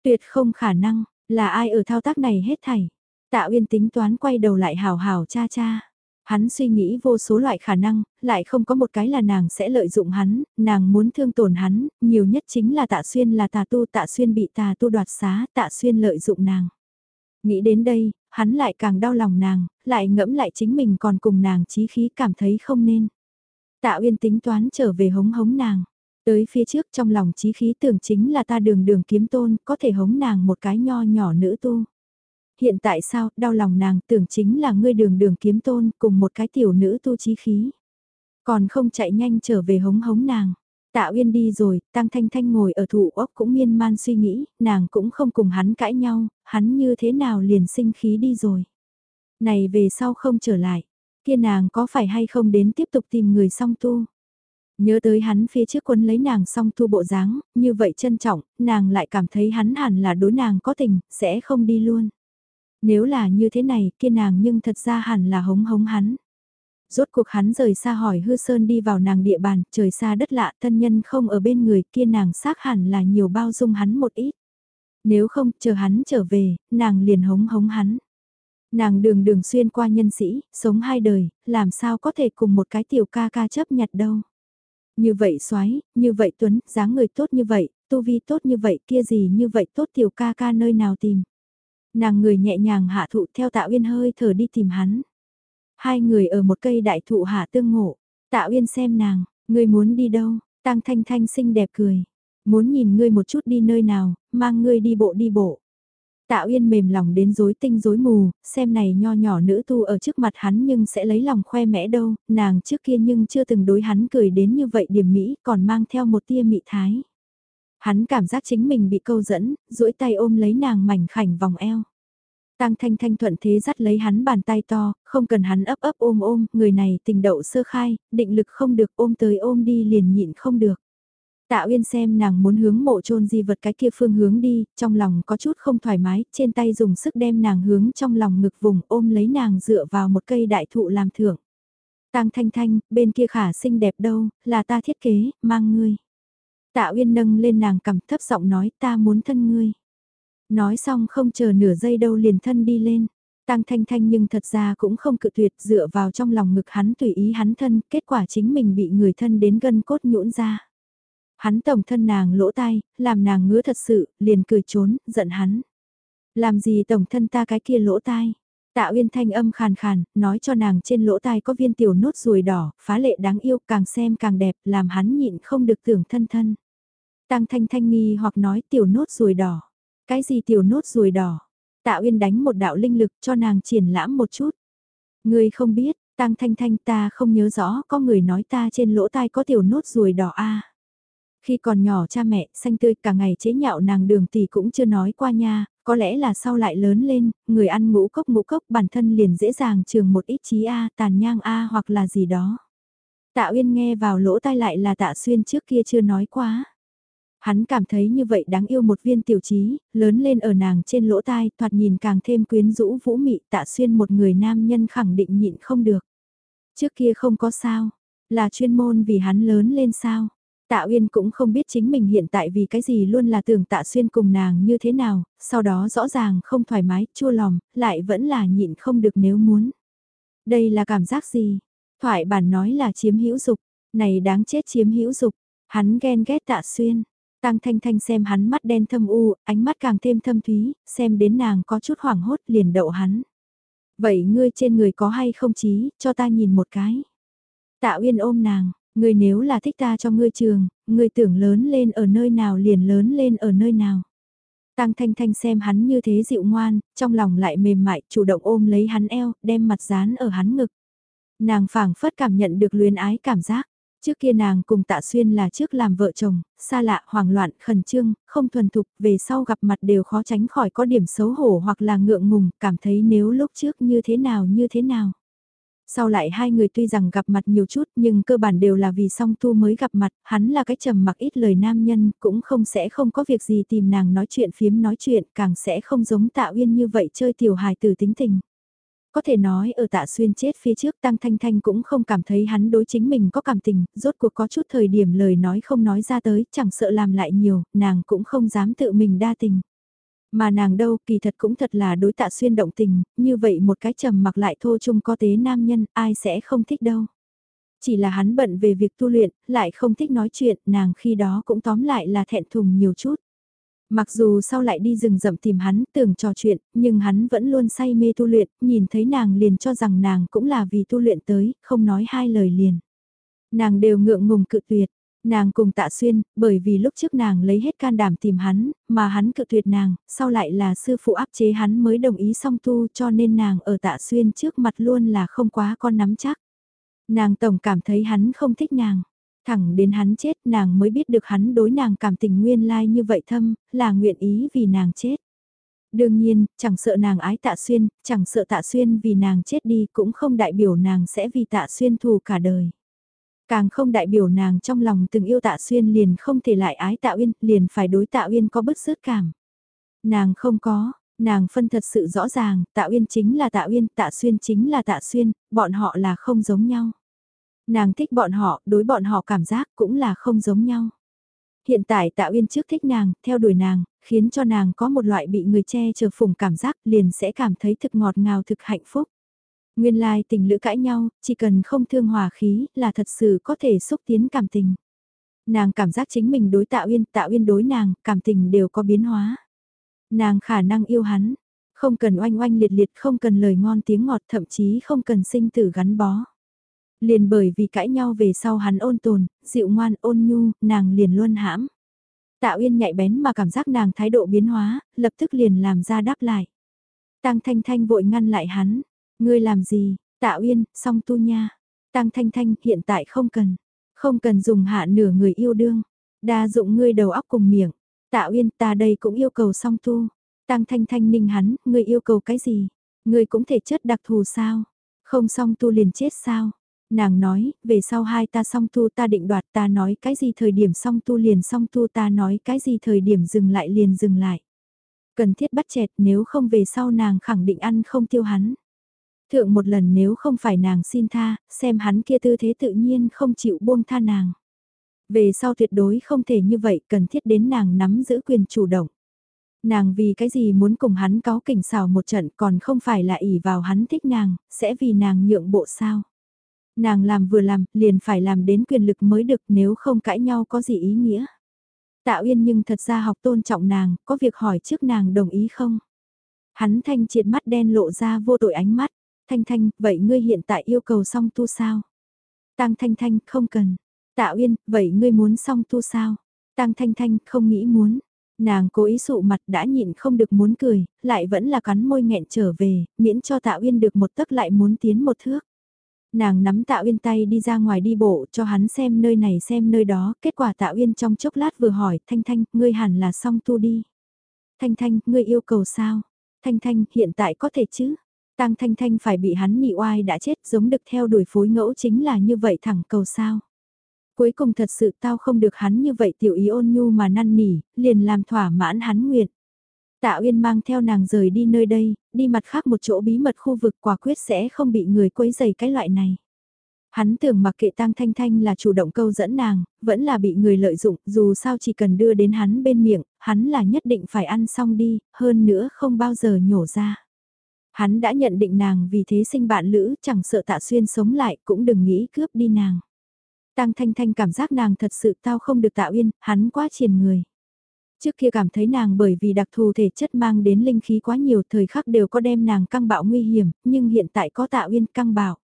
Tuyệt không khả năng, là ai ở thao tác này hết thảy. Tạ Uyên tính toán quay đầu lại hào hào cha cha. Hắn suy nghĩ vô số loại khả năng, lại không có một cái là nàng sẽ lợi dụng hắn, nàng muốn thương tổn hắn, nhiều nhất chính là tạ xuyên là tà tu, tạ xuyên bị tà tu đoạt xá, tạ xuyên lợi dụng nàng. Nghĩ đến đây, hắn lại càng đau lòng nàng, lại ngẫm lại chính mình còn cùng nàng chí khí cảm thấy không nên. Tạ Uyên tính toán trở về hống hống nàng. Tới phía trước trong lòng chí khí tưởng chính là ta đường đường kiếm tôn, có thể hống nàng một cái nho nhỏ nữ tu. Hiện tại sao, đau lòng nàng tưởng chính là ngươi đường đường kiếm tôn cùng một cái tiểu nữ tu chí khí. Còn không chạy nhanh trở về hống hống nàng. Tạ Uyên đi rồi, Tăng Thanh Thanh ngồi ở thủ ốc cũng miên man suy nghĩ, nàng cũng không cùng hắn cãi nhau, hắn như thế nào liền sinh khí đi rồi. Này về sau không trở lại, kia nàng có phải hay không đến tiếp tục tìm người song tu. Nhớ tới hắn phía trước quân lấy nàng song tu bộ dáng, như vậy trân trọng, nàng lại cảm thấy hắn hẳn là đối nàng có tình, sẽ không đi luôn. Nếu là như thế này, kia nàng nhưng thật ra hẳn là hống hống hắn. Rốt cuộc hắn rời xa hỏi hư sơn đi vào nàng địa bàn, trời xa đất lạ, thân nhân không ở bên người, kia nàng xác hẳn là nhiều bao dung hắn một ít. Nếu không, chờ hắn trở về, nàng liền hống hống hắn. Nàng đường đường xuyên qua nhân sĩ, sống hai đời, làm sao có thể cùng một cái tiểu ca ca chấp nhặt đâu. Như vậy xoái, như vậy tuấn, dáng người tốt như vậy, tu vi tốt như vậy, kia gì như vậy tốt tiểu ca ca nơi nào tìm. Nàng người nhẹ nhàng hạ thụ theo tạo uyên hơi thở đi tìm hắn. Hai người ở một cây đại thụ hạ tương ngộ, tạ uyên xem nàng, ngươi muốn đi đâu, tăng thanh thanh xinh đẹp cười. Muốn nhìn ngươi một chút đi nơi nào, mang ngươi đi bộ đi bộ. Tạ Uyên mềm lòng đến rối tinh rối mù, xem này nho nhỏ nữ tu ở trước mặt hắn nhưng sẽ lấy lòng khoe mẽ đâu, nàng trước kia nhưng chưa từng đối hắn cười đến như vậy điểm mỹ còn mang theo một tia mị thái. Hắn cảm giác chính mình bị câu dẫn, duỗi tay ôm lấy nàng mảnh khảnh vòng eo. Tăng thanh thanh thuận thế dắt lấy hắn bàn tay to, không cần hắn ấp ấp ôm ôm, người này tình đậu sơ khai, định lực không được ôm tới ôm đi liền nhịn không được. Tạ Uyên xem nàng muốn hướng mộ trôn di vật cái kia phương hướng đi, trong lòng có chút không thoải mái, trên tay dùng sức đem nàng hướng trong lòng ngực vùng ôm lấy nàng dựa vào một cây đại thụ làm thưởng. Tang Thanh Thanh, bên kia khả xinh đẹp đâu, là ta thiết kế, mang ngươi. Tạ Uyên nâng lên nàng cầm thấp giọng nói ta muốn thân ngươi. Nói xong không chờ nửa giây đâu liền thân đi lên. Tăng Thanh Thanh nhưng thật ra cũng không cự tuyệt dựa vào trong lòng ngực hắn tùy ý hắn thân, kết quả chính mình bị người thân đến gân cốt nhũn ra. Hắn tổng thân nàng lỗ tai, làm nàng ngứa thật sự, liền cười trốn, giận hắn. Làm gì tổng thân ta cái kia lỗ tai? Tạ Uyên thanh âm khàn khàn, nói cho nàng trên lỗ tai có viên tiểu nốt ruồi đỏ, phá lệ đáng yêu, càng xem càng đẹp, làm hắn nhịn không được tưởng thân thân. Tăng thanh thanh nghi hoặc nói tiểu nốt ruồi đỏ. Cái gì tiểu nốt ruồi đỏ? Tạ Uyên đánh một đạo linh lực cho nàng triển lãm một chút. Ngươi không biết, Tăng thanh thanh ta không nhớ rõ có người nói ta trên lỗ tai có tiểu nốt ruồi đỏ a khi còn nhỏ cha mẹ, xanh tươi cả ngày chế nhạo nàng đường tỷ cũng chưa nói qua nha, có lẽ là sau lại lớn lên, người ăn ngũ cốc ngũ cốc bản thân liền dễ dàng trường một ít trí A, tàn nhang A hoặc là gì đó. Tạ Uyên nghe vào lỗ tai lại là tạ xuyên trước kia chưa nói quá. Hắn cảm thấy như vậy đáng yêu một viên tiểu trí, lớn lên ở nàng trên lỗ tai, thoạt nhìn càng thêm quyến rũ vũ mị tạ xuyên một người nam nhân khẳng định nhịn không được. Trước kia không có sao, là chuyên môn vì hắn lớn lên sao. Tạ Uyên cũng không biết chính mình hiện tại vì cái gì luôn là tưởng Tạ Xuyên cùng nàng như thế nào, sau đó rõ ràng không thoải mái, chua lòng, lại vẫn là nhịn không được nếu muốn. Đây là cảm giác gì? Thoại bản nói là chiếm hữu dục, này đáng chết chiếm hữu dục, hắn ghen ghét Tạ Xuyên. Tăng Thanh Thanh xem hắn mắt đen thâm u, ánh mắt càng thêm thâm thúy, xem đến nàng có chút hoảng hốt liền đậu hắn. Vậy ngươi trên người có hay không chí, cho ta nhìn một cái. Tạ Uyên ôm nàng, ngươi nếu là thích ta cho ngươi trường, ngươi tưởng lớn lên ở nơi nào liền lớn lên ở nơi nào. Tăng Thanh Thanh xem hắn như thế dịu ngoan, trong lòng lại mềm mại, chủ động ôm lấy hắn eo, đem mặt dán ở hắn ngực. Nàng phảng phất cảm nhận được luyến ái cảm giác. Trước kia nàng cùng tạ xuyên là trước làm vợ chồng, xa lạ, hoảng loạn, khẩn trương, không thuần thục, về sau gặp mặt đều khó tránh khỏi có điểm xấu hổ hoặc là ngượng ngùng, cảm thấy nếu lúc trước như thế nào như thế nào. Sau lại hai người tuy rằng gặp mặt nhiều chút nhưng cơ bản đều là vì song tu mới gặp mặt, hắn là cái trầm mặc ít lời nam nhân, cũng không sẽ không có việc gì tìm nàng nói chuyện phiếm nói chuyện, càng sẽ không giống tạ uyên như vậy chơi tiểu hài tử tính tình. Có thể nói ở tạ xuyên chết phía trước Tăng Thanh Thanh cũng không cảm thấy hắn đối chính mình có cảm tình, rốt cuộc có chút thời điểm lời nói không nói ra tới, chẳng sợ làm lại nhiều, nàng cũng không dám tự mình đa tình. Mà nàng đâu kỳ thật cũng thật là đối tạ xuyên động tình, như vậy một cái trầm mặc lại thô chung có tế nam nhân, ai sẽ không thích đâu. Chỉ là hắn bận về việc tu luyện, lại không thích nói chuyện, nàng khi đó cũng tóm lại là thẹn thùng nhiều chút. Mặc dù sau lại đi rừng rậm tìm hắn tưởng trò chuyện, nhưng hắn vẫn luôn say mê tu luyện, nhìn thấy nàng liền cho rằng nàng cũng là vì tu luyện tới, không nói hai lời liền. Nàng đều ngượng ngùng cự tuyệt, nàng cùng tạ xuyên, bởi vì lúc trước nàng lấy hết can đảm tìm hắn, mà hắn cự tuyệt nàng, sau lại là sư phụ áp chế hắn mới đồng ý song tu cho nên nàng ở tạ xuyên trước mặt luôn là không quá con nắm chắc. Nàng tổng cảm thấy hắn không thích nàng. Thẳng đến hắn chết nàng mới biết được hắn đối nàng cảm tình nguyên lai như vậy thâm, là nguyện ý vì nàng chết. Đương nhiên, chẳng sợ nàng ái tạ xuyên, chẳng sợ tạ xuyên vì nàng chết đi cũng không đại biểu nàng sẽ vì tạ xuyên thù cả đời. Càng không đại biểu nàng trong lòng từng yêu tạ xuyên liền không thể lại ái tạ uyên, liền phải đối tạ uyên có bức rứt cảm. Nàng không có, nàng phân thật sự rõ ràng, tạ uyên chính là tạ uyên, tạ xuyên chính là tạ xuyên, bọn họ là không giống nhau. Nàng thích bọn họ, đối bọn họ cảm giác cũng là không giống nhau. Hiện tại Tạ Uyên trước thích nàng, theo đuổi nàng, khiến cho nàng có một loại bị người che chở phùng cảm giác liền sẽ cảm thấy thực ngọt ngào thực hạnh phúc. Nguyên lai tình lữ cãi nhau, chỉ cần không thương hòa khí là thật sự có thể xúc tiến cảm tình. Nàng cảm giác chính mình đối Tạ Uyên, Tạ Uyên đối nàng, cảm tình đều có biến hóa. Nàng khả năng yêu hắn, không cần oanh oanh liệt liệt, không cần lời ngon tiếng ngọt, thậm chí không cần sinh tử gắn bó. Liền bởi vì cãi nhau về sau hắn ôn tồn, dịu ngoan ôn nhu, nàng liền luôn hãm. Tạ Uyên nhạy bén mà cảm giác nàng thái độ biến hóa, lập tức liền làm ra đáp lại. Tăng Thanh Thanh vội ngăn lại hắn. Ngươi làm gì, Tạ Uyên, song tu nha. Tăng Thanh Thanh hiện tại không cần. Không cần dùng hạ nửa người yêu đương. Đa dụng ngươi đầu óc cùng miệng. Tạ Uyên ta đây cũng yêu cầu song tu. Tăng Thanh Thanh ninh hắn, ngươi yêu cầu cái gì? Ngươi cũng thể chất đặc thù sao? Không song tu liền chết sao? Nàng nói, về sau hai ta song tu ta định đoạt ta nói cái gì thời điểm song tu liền song tu ta nói cái gì thời điểm dừng lại liền dừng lại. Cần thiết bắt chẹt nếu không về sau nàng khẳng định ăn không tiêu hắn. Thượng một lần nếu không phải nàng xin tha, xem hắn kia tư thế tự nhiên không chịu buông tha nàng. Về sau tuyệt đối không thể như vậy cần thiết đến nàng nắm giữ quyền chủ động. Nàng vì cái gì muốn cùng hắn có kỉnh xào một trận còn không phải là ỉ vào hắn thích nàng, sẽ vì nàng nhượng bộ sao. Nàng làm vừa làm, liền phải làm đến quyền lực mới được nếu không cãi nhau có gì ý nghĩa. Tạ Uyên nhưng thật ra học tôn trọng nàng, có việc hỏi trước nàng đồng ý không? Hắn thanh triệt mắt đen lộ ra vô tội ánh mắt. Thanh Thanh, vậy ngươi hiện tại yêu cầu song tu sao? Tăng Thanh Thanh, không cần. Tạ Uyên, vậy ngươi muốn song tu sao? Tăng Thanh Thanh, không nghĩ muốn. Nàng cố ý sụ mặt đã nhịn không được muốn cười, lại vẫn là cắn môi nghẹn trở về, miễn cho Tạ Uyên được một tấc lại muốn tiến một thước. Nàng nắm Tạ Uyên tay đi ra ngoài đi bộ cho hắn xem nơi này xem nơi đó, kết quả Tạ Uyên trong chốc lát vừa hỏi, Thanh Thanh, ngươi hẳn là xong tu đi. Thanh Thanh, ngươi yêu cầu sao? Thanh Thanh, hiện tại có thể chứ? Tăng Thanh Thanh phải bị hắn nhị oai đã chết giống được theo đuổi phối ngẫu chính là như vậy thẳng cầu sao. Cuối cùng thật sự tao không được hắn như vậy tiểu ý ôn nhu mà năn nỉ, liền làm thỏa mãn hắn nguyện. Tạ Uyên mang theo nàng rời đi nơi đây, đi mặt khác một chỗ bí mật khu vực quả quyết sẽ không bị người quấy dày cái loại này. Hắn tưởng mặc kệ Tang Thanh Thanh là chủ động câu dẫn nàng, vẫn là bị người lợi dụng, dù sao chỉ cần đưa đến hắn bên miệng, hắn là nhất định phải ăn xong đi, hơn nữa không bao giờ nhổ ra. Hắn đã nhận định nàng vì thế sinh bạn lữ, chẳng sợ tạ xuyên sống lại cũng đừng nghĩ cướp đi nàng. Tang Thanh Thanh cảm giác nàng thật sự tao không được Tạ Uyên, hắn quá triền người. Trước kia cảm thấy nàng bởi vì đặc thù thể chất mang đến linh khí quá nhiều thời khắc đều có đem nàng căng bạo nguy hiểm, nhưng hiện tại có tạo uyên căng bạo.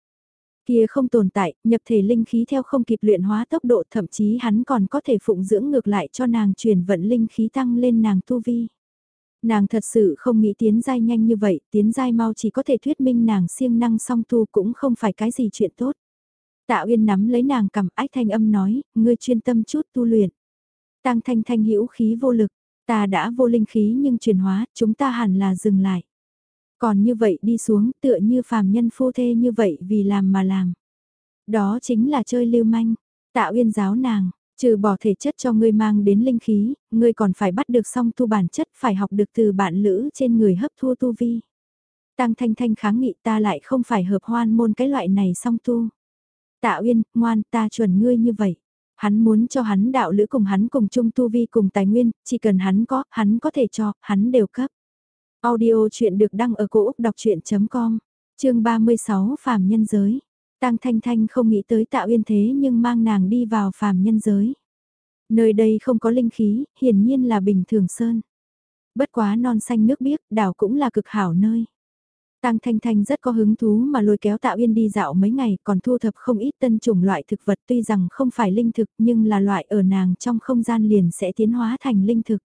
Kia không tồn tại, nhập thể linh khí theo không kịp luyện hóa tốc độ thậm chí hắn còn có thể phụng dưỡng ngược lại cho nàng truyền vận linh khí tăng lên nàng tu vi. Nàng thật sự không nghĩ tiến giai nhanh như vậy, tiến giai mau chỉ có thể thuyết minh nàng siêng năng song tu cũng không phải cái gì chuyện tốt. Tạ Uyên nắm lấy nàng cầm ách thanh âm nói, ngươi chuyên tâm chút tu luyện. Tăng thanh thanh hữu khí vô lực, ta đã vô linh khí nhưng truyền hóa, chúng ta hẳn là dừng lại. Còn như vậy đi xuống tựa như phàm nhân phu thê như vậy vì làm mà làm. Đó chính là chơi lưu manh. Tạ Uyên giáo nàng, trừ bỏ thể chất cho ngươi mang đến linh khí, ngươi còn phải bắt được song tu bản chất phải học được từ bạn lữ trên người hấp thu tu vi. Tăng thanh thanh kháng nghị ta lại không phải hợp hoan môn cái loại này song tu. Tạ Uyên, ngoan ta chuẩn ngươi như vậy. Hắn muốn cho hắn đạo lữ cùng hắn cùng chung tu vi cùng tài nguyên, chỉ cần hắn có, hắn có thể cho, hắn đều cấp. Audio chuyện được đăng ở cổ Úc đọc chuyện.com, chương 36 Phạm Nhân Giới. Tăng Thanh Thanh không nghĩ tới tạo uyên thế nhưng mang nàng đi vào Phạm Nhân Giới. Nơi đây không có linh khí, hiển nhiên là bình thường sơn. Bất quá non xanh nước biếc, đảo cũng là cực hảo nơi. Tăng Thanh Thanh rất có hứng thú mà lôi kéo Tạ Uyên đi dạo mấy ngày còn thu thập không ít tân chủng loại thực vật tuy rằng không phải linh thực nhưng là loại ở nàng trong không gian liền sẽ tiến hóa thành linh thực.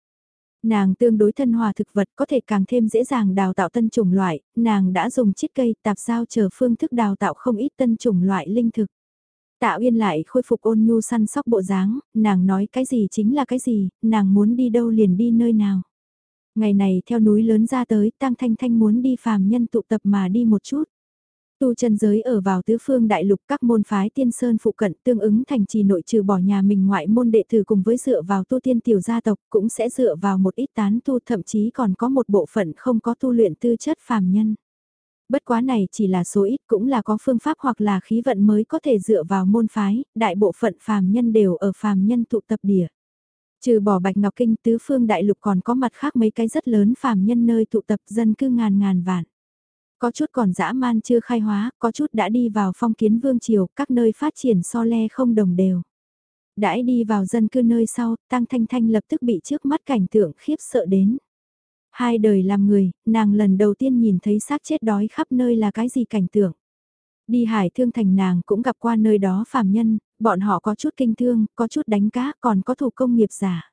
Nàng tương đối thân hòa thực vật có thể càng thêm dễ dàng đào tạo tân chủng loại, nàng đã dùng chiết cây tạp giao chờ phương thức đào tạo không ít tân chủng loại linh thực. Tạ Uyên lại khôi phục ôn nhu săn sóc bộ dáng, nàng nói cái gì chính là cái gì, nàng muốn đi đâu liền đi nơi nào. Ngày này theo núi lớn ra tới, Tăng Thanh Thanh muốn đi phàm nhân tụ tập mà đi một chút. Tu chân giới ở vào tứ phương đại lục các môn phái tiên sơn phụ cận tương ứng thành trì nội trừ bỏ nhà mình ngoại môn đệ tử cùng với dựa vào tu tiên tiểu gia tộc cũng sẽ dựa vào một ít tán tu thậm chí còn có một bộ phận không có tu luyện tư chất phàm nhân. Bất quá này chỉ là số ít cũng là có phương pháp hoặc là khí vận mới có thể dựa vào môn phái, đại bộ phận phàm nhân đều ở phàm nhân tụ tập địa. Trừ bỏ Bạch Ngọc Kinh tứ phương đại lục còn có mặt khác mấy cái rất lớn phàm nhân nơi tụ tập dân cư ngàn ngàn vạn. Có chút còn dã man chưa khai hóa, có chút đã đi vào phong kiến vương triều, các nơi phát triển so le không đồng đều. Đãi đi vào dân cư nơi sau, Tăng Thanh Thanh lập tức bị trước mắt cảnh tượng khiếp sợ đến. Hai đời làm người, nàng lần đầu tiên nhìn thấy xác chết đói khắp nơi là cái gì cảnh tượng. Đi hải thương thành nàng cũng gặp qua nơi đó phàm nhân, bọn họ có chút kinh thương, có chút đánh cá, còn có thủ công nghiệp giả.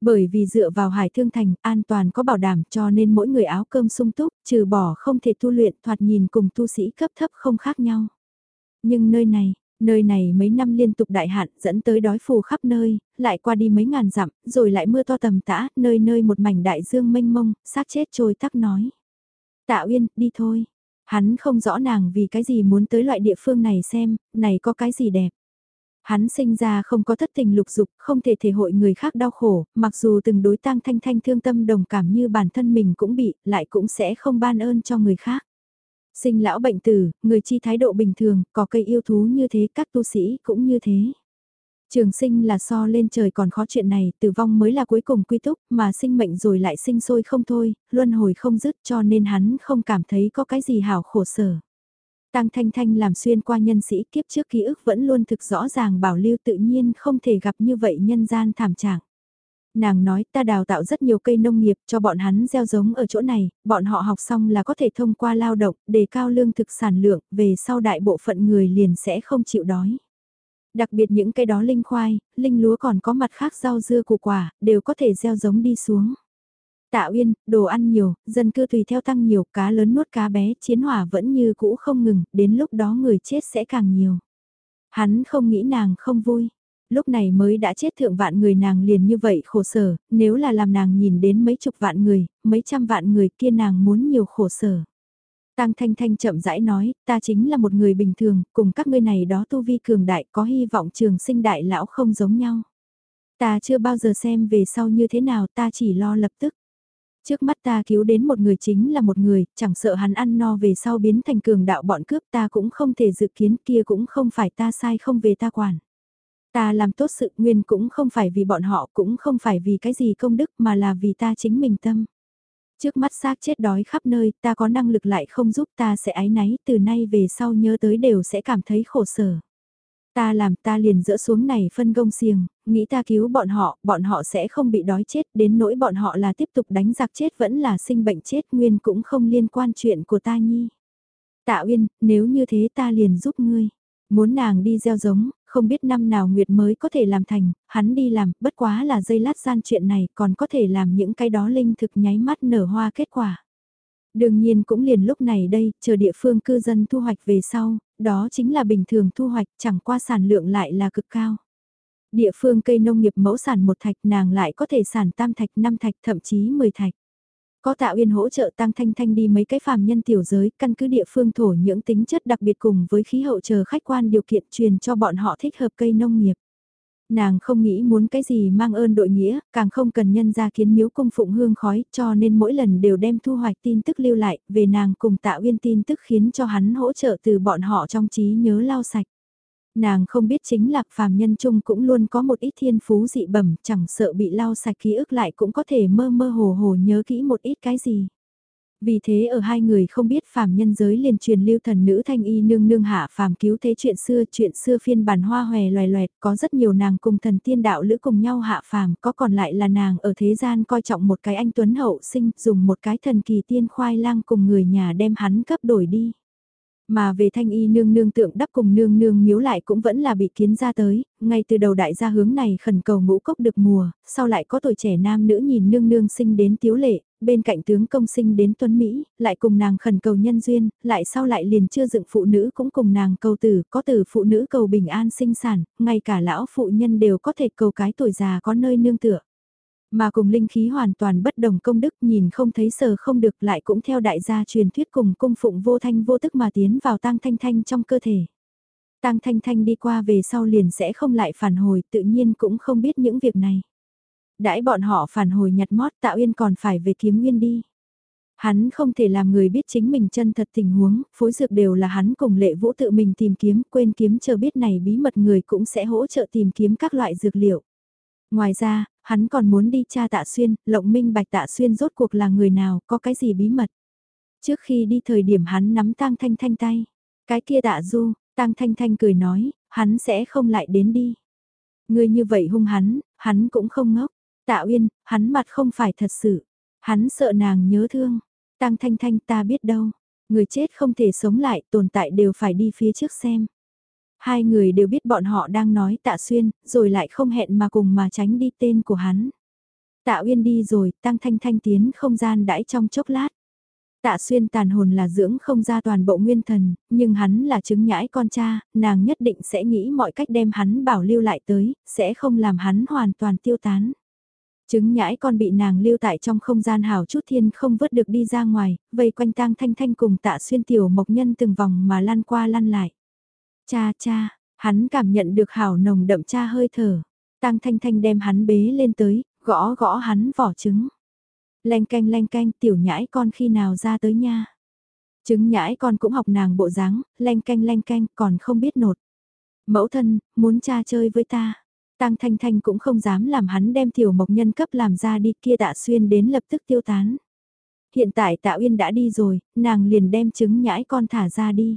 Bởi vì dựa vào hải thương thành, an toàn có bảo đảm cho nên mỗi người áo cơm sung túc, trừ bỏ không thể tu luyện thoạt nhìn cùng tu sĩ cấp thấp không khác nhau. Nhưng nơi này, nơi này mấy năm liên tục đại hạn dẫn tới đói phù khắp nơi, lại qua đi mấy ngàn dặm, rồi lại mưa to tầm tã, nơi nơi một mảnh đại dương mênh mông, xác chết trôi tắc nói. Tạ Uyên, đi thôi. Hắn không rõ nàng vì cái gì muốn tới loại địa phương này xem, này có cái gì đẹp. Hắn sinh ra không có thất tình lục dục, không thể thể hội người khác đau khổ, mặc dù từng đối tang thanh thanh thương tâm đồng cảm như bản thân mình cũng bị, lại cũng sẽ không ban ơn cho người khác. Sinh lão bệnh tử, người chi thái độ bình thường, có cây yêu thú như thế, các tu sĩ cũng như thế. Trường sinh là so lên trời còn khó chuyện này, tử vong mới là cuối cùng quy túc, mà sinh mệnh rồi lại sinh sôi không thôi, luân hồi không dứt cho nên hắn không cảm thấy có cái gì hảo khổ sở. Tăng Thanh Thanh làm xuyên qua nhân sĩ kiếp trước ký ức vẫn luôn thực rõ ràng bảo lưu tự nhiên không thể gặp như vậy nhân gian thảm trạng. Nàng nói ta đào tạo rất nhiều cây nông nghiệp cho bọn hắn gieo giống ở chỗ này, bọn họ học xong là có thể thông qua lao động, đề cao lương thực sản lượng, về sau đại bộ phận người liền sẽ không chịu đói. Đặc biệt những cây đó linh khoai, linh lúa còn có mặt khác rau dưa củ quả, đều có thể gieo giống đi xuống. Tạ Uyên, đồ ăn nhiều, dân cư tùy theo tăng nhiều, cá lớn nuốt cá bé, chiến hỏa vẫn như cũ không ngừng, đến lúc đó người chết sẽ càng nhiều. Hắn không nghĩ nàng không vui. Lúc này mới đã chết thượng vạn người nàng liền như vậy khổ sở, nếu là làm nàng nhìn đến mấy chục vạn người, mấy trăm vạn người kia nàng muốn nhiều khổ sở. Tang Thanh Thanh chậm rãi nói, ta chính là một người bình thường, cùng các ngươi này đó tu vi cường đại có hy vọng trường sinh đại lão không giống nhau. Ta chưa bao giờ xem về sau như thế nào ta chỉ lo lập tức. Trước mắt ta cứu đến một người chính là một người, chẳng sợ hắn ăn no về sau biến thành cường đạo bọn cướp ta cũng không thể dự kiến kia cũng không phải ta sai không về ta quản. Ta làm tốt sự nguyên cũng không phải vì bọn họ cũng không phải vì cái gì công đức mà là vì ta chính mình tâm. Trước mắt xác chết đói khắp nơi, ta có năng lực lại không giúp ta sẽ ái náy, từ nay về sau nhớ tới đều sẽ cảm thấy khổ sở. Ta làm ta liền dỡ xuống này phân gông xiềng, nghĩ ta cứu bọn họ, bọn họ sẽ không bị đói chết, đến nỗi bọn họ là tiếp tục đánh giặc chết vẫn là sinh bệnh chết nguyên cũng không liên quan chuyện của ta nhi. Tạ Uyên, nếu như thế ta liền giúp ngươi. Muốn nàng đi gieo giống, không biết năm nào Nguyệt mới có thể làm thành, hắn đi làm, bất quá là dây lát gian chuyện này còn có thể làm những cái đó linh thực nháy mắt nở hoa kết quả. Đương nhiên cũng liền lúc này đây, chờ địa phương cư dân thu hoạch về sau, đó chính là bình thường thu hoạch chẳng qua sản lượng lại là cực cao. Địa phương cây nông nghiệp mẫu sản một thạch nàng lại có thể sản tam thạch, năm thạch thậm chí 10 thạch. Có tạo uyên hỗ trợ tăng thanh thanh đi mấy cái phàm nhân tiểu giới, căn cứ địa phương thổ những tính chất đặc biệt cùng với khí hậu chờ khách quan điều kiện truyền cho bọn họ thích hợp cây nông nghiệp. Nàng không nghĩ muốn cái gì mang ơn đội nghĩa, càng không cần nhân ra kiến miếu cung phụng hương khói, cho nên mỗi lần đều đem thu hoạch tin tức lưu lại, về nàng cùng tạo uyên tin tức khiến cho hắn hỗ trợ từ bọn họ trong trí nhớ lau sạch. Nàng không biết chính lạc phàm nhân chung cũng luôn có một ít thiên phú dị bẩm, chẳng sợ bị lau sạch ký ức lại cũng có thể mơ mơ hồ hồ nhớ kỹ một ít cái gì. Vì thế ở hai người không biết phàm nhân giới liền truyền lưu thần nữ thanh y nương nương hạ phàm cứu thế chuyện xưa, chuyện xưa phiên bản hoa hòe loài loẹt, có rất nhiều nàng cùng thần tiên đạo lữ cùng nhau hạ phàm, có còn lại là nàng ở thế gian coi trọng một cái anh tuấn hậu sinh, dùng một cái thần kỳ tiên khoai lang cùng người nhà đem hắn cấp đổi đi. Mà về thanh y nương nương tượng đắp cùng nương nương miếu lại cũng vẫn là bị kiến ra tới, ngay từ đầu đại gia hướng này khẩn cầu ngũ cốc được mùa, sau lại có tuổi trẻ nam nữ nhìn nương nương sinh đến tiếu lệ, bên cạnh tướng công sinh đến tuấn Mỹ, lại cùng nàng khẩn cầu nhân duyên, lại sau lại liền chưa dựng phụ nữ cũng cùng nàng cầu tử, có tử phụ nữ cầu bình an sinh sản, ngay cả lão phụ nhân đều có thể cầu cái tuổi già có nơi nương tựa. Mà cùng linh khí hoàn toàn bất đồng công đức nhìn không thấy sờ không được lại cũng theo đại gia truyền thuyết cùng cung phụng vô thanh vô tức mà tiến vào tang thanh thanh trong cơ thể. Tang thanh thanh đi qua về sau liền sẽ không lại phản hồi tự nhiên cũng không biết những việc này. Đãi bọn họ phản hồi nhặt mót tạo yên còn phải về kiếm nguyên đi. Hắn không thể làm người biết chính mình chân thật tình huống, phối dược đều là hắn cùng lệ vũ tự mình tìm kiếm, quên kiếm chờ biết này bí mật người cũng sẽ hỗ trợ tìm kiếm các loại dược liệu. Ngoài ra, hắn còn muốn đi tra tạ xuyên, lộng minh bạch tạ xuyên rốt cuộc là người nào, có cái gì bí mật. Trước khi đi thời điểm hắn nắm tang thanh thanh tay, cái kia tạ du, tang thanh thanh cười nói, hắn sẽ không lại đến đi. Người như vậy hung hắn, hắn cũng không ngốc. Tạ Uyên, hắn mặt không phải thật sự. Hắn sợ nàng nhớ thương. Tang Thanh Thanh ta biết đâu. Người chết không thể sống lại, tồn tại đều phải đi phía trước xem. Hai người đều biết bọn họ đang nói tạ xuyên, rồi lại không hẹn mà cùng mà tránh đi tên của hắn. Tạ Uyên đi rồi, Tăng Thanh Thanh tiến không gian đãi trong chốc lát. Tạ xuyên tàn hồn là dưỡng không ra toàn bộ nguyên thần, nhưng hắn là chứng nhãi con cha, nàng nhất định sẽ nghĩ mọi cách đem hắn bảo lưu lại tới, sẽ không làm hắn hoàn toàn tiêu tán. Chứng nhãi con bị nàng lưu tại trong không gian hào chút thiên không vớt được đi ra ngoài, vây quanh tang thanh thanh cùng tạ xuyên tiểu mộc nhân từng vòng mà lan qua lăn lại. Cha cha, hắn cảm nhận được hào nồng đậm cha hơi thở. Tăng thanh thanh đem hắn bế lên tới, gõ gõ hắn vỏ trứng. Lanh canh lanh canh tiểu nhãi con khi nào ra tới nha. Trứng nhãi con cũng học nàng bộ dáng, lanh canh lanh canh còn không biết nột. Mẫu thân, muốn cha chơi với ta. Tăng Thanh Thanh cũng không dám làm hắn đem tiểu mộc nhân cấp làm ra đi kia tạ xuyên đến lập tức tiêu tán. Hiện tại tạ uyên đã đi rồi, nàng liền đem trứng nhãi con thả ra đi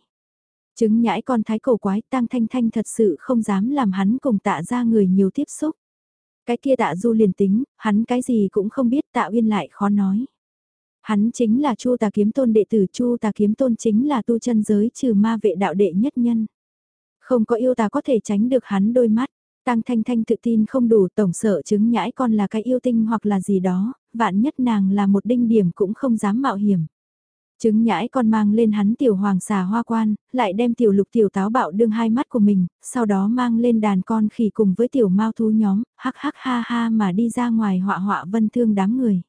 chứng nhãi con thái cổ quái Tang Thanh Thanh thật sự không dám làm hắn cùng tạ ra người nhiều tiếp xúc. Cái kia tạ du liền tính, hắn cái gì cũng không biết tạ uyên lại khó nói. Hắn chính là Chu Tà Kiếm Tôn đệ tử Chu Tà Kiếm Tôn chính là tu chân giới trừ ma vệ đạo đệ nhất nhân. Không có yêu tà có thể tránh được hắn đôi mắt. Tăng Thanh Thanh tự tin không đủ tổng sợ chứng nhãi con là cái yêu tinh hoặc là gì đó, vạn nhất nàng là một đinh điểm cũng không dám mạo hiểm. Chứng nhãi con mang lên hắn tiểu hoàng xà hoa quan, lại đem tiểu lục tiểu táo bạo đương hai mắt của mình, sau đó mang lên đàn con khỉ cùng với tiểu mau thú nhóm, hắc hắc ha ha mà đi ra ngoài họa họa vân thương đám người.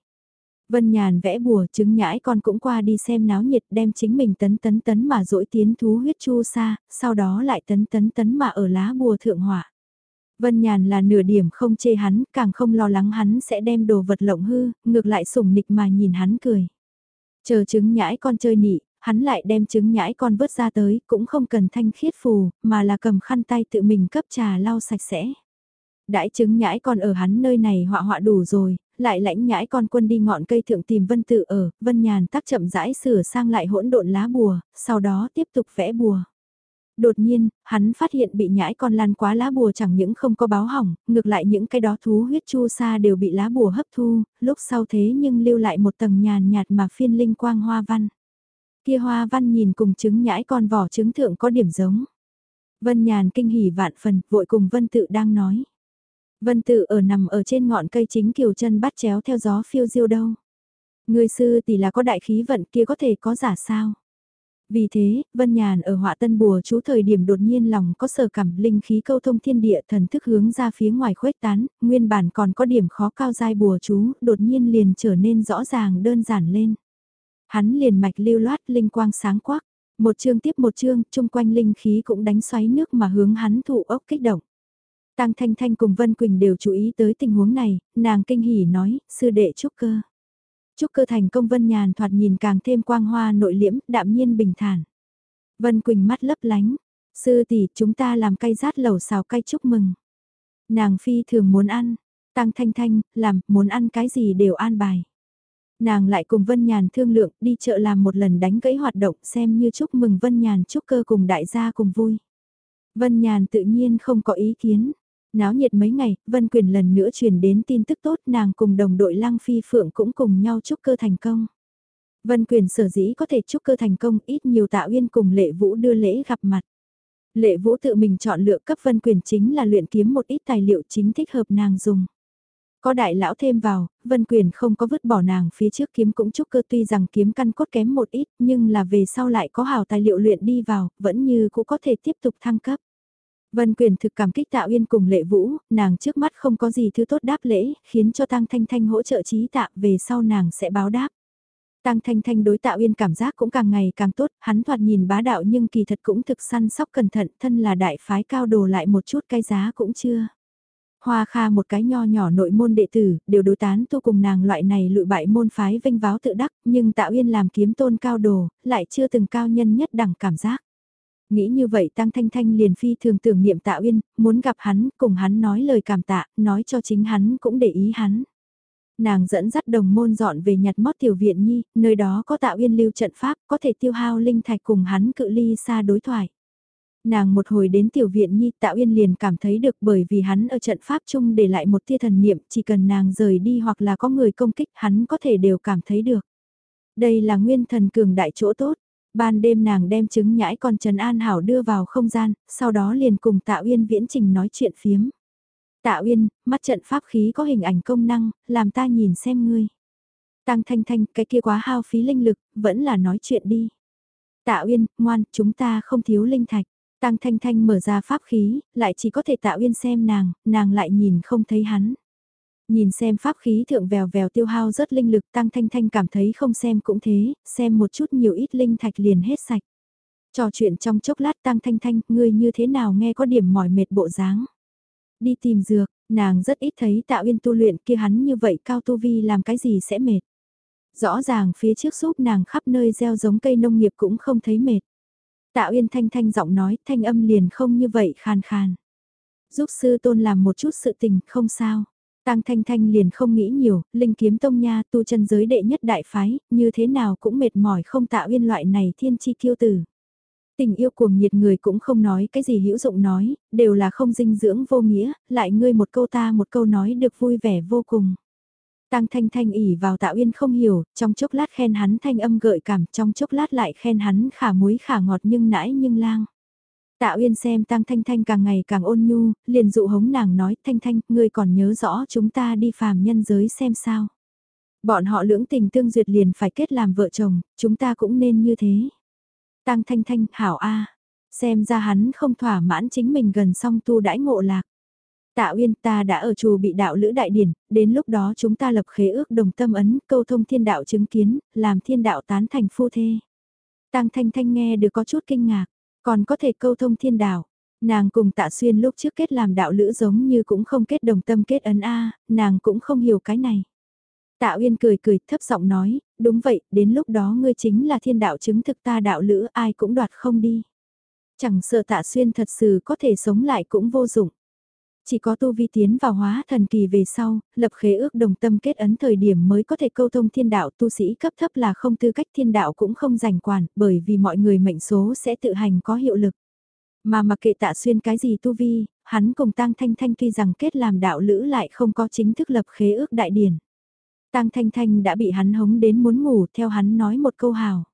Vân Nhàn vẽ bùa chứng nhãi con cũng qua đi xem náo nhiệt đem chính mình tấn tấn tấn mà dỗi tiến thú huyết chu sa, sau đó lại tấn tấn tấn mà ở lá bùa thượng họa Vân Nhàn là nửa điểm không chê hắn, càng không lo lắng hắn sẽ đem đồ vật lộng hư, ngược lại sủng nịch mà nhìn hắn cười. Chờ trứng nhãi con chơi nị, hắn lại đem trứng nhãi con vớt ra tới, cũng không cần thanh khiết phù, mà là cầm khăn tay tự mình cấp trà lau sạch sẽ. Đãi trứng nhãi con ở hắn nơi này họa họa đủ rồi, lại lãnh nhãi con quân đi ngọn cây thượng tìm vân tự ở, vân nhàn tác chậm rãi sửa sang lại hỗn độn lá bùa, sau đó tiếp tục vẽ bùa. Đột nhiên, hắn phát hiện bị nhãi con lan quá lá bùa chẳng những không có báo hỏng, ngược lại những cái đó thú huyết chu sa đều bị lá bùa hấp thu, lúc sau thế nhưng lưu lại một tầng nhàn nhạt mà phiên linh quang hoa văn. Kia hoa văn nhìn cùng trứng nhãi con vỏ trứng thượng có điểm giống. Vân nhàn kinh hỉ vạn phần, vội cùng vân tự đang nói. Vân tự ở nằm ở trên ngọn cây chính kiều chân bắt chéo theo gió phiêu diêu đâu. Người sư tỷ là có đại khí vận kia có thể có giả sao. Vì thế, Vân Nhàn ở họa tân bùa chú thời điểm đột nhiên lòng có sở cảm linh khí câu thông thiên địa thần thức hướng ra phía ngoài khuếch tán, nguyên bản còn có điểm khó cao dai bùa chú, đột nhiên liền trở nên rõ ràng đơn giản lên. Hắn liền mạch lưu loát linh quang sáng quắc, một chương tiếp một chương, chung quanh linh khí cũng đánh xoáy nước mà hướng hắn thụ ốc kích động. Tăng Thanh Thanh cùng Vân Quỳnh đều chú ý tới tình huống này, nàng kinh hỉ nói, sư đệ trúc cơ. Trúc cơ thành công Vân Nhàn thoạt nhìn càng thêm quang hoa nội liễm, đạm nhiên bình thản. Vân Quỳnh mắt lấp lánh, sư tỷ chúng ta làm cay rát lẩu xào cay chúc mừng. Nàng phi thường muốn ăn, Tăng Thanh Thanh, làm, muốn ăn cái gì đều an bài. Nàng lại cùng Vân Nhàn thương lượng đi chợ làm một lần đánh gãy hoạt động xem như chúc mừng Vân Nhàn chúc cơ cùng đại gia cùng vui. Vân Nhàn tự nhiên không có ý kiến. Náo nhiệt mấy ngày, Vân Quyền lần nữa truyền đến tin tức tốt nàng cùng đồng đội Lăng Phi Phượng cũng cùng nhau chúc cơ thành công. Vân Quyền sở dĩ có thể chúc cơ thành công ít nhiều tạo uyên cùng Lệ Vũ đưa lễ gặp mặt. Lệ Vũ tự mình chọn lựa cấp Vân Quyền chính là luyện kiếm một ít tài liệu chính thích hợp nàng dùng. Có đại lão thêm vào, Vân Quyền không có vứt bỏ nàng phía trước kiếm cũng chúc cơ tuy rằng kiếm căn cốt kém một ít nhưng là về sau lại có hào tài liệu luyện đi vào, vẫn như cũng có thể tiếp tục thăng cấp. Vân Quyền thực cảm kích Tạ Uyên cùng Lệ Vũ, nàng trước mắt không có gì thứ tốt đáp lễ, khiến cho Tăng Thanh Thanh hỗ trợ trí tạ về sau nàng sẽ báo đáp. Tăng Thanh Thanh đối Tạ Uyên cảm giác cũng càng ngày càng tốt, hắn thoạt nhìn bá đạo nhưng kỳ thật cũng thực săn sóc cẩn thận, thân là đại phái cao đồ lại một chút cái giá cũng chưa. Hoa Kha một cái nho nhỏ nội môn đệ tử, đều đối tán tu cùng nàng loại này lụi bại môn phái vinh váo tự đắc, nhưng Tạ Uyên làm kiếm tôn cao đồ, lại chưa từng cao nhân nhất đẳng cảm giác. Nghĩ như vậy Tăng Thanh Thanh liền phi thường tưởng niệm Tạ Uyên, muốn gặp hắn, cùng hắn nói lời cảm tạ, nói cho chính hắn cũng để ý hắn. Nàng dẫn dắt đồng môn dọn về nhặt mót tiểu viện nhi, nơi đó có Tạ Uyên lưu trận pháp, có thể tiêu hao linh thạch cùng hắn cự ly xa đối thoại. Nàng một hồi đến tiểu viện nhi Tạ Uyên liền cảm thấy được bởi vì hắn ở trận pháp chung để lại một tia thần niệm, chỉ cần nàng rời đi hoặc là có người công kích hắn có thể đều cảm thấy được. Đây là nguyên thần cường đại chỗ tốt, Ban đêm nàng đem trứng nhãi con Trần An Hảo đưa vào không gian, sau đó liền cùng Tạ Uyên viễn trình nói chuyện phiếm. Tạ Uyên, mắt trận pháp khí có hình ảnh công năng, làm ta nhìn xem ngươi. Tăng Thanh Thanh, cái kia quá hao phí linh lực, vẫn là nói chuyện đi. Tạ Uyên, ngoan, chúng ta không thiếu linh thạch. Tăng Thanh Thanh mở ra pháp khí, lại chỉ có thể Tạ Uyên xem nàng, nàng lại nhìn không thấy hắn. Nhìn xem pháp khí thượng vèo vèo tiêu hao rất linh lực tăng thanh thanh cảm thấy không xem cũng thế, xem một chút nhiều ít linh thạch liền hết sạch. Trò chuyện trong chốc lát tăng thanh thanh, ngươi như thế nào nghe có điểm mỏi mệt bộ dáng. Đi tìm dược, nàng rất ít thấy tạo uyên tu luyện kia hắn như vậy cao tu vi làm cái gì sẽ mệt. Rõ ràng phía trước giúp nàng khắp nơi gieo giống cây nông nghiệp cũng không thấy mệt. Tạ Uyên thanh thanh giọng nói, thanh âm liền không như vậy khàn khàn. Giúp sư tôn làm một chút sự tình, không sao. Tăng Thanh Thanh liền không nghĩ nhiều, linh kiếm tông nha tu chân giới đệ nhất đại phái, như thế nào cũng mệt mỏi không tạo uyên loại này thiên chi kiêu tử. Tình yêu cuồng nhiệt người cũng không nói cái gì hữu dụng nói, đều là không dinh dưỡng vô nghĩa, lại ngươi một câu ta một câu nói được vui vẻ vô cùng. Tăng Thanh Thanh ỉ vào Tạ Uyên không hiểu, trong chốc lát khen hắn thanh âm gợi cảm, trong chốc lát lại khen hắn khả muối khả ngọt nhưng nãi nhưng lang. Tạ Uyên xem Tăng Thanh Thanh càng ngày càng ôn nhu, liền dụ hống nàng nói Thanh Thanh, ngươi còn nhớ rõ chúng ta đi phàm nhân giới xem sao. Bọn họ lưỡng tình tương duyệt liền phải kết làm vợ chồng, chúng ta cũng nên như thế. Tăng Thanh Thanh, hảo A, xem ra hắn không thỏa mãn chính mình gần xong tu đãi ngộ lạc. Tạ Uyên ta đã ở chùa bị đạo lữ đại điển, đến lúc đó chúng ta lập khế ước đồng tâm ấn, câu thông thiên đạo chứng kiến, làm thiên đạo tán thành phu thê. Tăng Thanh Thanh nghe được có chút kinh ngạc, còn có thể câu thông thiên đạo. Nàng cùng tạ xuyên lúc trước kết làm đạo lữ giống như cũng không kết đồng tâm kết ấn A, nàng cũng không hiểu cái này. Tạ Uyên cười cười thấp giọng nói, đúng vậy, đến lúc đó ngươi chính là thiên đạo chứng thực ta đạo lữ ai cũng đoạt không đi. Chẳng sợ tạ xuyên thật sự có thể sống lại cũng vô dụng. Chỉ có tu vi tiến vào hóa thần kỳ về sau, lập khế ước đồng tâm kết ấn thời điểm mới có thể câu thông thiên đạo tu sĩ cấp thấp là không tư cách thiên đạo cũng không giành quản bởi vì mọi người mệnh số sẽ tự hành có hiệu lực. Mà mặc kệ tạ xuyên cái gì tu vi, hắn cùng Tăng Thanh Thanh tuy rằng kết làm đạo lữ lại không có chính thức lập khế ước đại điển. Tăng Thanh Thanh đã bị hắn hống đến muốn ngủ theo hắn nói một câu hào.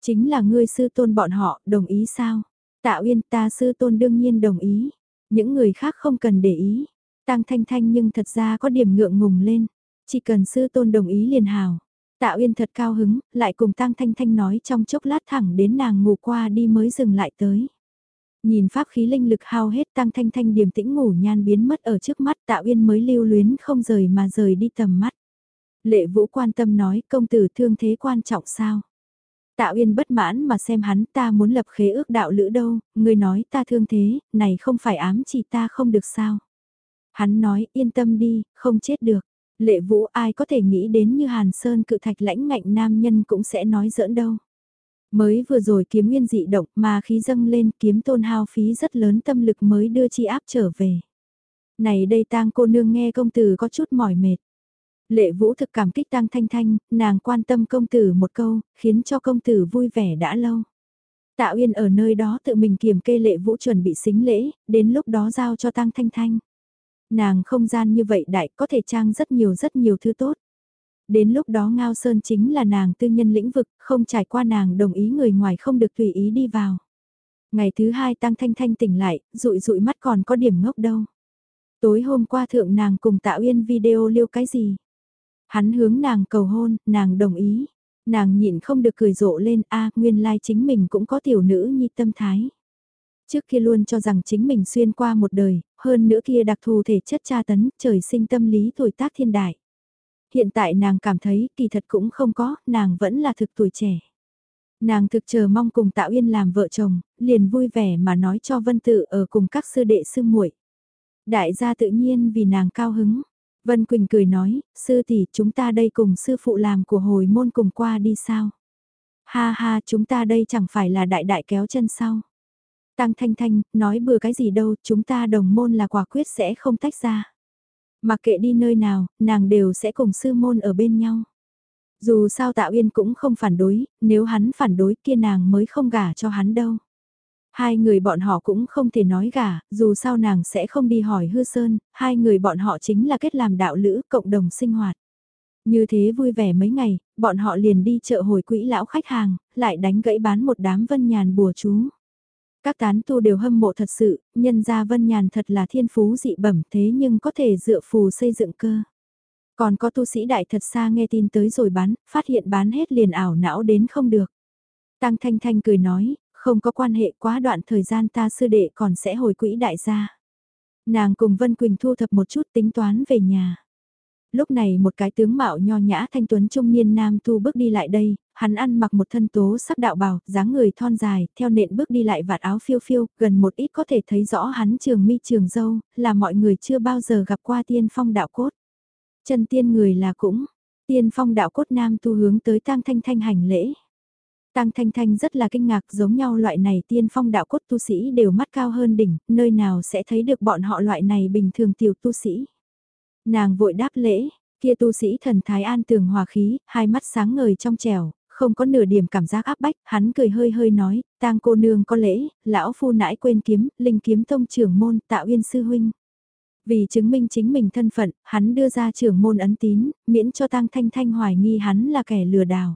Chính là ngươi sư tôn bọn họ, đồng ý sao? Tạ Uyên ta sư tôn đương nhiên đồng ý. Những người khác không cần để ý. Tăng Thanh Thanh nhưng thật ra có điểm ngượng ngùng lên. Chỉ cần sư tôn đồng ý liền hào. Tạ Uyên thật cao hứng, lại cùng Tăng Thanh Thanh nói trong chốc lát thẳng đến nàng ngủ qua đi mới dừng lại tới. Nhìn pháp khí linh lực hao hết Tăng Thanh Thanh điềm tĩnh ngủ nhan biến mất ở trước mắt Tạ Uyên mới lưu luyến không rời mà rời đi tầm mắt. Lệ Vũ quan tâm nói công tử thương thế quan trọng sao? Tạ Uyên bất mãn mà xem hắn ta muốn lập khế ước đạo lữ đâu, người nói ta thương thế, này không phải ám chỉ ta không được sao. Hắn nói yên tâm đi, không chết được. Lệ Vũ ai có thể nghĩ đến như Hàn Sơn cự thạch lãnh ngạnh nam nhân cũng sẽ nói giỡn đâu. Mới vừa rồi kiếm nguyên dị động mà khí dâng lên kiếm tôn hao phí rất lớn tâm lực mới đưa chi áp trở về. Này đây tang cô nương nghe công tử có chút mỏi mệt. Lệ Vũ thực cảm kích Tang Thanh Thanh, nàng quan tâm công tử một câu, khiến cho công tử vui vẻ đã lâu. Tạ Uyên ở nơi đó tự mình kiểm kê Lệ Vũ chuẩn bị xính lễ, đến lúc đó giao cho Tang Thanh Thanh. Nàng không gian như vậy đại có thể trang rất nhiều rất nhiều thứ tốt. Đến lúc đó Ngao Sơn chính là nàng tư nhân lĩnh vực, không trải qua nàng đồng ý người ngoài không được tùy ý đi vào. Ngày thứ hai Tăng Thanh Thanh tỉnh lại, rụi rụi mắt còn có điểm ngốc đâu. Tối hôm qua thượng nàng cùng Tạ Uyên video liêu cái gì? Hắn hướng nàng cầu hôn, nàng đồng ý. Nàng nhịn không được cười rộ lên a nguyên lai chính mình cũng có tiểu nữ nhi tâm thái. Trước kia luôn cho rằng chính mình xuyên qua một đời, hơn nữa kia đặc thù thể chất tra tấn, trời sinh tâm lý tuổi tác thiên đại. Hiện tại nàng cảm thấy kỳ thật cũng không có, nàng vẫn là thực tuổi trẻ. Nàng thực chờ mong cùng Tạo Yên làm vợ chồng, liền vui vẻ mà nói cho Vân Tự ở cùng các sư đệ sư muội. Đại gia tự nhiên vì nàng cao hứng, Vân Quỳnh cười nói, sư tỷ chúng ta đây cùng sư phụ làm của hồi môn cùng qua đi sao? Ha ha chúng ta đây chẳng phải là đại đại kéo chân sau. Tăng Thanh Thanh, nói bừa cái gì đâu, chúng ta đồng môn là quả quyết sẽ không tách ra. Mặc kệ đi nơi nào, nàng đều sẽ cùng sư môn ở bên nhau. Dù sao Tạ Uyên cũng không phản đối, nếu hắn phản đối kia nàng mới không gả cho hắn đâu. Hai người bọn họ cũng không thể nói gả, dù sao nàng sẽ không đi hỏi hư sơn, hai người bọn họ chính là kết làm đạo lữ, cộng đồng sinh hoạt. Như thế vui vẻ mấy ngày, bọn họ liền đi chợ hồi quỹ lão khách hàng, lại đánh gãy bán một đám vân nhàn bùa chú. Các tán tu đều hâm mộ thật sự, nhân ra vân nhàn thật là thiên phú dị bẩm thế nhưng có thể dựa phù xây dựng cơ. Còn có tu sĩ đại thật xa nghe tin tới rồi bán, phát hiện bán hết liền ảo não đến không được. Tăng Thanh Thanh cười nói, không có quan hệ quá đoạn thời gian ta sư đệ còn sẽ hồi quỹ đại gia. Nàng cùng Vân Quỳnh thu thập một chút tính toán về nhà. Lúc này một cái tướng mạo nho nhã thanh tuấn trung niên nam tu bước đi lại đây, hắn ăn mặc một thân tố sắc đạo bào, dáng người thon dài, theo nện bước đi lại vạt áo phiêu phiêu, gần một ít có thể thấy rõ hắn trường mi trường dâu, là mọi người chưa bao giờ gặp qua tiên phong đạo cốt. Chân tiên người là cũng, tiên phong đạo cốt nam tu hướng tới tang thanh thanh hành lễ. Tăng Thanh Thanh rất là kinh ngạc giống nhau loại này tiên phong đạo cốt tu sĩ đều mắt cao hơn đỉnh, nơi nào sẽ thấy được bọn họ loại này bình thường tiểu tu sĩ. Nàng vội đáp lễ, kia tu sĩ thần thái an tường hòa khí, hai mắt sáng ngời trong trèo, không có nửa điểm cảm giác áp bách, hắn cười hơi hơi nói, tang cô nương có lễ, lão phu nãi quên kiếm, linh kiếm tông trưởng môn tạo uyên sư huynh. Vì chứng minh chính mình thân phận, hắn đưa ra trưởng môn ấn tín, miễn cho tang thanh thanh hoài nghi hắn là kẻ lừa đảo.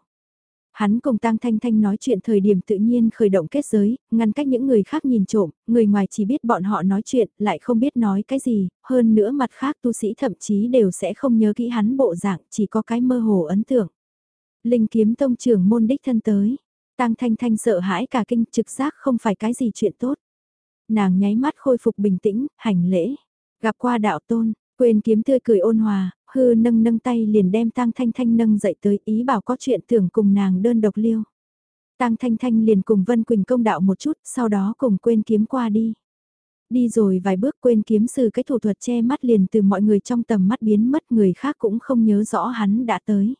Hắn cùng Tăng Thanh Thanh nói chuyện thời điểm tự nhiên khởi động kết giới, ngăn cách những người khác nhìn trộm, người ngoài chỉ biết bọn họ nói chuyện, lại không biết nói cái gì, hơn nữa mặt khác tu sĩ thậm chí đều sẽ không nhớ kỹ hắn bộ dạng, chỉ có cái mơ hồ ấn tượng. Linh kiếm tông trưởng môn đích thân tới, Tăng Thanh Thanh sợ hãi cả kinh trực giác không phải cái gì chuyện tốt. Nàng nháy mắt khôi phục bình tĩnh, hành lễ. Gặp qua đạo tôn, quên kiếm tươi cười ôn hòa, hư nâng nâng tay liền đem tang thanh thanh nâng dậy tới ý bảo có chuyện tưởng cùng nàng đơn độc liêu. Tang thanh thanh liền cùng Vân Quỳnh công đạo một chút, sau đó cùng quên kiếm qua đi. Đi rồi vài bước quên kiếm sử cái thủ thuật che mắt liền từ mọi người trong tầm mắt biến mất người khác cũng không nhớ rõ hắn đã tới.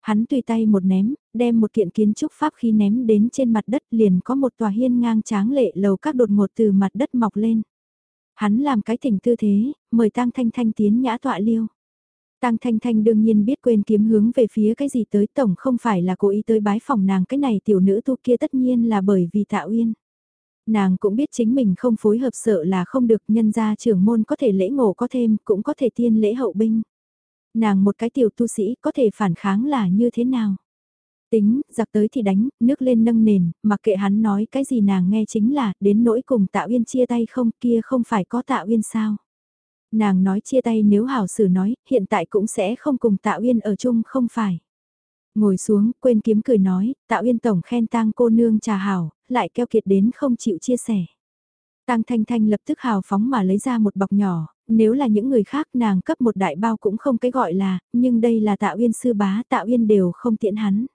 Hắn tùy tay một ném, đem một kiện kiến trúc pháp khí ném đến trên mặt đất liền có một tòa hiên ngang tráng lệ lầu các đột ngột từ mặt đất mọc lên. Hắn làm cái thỉnh tư thế, mời tang thanh thanh tiến nhã tọa liêu. Tang Thanh Thanh đương nhiên biết quên kiếm hướng về phía cái gì tới tổng không phải là cố ý tới bái phòng nàng cái này tiểu nữ tu kia tất nhiên là bởi vì Tạ Uyên. Nàng cũng biết chính mình không phối hợp sợ là không được nhân ra trưởng môn có thể lễ ngộ có thêm cũng có thể tiên lễ hậu binh. Nàng một cái tiểu tu sĩ có thể phản kháng là như thế nào? Tính, giặc tới thì đánh, nước lên nâng nền, mặc kệ hắn nói cái gì nàng nghe chính là, đến nỗi cùng Tạ Uyên chia tay không kia không phải có Tạ Uyên sao? Nàng nói chia tay nếu hảo sử nói, hiện tại cũng sẽ không cùng Tạ Uyên ở chung không phải. Ngồi xuống, quên kiếm cười nói, Tạ Uyên tổng khen tang cô nương trà hảo, lại keo kiệt đến không chịu chia sẻ. Tang Thanh Thanh lập tức hào phóng mà lấy ra một bọc nhỏ, nếu là những người khác nàng cấp một đại bao cũng không cái gọi là, nhưng đây là Tạ Uyên sư bá, Tạ Uyên đều không tiện hắn.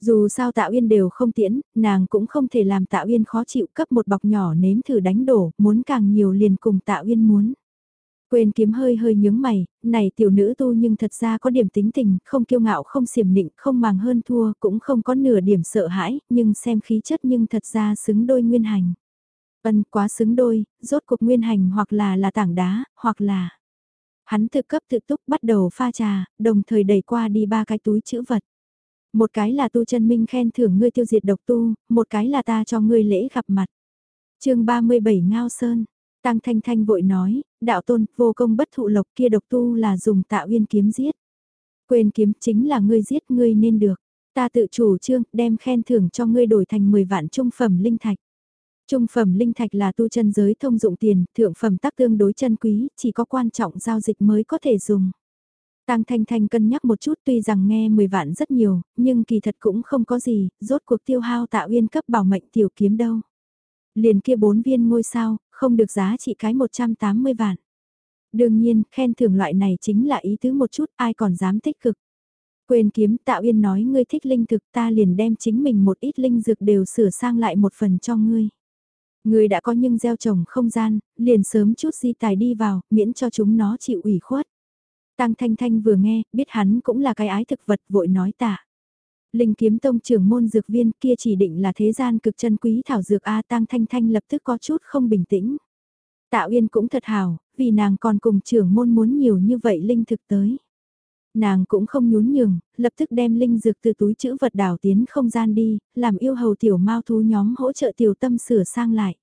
Dù sao Tạ Uyên đều không tiễn, nàng cũng không thể làm Tạ Uyên khó chịu cấp một bọc nhỏ nếm thử đánh đổ, muốn càng nhiều liền cùng Tạ Uyên muốn. Quên kiếm hơi hơi nhướng mày, này tiểu nữ tu nhưng thật ra có điểm tính tình, không kiêu ngạo không xiểm nịnh, không màng hơn thua, cũng không có nửa điểm sợ hãi, nhưng xem khí chất nhưng thật ra xứng đôi nguyên hành. Ân quá xứng đôi, rốt cuộc nguyên hành hoặc là là tảng đá, hoặc là... Hắn tự cấp tự túc bắt đầu pha trà, đồng thời đẩy qua đi ba cái túi chữ vật. Một cái là tu chân minh khen thưởng ngươi tiêu diệt độc tu, một cái là ta cho ngươi lễ gặp mặt. chương 37 Ngao Sơn, Tăng Thanh Thanh vội nói, đạo tôn, vô công bất thụ lộc kia độc tu là dùng tạo uyên kiếm giết. Quên kiếm chính là ngươi giết ngươi nên được. Ta tự chủ trương, đem khen thưởng cho ngươi đổi thành 10 vạn trung phẩm linh thạch. Trung phẩm linh thạch là tu chân giới thông dụng tiền, thượng phẩm tác tương đối chân quý, chỉ có quan trọng giao dịch mới có thể dùng. Tăng Thanh Thanh cân nhắc một chút tuy rằng nghe 10 vạn rất nhiều, nhưng kỳ thật cũng không có gì, rốt cuộc tiêu hao tạo uyên cấp bảo mệnh tiểu kiếm đâu. Liền kia bốn viên ngôi sao, không được giá trị cái 180 vạn. Đương nhiên, khen thưởng loại này chính là ý tứ một chút, ai còn dám tích cực. Quên kiếm tạo yên nói ngươi thích linh thực ta liền đem chính mình một ít linh dược đều sửa sang lại một phần cho ngươi. Ngươi đã có nhưng gieo trồng không gian, liền sớm chút di tài đi vào, miễn cho chúng nó chịu ủy khuất. Tăng Thanh Thanh vừa nghe, biết hắn cũng là cái ái thực vật vội nói tạ. Linh kiếm tông trưởng môn dược viên kia chỉ định là thế gian cực chân quý thảo dược A Tăng Thanh Thanh lập tức có chút không bình tĩnh. Tạ Uyên cũng thật hào, vì nàng còn cùng trưởng môn muốn nhiều như vậy linh thực tới. Nàng cũng không nhún nhường, lập tức đem linh dược từ túi chữ vật đảo tiến không gian đi, làm yêu hầu tiểu mau thú nhóm hỗ trợ tiểu tâm sửa sang lại.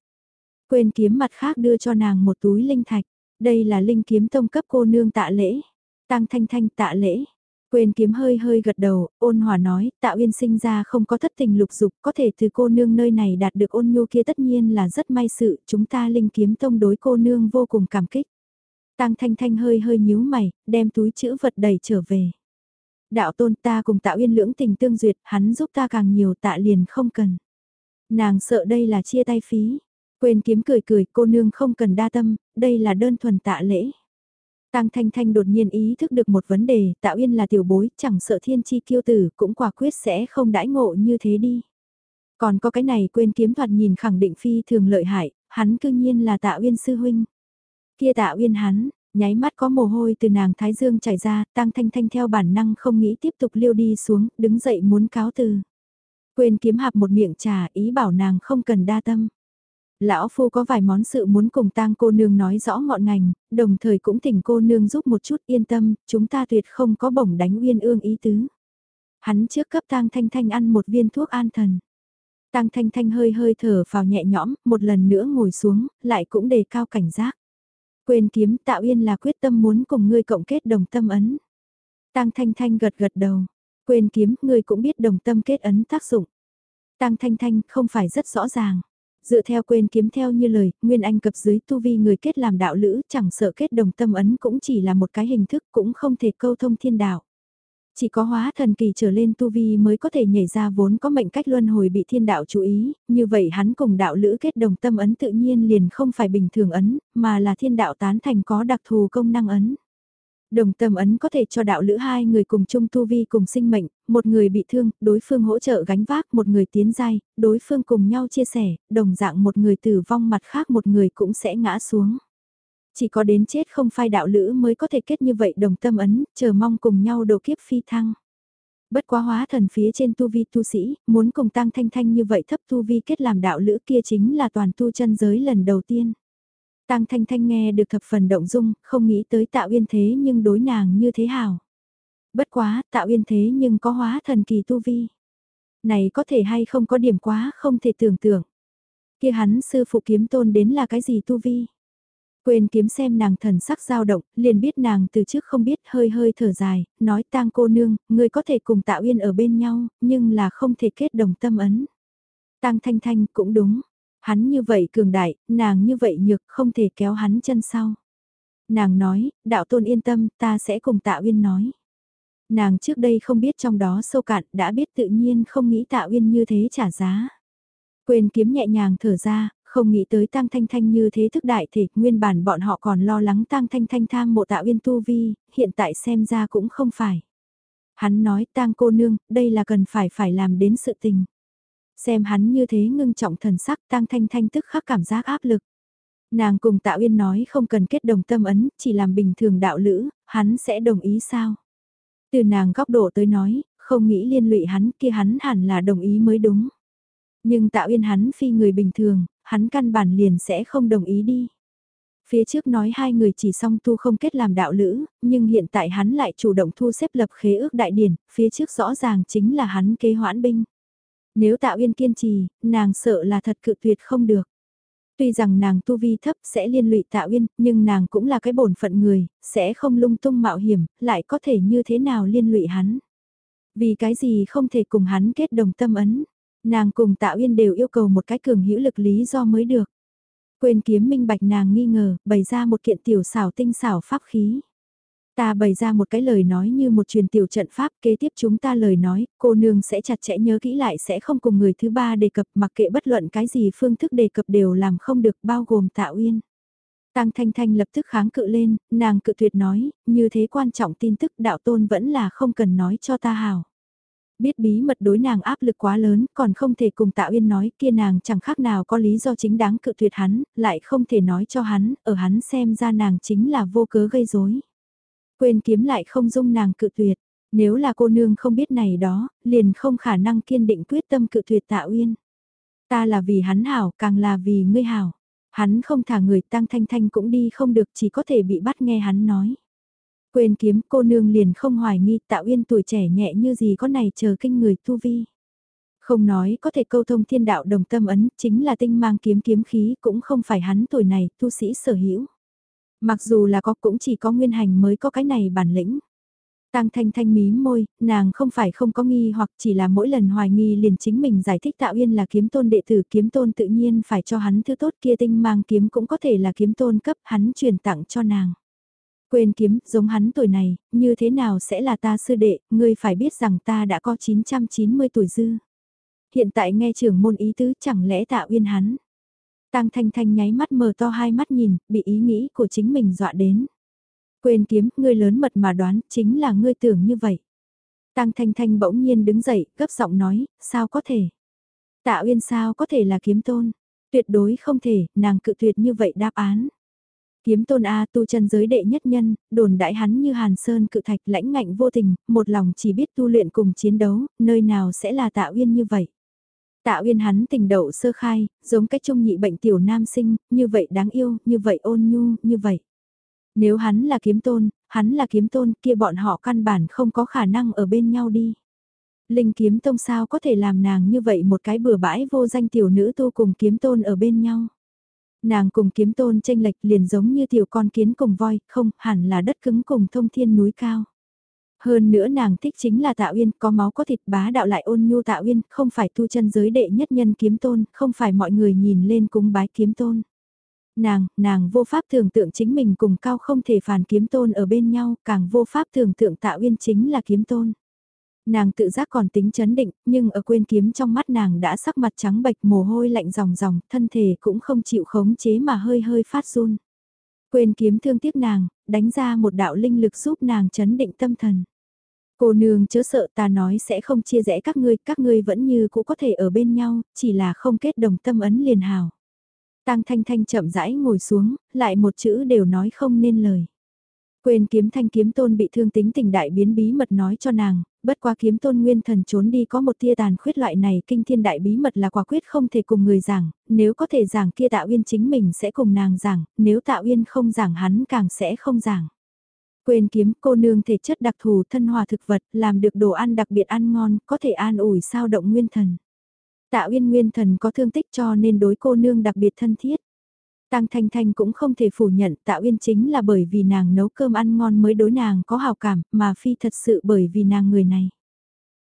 Quên kiếm mặt khác đưa cho nàng một túi linh thạch, đây là linh kiếm tông cấp cô nương tạ lễ. Tăng thanh thanh tạ lễ, Quên kiếm hơi hơi gật đầu, ôn hòa nói, tạo uyên sinh ra không có thất tình lục dục, có thể từ cô nương nơi này đạt được ôn nhu kia tất nhiên là rất may sự, chúng ta linh kiếm tông đối cô nương vô cùng cảm kích. Tăng thanh thanh hơi hơi nhíu mày, đem túi chữ vật đầy trở về. Đạo tôn ta cùng tạo uyên lưỡng tình tương duyệt, hắn giúp ta càng nhiều tạ liền không cần. Nàng sợ đây là chia tay phí. Quên kiếm cười cười, cô nương không cần đa tâm, đây là đơn thuần tạ lễ. Tang Thanh Thanh đột nhiên ý thức được một vấn đề, Tạo Yên là tiểu bối, chẳng sợ thiên chi kiêu tử, cũng quả quyết sẽ không đãi ngộ như thế đi. Còn có cái này quên kiếm thoạt nhìn khẳng định phi thường lợi hại, hắn cương nhiên là Tạo Yên sư huynh. Kia Tạo Yên hắn, nháy mắt có mồ hôi từ nàng thái dương chảy ra, Tang Thanh Thanh theo bản năng không nghĩ tiếp tục liêu đi xuống, đứng dậy muốn cáo từ. Quên kiếm hạp một miệng trà, ý bảo nàng không cần đa tâm. Lão Phu có vài món sự muốn cùng tang cô nương nói rõ ngọn ngành, đồng thời cũng thỉnh cô nương giúp một chút yên tâm, chúng ta tuyệt không có bổng đánh uyên ương ý tứ. Hắn trước cấp tang thanh thanh ăn một viên thuốc an thần. Tang thanh thanh hơi hơi thở vào nhẹ nhõm, một lần nữa ngồi xuống, lại cũng đề cao cảnh giác. Quên kiếm tạo yên là quyết tâm muốn cùng ngươi cộng kết đồng tâm ấn. Tang thanh thanh gật gật đầu. Quên kiếm, ngươi cũng biết đồng tâm kết ấn tác dụng. Tang thanh thanh không phải rất rõ ràng. Dựa theo quên kiếm theo như lời, Nguyên Anh cập dưới tu vi người kết làm đạo lữ chẳng sợ kết đồng tâm ấn cũng chỉ là một cái hình thức cũng không thể câu thông thiên đạo. Chỉ có hóa thần kỳ trở lên tu vi mới có thể nhảy ra vốn có mệnh cách luân hồi bị thiên đạo chú ý, như vậy hắn cùng đạo lữ kết đồng tâm ấn tự nhiên liền không phải bình thường ấn, mà là thiên đạo tán thành có đặc thù công năng ấn. Đồng tâm ấn có thể cho đạo lữ hai người cùng chung tu vi cùng sinh mệnh, một người bị thương, đối phương hỗ trợ gánh vác, một người tiến dai, đối phương cùng nhau chia sẻ, đồng dạng một người tử vong mặt khác một người cũng sẽ ngã xuống. Chỉ có đến chết không phai đạo lữ mới có thể kết như vậy đồng tâm ấn, chờ mong cùng nhau độ kiếp phi thăng. Bất quá hóa thần phía trên tu vi tu sĩ, muốn cùng tăng thanh thanh như vậy thấp tu vi kết làm đạo lữ kia chính là toàn tu chân giới lần đầu tiên. Tăng Thanh Thanh nghe được thập phần động dung, không nghĩ tới tạo Uyên thế nhưng đối nàng như thế hảo. Bất quá, tạo Uyên thế nhưng có hóa thần kỳ tu vi. Này có thể hay không có điểm quá không thể tưởng tượng. kia hắn sư phụ kiếm tôn đến là cái gì tu vi? Quên kiếm xem nàng thần sắc dao động, liền biết nàng từ trước không biết hơi hơi thở dài, nói tang cô nương, người có thể cùng tạo yên ở bên nhau, nhưng là không thể kết đồng tâm ấn. Tang thanh thanh cũng đúng, Hắn như vậy cường đại, nàng như vậy nhược không thể kéo hắn chân sau. Nàng nói, đạo tôn yên tâm, ta sẽ cùng tạ uyên nói. Nàng trước đây không biết trong đó sâu cạn, đã biết tự nhiên không nghĩ tạ uyên như thế trả giá. Quên kiếm nhẹ nhàng thở ra, không nghĩ tới tang Thanh Thanh như thế thức đại thể, nguyên bản bọn họ còn lo lắng tang Thanh Thanh tham mộ tạ uyên tu vi, hiện tại xem ra cũng không phải. Hắn nói tang cô nương, đây là cần phải phải làm đến sự tình. Xem hắn như thế ngưng trọng thần sắc tăng thanh thanh tức khắc cảm giác áp lực. Nàng cùng Tạ Uyên nói không cần kết đồng tâm ấn, chỉ làm bình thường đạo lữ, hắn sẽ đồng ý sao? Từ nàng góc độ tới nói, không nghĩ liên lụy hắn kia hắn hẳn là đồng ý mới đúng. Nhưng Tạ Uyên hắn phi người bình thường, hắn căn bản liền sẽ không đồng ý đi. Phía trước nói hai người chỉ song tu không kết làm đạo lữ, nhưng hiện tại hắn lại chủ động thu xếp lập khế ước đại điển, phía trước rõ ràng chính là hắn kế hoãn binh. Nếu Tạ Uyên kiên trì, nàng sợ là thật cự tuyệt không được. Tuy rằng nàng tu vi thấp sẽ liên lụy Tạ Uyên, nhưng nàng cũng là cái bổn phận người, sẽ không lung tung mạo hiểm, lại có thể như thế nào liên lụy hắn. Vì cái gì không thể cùng hắn kết đồng tâm ấn, nàng cùng Tạ Uyên đều yêu cầu một cái cường hữu lực lý do mới được. Quên kiếm minh bạch nàng nghi ngờ, bày ra một kiện tiểu xảo tinh xảo pháp khí. Ta bày ra một cái lời nói như một truyền tiểu trận pháp kế tiếp chúng ta lời nói, cô nương sẽ chặt chẽ nhớ kỹ lại sẽ không cùng người thứ ba đề cập mặc kệ bất luận cái gì phương thức đề cập đều làm không được bao gồm tạ uyên. Tăng Thanh Thanh lập tức kháng cự lên, nàng cự tuyệt nói, như thế quan trọng tin tức đạo tôn vẫn là không cần nói cho ta hào. Biết bí mật đối nàng áp lực quá lớn, còn không thể cùng Tạ Uyên nói kia nàng chẳng khác nào có lý do chính đáng cự tuyệt hắn, lại không thể nói cho hắn, ở hắn xem ra nàng chính là vô cớ gây rối. Quên kiếm lại không dung nàng cự tuyệt, nếu là cô nương không biết này đó, liền không khả năng kiên định quyết tâm cự tuyệt tạ uyên. Ta là vì hắn hảo, càng là vì ngươi hảo. Hắn không thả người tăng thanh thanh cũng đi không được chỉ có thể bị bắt nghe hắn nói. Quên kiếm cô nương liền không hoài nghi tạo uyên tuổi trẻ nhẹ như gì có này chờ kinh người tu vi. Không nói có thể câu thông thiên đạo đồng tâm ấn chính là tinh mang kiếm kiếm khí cũng không phải hắn tuổi này tu sĩ sở hữu Mặc dù là có cũng chỉ có nguyên hành mới có cái này bản lĩnh. Tăng thanh thanh mí môi, nàng không phải không có nghi hoặc chỉ là mỗi lần hoài nghi liền chính mình giải thích tạo yên là kiếm tôn đệ tử kiếm tôn tự nhiên phải cho hắn thứ tốt kia tinh mang kiếm cũng có thể là kiếm tôn cấp hắn truyền tặng cho nàng. Quên kiếm, giống hắn tuổi này, như thế nào sẽ là ta sư đệ, ngươi phải biết rằng ta đã có 990 tuổi dư. Hiện tại nghe trưởng môn ý tứ chẳng lẽ tạo uyên hắn. Tang Thanh Thanh nháy mắt mở to hai mắt nhìn, bị ý nghĩ của chính mình dọa đến. Quên kiếm, ngươi lớn mật mà đoán, chính là ngươi tưởng như vậy. Tang Thanh Thanh bỗng nhiên đứng dậy, gấp giọng nói, sao có thể? Tạ Uyên sao có thể là kiếm tôn? Tuyệt đối không thể, nàng cự tuyệt như vậy đáp án. Kiếm tôn A tu chân giới đệ nhất nhân, đồn đại hắn như hàn sơn cự thạch lãnh ngạnh vô tình, một lòng chỉ biết tu luyện cùng chiến đấu, nơi nào sẽ là tạ uyên như vậy. Tạ Uyên hắn tình đậu sơ khai, giống cách trung nhị bệnh tiểu nam sinh, như vậy đáng yêu, như vậy ôn nhu, như vậy. Nếu hắn là kiếm tôn, hắn là kiếm tôn kia bọn họ căn bản không có khả năng ở bên nhau đi. Linh kiếm tông sao có thể làm nàng như vậy một cái bừa bãi vô danh tiểu nữ tu cùng kiếm tôn ở bên nhau. Nàng cùng kiếm tôn tranh lệch liền giống như tiểu con kiến cùng voi, không hẳn là đất cứng cùng thông thiên núi cao. Hơn nữa nàng thích chính là Tạ Uyên, có máu có thịt bá đạo lại ôn nhu Tạ Uyên, không phải tu chân giới đệ nhất nhân kiếm tôn, không phải mọi người nhìn lên cúng bái kiếm tôn. Nàng, nàng vô pháp tưởng tượng chính mình cùng cao không thể phản kiếm tôn ở bên nhau, càng vô pháp tưởng tượng Tạ Uyên chính là kiếm tôn. Nàng tự giác còn tính chấn định, nhưng ở quên kiếm trong mắt nàng đã sắc mặt trắng bệch mồ hôi lạnh ròng ròng, thân thể cũng không chịu khống chế mà hơi hơi phát run. Quên kiếm thương tiếc nàng, đánh ra một đạo linh lực giúp nàng chấn định tâm thần. Cô nương chớ sợ ta nói sẽ không chia rẽ các ngươi, các ngươi vẫn như cũ có thể ở bên nhau, chỉ là không kết đồng tâm ấn liền hào. Tăng Thanh Thanh chậm rãi ngồi xuống, lại một chữ đều nói không nên lời. Quên kiếm thanh kiếm tôn bị thương tính tình đại biến bí mật nói cho nàng, bất qua kiếm tôn nguyên thần trốn đi có một tia tàn khuyết loại này kinh thiên đại bí mật là quả quyết không thể cùng người giảng, nếu có thể giảng kia tạo uyên chính mình sẽ cùng nàng giảng, nếu tạo uyên không giảng hắn càng sẽ không giảng. Quên kiếm cô nương thể chất đặc thù thân hòa thực vật, làm được đồ ăn đặc biệt ăn ngon, có thể an ủi sao động nguyên thần. Tạ Uyên nguyên thần có thương tích cho nên đối cô nương đặc biệt thân thiết. Tăng Thanh Thanh cũng không thể phủ nhận Tạ Uyên chính là bởi vì nàng nấu cơm ăn ngon mới đối nàng có hào cảm, mà phi thật sự bởi vì nàng người này.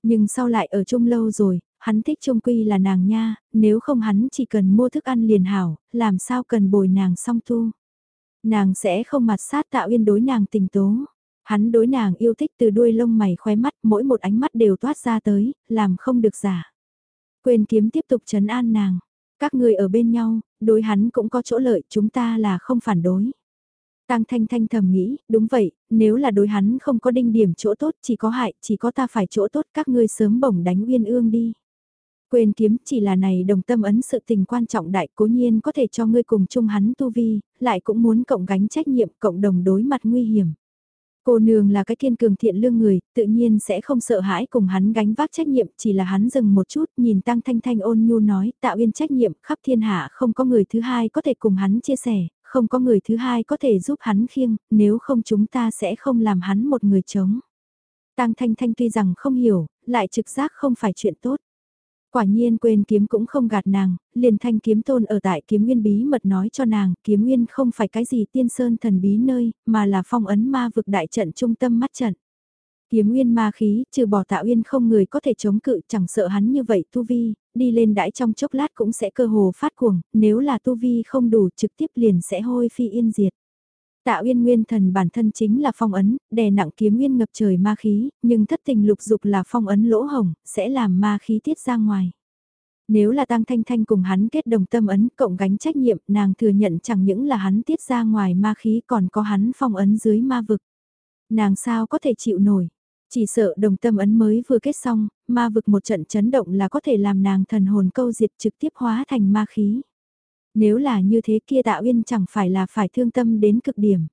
Nhưng sau lại ở chung lâu rồi, hắn thích trung quy là nàng nha, nếu không hắn chỉ cần mua thức ăn liền hảo, làm sao cần bồi nàng song tu. Nàng sẽ không mặt sát Tạ Uyên đối nàng tình tố. Hắn đối nàng yêu thích từ đuôi lông mày khóe mắt, mỗi một ánh mắt đều toát ra tới, làm không được giả. Quên kiếm tiếp tục trấn an nàng. Các người ở bên nhau, đối hắn cũng có chỗ lợi, chúng ta là không phản đối. Tăng Thanh Thanh thầm nghĩ, đúng vậy, nếu là đối hắn không có đinh điểm chỗ tốt, chỉ có hại, chỉ có ta phải chỗ tốt, các ngươi sớm bổng đánh uyên ương đi. Quên kiếm chỉ là này đồng tâm ấn sự tình quan trọng đại cố nhiên có thể cho ngươi cùng chung hắn tu vi, lại cũng muốn cộng gánh trách nhiệm cộng đồng đối mặt nguy hiểm. Cô nương là cái kiên cường thiện lương người, tự nhiên sẽ không sợ hãi cùng hắn gánh vác trách nhiệm, chỉ là hắn dừng một chút, nhìn Tăng Thanh Thanh ôn nhu nói, tạo yên trách nhiệm, khắp thiên hạ không có người thứ hai có thể cùng hắn chia sẻ, không có người thứ hai có thể giúp hắn khiêng, nếu không chúng ta sẽ không làm hắn một người chống. Tăng Thanh Thanh tuy rằng không hiểu, lại trực giác không phải chuyện tốt. Quả nhiên quên kiếm cũng không gạt nàng, liền thanh kiếm tôn ở tại kiếm nguyên bí mật nói cho nàng, kiếm nguyên không phải cái gì tiên sơn thần bí nơi, mà là phong ấn ma vực đại trận trung tâm mắt trận. Kiếm nguyên ma khí, trừ bỏ tạo uyên không người có thể chống cự chẳng sợ hắn như vậy tu vi, đi lên đãi trong chốc lát cũng sẽ cơ hồ phát cuồng, nếu là tu vi không đủ trực tiếp liền sẽ hôi phi yên diệt. Tạ Uyên Nguyên thần bản thân chính là phong ấn, đè nặng kiếm nguyên ngập trời ma khí, nhưng thất tình lục dục là phong ấn lỗ hồng, sẽ làm ma khí tiết ra ngoài. Nếu là Tăng Thanh Thanh cùng hắn kết đồng tâm ấn cộng gánh trách nhiệm, nàng thừa nhận chẳng những là hắn tiết ra ngoài ma khí còn có hắn phong ấn dưới ma vực. Nàng sao có thể chịu nổi, chỉ sợ đồng tâm ấn mới vừa kết xong, ma vực một trận chấn động là có thể làm nàng thần hồn câu diệt trực tiếp hóa thành ma khí. Nếu là như thế kia Tạ Uyên chẳng phải là phải thương tâm đến cực điểm.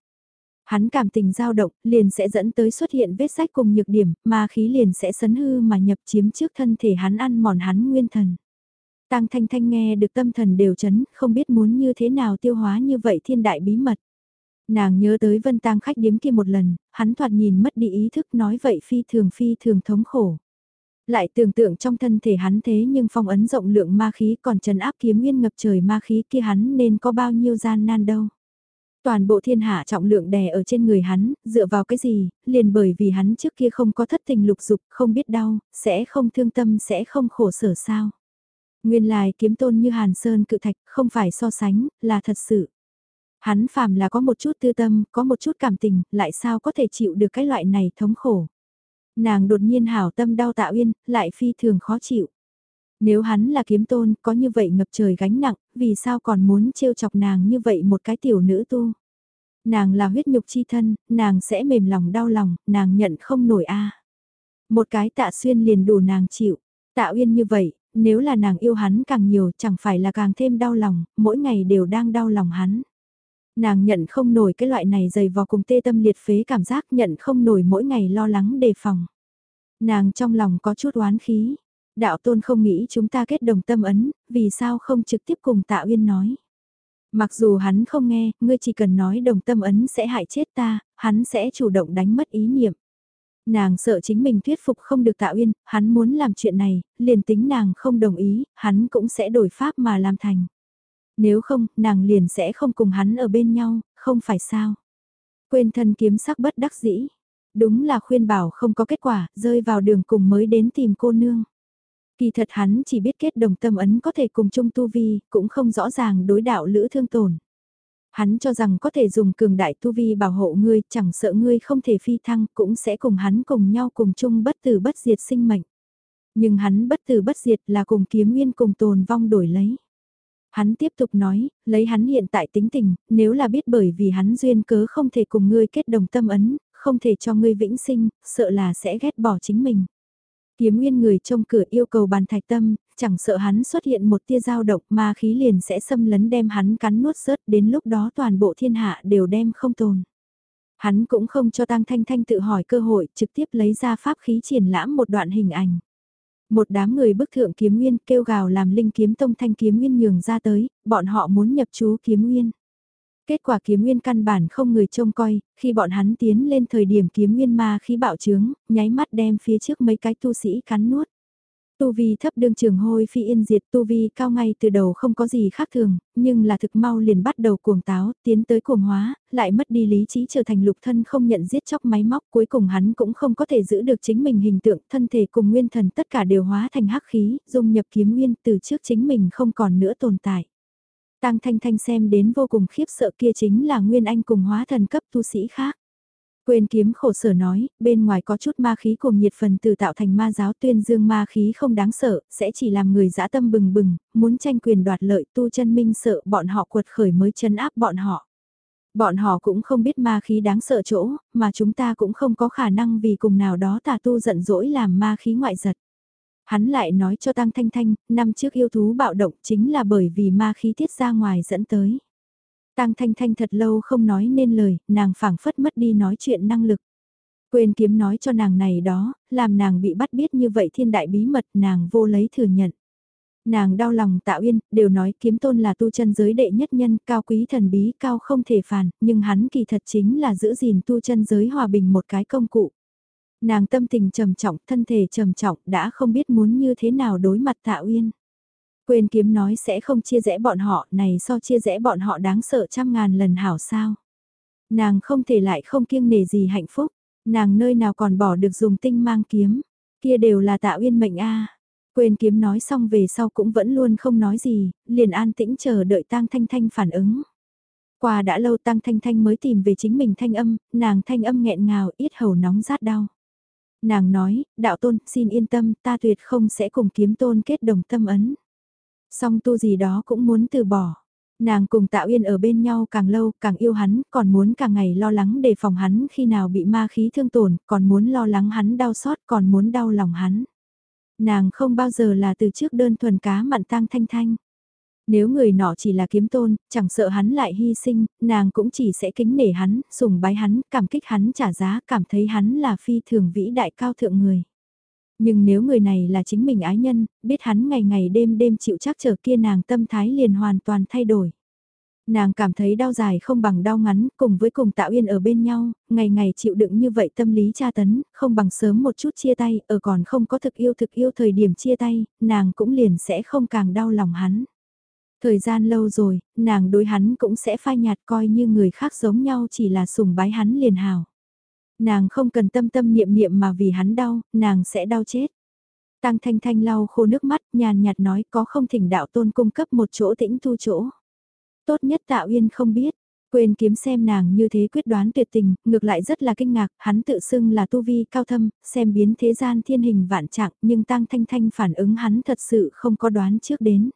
Hắn cảm tình dao động, liền sẽ dẫn tới xuất hiện vết sách cùng nhược điểm, mà khí liền sẽ sấn hư mà nhập chiếm trước thân thể hắn ăn mòn hắn nguyên thần. Tăng Thanh Thanh nghe được tâm thần đều chấn, không biết muốn như thế nào tiêu hóa như vậy thiên đại bí mật. Nàng nhớ tới vân tang khách điếm kia một lần, hắn thoạt nhìn mất đi ý thức nói vậy phi thường phi thường thống khổ. Lại tưởng tượng trong thân thể hắn thế nhưng phong ấn rộng lượng ma khí còn trần áp kiếm nguyên ngập trời ma khí kia hắn nên có bao nhiêu gian nan đâu. Toàn bộ thiên hạ trọng lượng đè ở trên người hắn, dựa vào cái gì, liền bởi vì hắn trước kia không có thất tình lục dục, không biết đau, sẽ không thương tâm sẽ không khổ sở sao. Nguyên lai kiếm tôn như Hàn Sơn cự thạch, không phải so sánh, là thật sự. Hắn phàm là có một chút tư tâm, có một chút cảm tình, lại sao có thể chịu được cái loại này thống khổ. Nàng đột nhiên hảo tâm đau tạ uyên, lại phi thường khó chịu. Nếu hắn là kiếm tôn, có như vậy ngập trời gánh nặng, vì sao còn muốn trêu chọc nàng như vậy một cái tiểu nữ tu. Nàng là huyết nhục chi thân, nàng sẽ mềm lòng đau lòng, nàng nhận không nổi a. Một cái tạ xuyên liền đủ nàng chịu. Tạ uyên như vậy, nếu là nàng yêu hắn càng nhiều chẳng phải là càng thêm đau lòng, mỗi ngày đều đang đau lòng hắn. Nàng nhận không nổi cái loại này dày vò cùng tê tâm liệt phế cảm giác nhận không nổi mỗi ngày lo lắng đề phòng. Nàng trong lòng có chút oán khí. Đạo tôn không nghĩ chúng ta kết đồng tâm ấn, vì sao không trực tiếp cùng tạ uyên nói. Mặc dù hắn không nghe, ngươi chỉ cần nói đồng tâm ấn sẽ hại chết ta, hắn sẽ chủ động đánh mất ý niệm. Nàng sợ chính mình thuyết phục không được tạ uyên, hắn muốn làm chuyện này, liền tính nàng không đồng ý, hắn cũng sẽ đổi pháp mà làm thành. Nếu không, nàng liền sẽ không cùng hắn ở bên nhau, không phải sao. Quên thân kiếm sắc bất đắc dĩ. Đúng là khuyên bảo không có kết quả, rơi vào đường cùng mới đến tìm cô nương. Kỳ thật hắn chỉ biết kết đồng tâm ấn có thể cùng chung tu vi, cũng không rõ ràng đối đạo lữ thương tổn. Hắn cho rằng có thể dùng cường đại tu vi bảo hộ ngươi, chẳng sợ ngươi không thể phi thăng, cũng sẽ cùng hắn cùng nhau cùng chung bất tử bất diệt sinh mệnh. Nhưng hắn bất tử bất diệt là cùng kiếm nguyên cùng tồn vong đổi lấy. Hắn tiếp tục nói, lấy hắn hiện tại tính tình, nếu là biết bởi vì hắn duyên cớ không thể cùng ngươi kết đồng tâm ấn, không thể cho ngươi vĩnh sinh, sợ là sẽ ghét bỏ chính mình. Kiếm nguyên người trông cửa yêu cầu bàn thạch tâm, chẳng sợ hắn xuất hiện một tia dao động ma khí liền sẽ xâm lấn đem hắn cắn nuốt rớt đến lúc đó toàn bộ thiên hạ đều đem không tồn. Hắn cũng không cho Tăng Thanh Thanh tự hỏi cơ hội trực tiếp lấy ra pháp khí triển lãm một đoạn hình ảnh. Một đám người bức thượng kiếm nguyên kêu gào làm linh kiếm tông thanh kiếm nguyên nhường ra tới, bọn họ muốn nhập chú kiếm nguyên. Kết quả kiếm nguyên căn bản không người trông coi, khi bọn hắn tiến lên thời điểm kiếm nguyên ma khí bạo trướng, nháy mắt đem phía trước mấy cái tu sĩ cắn nuốt. Tu vi thấp đương trường hôi phi yên diệt tu vi cao ngay từ đầu không có gì khác thường, nhưng là thực mau liền bắt đầu cuồng táo, tiến tới cuồng hóa, lại mất đi lý trí trở thành lục thân không nhận giết chóc máy móc cuối cùng hắn cũng không có thể giữ được chính mình hình tượng, thân thể cùng nguyên thần tất cả đều hóa thành hắc khí, dung nhập kiếm nguyên từ trước chính mình không còn nữa tồn tại. Tăng Thanh Thanh xem đến vô cùng khiếp sợ kia chính là Nguyên Anh cùng hóa thần cấp tu sĩ khác. Quên kiếm khổ sở nói, bên ngoài có chút ma khí cùng nhiệt phần từ tạo thành ma giáo tuyên dương ma khí không đáng sợ, sẽ chỉ làm người dã tâm bừng bừng, muốn tranh quyền đoạt lợi tu chân minh sợ bọn họ quật khởi mới chân áp bọn họ. Bọn họ cũng không biết ma khí đáng sợ chỗ, mà chúng ta cũng không có khả năng vì cùng nào đó tà tu giận dỗi làm ma khí ngoại giật. Hắn lại nói cho Tăng Thanh Thanh, năm trước yêu thú bạo động chính là bởi vì ma khí tiết ra ngoài dẫn tới. Tăng Thanh Thanh thật lâu không nói nên lời, nàng phảng phất mất đi nói chuyện năng lực. Quên kiếm nói cho nàng này đó, làm nàng bị bắt biết như vậy thiên đại bí mật nàng vô lấy thừa nhận. Nàng đau lòng tạo uyên đều nói kiếm tôn là tu chân giới đệ nhất nhân, cao quý thần bí, cao không thể phản, nhưng hắn kỳ thật chính là giữ gìn tu chân giới hòa bình một cái công cụ. Nàng tâm tình trầm trọng, thân thể trầm trọng, đã không biết muốn như thế nào đối mặt Tạ Uyên. Quên kiếm nói sẽ không chia rẽ bọn họ, này so chia rẽ bọn họ đáng sợ trăm ngàn lần hảo sao. Nàng không thể lại không kiêng nề gì hạnh phúc, nàng nơi nào còn bỏ được dùng tinh mang kiếm, kia đều là Tạ Uyên mệnh a. Quên kiếm nói xong về sau cũng vẫn luôn không nói gì, liền an tĩnh chờ đợi Tang Thanh Thanh phản ứng. Qua đã lâu Tăng Thanh Thanh mới tìm về chính mình thanh âm, nàng thanh âm nghẹn ngào, ít hầu nóng rát đau. Nàng nói, đạo tôn, xin yên tâm, ta tuyệt không sẽ cùng kiếm tôn kết đồng tâm ấn. Song tu gì đó cũng muốn từ bỏ. Nàng cùng Tạo Yên ở bên nhau càng lâu, càng yêu hắn, còn muốn càng ngày lo lắng đề phòng hắn khi nào bị ma khí thương tổn, còn muốn lo lắng hắn đau xót, còn muốn đau lòng hắn. Nàng không bao giờ là từ trước đơn thuần cá mặn tang thanh thanh. Nếu người nọ chỉ là kiếm tôn, chẳng sợ hắn lại hy sinh, nàng cũng chỉ sẽ kính nể hắn, sùng bái hắn, cảm kích hắn trả giá, cảm thấy hắn là phi thường vĩ đại cao thượng người. Nhưng nếu người này là chính mình ái nhân, biết hắn ngày ngày đêm đêm chịu chắc trở kia nàng tâm thái liền hoàn toàn thay đổi. Nàng cảm thấy đau dài không bằng đau ngắn, cùng với cùng tạo yên ở bên nhau, ngày ngày chịu đựng như vậy tâm lý tra tấn, không bằng sớm một chút chia tay, ở còn không có thực yêu thực yêu thời điểm chia tay, nàng cũng liền sẽ không càng đau lòng hắn. Thời gian lâu rồi, nàng đối hắn cũng sẽ phai nhạt coi như người khác giống nhau chỉ là sùng bái hắn liền hào. Nàng không cần tâm tâm niệm niệm mà vì hắn đau, nàng sẽ đau chết. Tăng Thanh Thanh lau khô nước mắt, nhàn nhạt nói có không thỉnh đạo tôn cung cấp một chỗ tĩnh tu chỗ. Tốt nhất Tạo uyên không biết, quên kiếm xem nàng như thế quyết đoán tuyệt tình, ngược lại rất là kinh ngạc, hắn tự xưng là tu vi cao thâm, xem biến thế gian thiên hình vạn trạng, nhưng Tăng Thanh Thanh phản ứng hắn thật sự không có đoán trước đến.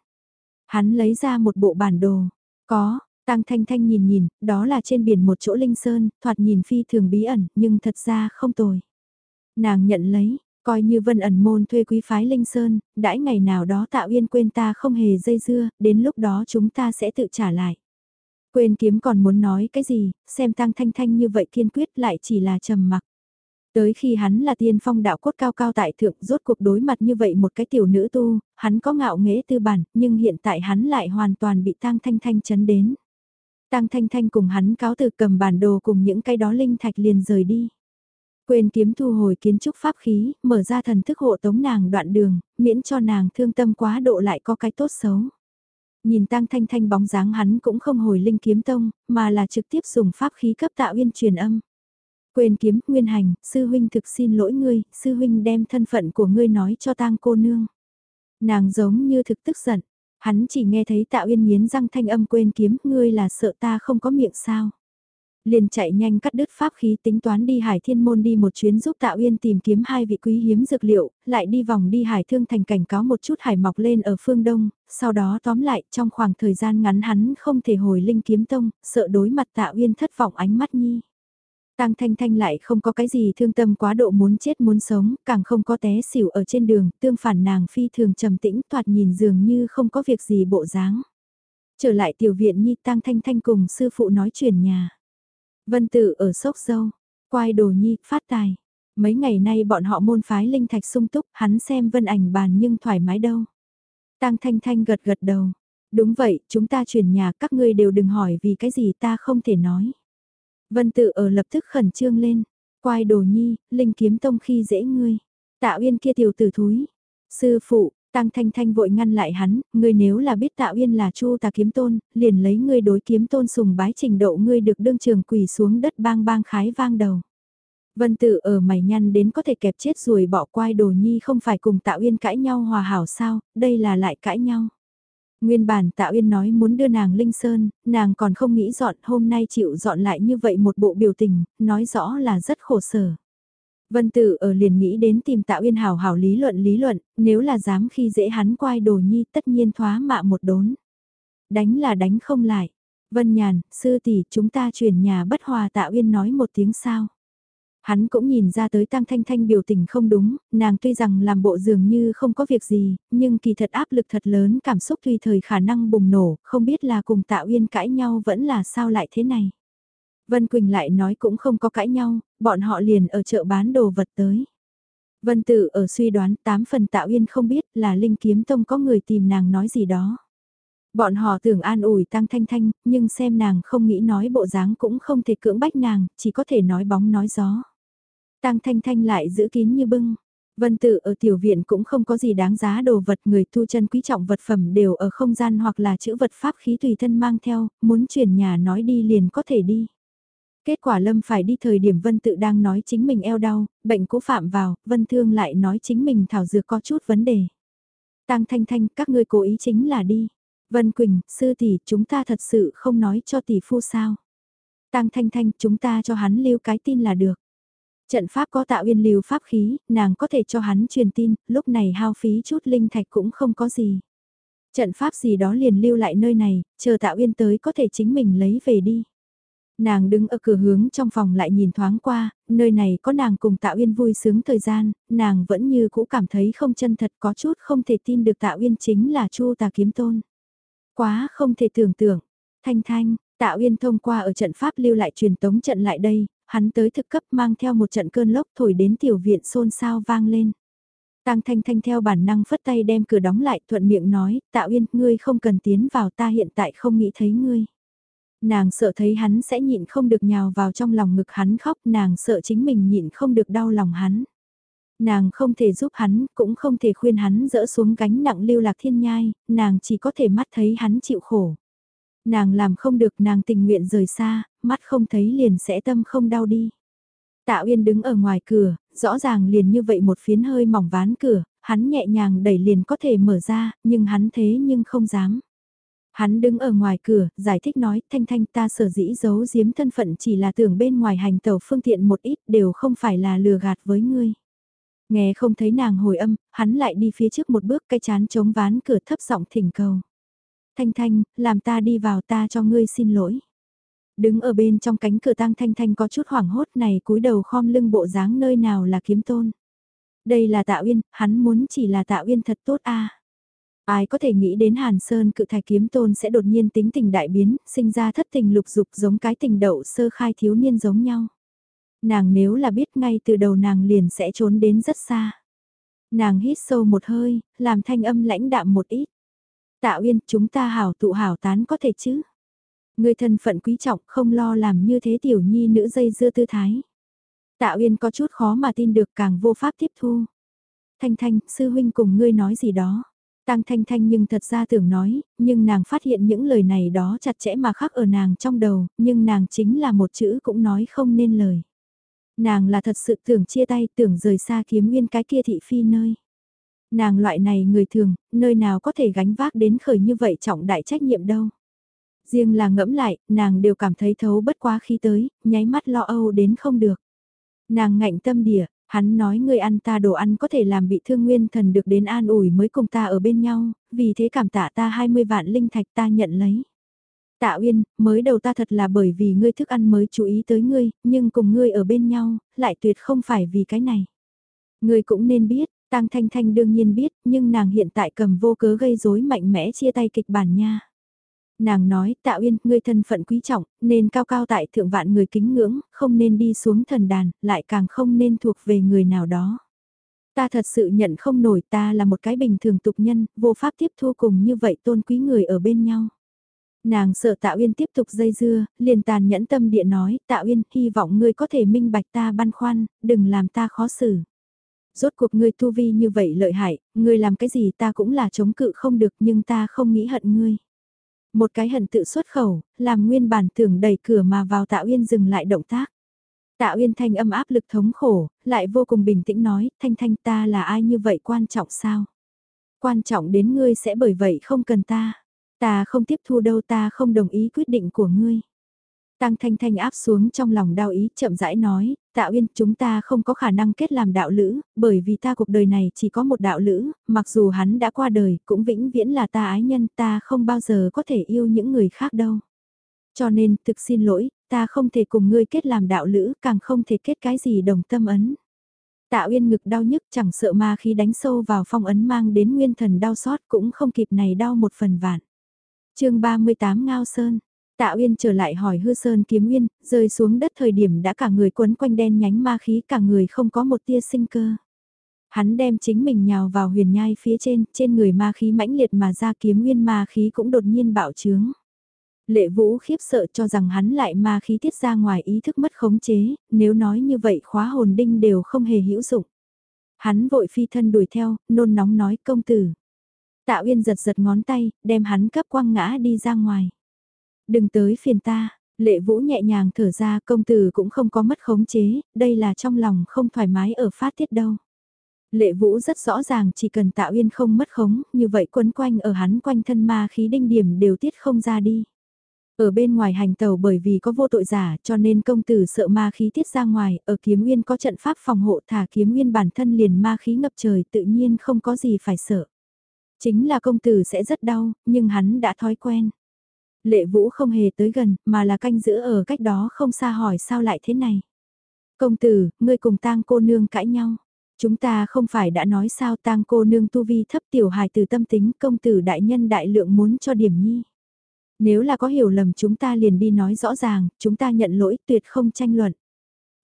Hắn lấy ra một bộ bản đồ. Có, Tăng Thanh Thanh nhìn nhìn, đó là trên biển một chỗ linh sơn, thoạt nhìn phi thường bí ẩn, nhưng thật ra không tồi. Nàng nhận lấy, coi như vân ẩn môn thuê quý phái linh sơn, đãi ngày nào đó tạo yên quên ta không hề dây dưa, đến lúc đó chúng ta sẽ tự trả lại. Quên kiếm còn muốn nói cái gì, xem Tăng Thanh Thanh như vậy kiên quyết lại chỉ là trầm mặc. Tới khi hắn là tiên phong đạo cốt cao cao tại thượng rốt cuộc đối mặt như vậy một cái tiểu nữ tu, hắn có ngạo nghễ tư bản, nhưng hiện tại hắn lại hoàn toàn bị tang thanh thanh chấn đến. Tang thanh thanh cùng hắn cáo từ cầm bản đồ cùng những cái đó linh thạch liền rời đi. Quên kiếm thu hồi kiến trúc pháp khí, mở ra thần thức hộ tống nàng đoạn đường, miễn cho nàng thương tâm quá độ lại có cái tốt xấu. Nhìn tang thanh thanh bóng dáng hắn cũng không hồi linh kiếm tông, mà là trực tiếp dùng pháp khí cấp tạo uyên truyền âm. Quên kiếm, nguyên hành, sư huynh thực xin lỗi ngươi, sư huynh đem thân phận của ngươi nói cho tang cô nương. Nàng giống như thực tức giận, Hắn chỉ nghe thấy Tạ Uyên nghiến răng thanh âm quên kiếm, ngươi là sợ ta không có miệng sao. Liền chạy nhanh cắt đứt pháp khí tính toán đi Hải Thiên Môn đi một chuyến giúp Tạ Uyên tìm kiếm hai vị quý hiếm dược liệu, lại đi vòng đi Hải Thương Thành cảnh cáo một chút hải mọc lên ở phương Đông, sau đó tóm lại trong khoảng thời gian ngắn hắn không thể hồi linh kiếm tông, sợ đối mặt Tạ Uyên thất vọng ánh mắt nhi. Tang Thanh Thanh lại không có cái gì thương tâm quá độ muốn chết muốn sống, càng không có té xỉu ở trên đường, tương phản nàng phi thường trầm tĩnh thoạt nhìn dường như không có việc gì bộ dáng. Trở lại tiểu viện Nhi Tang Thanh Thanh cùng sư phụ nói chuyển nhà. Vân Tử ở sốc dâu, quai đồ Nhi, phát tài. Mấy ngày nay bọn họ môn phái linh thạch sung túc, hắn xem vân ảnh bàn nhưng thoải mái đâu. Tang Thanh Thanh gật gật đầu. Đúng vậy, chúng ta chuyển nhà các ngươi đều đừng hỏi vì cái gì ta không thể nói. Vân tự ở lập tức khẩn trương lên. Quai đồ nhi, linh kiếm tông khi dễ ngươi. Tạ uyên kia tiểu tử thúi. Sư phụ, Tăng Thanh Thanh vội ngăn lại hắn, ngươi nếu là biết Tạ Uyên là Chu Tà kiếm tôn, liền lấy ngươi đối kiếm tôn sùng bái trình độ ngươi được đương trường quỳ xuống đất bang bang khái vang đầu. Vân Tự ở mày nhăn đến có thể kẹp chết rồi bỏ quai đồ nhi không phải cùng Tạ Uyên cãi nhau hòa hảo sao, đây là lại cãi nhau. Nguyên bản Tạ Uyên nói muốn đưa nàng Linh Sơn, nàng còn không nghĩ dọn hôm nay chịu dọn lại như vậy một bộ biểu tình, nói rõ là rất khổ sở. Vân Tử ở liền nghĩ đến tìm Tạ Uyên hảo hảo lý luận lý luận, nếu là dám khi dễ hắn quay đồ nhi tất nhiên thoá mạ một đốn. Đánh là đánh không lại. Vân Nhàn, sư tỷ chúng ta chuyển nhà bất hòa Tạ Uyên nói một tiếng sao. Hắn cũng nhìn ra tới Tăng Thanh Thanh biểu tình không đúng, nàng tuy rằng làm bộ dường như không có việc gì, nhưng kỳ thật áp lực thật lớn cảm xúc tùy thời khả năng bùng nổ, không biết là cùng Tạ Uyên cãi nhau vẫn là sao lại thế này. Vân Quỳnh lại nói cũng không có cãi nhau, bọn họ liền ở chợ bán đồ vật tới. Vân Tử ở suy đoán tám phần Tạ Uyên không biết là Linh Kiếm Tông có người tìm nàng nói gì đó. Bọn họ tưởng an ủi Tăng Thanh Thanh, nhưng xem nàng không nghĩ nói bộ dáng cũng không thể cưỡng bách nàng, chỉ có thể nói bóng nói gió. Tang Thanh Thanh lại giữ kín như bưng. Vân tự ở tiểu viện cũng không có gì đáng giá đồ vật người thu chân quý trọng vật phẩm đều ở không gian hoặc là chữ vật pháp khí tùy thân mang theo, muốn chuyển nhà nói đi liền có thể đi. Kết quả Lâm phải đi thời điểm Vân tự đang nói chính mình eo đau, bệnh cũ phạm vào, Vân thương lại nói chính mình thảo dược có chút vấn đề. Tăng Thanh Thanh, các ngươi cố ý chính là đi. Vân Quỳnh, sư tỷ, chúng ta thật sự không nói cho tỷ phu sao. Tăng Thanh Thanh, chúng ta cho hắn lưu cái tin là được. Trận pháp có tạo uyên lưu pháp khí, nàng có thể cho hắn truyền tin, lúc này hao phí chút linh thạch cũng không có gì. Trận pháp gì đó liền lưu lại nơi này, chờ tạo uyên tới có thể chính mình lấy về đi. Nàng đứng ở cửa hướng trong phòng lại nhìn thoáng qua, nơi này có nàng cùng Tạ Uyên vui sướng thời gian, nàng vẫn như cũ cảm thấy không chân thật có chút không thể tin được Tạ Uyên chính là Chu Tà Kiếm Tôn. Quá không thể tưởng tượng. Thanh Thanh, Tạ Uyên thông qua ở trận pháp lưu lại truyền tống trận lại đây, hắn tới thực cấp mang theo một trận cơn lốc thổi đến tiểu viện xôn xao vang lên. Tăng Thanh Thanh theo bản năng phất tay đem cửa đóng lại thuận miệng nói, Tạ Uyên, ngươi không cần tiến vào ta hiện tại không nghĩ thấy ngươi. Nàng sợ thấy hắn sẽ nhịn không được nhào vào trong lòng ngực hắn khóc, nàng sợ chính mình nhịn không được đau lòng hắn. Nàng không thể giúp hắn, cũng không thể khuyên hắn dỡ xuống gánh nặng lưu lạc thiên nhai, nàng chỉ có thể mắt thấy hắn chịu khổ. Nàng làm không được nàng tình nguyện rời xa, mắt không thấy liền sẽ tâm không đau đi. Tạ Uyên đứng ở ngoài cửa, rõ ràng liền như vậy một phiến hơi mỏng ván cửa, hắn nhẹ nhàng đẩy liền có thể mở ra, nhưng hắn thế nhưng không dám. Hắn đứng ở ngoài cửa, giải thích nói, thanh thanh ta sở dĩ giấu giếm thân phận chỉ là tưởng bên ngoài hành tàu phương tiện một ít đều không phải là lừa gạt với ngươi. Nghe không thấy nàng hồi âm, hắn lại đi phía trước một bước cái chán chống ván cửa thấp giọng thỉnh cầu. Thanh Thanh, làm ta đi vào ta cho ngươi xin lỗi. Đứng ở bên trong cánh cửa tang Thanh Thanh có chút hoảng hốt này cúi đầu khom lưng bộ dáng nơi nào là kiếm tôn. Đây là tạ uyên, hắn muốn chỉ là tạ uyên thật tốt a Ai có thể nghĩ đến Hàn Sơn cự thạch kiếm tôn sẽ đột nhiên tính tình đại biến, sinh ra thất tình lục dục giống cái tình đậu sơ khai thiếu niên giống nhau. Nàng nếu là biết ngay từ đầu nàng liền sẽ trốn đến rất xa. Nàng hít sâu một hơi, làm thanh âm lãnh đạm một ít. Tạ Uyên, chúng ta hảo tụ hảo tán có thể chứ? Người thân phận quý trọng không lo làm như thế tiểu nhi nữ dây dưa tư thái. Tạ Uyên có chút khó mà tin được càng vô pháp tiếp thu. Thanh Thanh, sư huynh cùng ngươi nói gì đó. Tăng Thanh Thanh nhưng thật ra tưởng nói, nhưng nàng phát hiện những lời này đó chặt chẽ mà khắc ở nàng trong đầu, nhưng nàng chính là một chữ cũng nói không nên lời. Nàng là thật sự tưởng chia tay tưởng rời xa kiếm nguyên cái kia thị phi nơi. Nàng loại này người thường, nơi nào có thể gánh vác đến khởi như vậy trọng đại trách nhiệm đâu. Riêng là ngẫm lại, nàng đều cảm thấy thấu bất quá khi tới, nháy mắt lo âu đến không được. Nàng ngạnh tâm địa, hắn nói người ăn ta đồ ăn có thể làm bị thương nguyên thần được đến an ủi mới cùng ta ở bên nhau, vì thế cảm tạ ta 20 vạn linh thạch ta nhận lấy. Tạ Uyên, mới đầu ta thật là bởi vì ngươi thức ăn mới chú ý tới ngươi, nhưng cùng ngươi ở bên nhau, lại tuyệt không phải vì cái này. Ngươi cũng nên biết, Tăng Thanh Thanh đương nhiên biết, nhưng nàng hiện tại cầm vô cớ gây rối mạnh mẽ chia tay kịch bản nha. Nàng nói, Tạ Uyên, ngươi thân phận quý trọng, nên cao cao tại thượng vạn người kính ngưỡng, không nên đi xuống thần đàn, lại càng không nên thuộc về người nào đó. Ta thật sự nhận không nổi ta là một cái bình thường tục nhân, vô pháp tiếp thu cùng như vậy tôn quý người ở bên nhau. Nàng sợ Tạ Uyên tiếp tục dây dưa, liền tàn nhẫn tâm địa nói, Tạ Uyên, hy vọng ngươi có thể minh bạch ta băn khoăn, đừng làm ta khó xử. Rốt cuộc ngươi tu vi như vậy lợi hại, ngươi làm cái gì ta cũng là chống cự không được nhưng ta không nghĩ hận ngươi. Một cái hận tự xuất khẩu, làm nguyên bản tưởng đẩy cửa mà vào Tạ Uyên dừng lại động tác. Tạ Uyên thanh âm áp lực thống khổ, lại vô cùng bình tĩnh nói, thanh thanh ta là ai như vậy quan trọng sao? Quan trọng đến ngươi sẽ bởi vậy không cần ta. Ta không tiếp thu đâu ta không đồng ý quyết định của ngươi. Tăng Thanh Thanh áp xuống trong lòng đau ý chậm rãi nói, Tạ Uyên chúng ta không có khả năng kết làm đạo lữ, bởi vì ta cuộc đời này chỉ có một đạo lữ, mặc dù hắn đã qua đời cũng vĩnh viễn là ta ái nhân ta không bao giờ có thể yêu những người khác đâu. Cho nên thực xin lỗi, ta không thể cùng ngươi kết làm đạo lữ càng không thể kết cái gì đồng tâm ấn. Tạ Uyên ngực đau nhức chẳng sợ ma khi đánh sâu vào phong ấn mang đến nguyên thần đau xót cũng không kịp này đau một phần vạn chương 38 Ngao Sơn. Tạ Uyên trở lại hỏi hư sơn kiếm uyên, rơi xuống đất thời điểm đã cả người quấn quanh đen nhánh ma khí cả người không có một tia sinh cơ. Hắn đem chính mình nhào vào huyền nhai phía trên, trên người ma khí mãnh liệt mà ra kiếm Uyên ma khí cũng đột nhiên bạo trướng. Lệ vũ khiếp sợ cho rằng hắn lại ma khí tiết ra ngoài ý thức mất khống chế, nếu nói như vậy khóa hồn đinh đều không hề hữu dụng. Hắn vội phi thân đuổi theo, nôn nóng nói công tử. Tạ Uyên giật giật ngón tay, đem hắn cấp quăng ngã đi ra ngoài. Đừng tới phiền ta, lệ vũ nhẹ nhàng thở ra công tử cũng không có mất khống chế, đây là trong lòng không thoải mái ở phát tiết đâu. Lệ vũ rất rõ ràng chỉ cần tạo yên không mất khống, như vậy quấn quanh ở hắn quanh thân ma khí đinh điểm đều tiết không ra đi. Ở bên ngoài hành tàu bởi vì có vô tội giả cho nên công tử sợ ma khí tiết ra ngoài, ở kiếm nguyên có trận pháp phòng hộ thả kiếm nguyên bản thân liền ma khí ngập trời tự nhiên không có gì phải sợ. Chính là công tử sẽ rất đau, nhưng hắn đã thói quen. Lệ vũ không hề tới gần, mà là canh giữ ở cách đó không xa hỏi sao lại thế này. Công tử, ngươi cùng tang cô nương cãi nhau. Chúng ta không phải đã nói sao tang cô nương tu vi thấp tiểu hài từ tâm tính công tử đại nhân đại lượng muốn cho điểm nhi. Nếu là có hiểu lầm chúng ta liền đi nói rõ ràng, chúng ta nhận lỗi tuyệt không tranh luận.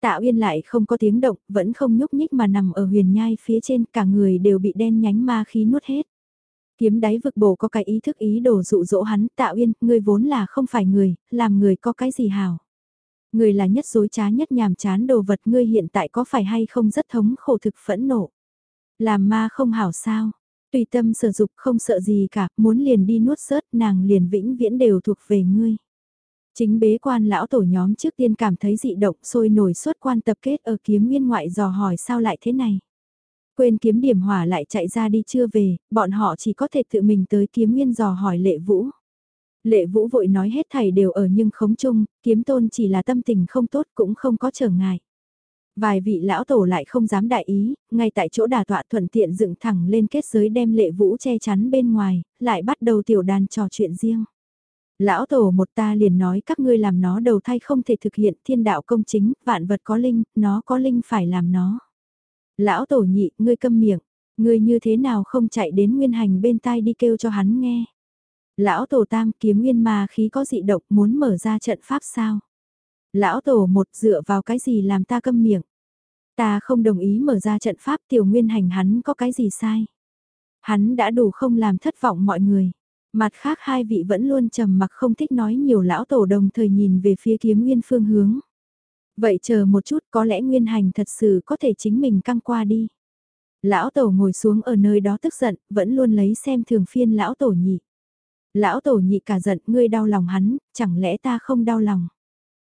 Tạ Uyên lại không có tiếng động, vẫn không nhúc nhích mà nằm ở huyền nhai phía trên, cả người đều bị đen nhánh ma khí nuốt hết. Kiếm đáy vực bổ có cái ý thức ý đồ dụ dỗ hắn, tạo uyên, người vốn là không phải người, làm người có cái gì hảo Người là nhất dối trá nhất nhàm chán đồ vật ngươi hiện tại có phải hay không rất thống khổ thực phẫn nộ. Làm ma không hảo sao, tùy tâm sở dục không sợ gì cả, muốn liền đi nuốt sớt nàng liền vĩnh viễn đều thuộc về ngươi. Chính bế quan lão tổ nhóm trước tiên cảm thấy dị động sôi nổi suốt quan tập kết ở kiếm nguyên ngoại dò hỏi sao lại thế này. Quên kiếm điểm hỏa lại chạy ra đi chưa về, bọn họ chỉ có thể tự mình tới kiếm nguyên dò hỏi lệ vũ. Lệ vũ vội nói hết thầy đều ở nhưng khống chung, kiếm tôn chỉ là tâm tình không tốt cũng không có trở ngại. Vài vị lão tổ lại không dám đại ý, ngay tại chỗ đà tọa thuận tiện dựng thẳng lên kết giới đem lệ vũ che chắn bên ngoài, lại bắt đầu tiểu đàn trò chuyện riêng. Lão tổ một ta liền nói các ngươi làm nó đầu thay không thể thực hiện thiên đạo công chính, vạn vật có linh, nó có linh phải làm nó. Lão tổ nhị, ngươi câm miệng, ngươi như thế nào không chạy đến nguyên hành bên tai đi kêu cho hắn nghe. Lão tổ tam kiếm nguyên ma khí có dị độc muốn mở ra trận pháp sao? Lão tổ một dựa vào cái gì làm ta câm miệng? Ta không đồng ý mở ra trận pháp tiểu nguyên hành hắn có cái gì sai? Hắn đã đủ không làm thất vọng mọi người. Mặt khác hai vị vẫn luôn trầm mặc không thích nói nhiều lão tổ đồng thời nhìn về phía kiếm nguyên phương hướng. Vậy chờ một chút có lẽ Nguyên Hành thật sự có thể chính mình căng qua đi. Lão tổ ngồi xuống ở nơi đó tức giận, vẫn luôn lấy xem thường phiên lão tổ nhị. Lão tổ nhị cả giận ngươi đau lòng hắn, chẳng lẽ ta không đau lòng.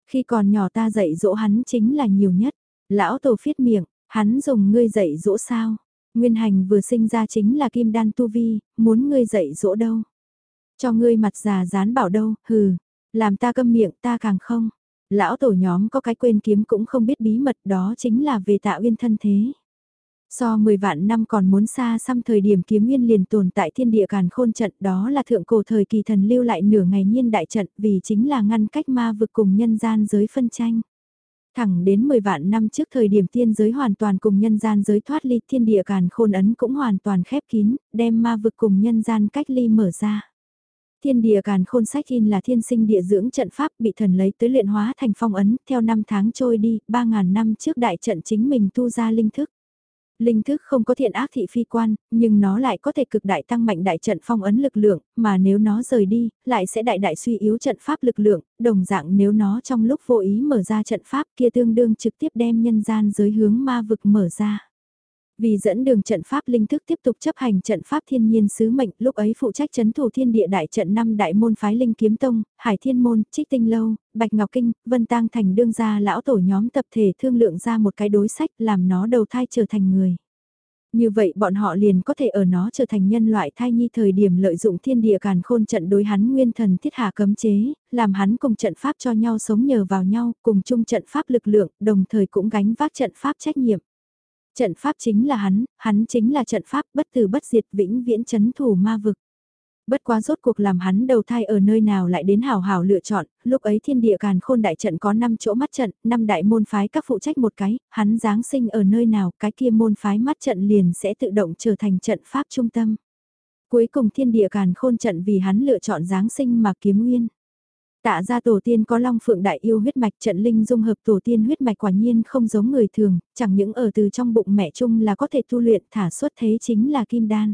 Khi còn nhỏ ta dạy dỗ hắn chính là nhiều nhất. Lão tổ phiết miệng, hắn dùng ngươi dạy dỗ sao. Nguyên hành vừa sinh ra chính là kim đan tu vi, muốn ngươi dạy dỗ đâu. Cho ngươi mặt già dán bảo đâu, hừ, làm ta câm miệng ta càng không. Lão tổ nhóm có cái quên kiếm cũng không biết bí mật đó chính là về tạ uyên thân thế. So 10 vạn năm còn muốn xa xăm thời điểm kiếm nguyên liền tồn tại thiên địa càn khôn trận đó là thượng cổ thời kỳ thần lưu lại nửa ngày nhiên đại trận vì chính là ngăn cách ma vực cùng nhân gian giới phân tranh. Thẳng đến 10 vạn năm trước thời điểm tiên giới hoàn toàn cùng nhân gian giới thoát ly thiên địa càn khôn ấn cũng hoàn toàn khép kín, đem ma vực cùng nhân gian cách ly mở ra. Thiên địa càn khôn sách in là thiên sinh địa dưỡng trận pháp bị thần lấy tới luyện hóa thành phong ấn, theo năm tháng trôi đi, 3.000 năm trước đại trận chính mình tu ra linh thức. Linh thức không có thiện ác thị phi quan, nhưng nó lại có thể cực đại tăng mạnh đại trận phong ấn lực lượng, mà nếu nó rời đi, lại sẽ đại đại suy yếu trận pháp lực lượng, đồng dạng nếu nó trong lúc vô ý mở ra trận pháp kia tương đương trực tiếp đem nhân gian giới hướng ma vực mở ra. Vì dẫn đường trận pháp linh thức tiếp tục chấp hành trận pháp thiên nhiên sứ mệnh, lúc ấy phụ trách chấn thủ thiên địa đại trận năm đại môn phái linh kiếm tông, hải thiên môn, trích tinh lâu, bạch ngọc kinh, vân tang thành đương gia lão tổ nhóm tập thể thương lượng ra một cái đối sách làm nó đầu thai trở thành người. Như vậy bọn họ liền có thể ở nó trở thành nhân loại thai nhi thời điểm lợi dụng thiên địa càn khôn trận đối hắn nguyên thần thiết hạ cấm chế, làm hắn cùng trận pháp cho nhau sống nhờ vào nhau, cùng chung trận pháp lực lượng, đồng thời cũng gánh vác trận pháp trách nhiệm. Trận pháp chính là hắn, hắn chính là trận pháp bất tử bất diệt vĩnh viễn chấn thủ ma vực. Bất quá rốt cuộc làm hắn đầu thai ở nơi nào lại đến hào hào lựa chọn, lúc ấy thiên địa càn khôn đại trận có 5 chỗ mắt trận, 5 đại môn phái các phụ trách một cái, hắn giáng sinh ở nơi nào, cái kia môn phái mắt trận liền sẽ tự động trở thành trận pháp trung tâm. Cuối cùng thiên địa càn khôn trận vì hắn lựa chọn giáng sinh mà kiếm nguyên. Tạ ra tổ tiên có long phượng đại yêu huyết mạch trận linh dung hợp tổ tiên huyết mạch quả nhiên không giống người thường, chẳng những ở từ trong bụng mẹ chung là có thể tu luyện thả xuất thế chính là kim đan.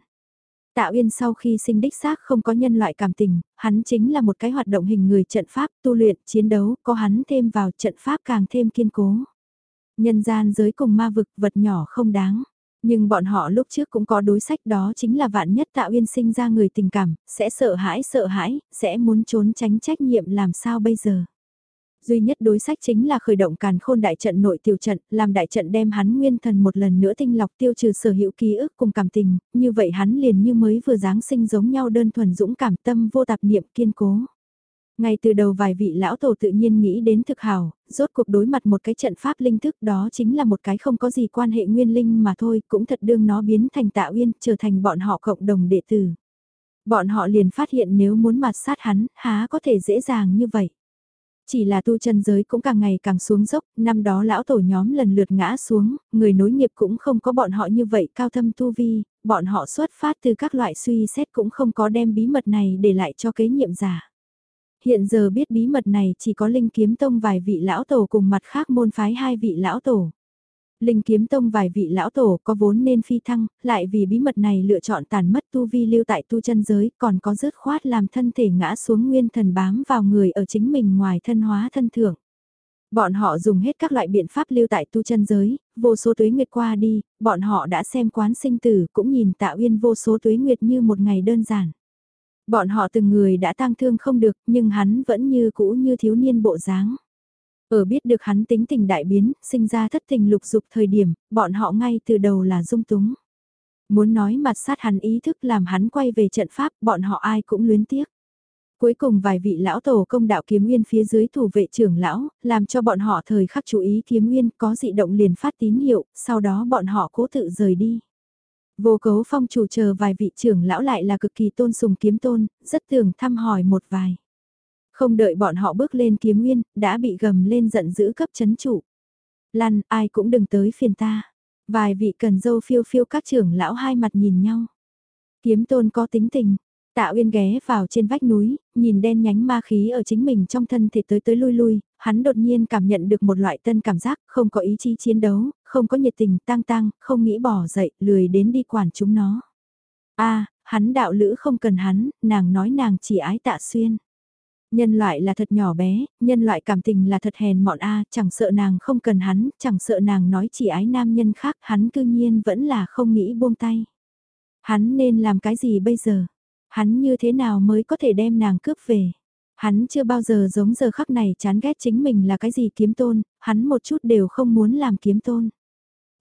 Tạ Uyên sau khi sinh đích xác không có nhân loại cảm tình, hắn chính là một cái hoạt động hình người trận pháp, tu luyện, chiến đấu, có hắn thêm vào trận pháp càng thêm kiên cố. Nhân gian giới cùng ma vực vật nhỏ không đáng. Nhưng bọn họ lúc trước cũng có đối sách đó chính là vạn nhất Tạ Uyên sinh ra người tình cảm, sẽ sợ hãi sợ hãi, sẽ muốn trốn tránh trách nhiệm làm sao bây giờ duy nhất đối sách chính là khởi động càn khôn đại trận nội tiểu trận, làm đại trận đem hắn nguyên thần một lần nữa tinh lọc tiêu trừ sở hữu ký ức cùng cảm tình, như vậy hắn liền như mới vừa giáng sinh giống nhau đơn thuần dũng cảm tâm vô tạp niệm kiên cố. Ngay từ đầu vài vị lão tổ tự nhiên nghĩ đến thực hào, rốt cuộc đối mặt một cái trận pháp linh thức đó chính là một cái không có gì quan hệ nguyên linh mà thôi, cũng thật đương nó biến thành tạo uyên, trở thành bọn họ cộng đồng đệ tử. Bọn họ liền phát hiện nếu muốn mặt sát hắn, há có thể dễ dàng như vậy. Chỉ là tu chân giới cũng càng ngày càng xuống dốc, năm đó lão tổ nhóm lần lượt ngã xuống, người nối nghiệp cũng không có bọn họ như vậy cao thâm tu vi, bọn họ xuất phát từ các loại suy xét cũng không có đem bí mật này để lại cho kế nhiệm giả. Hiện giờ biết bí mật này chỉ có Linh Kiếm Tông vài vị lão tổ cùng mặt khác môn phái hai vị lão tổ. Linh kiếm tông vài vị lão tổ có vốn nên phi thăng, lại vì bí mật này lựa chọn tàn mất tu vi lưu tại tu chân giới, còn có rớt khoát làm thân thể ngã xuống nguyên thần bám vào người ở chính mình ngoài thân hóa thân thượng. Bọn họ dùng hết các loại biện pháp lưu tại tu chân giới, vô số tuế nguyệt qua đi, bọn họ đã xem quán sinh tử cũng nhìn tạo uyên vô số tuế nguyệt như một ngày đơn giản. Bọn họ từng người đã tang thương không được nhưng hắn vẫn như cũ như thiếu niên bộ dáng. Ở biết được hắn tính tình đại biến, sinh ra thất tình lục dục thời điểm, bọn họ ngay từ đầu là dung túng. Muốn nói mặt sát hắn ý thức làm hắn quay về trận pháp, bọn họ ai cũng luyến tiếc. Cuối cùng vài vị lão tổ công đạo kiếm nguyên phía dưới thủ vệ trưởng lão, làm cho bọn họ thời khắc chú ý kiếm nguyên có dị động liền phát tín hiệu, sau đó bọn họ cố tự rời đi. Vô cấu phong chủ chờ vài vị trưởng lão lại là cực kỳ tôn sùng kiếm tôn, rất thường thăm hỏi một vài. Không đợi bọn họ bước lên kiếm nguyên, đã bị gầm lên giận dữ cấp chấn chủ. Lăn, ai cũng đừng tới phiền ta. Vài vị cần dâu phiêu phiêu các trưởng lão hai mặt nhìn nhau. Kiếm tôn có tính tình. Tạ Uyên ghé vào trên vách núi, nhìn đen nhánh ma khí ở chính mình trong thân thể tới tới lui lui, hắn đột nhiên cảm nhận được một loại tân cảm giác, không có ý chí chiến đấu, không có nhiệt tình tăng tăng, không nghĩ bỏ dậy, lười đến đi quản chúng nó. a hắn đạo lữ không cần hắn, nàng nói nàng chỉ ái tạ xuyên. Nhân loại là thật nhỏ bé, nhân loại cảm tình là thật hèn mọn a, chẳng sợ nàng không cần hắn, chẳng sợ nàng nói chỉ ái nam nhân khác, hắn cư nhiên vẫn là không nghĩ buông tay. Hắn nên làm cái gì bây giờ? Hắn như thế nào mới có thể đem nàng cướp về? Hắn chưa bao giờ giống giờ khắc này chán ghét chính mình là cái gì kiếm tôn, hắn một chút đều không muốn làm kiếm tôn.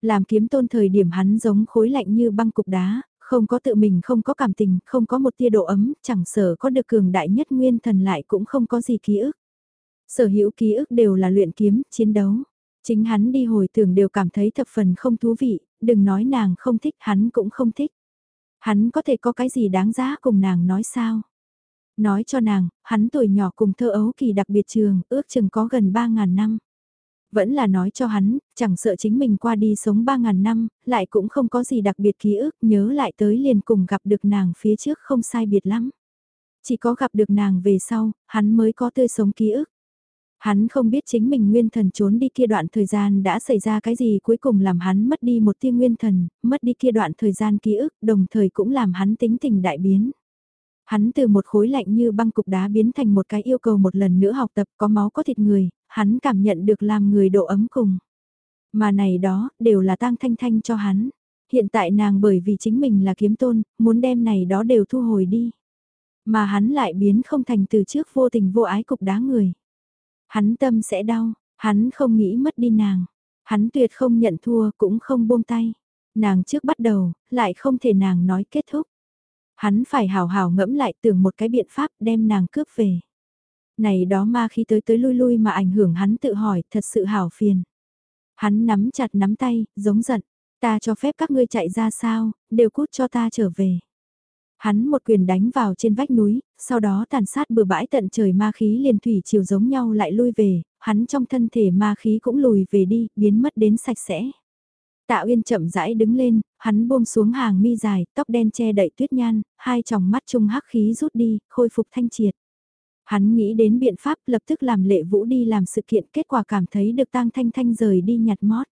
Làm kiếm tôn thời điểm hắn giống khối lạnh như băng cục đá, không có tự mình không có cảm tình, không có một tia độ ấm, chẳng sợ có được cường đại nhất nguyên thần lại cũng không có gì ký ức. Sở hữu ký ức đều là luyện kiếm, chiến đấu. Chính hắn đi hồi tưởng đều cảm thấy thập phần không thú vị, đừng nói nàng không thích hắn cũng không thích. Hắn có thể có cái gì đáng giá cùng nàng nói sao? Nói cho nàng, hắn tuổi nhỏ cùng thơ ấu kỳ đặc biệt trường, ước chừng có gần 3.000 năm. Vẫn là nói cho hắn, chẳng sợ chính mình qua đi sống 3.000 năm, lại cũng không có gì đặc biệt ký ức, nhớ lại tới liền cùng gặp được nàng phía trước không sai biệt lắm. Chỉ có gặp được nàng về sau, hắn mới có tươi sống ký ức. Hắn không biết chính mình nguyên thần trốn đi kia đoạn thời gian đã xảy ra cái gì cuối cùng làm hắn mất đi một tia nguyên thần, mất đi kia đoạn thời gian ký ức, đồng thời cũng làm hắn tính tình đại biến. Hắn từ một khối lạnh như băng cục đá biến thành một cái yêu cầu một lần nữa học tập có máu có thịt người, hắn cảm nhận được làm người độ ấm cùng. Mà này đó, đều là tang thanh thanh cho hắn. Hiện tại nàng bởi vì chính mình là kiếm tôn, muốn đem này đó đều thu hồi đi. Mà hắn lại biến không thành từ trước vô tình vô ái cục đá người. Hắn tâm sẽ đau, hắn không nghĩ mất đi nàng. Hắn tuyệt không nhận thua cũng không buông tay. Nàng trước bắt đầu, lại không thể nàng nói kết thúc. Hắn phải hào hào ngẫm lại tưởng một cái biện pháp đem nàng cướp về. Này đó ma khi tới tới lui lui mà ảnh hưởng hắn tự hỏi thật sự hảo phiền. Hắn nắm chặt nắm tay, giống giận. Ta cho phép các ngươi chạy ra sao, đều cút cho ta trở về. Hắn một quyền đánh vào trên vách núi, sau đó tàn sát bừa bãi tận trời ma khí liền thủy chiều giống nhau lại lui về, hắn trong thân thể ma khí cũng lùi về đi, biến mất đến sạch sẽ. Tạ Uyên chậm rãi đứng lên, hắn buông xuống hàng mi dài, tóc đen che đậy tuyết nhan, hai tròng mắt trung hắc khí rút đi, khôi phục thanh triệt. Hắn nghĩ đến biện pháp lập tức làm lệ vũ đi làm sự kiện kết quả cảm thấy được tang thanh thanh rời đi nhặt mót.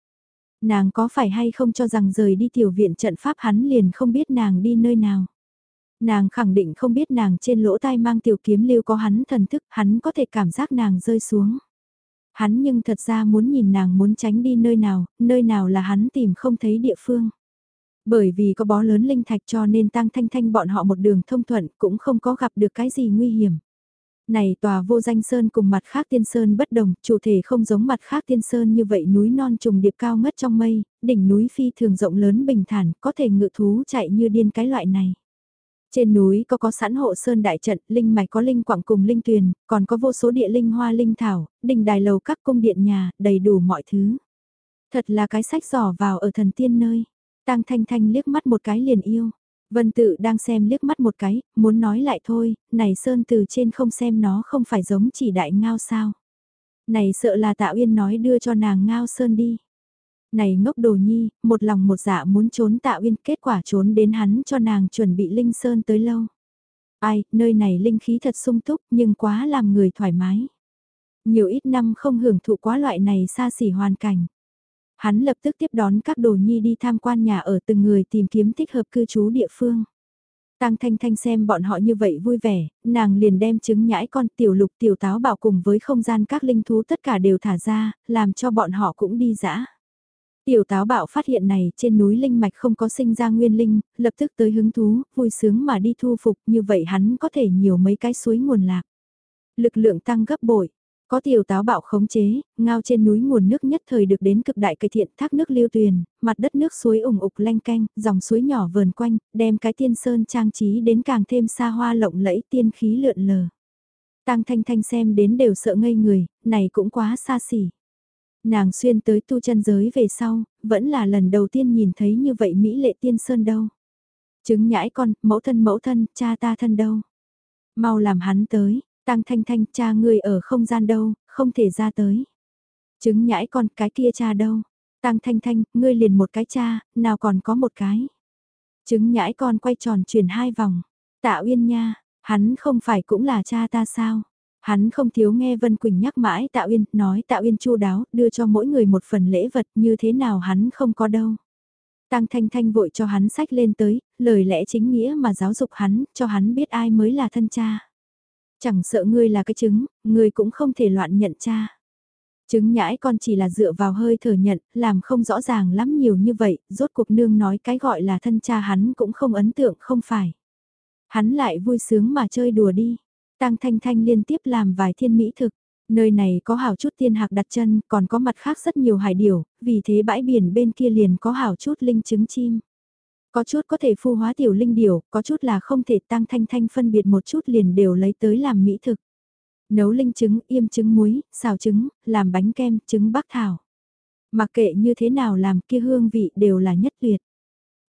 Nàng có phải hay không cho rằng rời đi tiểu viện trận pháp hắn liền không biết nàng đi nơi nào. Nàng khẳng định không biết nàng trên lỗ tai mang tiểu kiếm lưu có hắn thần thức, hắn có thể cảm giác nàng rơi xuống. Hắn nhưng thật ra muốn nhìn nàng muốn tránh đi nơi nào, nơi nào là hắn tìm không thấy địa phương. Bởi vì có bó lớn linh thạch cho nên tăng thanh thanh bọn họ một đường thông thuận cũng không có gặp được cái gì nguy hiểm. Này tòa vô danh sơn cùng mặt khác tiên sơn bất đồng, chủ thể không giống mặt khác tiên sơn như vậy núi non trùng điệp cao ngất trong mây, đỉnh núi phi thường rộng lớn bình thản, có thể ngự thú chạy như điên cái loại này. Trên núi có có sẵn hộ sơn đại trận, linh mạch có linh quảng cùng linh tuyền, còn có vô số địa linh hoa linh thảo, đình đài lầu các cung điện nhà, đầy đủ mọi thứ. Thật là cái sách giỏ vào ở thần tiên nơi. Tang Thanh Thanh liếc mắt một cái liền yêu. Vân tự đang xem liếc mắt một cái, muốn nói lại thôi, này sơn từ trên không xem nó không phải giống chỉ đại ngao sao. Này sợ là tạ uyên nói đưa cho nàng ngao sơn đi. Này ngốc đồ nhi, một lòng một dạ muốn trốn tạ uyên kết quả trốn đến hắn cho nàng chuẩn bị linh sơn tới lâu. Ai, nơi này linh khí thật sung túc nhưng quá làm người thoải mái. Nhiều ít năm không hưởng thụ quá loại này xa xỉ hoàn cảnh. Hắn lập tức tiếp đón các đồ nhi đi tham quan nhà ở từng người tìm kiếm thích hợp cư trú địa phương. Tăng Thanh Thanh xem bọn họ như vậy vui vẻ, nàng liền đem trứng nhãi con tiểu lục tiểu táo bảo cùng với không gian các linh thú tất cả đều thả ra, làm cho bọn họ cũng đi dã. Tiểu táo bạo phát hiện này trên núi linh mạch không có sinh ra nguyên linh, lập tức tới hứng thú, vui sướng mà đi thu phục như vậy hắn có thể nhiều mấy cái suối nguồn lạc. Lực lượng tăng gấp bội, có tiểu táo bạo khống chế, ngao trên núi nguồn nước nhất thời được đến cực đại cải thiện thác nước lưu tuyền, mặt đất nước suối ủng ục lanh canh, dòng suối nhỏ vờn quanh, đem cái tiên sơn trang trí đến càng thêm xa hoa lộng lẫy tiên khí lượn lờ. Tăng thanh thanh xem đến đều sợ ngây người, này cũng quá xa xỉ. Nàng xuyên tới tu chân giới về sau, vẫn là lần đầu tiên nhìn thấy như vậy Mỹ lệ tiên sơn đâu. Chứng nhãi con, mẫu thân mẫu thân, cha ta thân đâu. Mau làm hắn tới, tăng thanh thanh cha ngươi ở không gian đâu, không thể ra tới. Chứng nhãi con, cái kia cha đâu. Tăng thanh thanh, ngươi liền một cái cha, nào còn có một cái. Chứng nhãi con quay tròn chuyển hai vòng. Tạ Uyên nha, hắn không phải cũng là cha ta sao? Hắn không thiếu nghe Vân Quỳnh nhắc mãi Tạ Uyên, nói Tạ Uyên chu đáo, đưa cho mỗi người một phần lễ vật như thế nào hắn không có đâu. Tăng Thanh Thanh vội cho hắn sách lên tới, lời lẽ chính nghĩa mà giáo dục hắn, cho hắn biết ai mới là thân cha. Chẳng sợ ngươi là cái chứng, ngươi cũng không thể loạn nhận cha. Chứng nhãi con chỉ là dựa vào hơi thở nhận, làm không rõ ràng lắm nhiều như vậy, rốt cuộc nương nói cái gọi là thân cha hắn cũng không ấn tượng không phải. Hắn lại vui sướng mà chơi đùa đi. Tăng Thanh Thanh liên tiếp làm vài thiên mỹ thực. Nơi này có hảo chút tiên hạc đặt chân, còn có mặt khác rất nhiều hải điểu, vì thế bãi biển bên kia liền có hảo chút linh trứng chim. Có chút có thể phu hóa tiểu linh điểu, có chút là không thể tăng thanh thanh phân biệt một chút liền đều lấy tới làm mỹ thực. Nấu linh trứng, yêm trứng muối, xào trứng, làm bánh kem, trứng bắc thảo. Mặc kệ như thế nào làm kia hương vị đều là nhất tuyệt.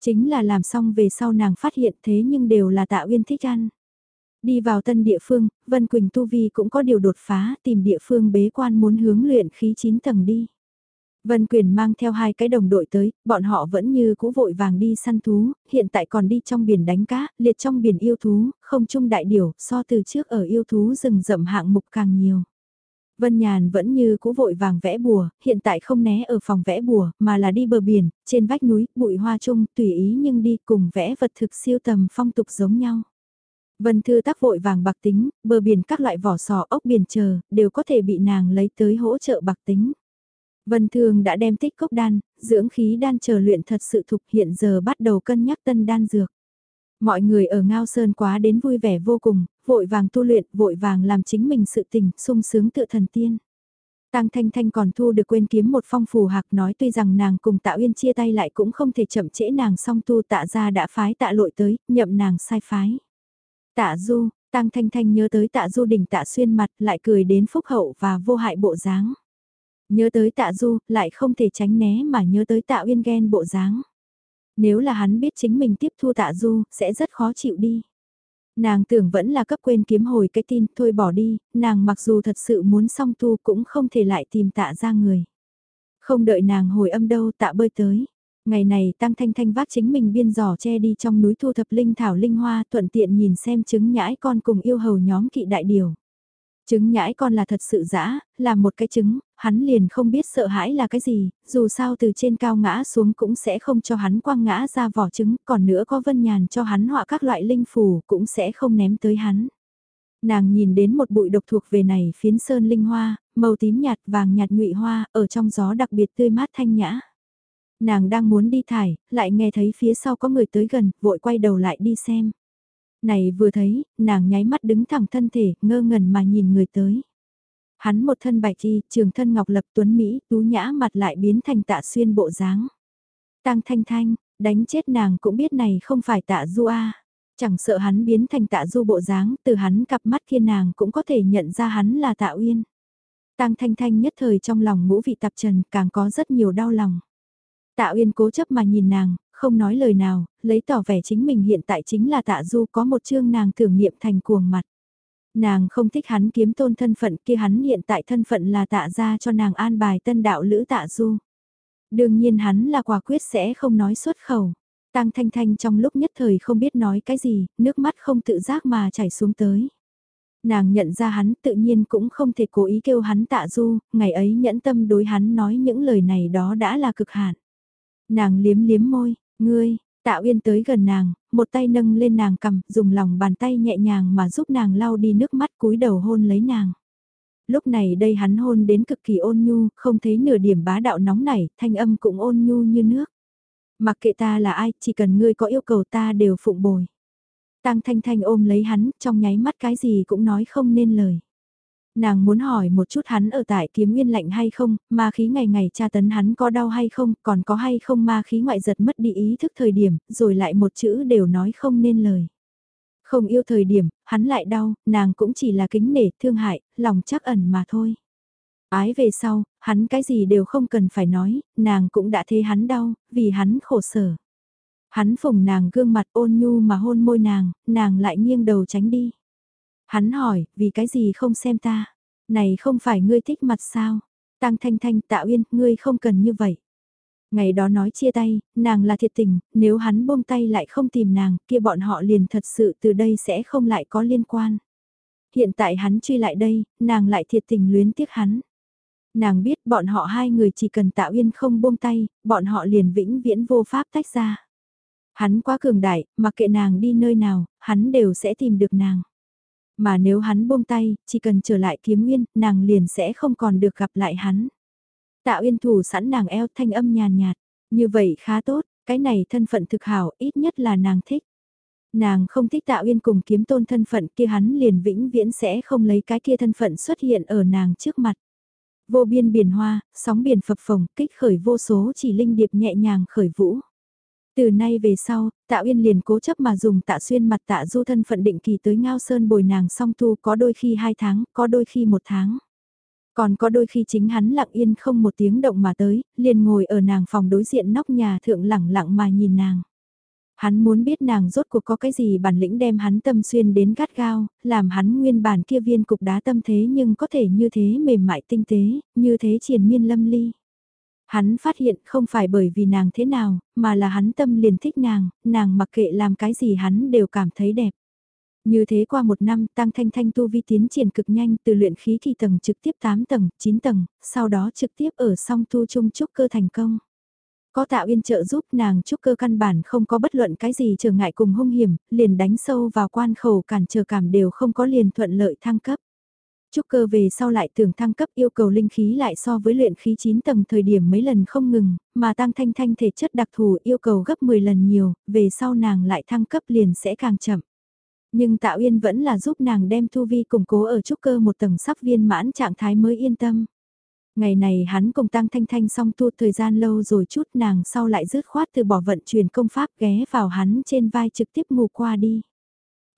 Chính là làm xong về sau nàng phát hiện thế nhưng đều là tạ uyên thích ăn. Đi vào tân địa phương, Vân Quỳnh Tu Vi cũng có điều đột phá tìm địa phương bế quan muốn hướng luyện khí 9 tầng đi. Vân Quyền mang theo hai cái đồng đội tới, bọn họ vẫn như cũ vội vàng đi săn thú, hiện tại còn đi trong biển đánh cá, liệt trong biển yêu thú, không chung đại điểu, so từ trước ở yêu thú rừng rậm hạng mục càng nhiều. Vân Nhàn vẫn như cũ vội vàng vẽ bùa, hiện tại không né ở phòng vẽ bùa, mà là đi bờ biển, trên vách núi, bụi hoa chung, tùy ý nhưng đi cùng vẽ vật thực siêu tầm phong tục giống nhau. Vân Thư tác vội vàng bạc tính, bờ biển các loại vỏ sò ốc biển chờ, đều có thể bị nàng lấy tới hỗ trợ bạc tính. Vân Thường đã đem tích cốc đan, dưỡng khí đan chờ luyện thật sự thục hiện giờ bắt đầu cân nhắc tân đan dược. Mọi người ở Ngao Sơn quá đến vui vẻ vô cùng, vội vàng tu luyện, vội vàng làm chính mình sự tình, sung sướng tự thần tiên. Tăng Thanh Thanh còn thu được quên kiếm một phong phù hạc nói tuy rằng nàng cùng Tạ Uyên chia tay lại cũng không thể chậm trễ nàng song tu tạ ra đã phái tạ lội tới, nhậm nàng sai phái. Tạ Du, Tăng Thanh Thanh nhớ tới tạ Du đỉnh tạ xuyên mặt lại cười đến phúc hậu và vô hại bộ dáng. Nhớ tới tạ Du, lại không thể tránh né mà nhớ tới tạ Uyên ghen bộ dáng. Nếu là hắn biết chính mình tiếp thu tạ Du, sẽ rất khó chịu đi. Nàng tưởng vẫn là cấp quên kiếm hồi cái tin, thôi bỏ đi, nàng mặc dù thật sự muốn song tu cũng không thể lại tìm tạ ra người. Không đợi nàng hồi âm đâu tạ bơi tới. Ngày này Tăng Thanh Thanh vác chính mình biên giỏ che đi trong núi thu thập linh thảo linh hoa thuận tiện nhìn xem trứng nhãi con cùng yêu hầu nhóm kỵ đại điều. Trứng nhãi con là thật sự dã, là một cái trứng, hắn liền không biết sợ hãi là cái gì, dù sao từ trên cao ngã xuống cũng sẽ không cho hắn quăng ngã ra vỏ trứng, còn nữa có vân nhàn cho hắn họa các loại linh phù cũng sẽ không ném tới hắn. Nàng nhìn đến một bụi độc thuộc về này phiến sơn linh hoa, màu tím nhạt vàng nhạt nhụy hoa, ở trong gió đặc biệt tươi mát thanh nhã. Nàng đang muốn đi thải, lại nghe thấy phía sau có người tới gần, vội quay đầu lại đi xem. Này vừa thấy, nàng nháy mắt đứng thẳng thân thể, ngơ ngẩn mà nhìn người tới. Hắn một thân bạch y, trường thân ngọc lập tuấn Mỹ, tú nhã mặt lại biến thành tạ xuyên bộ dáng. Tăng thanh thanh, đánh chết nàng cũng biết này không phải tạ du a Chẳng sợ hắn biến thành tạ du bộ dáng, từ hắn cặp mắt kia nàng cũng có thể nhận ra hắn là tạ uyên. Tăng thanh thanh nhất thời trong lòng ngũ vị tạp trần càng có rất nhiều đau lòng. Tạ Uyên cố chấp mà nhìn nàng, không nói lời nào, lấy tỏ vẻ chính mình hiện tại chính là tạ du có một chương nàng tưởng niệm thành cuồng mặt. Nàng không thích hắn kiếm tôn thân phận kia hắn hiện tại thân phận là tạ ra cho nàng an bài tân đạo lữ tạ du. Đương nhiên hắn là quả quyết sẽ không nói xuất khẩu. Tăng Thanh Thanh trong lúc nhất thời không biết nói cái gì, nước mắt không tự giác mà chảy xuống tới. Nàng nhận ra hắn tự nhiên cũng không thể cố ý kêu hắn tạ du, ngày ấy nhẫn tâm đối hắn nói những lời này đó đã là cực hạn. Nàng liếm liếm môi, ngươi, Tạ Uyên tới gần nàng, một tay nâng lên nàng cầm, dùng lòng bàn tay nhẹ nhàng mà giúp nàng lau đi nước mắt cúi đầu hôn lấy nàng. Lúc này đây hắn hôn đến cực kỳ ôn nhu, không thấy nửa điểm bá đạo nóng nảy, thanh âm cũng ôn nhu như nước. Mặc kệ ta là ai, chỉ cần ngươi có yêu cầu ta đều phụng bồi. Tăng Thanh Thanh ôm lấy hắn, trong nháy mắt cái gì cũng nói không nên lời. Nàng muốn hỏi một chút hắn ở tại kiếm nguyên lạnh hay không, ma khí ngày ngày tra tấn hắn có đau hay không, còn có hay không ma khí ngoại giật mất đi ý thức thời điểm, rồi lại một chữ đều nói không nên lời. Không yêu thời điểm, hắn lại đau, nàng cũng chỉ là kính nể, thương hại, lòng chắc ẩn mà thôi. Ái về sau, hắn cái gì đều không cần phải nói, nàng cũng đã thấy hắn đau, vì hắn khổ sở. Hắn phùng nàng gương mặt ôn nhu mà hôn môi nàng, nàng lại nghiêng đầu tránh đi. Hắn hỏi, vì cái gì không xem ta? Này không phải ngươi thích mặt sao? Tăng Thanh Thanh tạo yên, ngươi không cần như vậy. Ngày đó nói chia tay, nàng là thiệt tình, nếu hắn buông tay lại không tìm nàng, kia bọn họ liền thật sự từ đây sẽ không lại có liên quan. Hiện tại hắn truy lại đây, nàng lại thiệt tình luyến tiếc hắn. Nàng biết bọn họ hai người chỉ cần tạo yên không buông tay, bọn họ liền vĩnh viễn vô pháp tách ra. Hắn quá cường đại, mặc kệ nàng đi nơi nào, hắn đều sẽ tìm được nàng mà nếu hắn buông tay, chỉ cần trở lại kiếm nguyên, nàng liền sẽ không còn được gặp lại hắn. Tạ Uyên thủ sẵn nàng eo thanh âm nhàn nhạt, như vậy khá tốt, cái này thân phận thực hảo, ít nhất là nàng thích. Nàng không thích Tạ Uyên cùng kiếm tôn thân phận kia hắn liền vĩnh viễn sẽ không lấy cái kia thân phận xuất hiện ở nàng trước mặt. Vô biên biển hoa, sóng biển phập phồng, kích khởi vô số chỉ linh điệp nhẹ nhàng khởi vũ. Từ nay về sau, Tạ Uyên liền cố chấp mà dùng Tạ Xuyên mặt Tạ Du thân phận định kỳ tới Ngao Sơn bồi nàng song tu có đôi khi hai tháng, có đôi khi một tháng. Còn có đôi khi chính hắn lặng yên không một tiếng động mà tới, liền ngồi ở nàng phòng đối diện nóc nhà thượng lẳng lặng mà nhìn nàng. Hắn muốn biết nàng rốt cuộc có cái gì bản lĩnh đem hắn tâm xuyên đến gắt gao, làm hắn nguyên bản kia viên cục đá tâm thế nhưng có thể như thế mềm mại tinh tế, như thế triền miên lâm ly. Hắn phát hiện không phải bởi vì nàng thế nào, mà là hắn tâm liền thích nàng, nàng mặc kệ làm cái gì hắn đều cảm thấy đẹp. Như thế qua một năm, Tăng Thanh Thanh tu vi tiến triển cực nhanh từ luyện khí kỳ tầng trực tiếp 8 tầng, 9 tầng, sau đó trực tiếp ở song tu trung trúc cơ thành công. Có tạo yên trợ giúp nàng trúc cơ căn bản không có bất luận cái gì trở ngại cùng hung hiểm, liền đánh sâu vào quan khẩu cản trở cảm đều không có liền thuận lợi thăng cấp. Trúc cơ về sau lại tưởng thăng cấp yêu cầu linh khí lại so với luyện khí 9 tầng thời điểm mấy lần không ngừng, mà tăng thanh thanh thể chất đặc thù yêu cầu gấp 10 lần nhiều, về sau nàng lại thăng cấp liền sẽ càng chậm. Nhưng Tạo Uyên vẫn là giúp nàng đem thu vi củng cố ở trúc cơ một tầng sắp viên mãn trạng thái mới yên tâm. Ngày này hắn cùng Tăng Thanh Thanh xong tu thời gian lâu rồi chút nàng sau lại rứt khoát từ bỏ vận chuyển công pháp ghé vào hắn trên vai trực tiếp ngủ qua đi.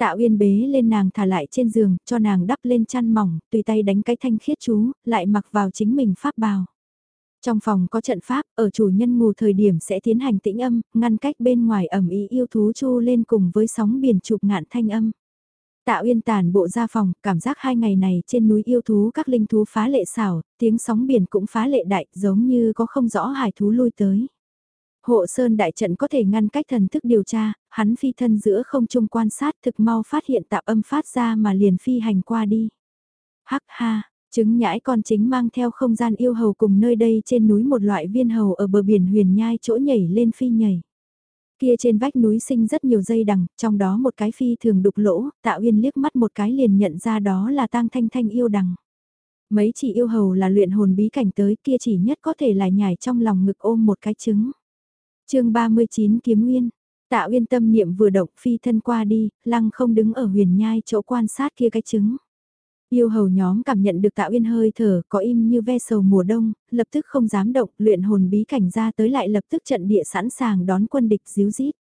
Tạ Uyên bế lên nàng thả lại trên giường, cho nàng đắp lên chăn mỏng, tùy tay đánh cái thanh khiết chú, lại mặc vào chính mình pháp bào. Trong phòng có trận pháp, ở chủ nhân ngủ thời điểm sẽ tiến hành tĩnh âm, ngăn cách bên ngoài ẩm ý yêu thú chu lên cùng với sóng biển chụp ngạn thanh âm. Tạ Uyên tàn bộ ra phòng, cảm giác hai ngày này trên núi yêu thú các linh thú phá lệ xảo, tiếng sóng biển cũng phá lệ đại, giống như có không rõ hải thú lui tới. Hộ sơn đại trận có thể ngăn cách thần thức điều tra, hắn phi thân giữa không trung quan sát thực mau phát hiện tạo âm phát ra mà liền phi hành qua đi. Hắc ha, trứng nhãi con chính mang theo không gian yêu hầu cùng nơi đây trên núi một loại viên hầu ở bờ biển huyền nhai chỗ nhảy lên phi nhảy. Kia trên vách núi sinh rất nhiều dây đằng, trong đó một cái phi thường đục lỗ, tạo uyên liếc mắt một cái liền nhận ra đó là tang thanh thanh yêu đằng. Mấy chỉ yêu hầu là luyện hồn bí cảnh tới kia chỉ nhất có thể là nhảy trong lòng ngực ôm một cái trứng chương 39 Kiếm Nguyên Tạ Uyên tâm niệm vừa động phi thân qua đi, lăng không đứng ở huyền nhai chỗ quan sát kia cái trứng. Yêu hầu nhóm cảm nhận được Tạ Uyên hơi thở có im như ve sầu mùa đông, lập tức không dám động, luyện hồn bí cảnh ra tới lại lập tức trận địa sẵn sàng đón quân địch díu dít.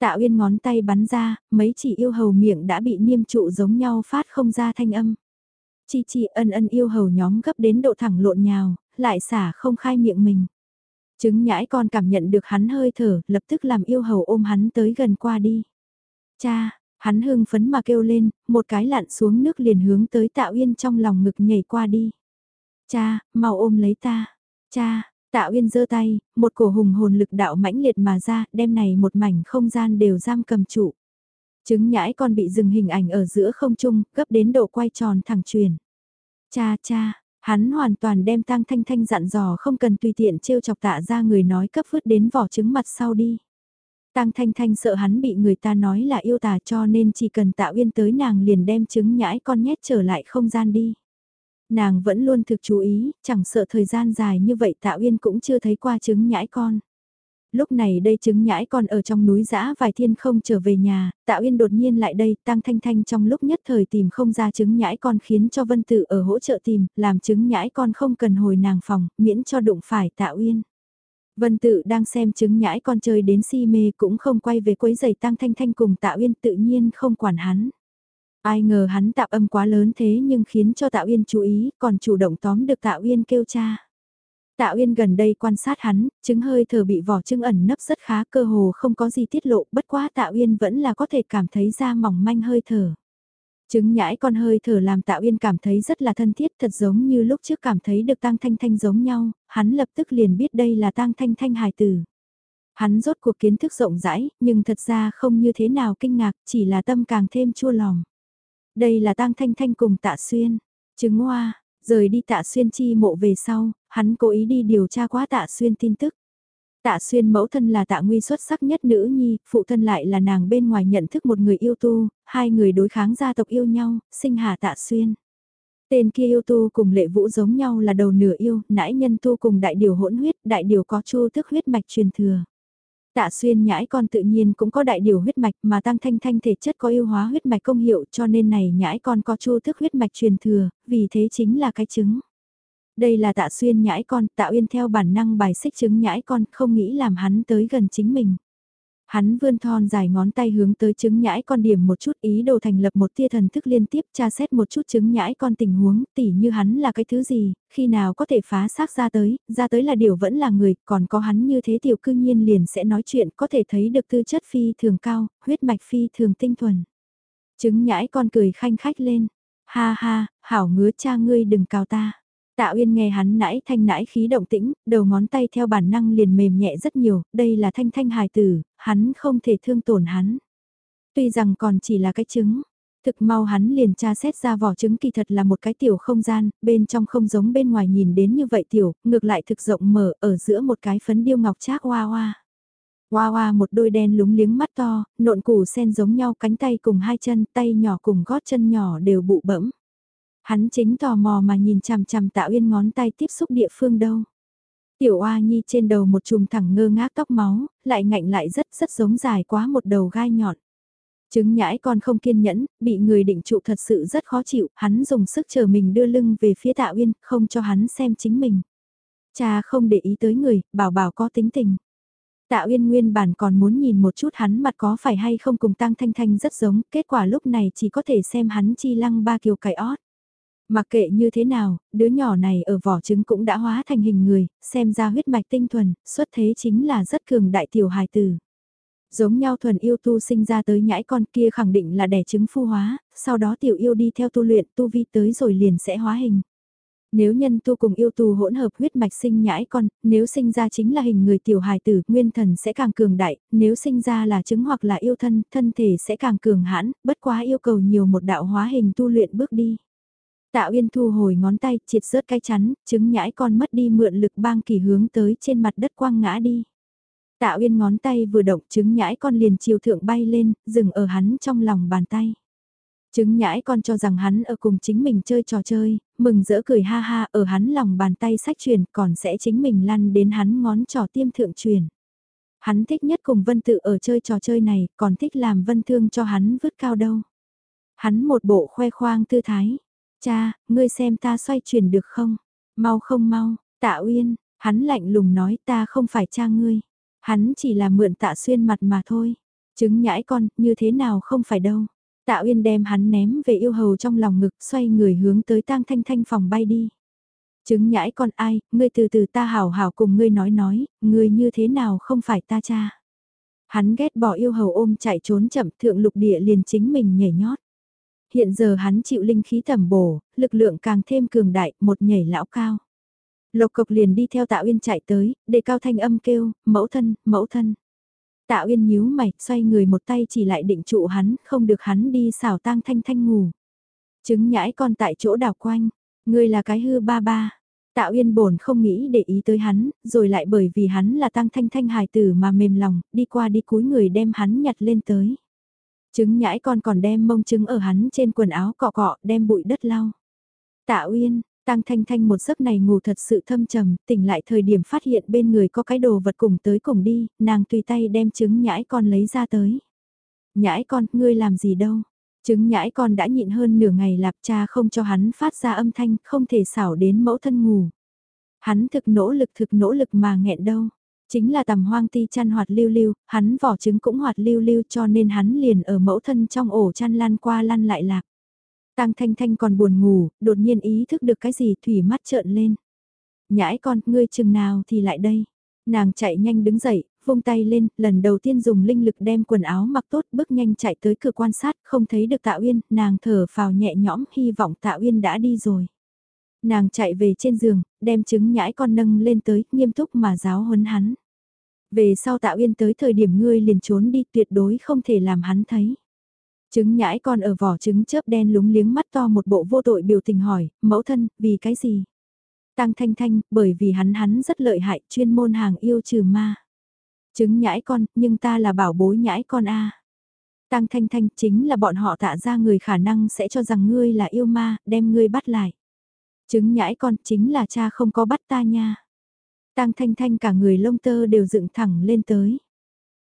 Tạ Uyên ngón tay bắn ra, mấy chỉ yêu hầu miệng đã bị niêm trụ giống nhau phát không ra thanh âm. Chi chi ân ân yêu hầu nhóm gấp đến độ thẳng lộn nhào, lại xả không khai miệng mình. Trứng nhãi con cảm nhận được hắn hơi thở, lập tức làm yêu hầu ôm hắn tới gần qua đi. Cha, hắn hưng phấn mà kêu lên, một cái lặn xuống nước liền hướng tới tạo uyên trong lòng ngực nhảy qua đi. Cha, mau ôm lấy ta. Cha, tạo uyên giơ tay, một cổ hùng hồn lực đạo mãnh liệt mà ra, đem này một mảnh không gian đều giam cầm trụ. Trứng nhãi con bị dừng hình ảnh ở giữa không trung, gấp đến độ quay tròn thẳng truyền. Cha cha, hắn hoàn toàn đem tang thanh thanh dặn dò không cần tùy tiện trêu chọc tạ ra người nói cấp vứt đến vỏ trứng mặt sau đi. Tang Thanh Thanh sợ hắn bị người ta nói là yêu tà cho nên chỉ cần tạ uyên tới nàng liền đem trứng nhãi con nhét trở lại không gian đi. Nàng vẫn luôn thực chú ý, chẳng sợ thời gian dài như vậy tạ uyên cũng chưa thấy qua trứng nhãi con. Lúc này đây trứng nhãi con ở trong núi giã vài thiên không trở về nhà, tạo uyên đột nhiên lại đây, tăng thanh thanh trong lúc nhất thời tìm không ra trứng nhãi con khiến cho vân tự ở hỗ trợ tìm, làm trứng nhãi con không cần hồi nàng phòng, miễn cho đụng phải tạo uyên. Vân tự đang xem trứng nhãi con chơi đến si mê cũng không quay về quấy giày tăng thanh thanh cùng tạo uyên tự nhiên không quản hắn. Ai ngờ hắn tạo âm quá lớn thế nhưng khiến cho tạo uyên chú ý còn chủ động tóm được tạo uyên kêu cha. Tạ Uyên gần đây quan sát hắn, trứng hơi thở bị vỏ trứng ẩn nấp rất khá cơ hồ không có gì tiết lộ, bất quá Tạ Uyên vẫn là có thể cảm thấy da mỏng manh hơi thở. Trứng nhãi con hơi thở làm Tạ Uyên cảm thấy rất là thân thiết thật giống như lúc trước cảm thấy được Tang Thanh Thanh giống nhau, hắn lập tức liền biết đây là Tang Thanh Thanh hài tử. Hắn rốt cuộc kiến thức rộng rãi, nhưng thật ra không như thế nào kinh ngạc, chỉ là tâm càng thêm chua lòng. Đây là Tang Thanh Thanh cùng Tạ Xuyên. Trứng hoa, rời đi Tạ Xuyên chi mộ về sau, hắn cố ý đi điều tra quá Tạ Xuyên tin tức. Tạ xuyên mẫu thân là tạ nguy xuất sắc nhất nữ nhi, phụ thân lại là nàng bên ngoài nhận thức một người yêu tu, hai người đối kháng gia tộc yêu nhau, sinh hạ tạ xuyên. Tên kia yêu tu cùng lệ vũ giống nhau là đầu nửa yêu, nãi nhân tu cùng đại điều hỗn huyết, đại điều có chu thức huyết mạch truyền thừa. Tạ xuyên nhãi con tự nhiên cũng có đại điều huyết mạch mà tăng thanh thanh thể chất có yêu hóa huyết mạch công hiệu cho nên này nhãi con có chu thức huyết mạch truyền thừa, vì thế chính là cái trứng. Đây là tạ xuyên nhãi con, tạ uyên theo bản năng bài xích trứng nhãi con, không nghĩ làm hắn tới gần chính mình. Hắn vươn thon dài ngón tay hướng tới trứng nhãi con điểm một chút ý đồ thành lập một tia thần thức liên tiếp tra xét một chút trứng nhãi con tình huống tỉ như hắn là cái thứ gì, khi nào có thể phá xác ra tới, ra tới là điều vẫn là người, còn có hắn như thế tiểu cư nhiên liền sẽ nói chuyện có thể thấy được tư chất phi thường cao, huyết mạch phi thường tinh thuần. Trứng nhãi con cười khanh khách lên, ha ha, hảo ngứa cha ngươi đừng cào ta. Tạ Uyên nghe hắn nãi thanh nãi khí động tĩnh, đầu ngón tay theo bản năng liền mềm nhẹ rất nhiều, đây là thanh thanh hài tử, hắn không thể thương tổn hắn. Tuy rằng còn chỉ là cái trứng, thực mau hắn liền tra xét ra vỏ trứng kỳ thật là một cái tiểu không gian, bên trong không giống bên ngoài nhìn đến như vậy tiểu, ngược lại thực rộng mở ở giữa một cái phấn điêu ngọc trác hoa hoa. Hoa hoa một đôi đen lúng liếng mắt to, nộn củ sen giống nhau cánh tay cùng hai chân, tay nhỏ cùng gót chân nhỏ đều bụ bẫm. Hắn chính tò mò mà nhìn chằm chằm Tạ Uyên ngón tay tiếp xúc địa phương đâu. Tiểu Oa Nhi trên đầu một chùm thẳng ngơ ngác tóc máu, lại ngạnh lại rất rất giống dài quá một đầu gai nhọn. Trứng nhãi con không kiên nhẫn, bị người định trụ thật sự rất khó chịu, hắn dùng sức chờ mình đưa lưng về phía Tạ Uyên, không cho hắn xem chính mình. Cha không để ý tới người, bảo bảo có tính tình. Tạ Uyên nguyên bản còn muốn nhìn một chút hắn mặt có phải hay không cùng Tăng Thanh Thanh rất giống, kết quả lúc này chỉ có thể xem hắn chi lăng ba kiều cải ót. Mặc kệ như thế nào, đứa nhỏ này ở vỏ trứng cũng đã hóa thành hình người, xem ra huyết mạch tinh thuần, xuất thế chính là rất cường đại tiểu hài tử. Giống nhau thuần yêu tu sinh ra tới nhãi con kia khẳng định là đẻ trứng phu hóa, sau đó tiểu yêu đi theo tu luyện tu vi tới rồi liền sẽ hóa hình. Nếu nhân tu cùng yêu tu hỗn hợp huyết mạch sinh nhãi con, nếu sinh ra chính là hình người tiểu hài tử, nguyên thần sẽ càng cường đại, nếu sinh ra là trứng hoặc là yêu thân, thân thể sẽ càng cường hãn, bất quá yêu cầu nhiều một đạo hóa hình tu luyện bước đi. Tạ Uyên thu hồi ngón tay, triệt rớt cái chắn, chứng nhãi con mất đi mượn lực bang kỳ hướng tới trên mặt đất quang ngã đi. Tạ Uyên ngón tay vừa động chứng nhãi con liền chiều thượng bay lên, dừng ở hắn trong lòng bàn tay. Chứng nhãi con cho rằng hắn ở cùng chính mình chơi trò chơi, mừng rỡ cười ha ha ở hắn lòng bàn tay sách truyền còn sẽ chính mình lăn đến hắn ngón trò tiêm thượng truyền. Hắn thích nhất cùng Vân Tự ở chơi trò chơi này, còn thích làm Vân Thương cho hắn vứt cao đâu. Hắn một bộ khoe khoang tư thái, Cha, ngươi xem ta xoay chuyển được không? Mau không mau, tạ uyên, hắn lạnh lùng nói ta không phải cha ngươi. Hắn chỉ là mượn tạ xuyên mặt mà thôi. Chứng nhãi con, như thế nào không phải đâu. Tạ Uyên đem hắn ném về yêu hầu trong lòng ngực xoay người hướng tới tang thanh thanh phòng bay đi. Chứng nhãi con ai, ngươi từ từ ta hảo hảo cùng ngươi nói nói, ngươi như thế nào không phải ta cha. Hắn ghét bỏ yêu hầu ôm chạy trốn chậm thượng lục địa liền chính mình nhảy nhót. Hiện giờ hắn chịu linh khí tầm bổ, lực lượng càng thêm cường đại, một nhảy lão cao. Lộc cộc liền đi theo Tạ Uyên chạy tới, để cao thanh âm kêu, mẫu thân, mẫu thân. Tạ Uyên nhíu mày, xoay người một tay chỉ lại định trụ hắn, không được hắn đi xảo tang thanh thanh ngủ. Trứng nhãi con tại chỗ đảo quanh, ngươi là cái hư ba ba. Tạ Uyên bổn không nghĩ để ý tới hắn, rồi lại bởi vì hắn là tăng thanh thanh hài tử mà mềm lòng, đi qua đi cúi người đem hắn nhặt lên tới. Trứng nhãi con còn đem mông trứng ở hắn trên quần áo cọ cọ, đem bụi đất lau. Tạ Uyên, Tăng Thanh Thanh một giấc này ngủ thật sự thâm trầm, tỉnh lại thời điểm phát hiện bên người có cái đồ vật cùng tới cùng đi, nàng tùy tay đem trứng nhãi con lấy ra tới. Nhãi con, ngươi làm gì đâu? Trứng nhãi con đã nhịn hơn nửa ngày lạp cha không cho hắn phát ra âm thanh, không thể xảo đến mẫu thân ngủ. Hắn thực nỗ lực thực nỗ lực mà nghẹn đâu. Chính là tầm hoang ti chăn hoạt lưu lưu, hắn vỏ trứng cũng hoạt lưu lưu cho nên hắn liền ở mẫu thân trong ổ chăn lăn qua lăn lại lạc. Tăng Thanh Thanh còn buồn ngủ, đột nhiên ý thức được cái gì thủy mắt trợn lên. Nhãi con, ngươi chừng nào thì lại đây. Nàng chạy nhanh đứng dậy, vung tay lên, lần đầu tiên dùng linh lực đem quần áo mặc tốt bước nhanh chạy tới cửa quan sát, không thấy được Tạ Uyên, nàng thở phào nhẹ nhõm, hy vọng Tạ Uyên đã đi rồi. Nàng chạy về trên giường, đem trứng nhãi con nâng lên tới, nghiêm túc mà giáo huấn hắn. Về sau Tạ Uyên tới thời điểm ngươi liền trốn đi tuyệt đối không thể làm hắn thấy. Trứng nhãi con ở vỏ trứng chớp đen lúng liếng mắt to một bộ vô tội biểu tình hỏi, mẫu thân, vì cái gì? Tăng thanh thanh, bởi vì hắn hắn rất lợi hại, chuyên môn hàng yêu trừ ma. Trứng nhãi con, nhưng ta là bảo bối nhãi con a. Tăng thanh thanh chính là bọn họ tạ ra người khả năng sẽ cho rằng ngươi là yêu ma, đem ngươi bắt lại. Trứng nhãi con chính là cha không có bắt ta nha. Tang thanh thanh cả người lông tơ đều dựng thẳng lên tới.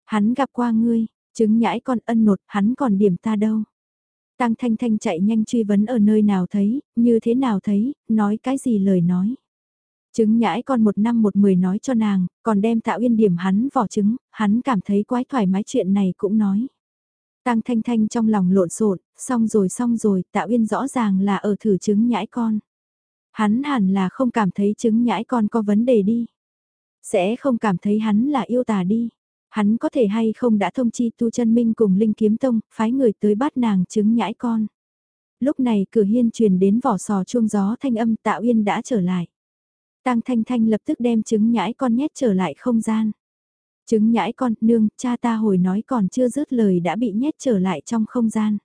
Hắn gặp qua ngươi, chứng nhãi con ân nột, hắn còn điểm ta đâu. Tang Thanh Thanh chạy nhanh truy vấn ở nơi nào thấy, như thế nào thấy, nói cái gì lời nói. Trứng nhãi con một năm một mười nói cho nàng, còn đem tạo yên điểm hắn vỏ trứng, hắn cảm thấy quái thoải mái chuyện này cũng nói. Tang Thanh Thanh trong lòng lộn xộn, xong rồi xong rồi, tạo yên rõ ràng là ở thử trứng nhãi con. Hắn hẳn là không cảm thấy trứng nhãi con có vấn đề đi. Sẽ không cảm thấy hắn là yêu tà đi. Hắn có thể hay không đã thông chi tu chân minh cùng Linh Kiếm Tông, phái người tới bắt nàng chứng nhãi con. Lúc này cửa hiên truyền đến vỏ sò chuông gió thanh âm tạo uyên đã trở lại. Tăng Thanh Thanh lập tức đem trứng nhãi con nhét trở lại không gian. Trứng nhãi con, nương, cha ta hồi nói còn chưa dứt lời đã bị nhét trở lại trong không gian.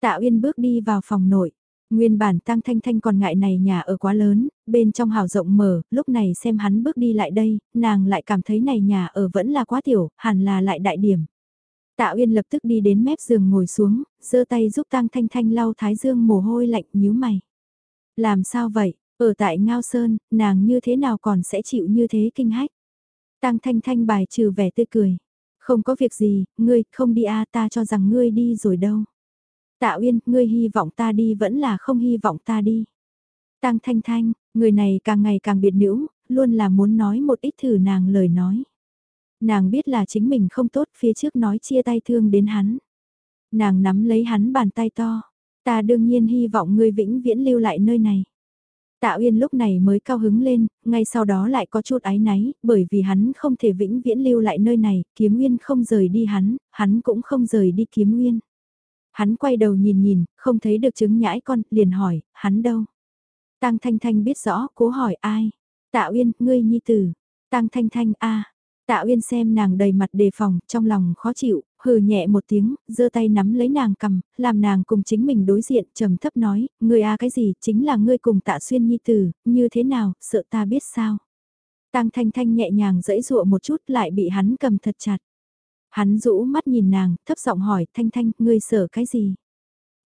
Tạ Uyên bước đi vào phòng nội. Nguyên bản Tăng Thanh Thanh còn ngại này nhà ở quá lớn, bên trong hào rộng mở, lúc này xem hắn bước đi lại đây, nàng lại cảm thấy này nhà ở vẫn là quá tiểu, hẳn là lại đại điểm. Tạ Uyên lập tức đi đến mép giường ngồi xuống, giơ tay giúp Tăng Thanh Thanh lau thái dương mồ hôi lạnh nhíu mày. Làm sao vậy, ở tại Ngao Sơn, nàng như thế nào còn sẽ chịu như thế kinh hách. Tăng Thanh Thanh bài trừ vẻ tươi cười. Không có việc gì, ngươi không đi a ta cho rằng ngươi đi rồi đâu. Tạ Uyên, ngươi hy vọng ta đi vẫn là không hy vọng ta đi. Tăng Thanh Thanh, người này càng ngày càng biệt nữ, luôn là muốn nói một ít thử nàng lời nói. Nàng biết là chính mình không tốt phía trước nói chia tay thương đến hắn. Nàng nắm lấy hắn bàn tay to. Ta đương nhiên hy vọng ngươi vĩnh viễn lưu lại nơi này. Tạ Uyên lúc này mới cao hứng lên, ngay sau đó lại có chút ái náy, bởi vì hắn không thể vĩnh viễn lưu lại nơi này, kiếm Uyên không rời đi hắn, hắn cũng không rời đi kiếm Uyên. Hắn quay đầu nhìn nhìn, không thấy được chứng nhãi con, liền hỏi, hắn đâu? Tăng Thanh Thanh biết rõ, cố hỏi ai? Tạ Uyên, ngươi nhi tử. Tăng Thanh Thanh, a. Tạ Uyên xem nàng đầy mặt đề phòng, trong lòng khó chịu, hừ nhẹ một tiếng, giơ tay nắm lấy nàng cầm, làm nàng cùng chính mình đối diện, trầm thấp nói, ngươi a cái gì, chính là ngươi cùng Tạ Xuyên nhi tử, như thế nào, sợ ta biết sao? Tăng Thanh Thanh nhẹ nhàng dẫy dụa một chút lại bị hắn cầm thật chặt. Hắn rũ mắt nhìn nàng, thấp giọng hỏi, Thanh Thanh, ngươi sợ cái gì?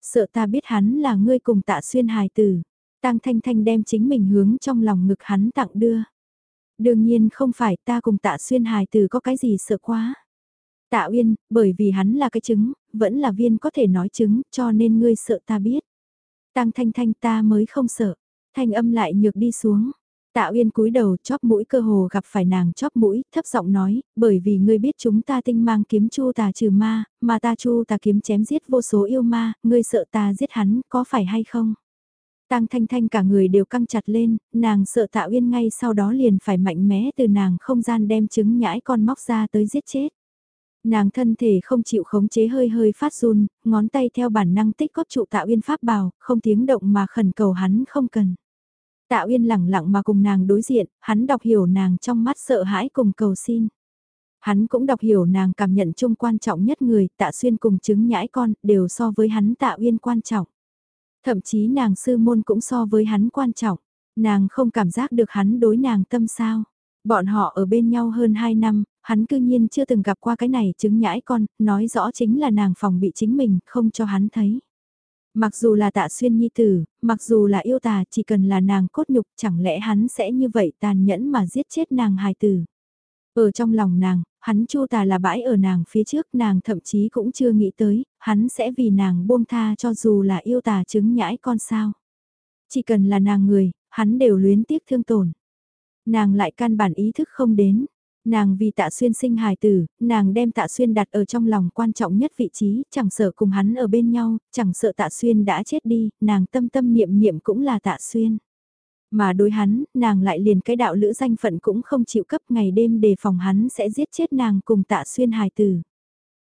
Sợ ta biết hắn là ngươi cùng Tạ Xuyên hài tử. Tăng Thanh Thanh đem chính mình hướng trong lòng ngực hắn tặng đưa. Đương nhiên không phải ta cùng tạ xuyên hài tử có cái gì sợ quá. Tạ Uyên, bởi vì hắn là cái trứng, vẫn là viên có thể nói trứng, cho nên ngươi sợ ta biết. Tăng thanh thanh ta mới không sợ. Thanh âm lại nhược đi xuống. Tạ Uyên cúi đầu chóp mũi cơ hồ gặp phải nàng chóp mũi, thấp giọng nói, bởi vì ngươi biết chúng ta tinh mang kiếm chu tà trừ ma, mà ta chu tà kiếm chém giết vô số yêu ma, ngươi sợ ta giết hắn, có phải hay không? Tang Thanh Thanh cả người đều căng chặt lên, nàng sợ Tạ Uyên ngay sau đó liền phải mạnh mẽ từ nàng không gian đem trứng nhãi con móc ra tới giết chết. Nàng thân thể không chịu khống chế hơi hơi phát run, ngón tay theo bản năng tích cốt trụ Tạ Uyên pháp bảo, không tiếng động mà khẩn cầu hắn không cần. Tạ Uyên lẳng lặng mà cùng nàng đối diện, hắn đọc hiểu nàng trong mắt sợ hãi cùng cầu xin. Hắn cũng đọc hiểu nàng cảm nhận chung quan trọng nhất người, Tạ Xuyên cùng chứng nhãi con, đều so với hắn Tạ Uyên quan trọng. Thậm chí nàng sư môn cũng so với hắn quan trọng, nàng không cảm giác được hắn đối nàng tâm sao. Bọn họ ở bên nhau hơn 2 năm, hắn cư nhiên chưa từng gặp qua cái này chứng nhãi con, nói rõ chính là nàng phòng bị chính mình, không cho hắn thấy. Mặc dù là tạ xuyên nhi tử, mặc dù là yêu tà, chỉ cần là nàng cốt nhục, chẳng lẽ hắn sẽ như vậy tàn nhẫn mà giết chết nàng hài tử. Ở trong lòng nàng, hắn chu tà là bãi ở nàng phía trước nàng thậm chí cũng chưa nghĩ tới, hắn sẽ vì nàng buông tha cho dù là yêu tà chứng nhãi con sao. Chỉ cần là nàng người, hắn đều luyến tiếc thương tổn. Nàng lại căn bản ý thức không đến. Nàng vì tạ xuyên sinh hài tử, nàng đem tạ xuyên đặt ở trong lòng quan trọng nhất vị trí, chẳng sợ cùng hắn ở bên nhau, chẳng sợ tạ xuyên đã chết đi, nàng tâm tâm niệm niệm cũng là tạ xuyên. Mà đối hắn, nàng lại liền cái đạo lữ danh phận cũng không chịu cấp ngày đêm đề phòng hắn sẽ giết chết nàng cùng tạ xuyên hài tử.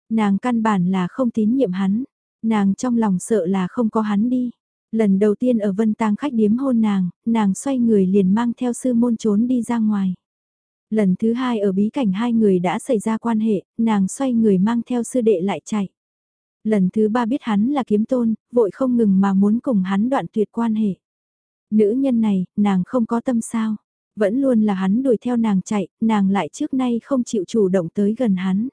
Nàng căn bản là không tín nhiệm hắn, nàng trong lòng sợ là không có hắn đi. Lần đầu tiên ở vân tang khách điếm hôn nàng, nàng xoay người liền mang theo sư môn trốn đi ra ngoài. Lần thứ hai ở bí cảnh hai người đã xảy ra quan hệ, nàng xoay người mang theo sư đệ lại chạy. Lần thứ ba biết hắn là kiếm tôn, vội không ngừng mà muốn cùng hắn đoạn tuyệt quan hệ. Nữ nhân này, nàng không có tâm sao. Vẫn luôn là hắn đuổi theo nàng chạy, nàng lại trước nay không chịu chủ động tới gần hắn.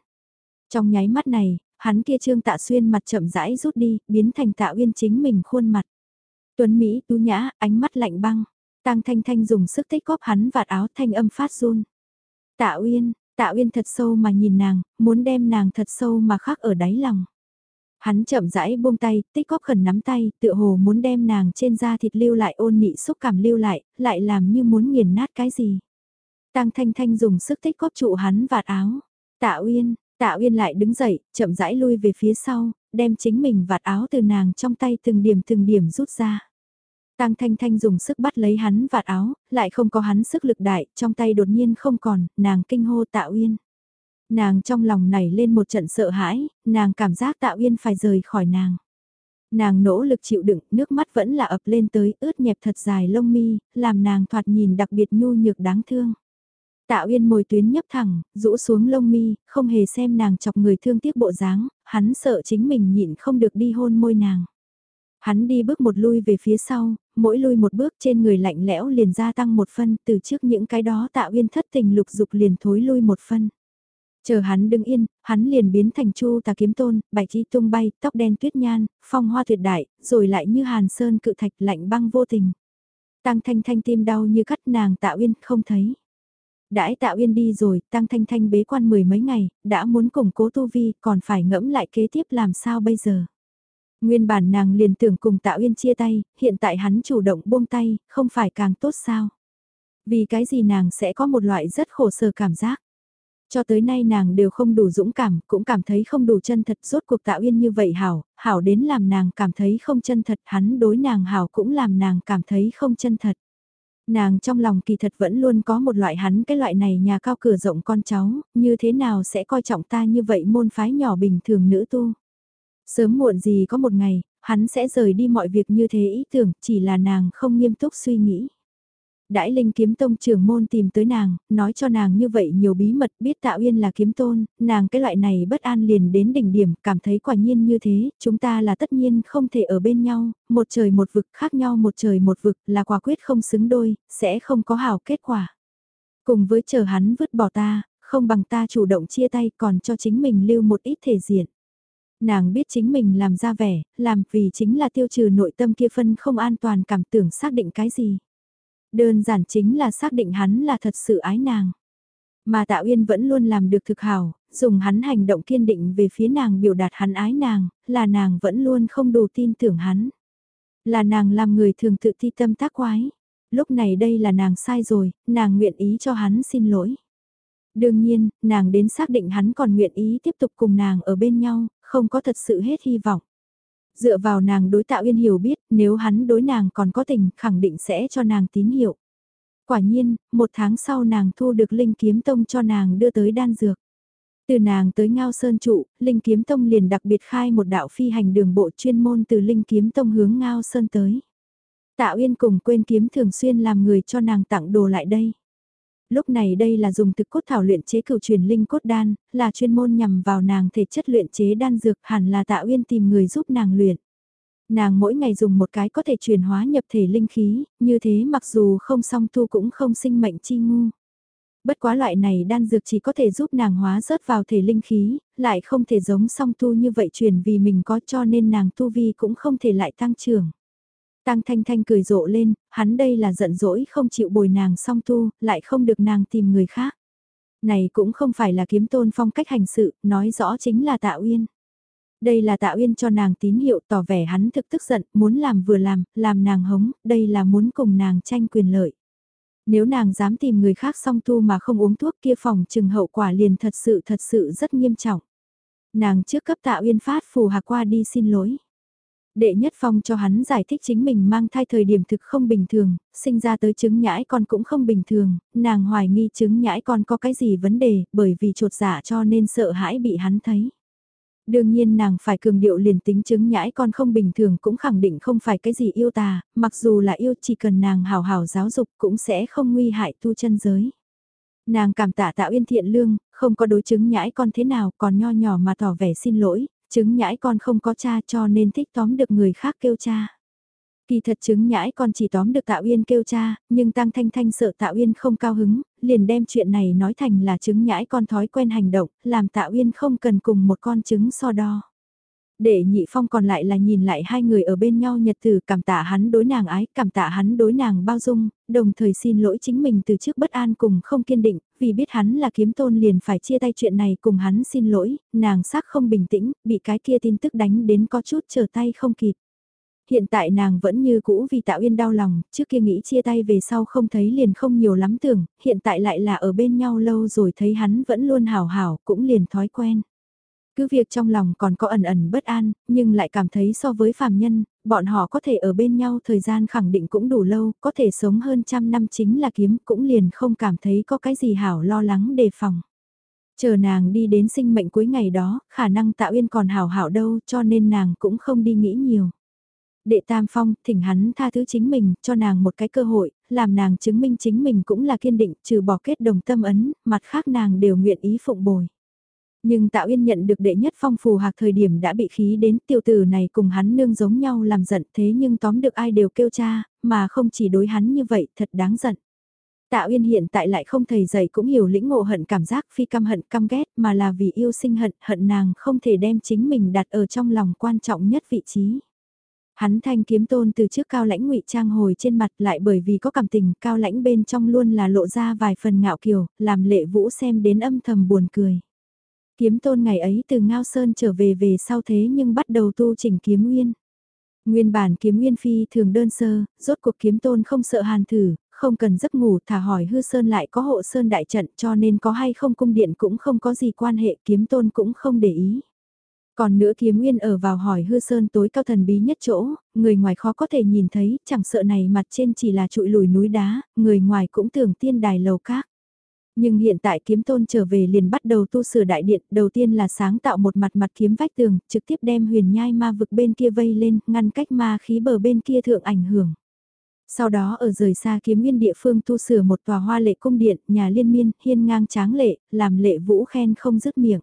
Trong nháy mắt này, hắn kia trương tạ xuyên mặt chậm rãi rút đi, biến thành tạ uyên chính mình khuôn mặt. Tuấn Mỹ tú nhã, ánh mắt lạnh băng. Tăng Thanh Thanh dùng sức tích góp hắn vạt áo thanh âm phát run. Tạ Uyên, Tạ Uyên thật sâu mà nhìn nàng, muốn đem nàng thật sâu mà khắc ở đáy lòng. Hắn chậm rãi buông tay, tích góp khẩn nắm tay, tựa hồ muốn đem nàng trên da thịt lưu lại ôn nị xúc cảm lưu lại, lại làm như muốn nghiền nát cái gì. Tăng Thanh Thanh dùng sức tích góp trụ hắn vạt áo. Tạ Uyên, Tạ Uyên lại đứng dậy, chậm rãi lui về phía sau, đem chính mình vạt áo từ nàng trong tay từng điểm từng điểm rút ra. Tăng Thanh Thanh dùng sức bắt lấy hắn vạt áo, lại không có hắn sức lực đại, trong tay đột nhiên không còn, nàng kinh hô Tạ Uyên. Nàng trong lòng nảy lên một trận sợ hãi, nàng cảm giác Tạ Uyên phải rời khỏi nàng. Nàng nỗ lực chịu đựng, nước mắt vẫn là ập lên tới, ướt nhẹp thật dài lông mi, làm nàng thoạt nhìn đặc biệt nhu nhược đáng thương. Tạ Uyên môi tuyến nhấp thẳng, rũ xuống lông mi, không hề xem nàng chọc người thương tiếc bộ dáng, hắn sợ chính mình nhịn không được đi hôn môi nàng. Hắn đi bước một lui về phía sau, mỗi lui một bước trên người lạnh lẽo liền gia tăng một phân, từ trước những cái đó Tạ Uyên thất tình lục dục liền thối lui một phân. Chờ hắn đứng yên, hắn liền biến thành chu tà kiếm tôn, bạch chi tung bay, tóc đen tuyết nhan, phong hoa tuyệt đại, rồi lại như hàn sơn cự thạch lạnh băng vô tình. Tăng thanh thanh tim đau như cắt nàng tạ uyên không thấy. Đãi tạ uyên đi rồi, tăng thanh thanh bế quan mười mấy ngày, đã muốn củng cố tu vi, còn phải ngẫm lại kế tiếp làm sao bây giờ. Nguyên bản nàng liền tưởng cùng tạ uyên chia tay, hiện tại hắn chủ động buông tay, không phải càng tốt sao. Vì cái gì nàng sẽ có một loại rất khổ sở cảm giác. Cho tới nay nàng đều không đủ dũng cảm, cũng cảm thấy không đủ chân thật, rốt cuộc tạo Uyên như vậy hảo, hảo đến làm nàng cảm thấy không chân thật, hắn đối nàng hảo cũng làm nàng cảm thấy không chân thật. Nàng trong lòng kỳ thật vẫn luôn có một loại hắn cái loại này nhà cao cửa rộng con cháu, như thế nào sẽ coi trọng ta như vậy môn phái nhỏ bình thường nữ tu. Sớm muộn gì có một ngày, hắn sẽ rời đi mọi việc như thế ý tưởng, chỉ là nàng không nghiêm túc suy nghĩ đãi linh kiếm tông trưởng môn tìm tới nàng, nói cho nàng như vậy nhiều bí mật biết tạo yên là kiếm tôn, nàng cái loại này bất an liền đến đỉnh điểm, cảm thấy quả nhiên như thế, chúng ta là tất nhiên không thể ở bên nhau, một trời một vực khác nhau một trời một vực là quả quyết không xứng đôi, sẽ không có hảo kết quả. Cùng với chờ hắn vứt bỏ ta, không bằng ta chủ động chia tay còn cho chính mình lưu một ít thể diện nàng biết chính mình làm ra vẻ, làm vì chính là tiêu trừ nội tâm kia phân không an toàn cảm tưởng xác định cái gì. Đơn giản chính là xác định hắn là thật sự ái nàng. Mà Tạ Uyên vẫn luôn làm được thực hảo, dùng hắn hành động kiên định về phía nàng biểu đạt hắn ái nàng, là nàng vẫn luôn không đủ tin tưởng hắn. Là nàng làm người thường tự thi tâm tác quái. Lúc này đây là nàng sai rồi, nàng nguyện ý cho hắn xin lỗi. Đương nhiên, nàng đến xác định hắn còn nguyện ý tiếp tục cùng nàng ở bên nhau, không có thật sự hết hy vọng. Dựa vào nàng đối tạo yên hiểu biết, nếu hắn đối nàng còn có tình, khẳng định sẽ cho nàng tín hiệu. Quả nhiên, một tháng sau nàng thu được Linh Kiếm Tông cho nàng đưa tới đan dược. Từ nàng tới Ngao Sơn Trụ, Linh Kiếm Tông liền đặc biệt khai một đạo phi hành đường bộ chuyên môn từ Linh Kiếm Tông hướng Ngao Sơn tới. Tạ Uyên cùng quên kiếm thường xuyên làm người cho nàng tặng đồ lại đây. Lúc này đây là dùng thực cốt thảo luyện chế cửu truyền linh cốt đan, là chuyên môn nhằm vào nàng thể chất luyện chế đan dược hẳn là tạ uyên tìm người giúp nàng luyện. Nàng mỗi ngày dùng một cái có thể truyền hóa nhập thể linh khí, như thế mặc dù không song tu cũng không sinh mệnh chi ngu. Bất quá loại này đan dược chỉ có thể giúp nàng hóa rớt vào thể linh khí, lại không thể giống song tu như vậy truyền vì mình có cho nên nàng tu vi cũng không thể lại tăng trưởng. Tăng Thanh Thanh cười rộ lên, hắn đây là giận dỗi không chịu bồi nàng song tu, lại không được nàng tìm người khác. Này cũng không phải là kiếm tôn phong cách hành sự, nói rõ chính là Tạ Uyên. Đây là Tạ Uyên cho nàng tín hiệu tỏ vẻ hắn thực tức giận, muốn làm vừa làm, làm nàng hống, đây là muốn cùng nàng tranh quyền lợi. Nếu nàng dám tìm người khác song tu mà không uống thuốc kia phòng trừng hậu quả liền thật sự thật sự rất nghiêm trọng. Nàng trước cấp Tạ Uyên phát phù hà qua đi xin lỗi. Đệ nhất phong cho hắn giải thích chính mình mang thai thời điểm thực không bình thường, sinh ra tới chứng nhãi con cũng không bình thường, nàng hoài nghi chứng nhãi con có cái gì vấn đề, bởi vì trột giả cho nên sợ hãi bị hắn thấy. Đương nhiên nàng phải cường điệu liền tính chứng nhãi con không bình thường cũng khẳng định không phải cái gì yêu tà, mặc dù là yêu chỉ cần nàng hào hào giáo dục cũng sẽ không nguy hại tu chân giới. Nàng cảm tạ tạo yên thiện lương, không có đối chứng nhãi con thế nào còn nho nhỏ mà tỏ vẻ xin lỗi, Chứng nhãi con không có cha cho nên thích tóm được người khác kêu cha. Kỳ thật chứng nhãi con chỉ tóm được tạ Uyên kêu cha, nhưng Tăng Thanh Thanh sợ tạ Uyên không cao hứng, liền đem chuyện này nói thành là chứng nhãi con thói quen hành động, làm tạ Uyên không cần cùng một con trứng so đo. Để nhị phong còn lại là nhìn lại hai người ở bên nhau nhật từ cảm tạ hắn đối nàng ái, cảm tạ hắn đối nàng bao dung, đồng thời xin lỗi chính mình từ trước bất an cùng không kiên định, vì biết hắn là kiếm tôn liền phải chia tay chuyện này cùng hắn xin lỗi, nàng sắc không bình tĩnh, bị cái kia tin tức đánh đến có chút trở tay không kịp. Hiện tại nàng vẫn như cũ vì tạo yên đau lòng, trước kia nghĩ chia tay về sau không thấy liền không nhiều lắm tưởng, hiện tại lại là ở bên nhau lâu rồi thấy hắn vẫn luôn hào hảo, cũng liền thói quen. Cứ việc trong lòng còn có ẩn ẩn bất an, nhưng lại cảm thấy so với phàm nhân, bọn họ có thể ở bên nhau thời gian khẳng định cũng đủ lâu, có thể sống hơn trăm năm chính là kiếm cũng liền không cảm thấy có cái gì hảo lo lắng đề phòng. Chờ nàng đi đến sinh mệnh cuối ngày đó, khả năng tạo yên còn hảo hảo đâu cho nên nàng cũng không đi nghĩ nhiều. Đệ Tam Phong thỉnh hắn tha thứ chính mình, cho nàng một cái cơ hội, làm nàng chứng minh chính mình cũng là kiên định, trừ bỏ kết đồng tâm ấn, mặt khác nàng đều nguyện ý phụng bồi. Nhưng Tạo Yên nhận được đệ nhất phong phù hạc thời điểm đã bị khí đến tiêu tử này cùng hắn nương giống nhau làm giận thế nhưng tóm được ai đều kêu cha, mà không chỉ đối hắn như vậy thật đáng giận. Tạo Yên hiện tại lại không thầy dạy cũng hiểu lĩnh ngộ hận cảm giác phi căm hận căm ghét mà là vì yêu sinh hận, hận nàng không thể đem chính mình đặt ở trong lòng quan trọng nhất vị trí. Hắn thanh kiếm tôn từ trước cao lãnh ngụy trang hồi trên mặt lại bởi vì có cảm tình cao lãnh bên trong luôn là lộ ra vài phần ngạo kiều, làm lệ vũ xem đến âm thầm buồn cười. Kiếm tôn ngày ấy từ Ngao Sơn trở về về sau thế nhưng bắt đầu tu chỉnh kiếm nguyên. Nguyên bản kiếm nguyên phi thường đơn sơ, rốt cuộc kiếm tôn không sợ hàn thử, không cần giấc ngủ thả hỏi hư sơn lại có hộ sơn đại trận cho nên có hay không cung điện cũng không có gì quan hệ kiếm tôn cũng không để ý. Còn nữa kiếm nguyên ở vào hỏi hư sơn tối cao thần bí nhất chỗ, người ngoài khó có thể nhìn thấy, chẳng sợ này mặt trên chỉ là trụi lùi núi đá, người ngoài cũng tưởng tiên đài lầu các. Nhưng hiện tại kiếm tôn trở về liền bắt đầu tu sửa đại điện, đầu tiên là sáng tạo một mặt mặt kiếm vách tường, trực tiếp đem huyền nhai ma vực bên kia vây lên, ngăn cách ma khí bờ bên kia thượng ảnh hưởng. Sau đó ở rời xa kiếm nguyên địa phương tu sửa một tòa hoa lệ cung điện, nhà liên miên, hiên ngang tráng lệ, làm lệ vũ khen không dứt miệng.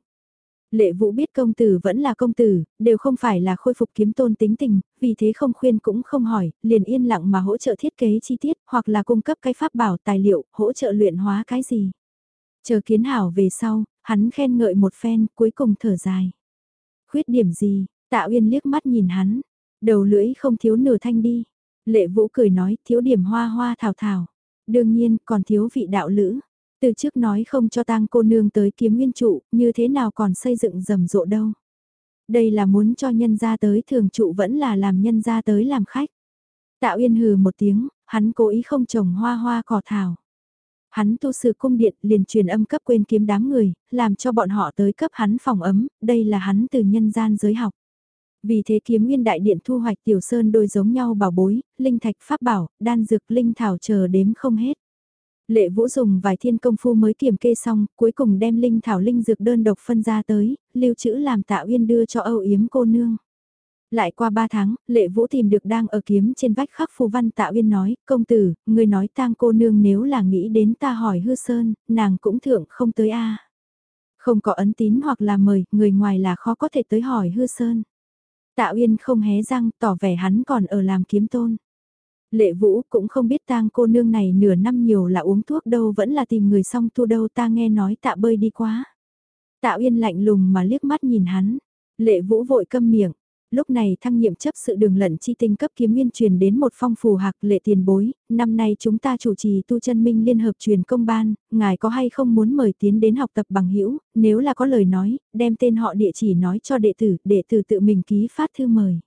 Lệ vũ biết công tử vẫn là công tử, đều không phải là khôi phục kiếm tôn tính tình, vì thế không khuyên cũng không hỏi, liền yên lặng mà hỗ trợ thiết kế chi tiết, hoặc là cung cấp cái pháp bảo tài liệu, hỗ trợ luyện hóa cái gì. Chờ kiến hảo về sau, hắn khen ngợi một phen, cuối cùng thở dài. Khuyết điểm gì, tạ uyên liếc mắt nhìn hắn, đầu lưỡi không thiếu nửa thanh đi. Lệ vũ cười nói, thiếu điểm hoa hoa thảo thảo. Đương nhiên, còn thiếu vị đạo lữ. Từ trước nói không cho tang cô nương tới kiếm nguyên trụ, như thế nào còn xây dựng rầm rộ đâu. Đây là muốn cho nhân gia tới thường trụ vẫn là làm nhân gia tới làm khách. Tạo yên hừ một tiếng, hắn cố ý không trồng hoa hoa cỏ thảo. Hắn tu sự cung điện liền truyền âm cấp quên kiếm đám người, làm cho bọn họ tới cấp hắn phòng ấm, đây là hắn từ nhân gian giới học. Vì thế kiếm nguyên đại điện thu hoạch tiểu sơn đôi giống nhau bảo bối, linh thạch pháp bảo, đan dược linh thảo chờ đếm không hết. Lệ Vũ dùng vài thiên công phu mới kiểm kê xong, cuối cùng đem linh thảo linh dược đơn độc phân ra tới, lưu trữ làm tạo uyên đưa cho Âu Yếm cô nương. Lại qua ba tháng, Lệ Vũ tìm được đang ở kiếm trên vách khắc phù văn tạo uyên nói, công tử, người nói tang cô nương nếu là nghĩ đến ta hỏi hư sơn, nàng cũng thượng không tới a Không có ấn tín hoặc là mời, người ngoài là khó có thể tới hỏi hư sơn. Tạ Uyên không hé răng, tỏ vẻ hắn còn ở làm kiếm tôn. Lệ Vũ cũng không biết tang cô nương này nửa năm nhiều là uống thuốc đâu vẫn là tìm người xong tu đâu ta nghe nói tạ bơi đi quá. Tạ Uyên lạnh lùng mà liếc mắt nhìn hắn. Lệ Vũ vội câm miệng. Lúc này thăng nhiệm chấp sự đường lận chi tinh cấp kiếm nguyên truyền đến một phong phù hạc lệ tiền bối, năm nay chúng ta chủ trì tu chân minh liên hợp truyền công ban, ngài có hay không muốn mời tiến đến học tập bằng hữu nếu là có lời nói, đem tên họ địa chỉ nói cho đệ tử, đệ tử tự mình ký phát thư mời.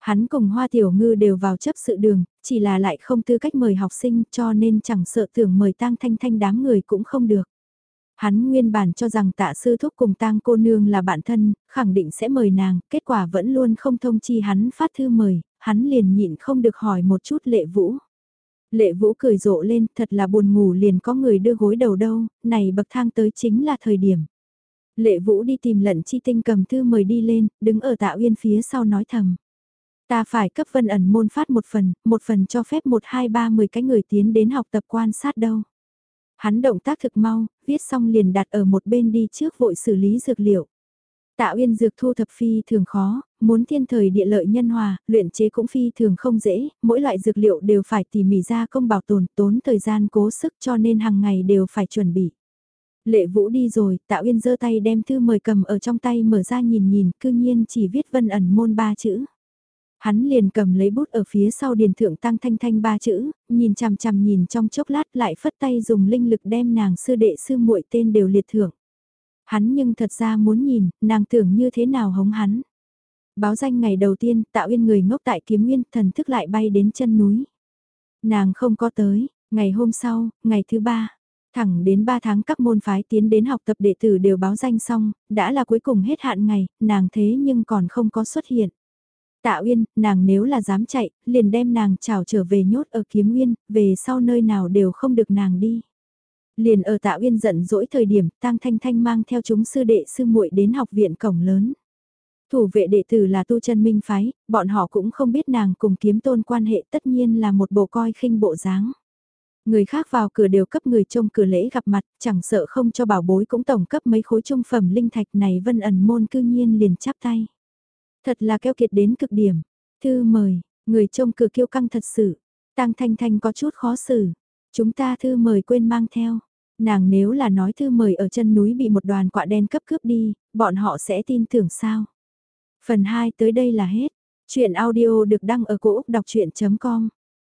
Hắn cùng Hoa Tiểu Ngư đều vào chấp sự đường, chỉ là lại không tư cách mời học sinh cho nên chẳng sợ tưởng mời tang thanh thanh đám người cũng không được. Hắn nguyên bản cho rằng tạ sư thúc cùng tang cô nương là bạn thân, khẳng định sẽ mời nàng, kết quả vẫn luôn không thông chi hắn phát thư mời, hắn liền nhịn không được hỏi một chút lệ vũ. Lệ vũ cười rộ lên, thật là buồn ngủ liền có người đưa gối đầu đâu, này bậc thang tới chính là thời điểm. Lệ vũ đi tìm lận chi tinh cầm thư mời đi lên, đứng ở tạ uyên phía sau nói thầm. Ta phải cấp vân ẩn môn phát một phần, một phần cho phép một hai ba mười cái người tiến đến học tập quan sát đâu. Hắn động tác thực mau, viết xong liền đặt ở một bên đi trước vội xử lý dược liệu. Tạ uyên dược thu thập phi thường khó, muốn thiên thời địa lợi nhân hòa, luyện chế cũng phi thường không dễ, mỗi loại dược liệu đều phải tỉ mỉ ra công bảo tồn, tốn thời gian cố sức cho nên hàng ngày đều phải chuẩn bị. Lệ Vũ đi rồi, Tạ Uyên giơ tay đem thư mời cầm ở trong tay mở ra nhìn nhìn, cư nhiên chỉ viết vân ẩn môn ba chữ. Hắn liền cầm lấy bút ở phía sau điền thượng tăng thanh thanh ba chữ, nhìn chằm chằm nhìn trong chốc lát lại phất tay dùng linh lực đem nàng sư đệ sư muội tên đều liệt thưởng. Hắn nhưng thật ra muốn nhìn, nàng tưởng như thế nào hống hắn. Báo danh ngày đầu tiên, tạo yên người ngốc tại kiếm nguyên, thần thức lại bay đến chân núi. Nàng không có tới, ngày hôm sau, ngày thứ ba, thẳng đến ba tháng các môn phái tiến đến học tập đệ tử đều báo danh xong, đã là cuối cùng hết hạn ngày, nàng thế nhưng còn không có xuất hiện. Tạ Uyên, nàng nếu là dám chạy, liền đem nàng trào trở về nhốt ở kiếm nguyên, về sau nơi nào đều không được nàng đi. Liền ở Tạ Uyên giận dỗi thời điểm, Tang Thanh Thanh mang theo chúng sư đệ sư muội đến học viện cổng lớn. Thủ vệ đệ tử là tu chân minh phái, bọn họ cũng không biết nàng cùng kiếm tôn quan hệ tất nhiên là một bộ coi khinh bộ dáng. Người khác vào cửa đều cấp người trông cửa lễ gặp mặt, chẳng sợ không cho bảo bối cũng tổng cấp mấy khối trung phẩm linh thạch này vân ẩn môn cư nhiên liền chắp tay. Thật là keo kiệt đến cực điểm. Thư mời, người trông cửa kiêu căng thật sự. Tăng Thanh Thanh có chút khó xử. Chúng ta thư mời quên mang theo. Nàng nếu là nói thư mời ở chân núi bị một đoàn quạ đen cấp cướp đi, bọn họ sẽ tin tưởng sao. Phần 2 tới đây là hết. Chuyện audio được đăng ở cổ Úc đọc chuyện.com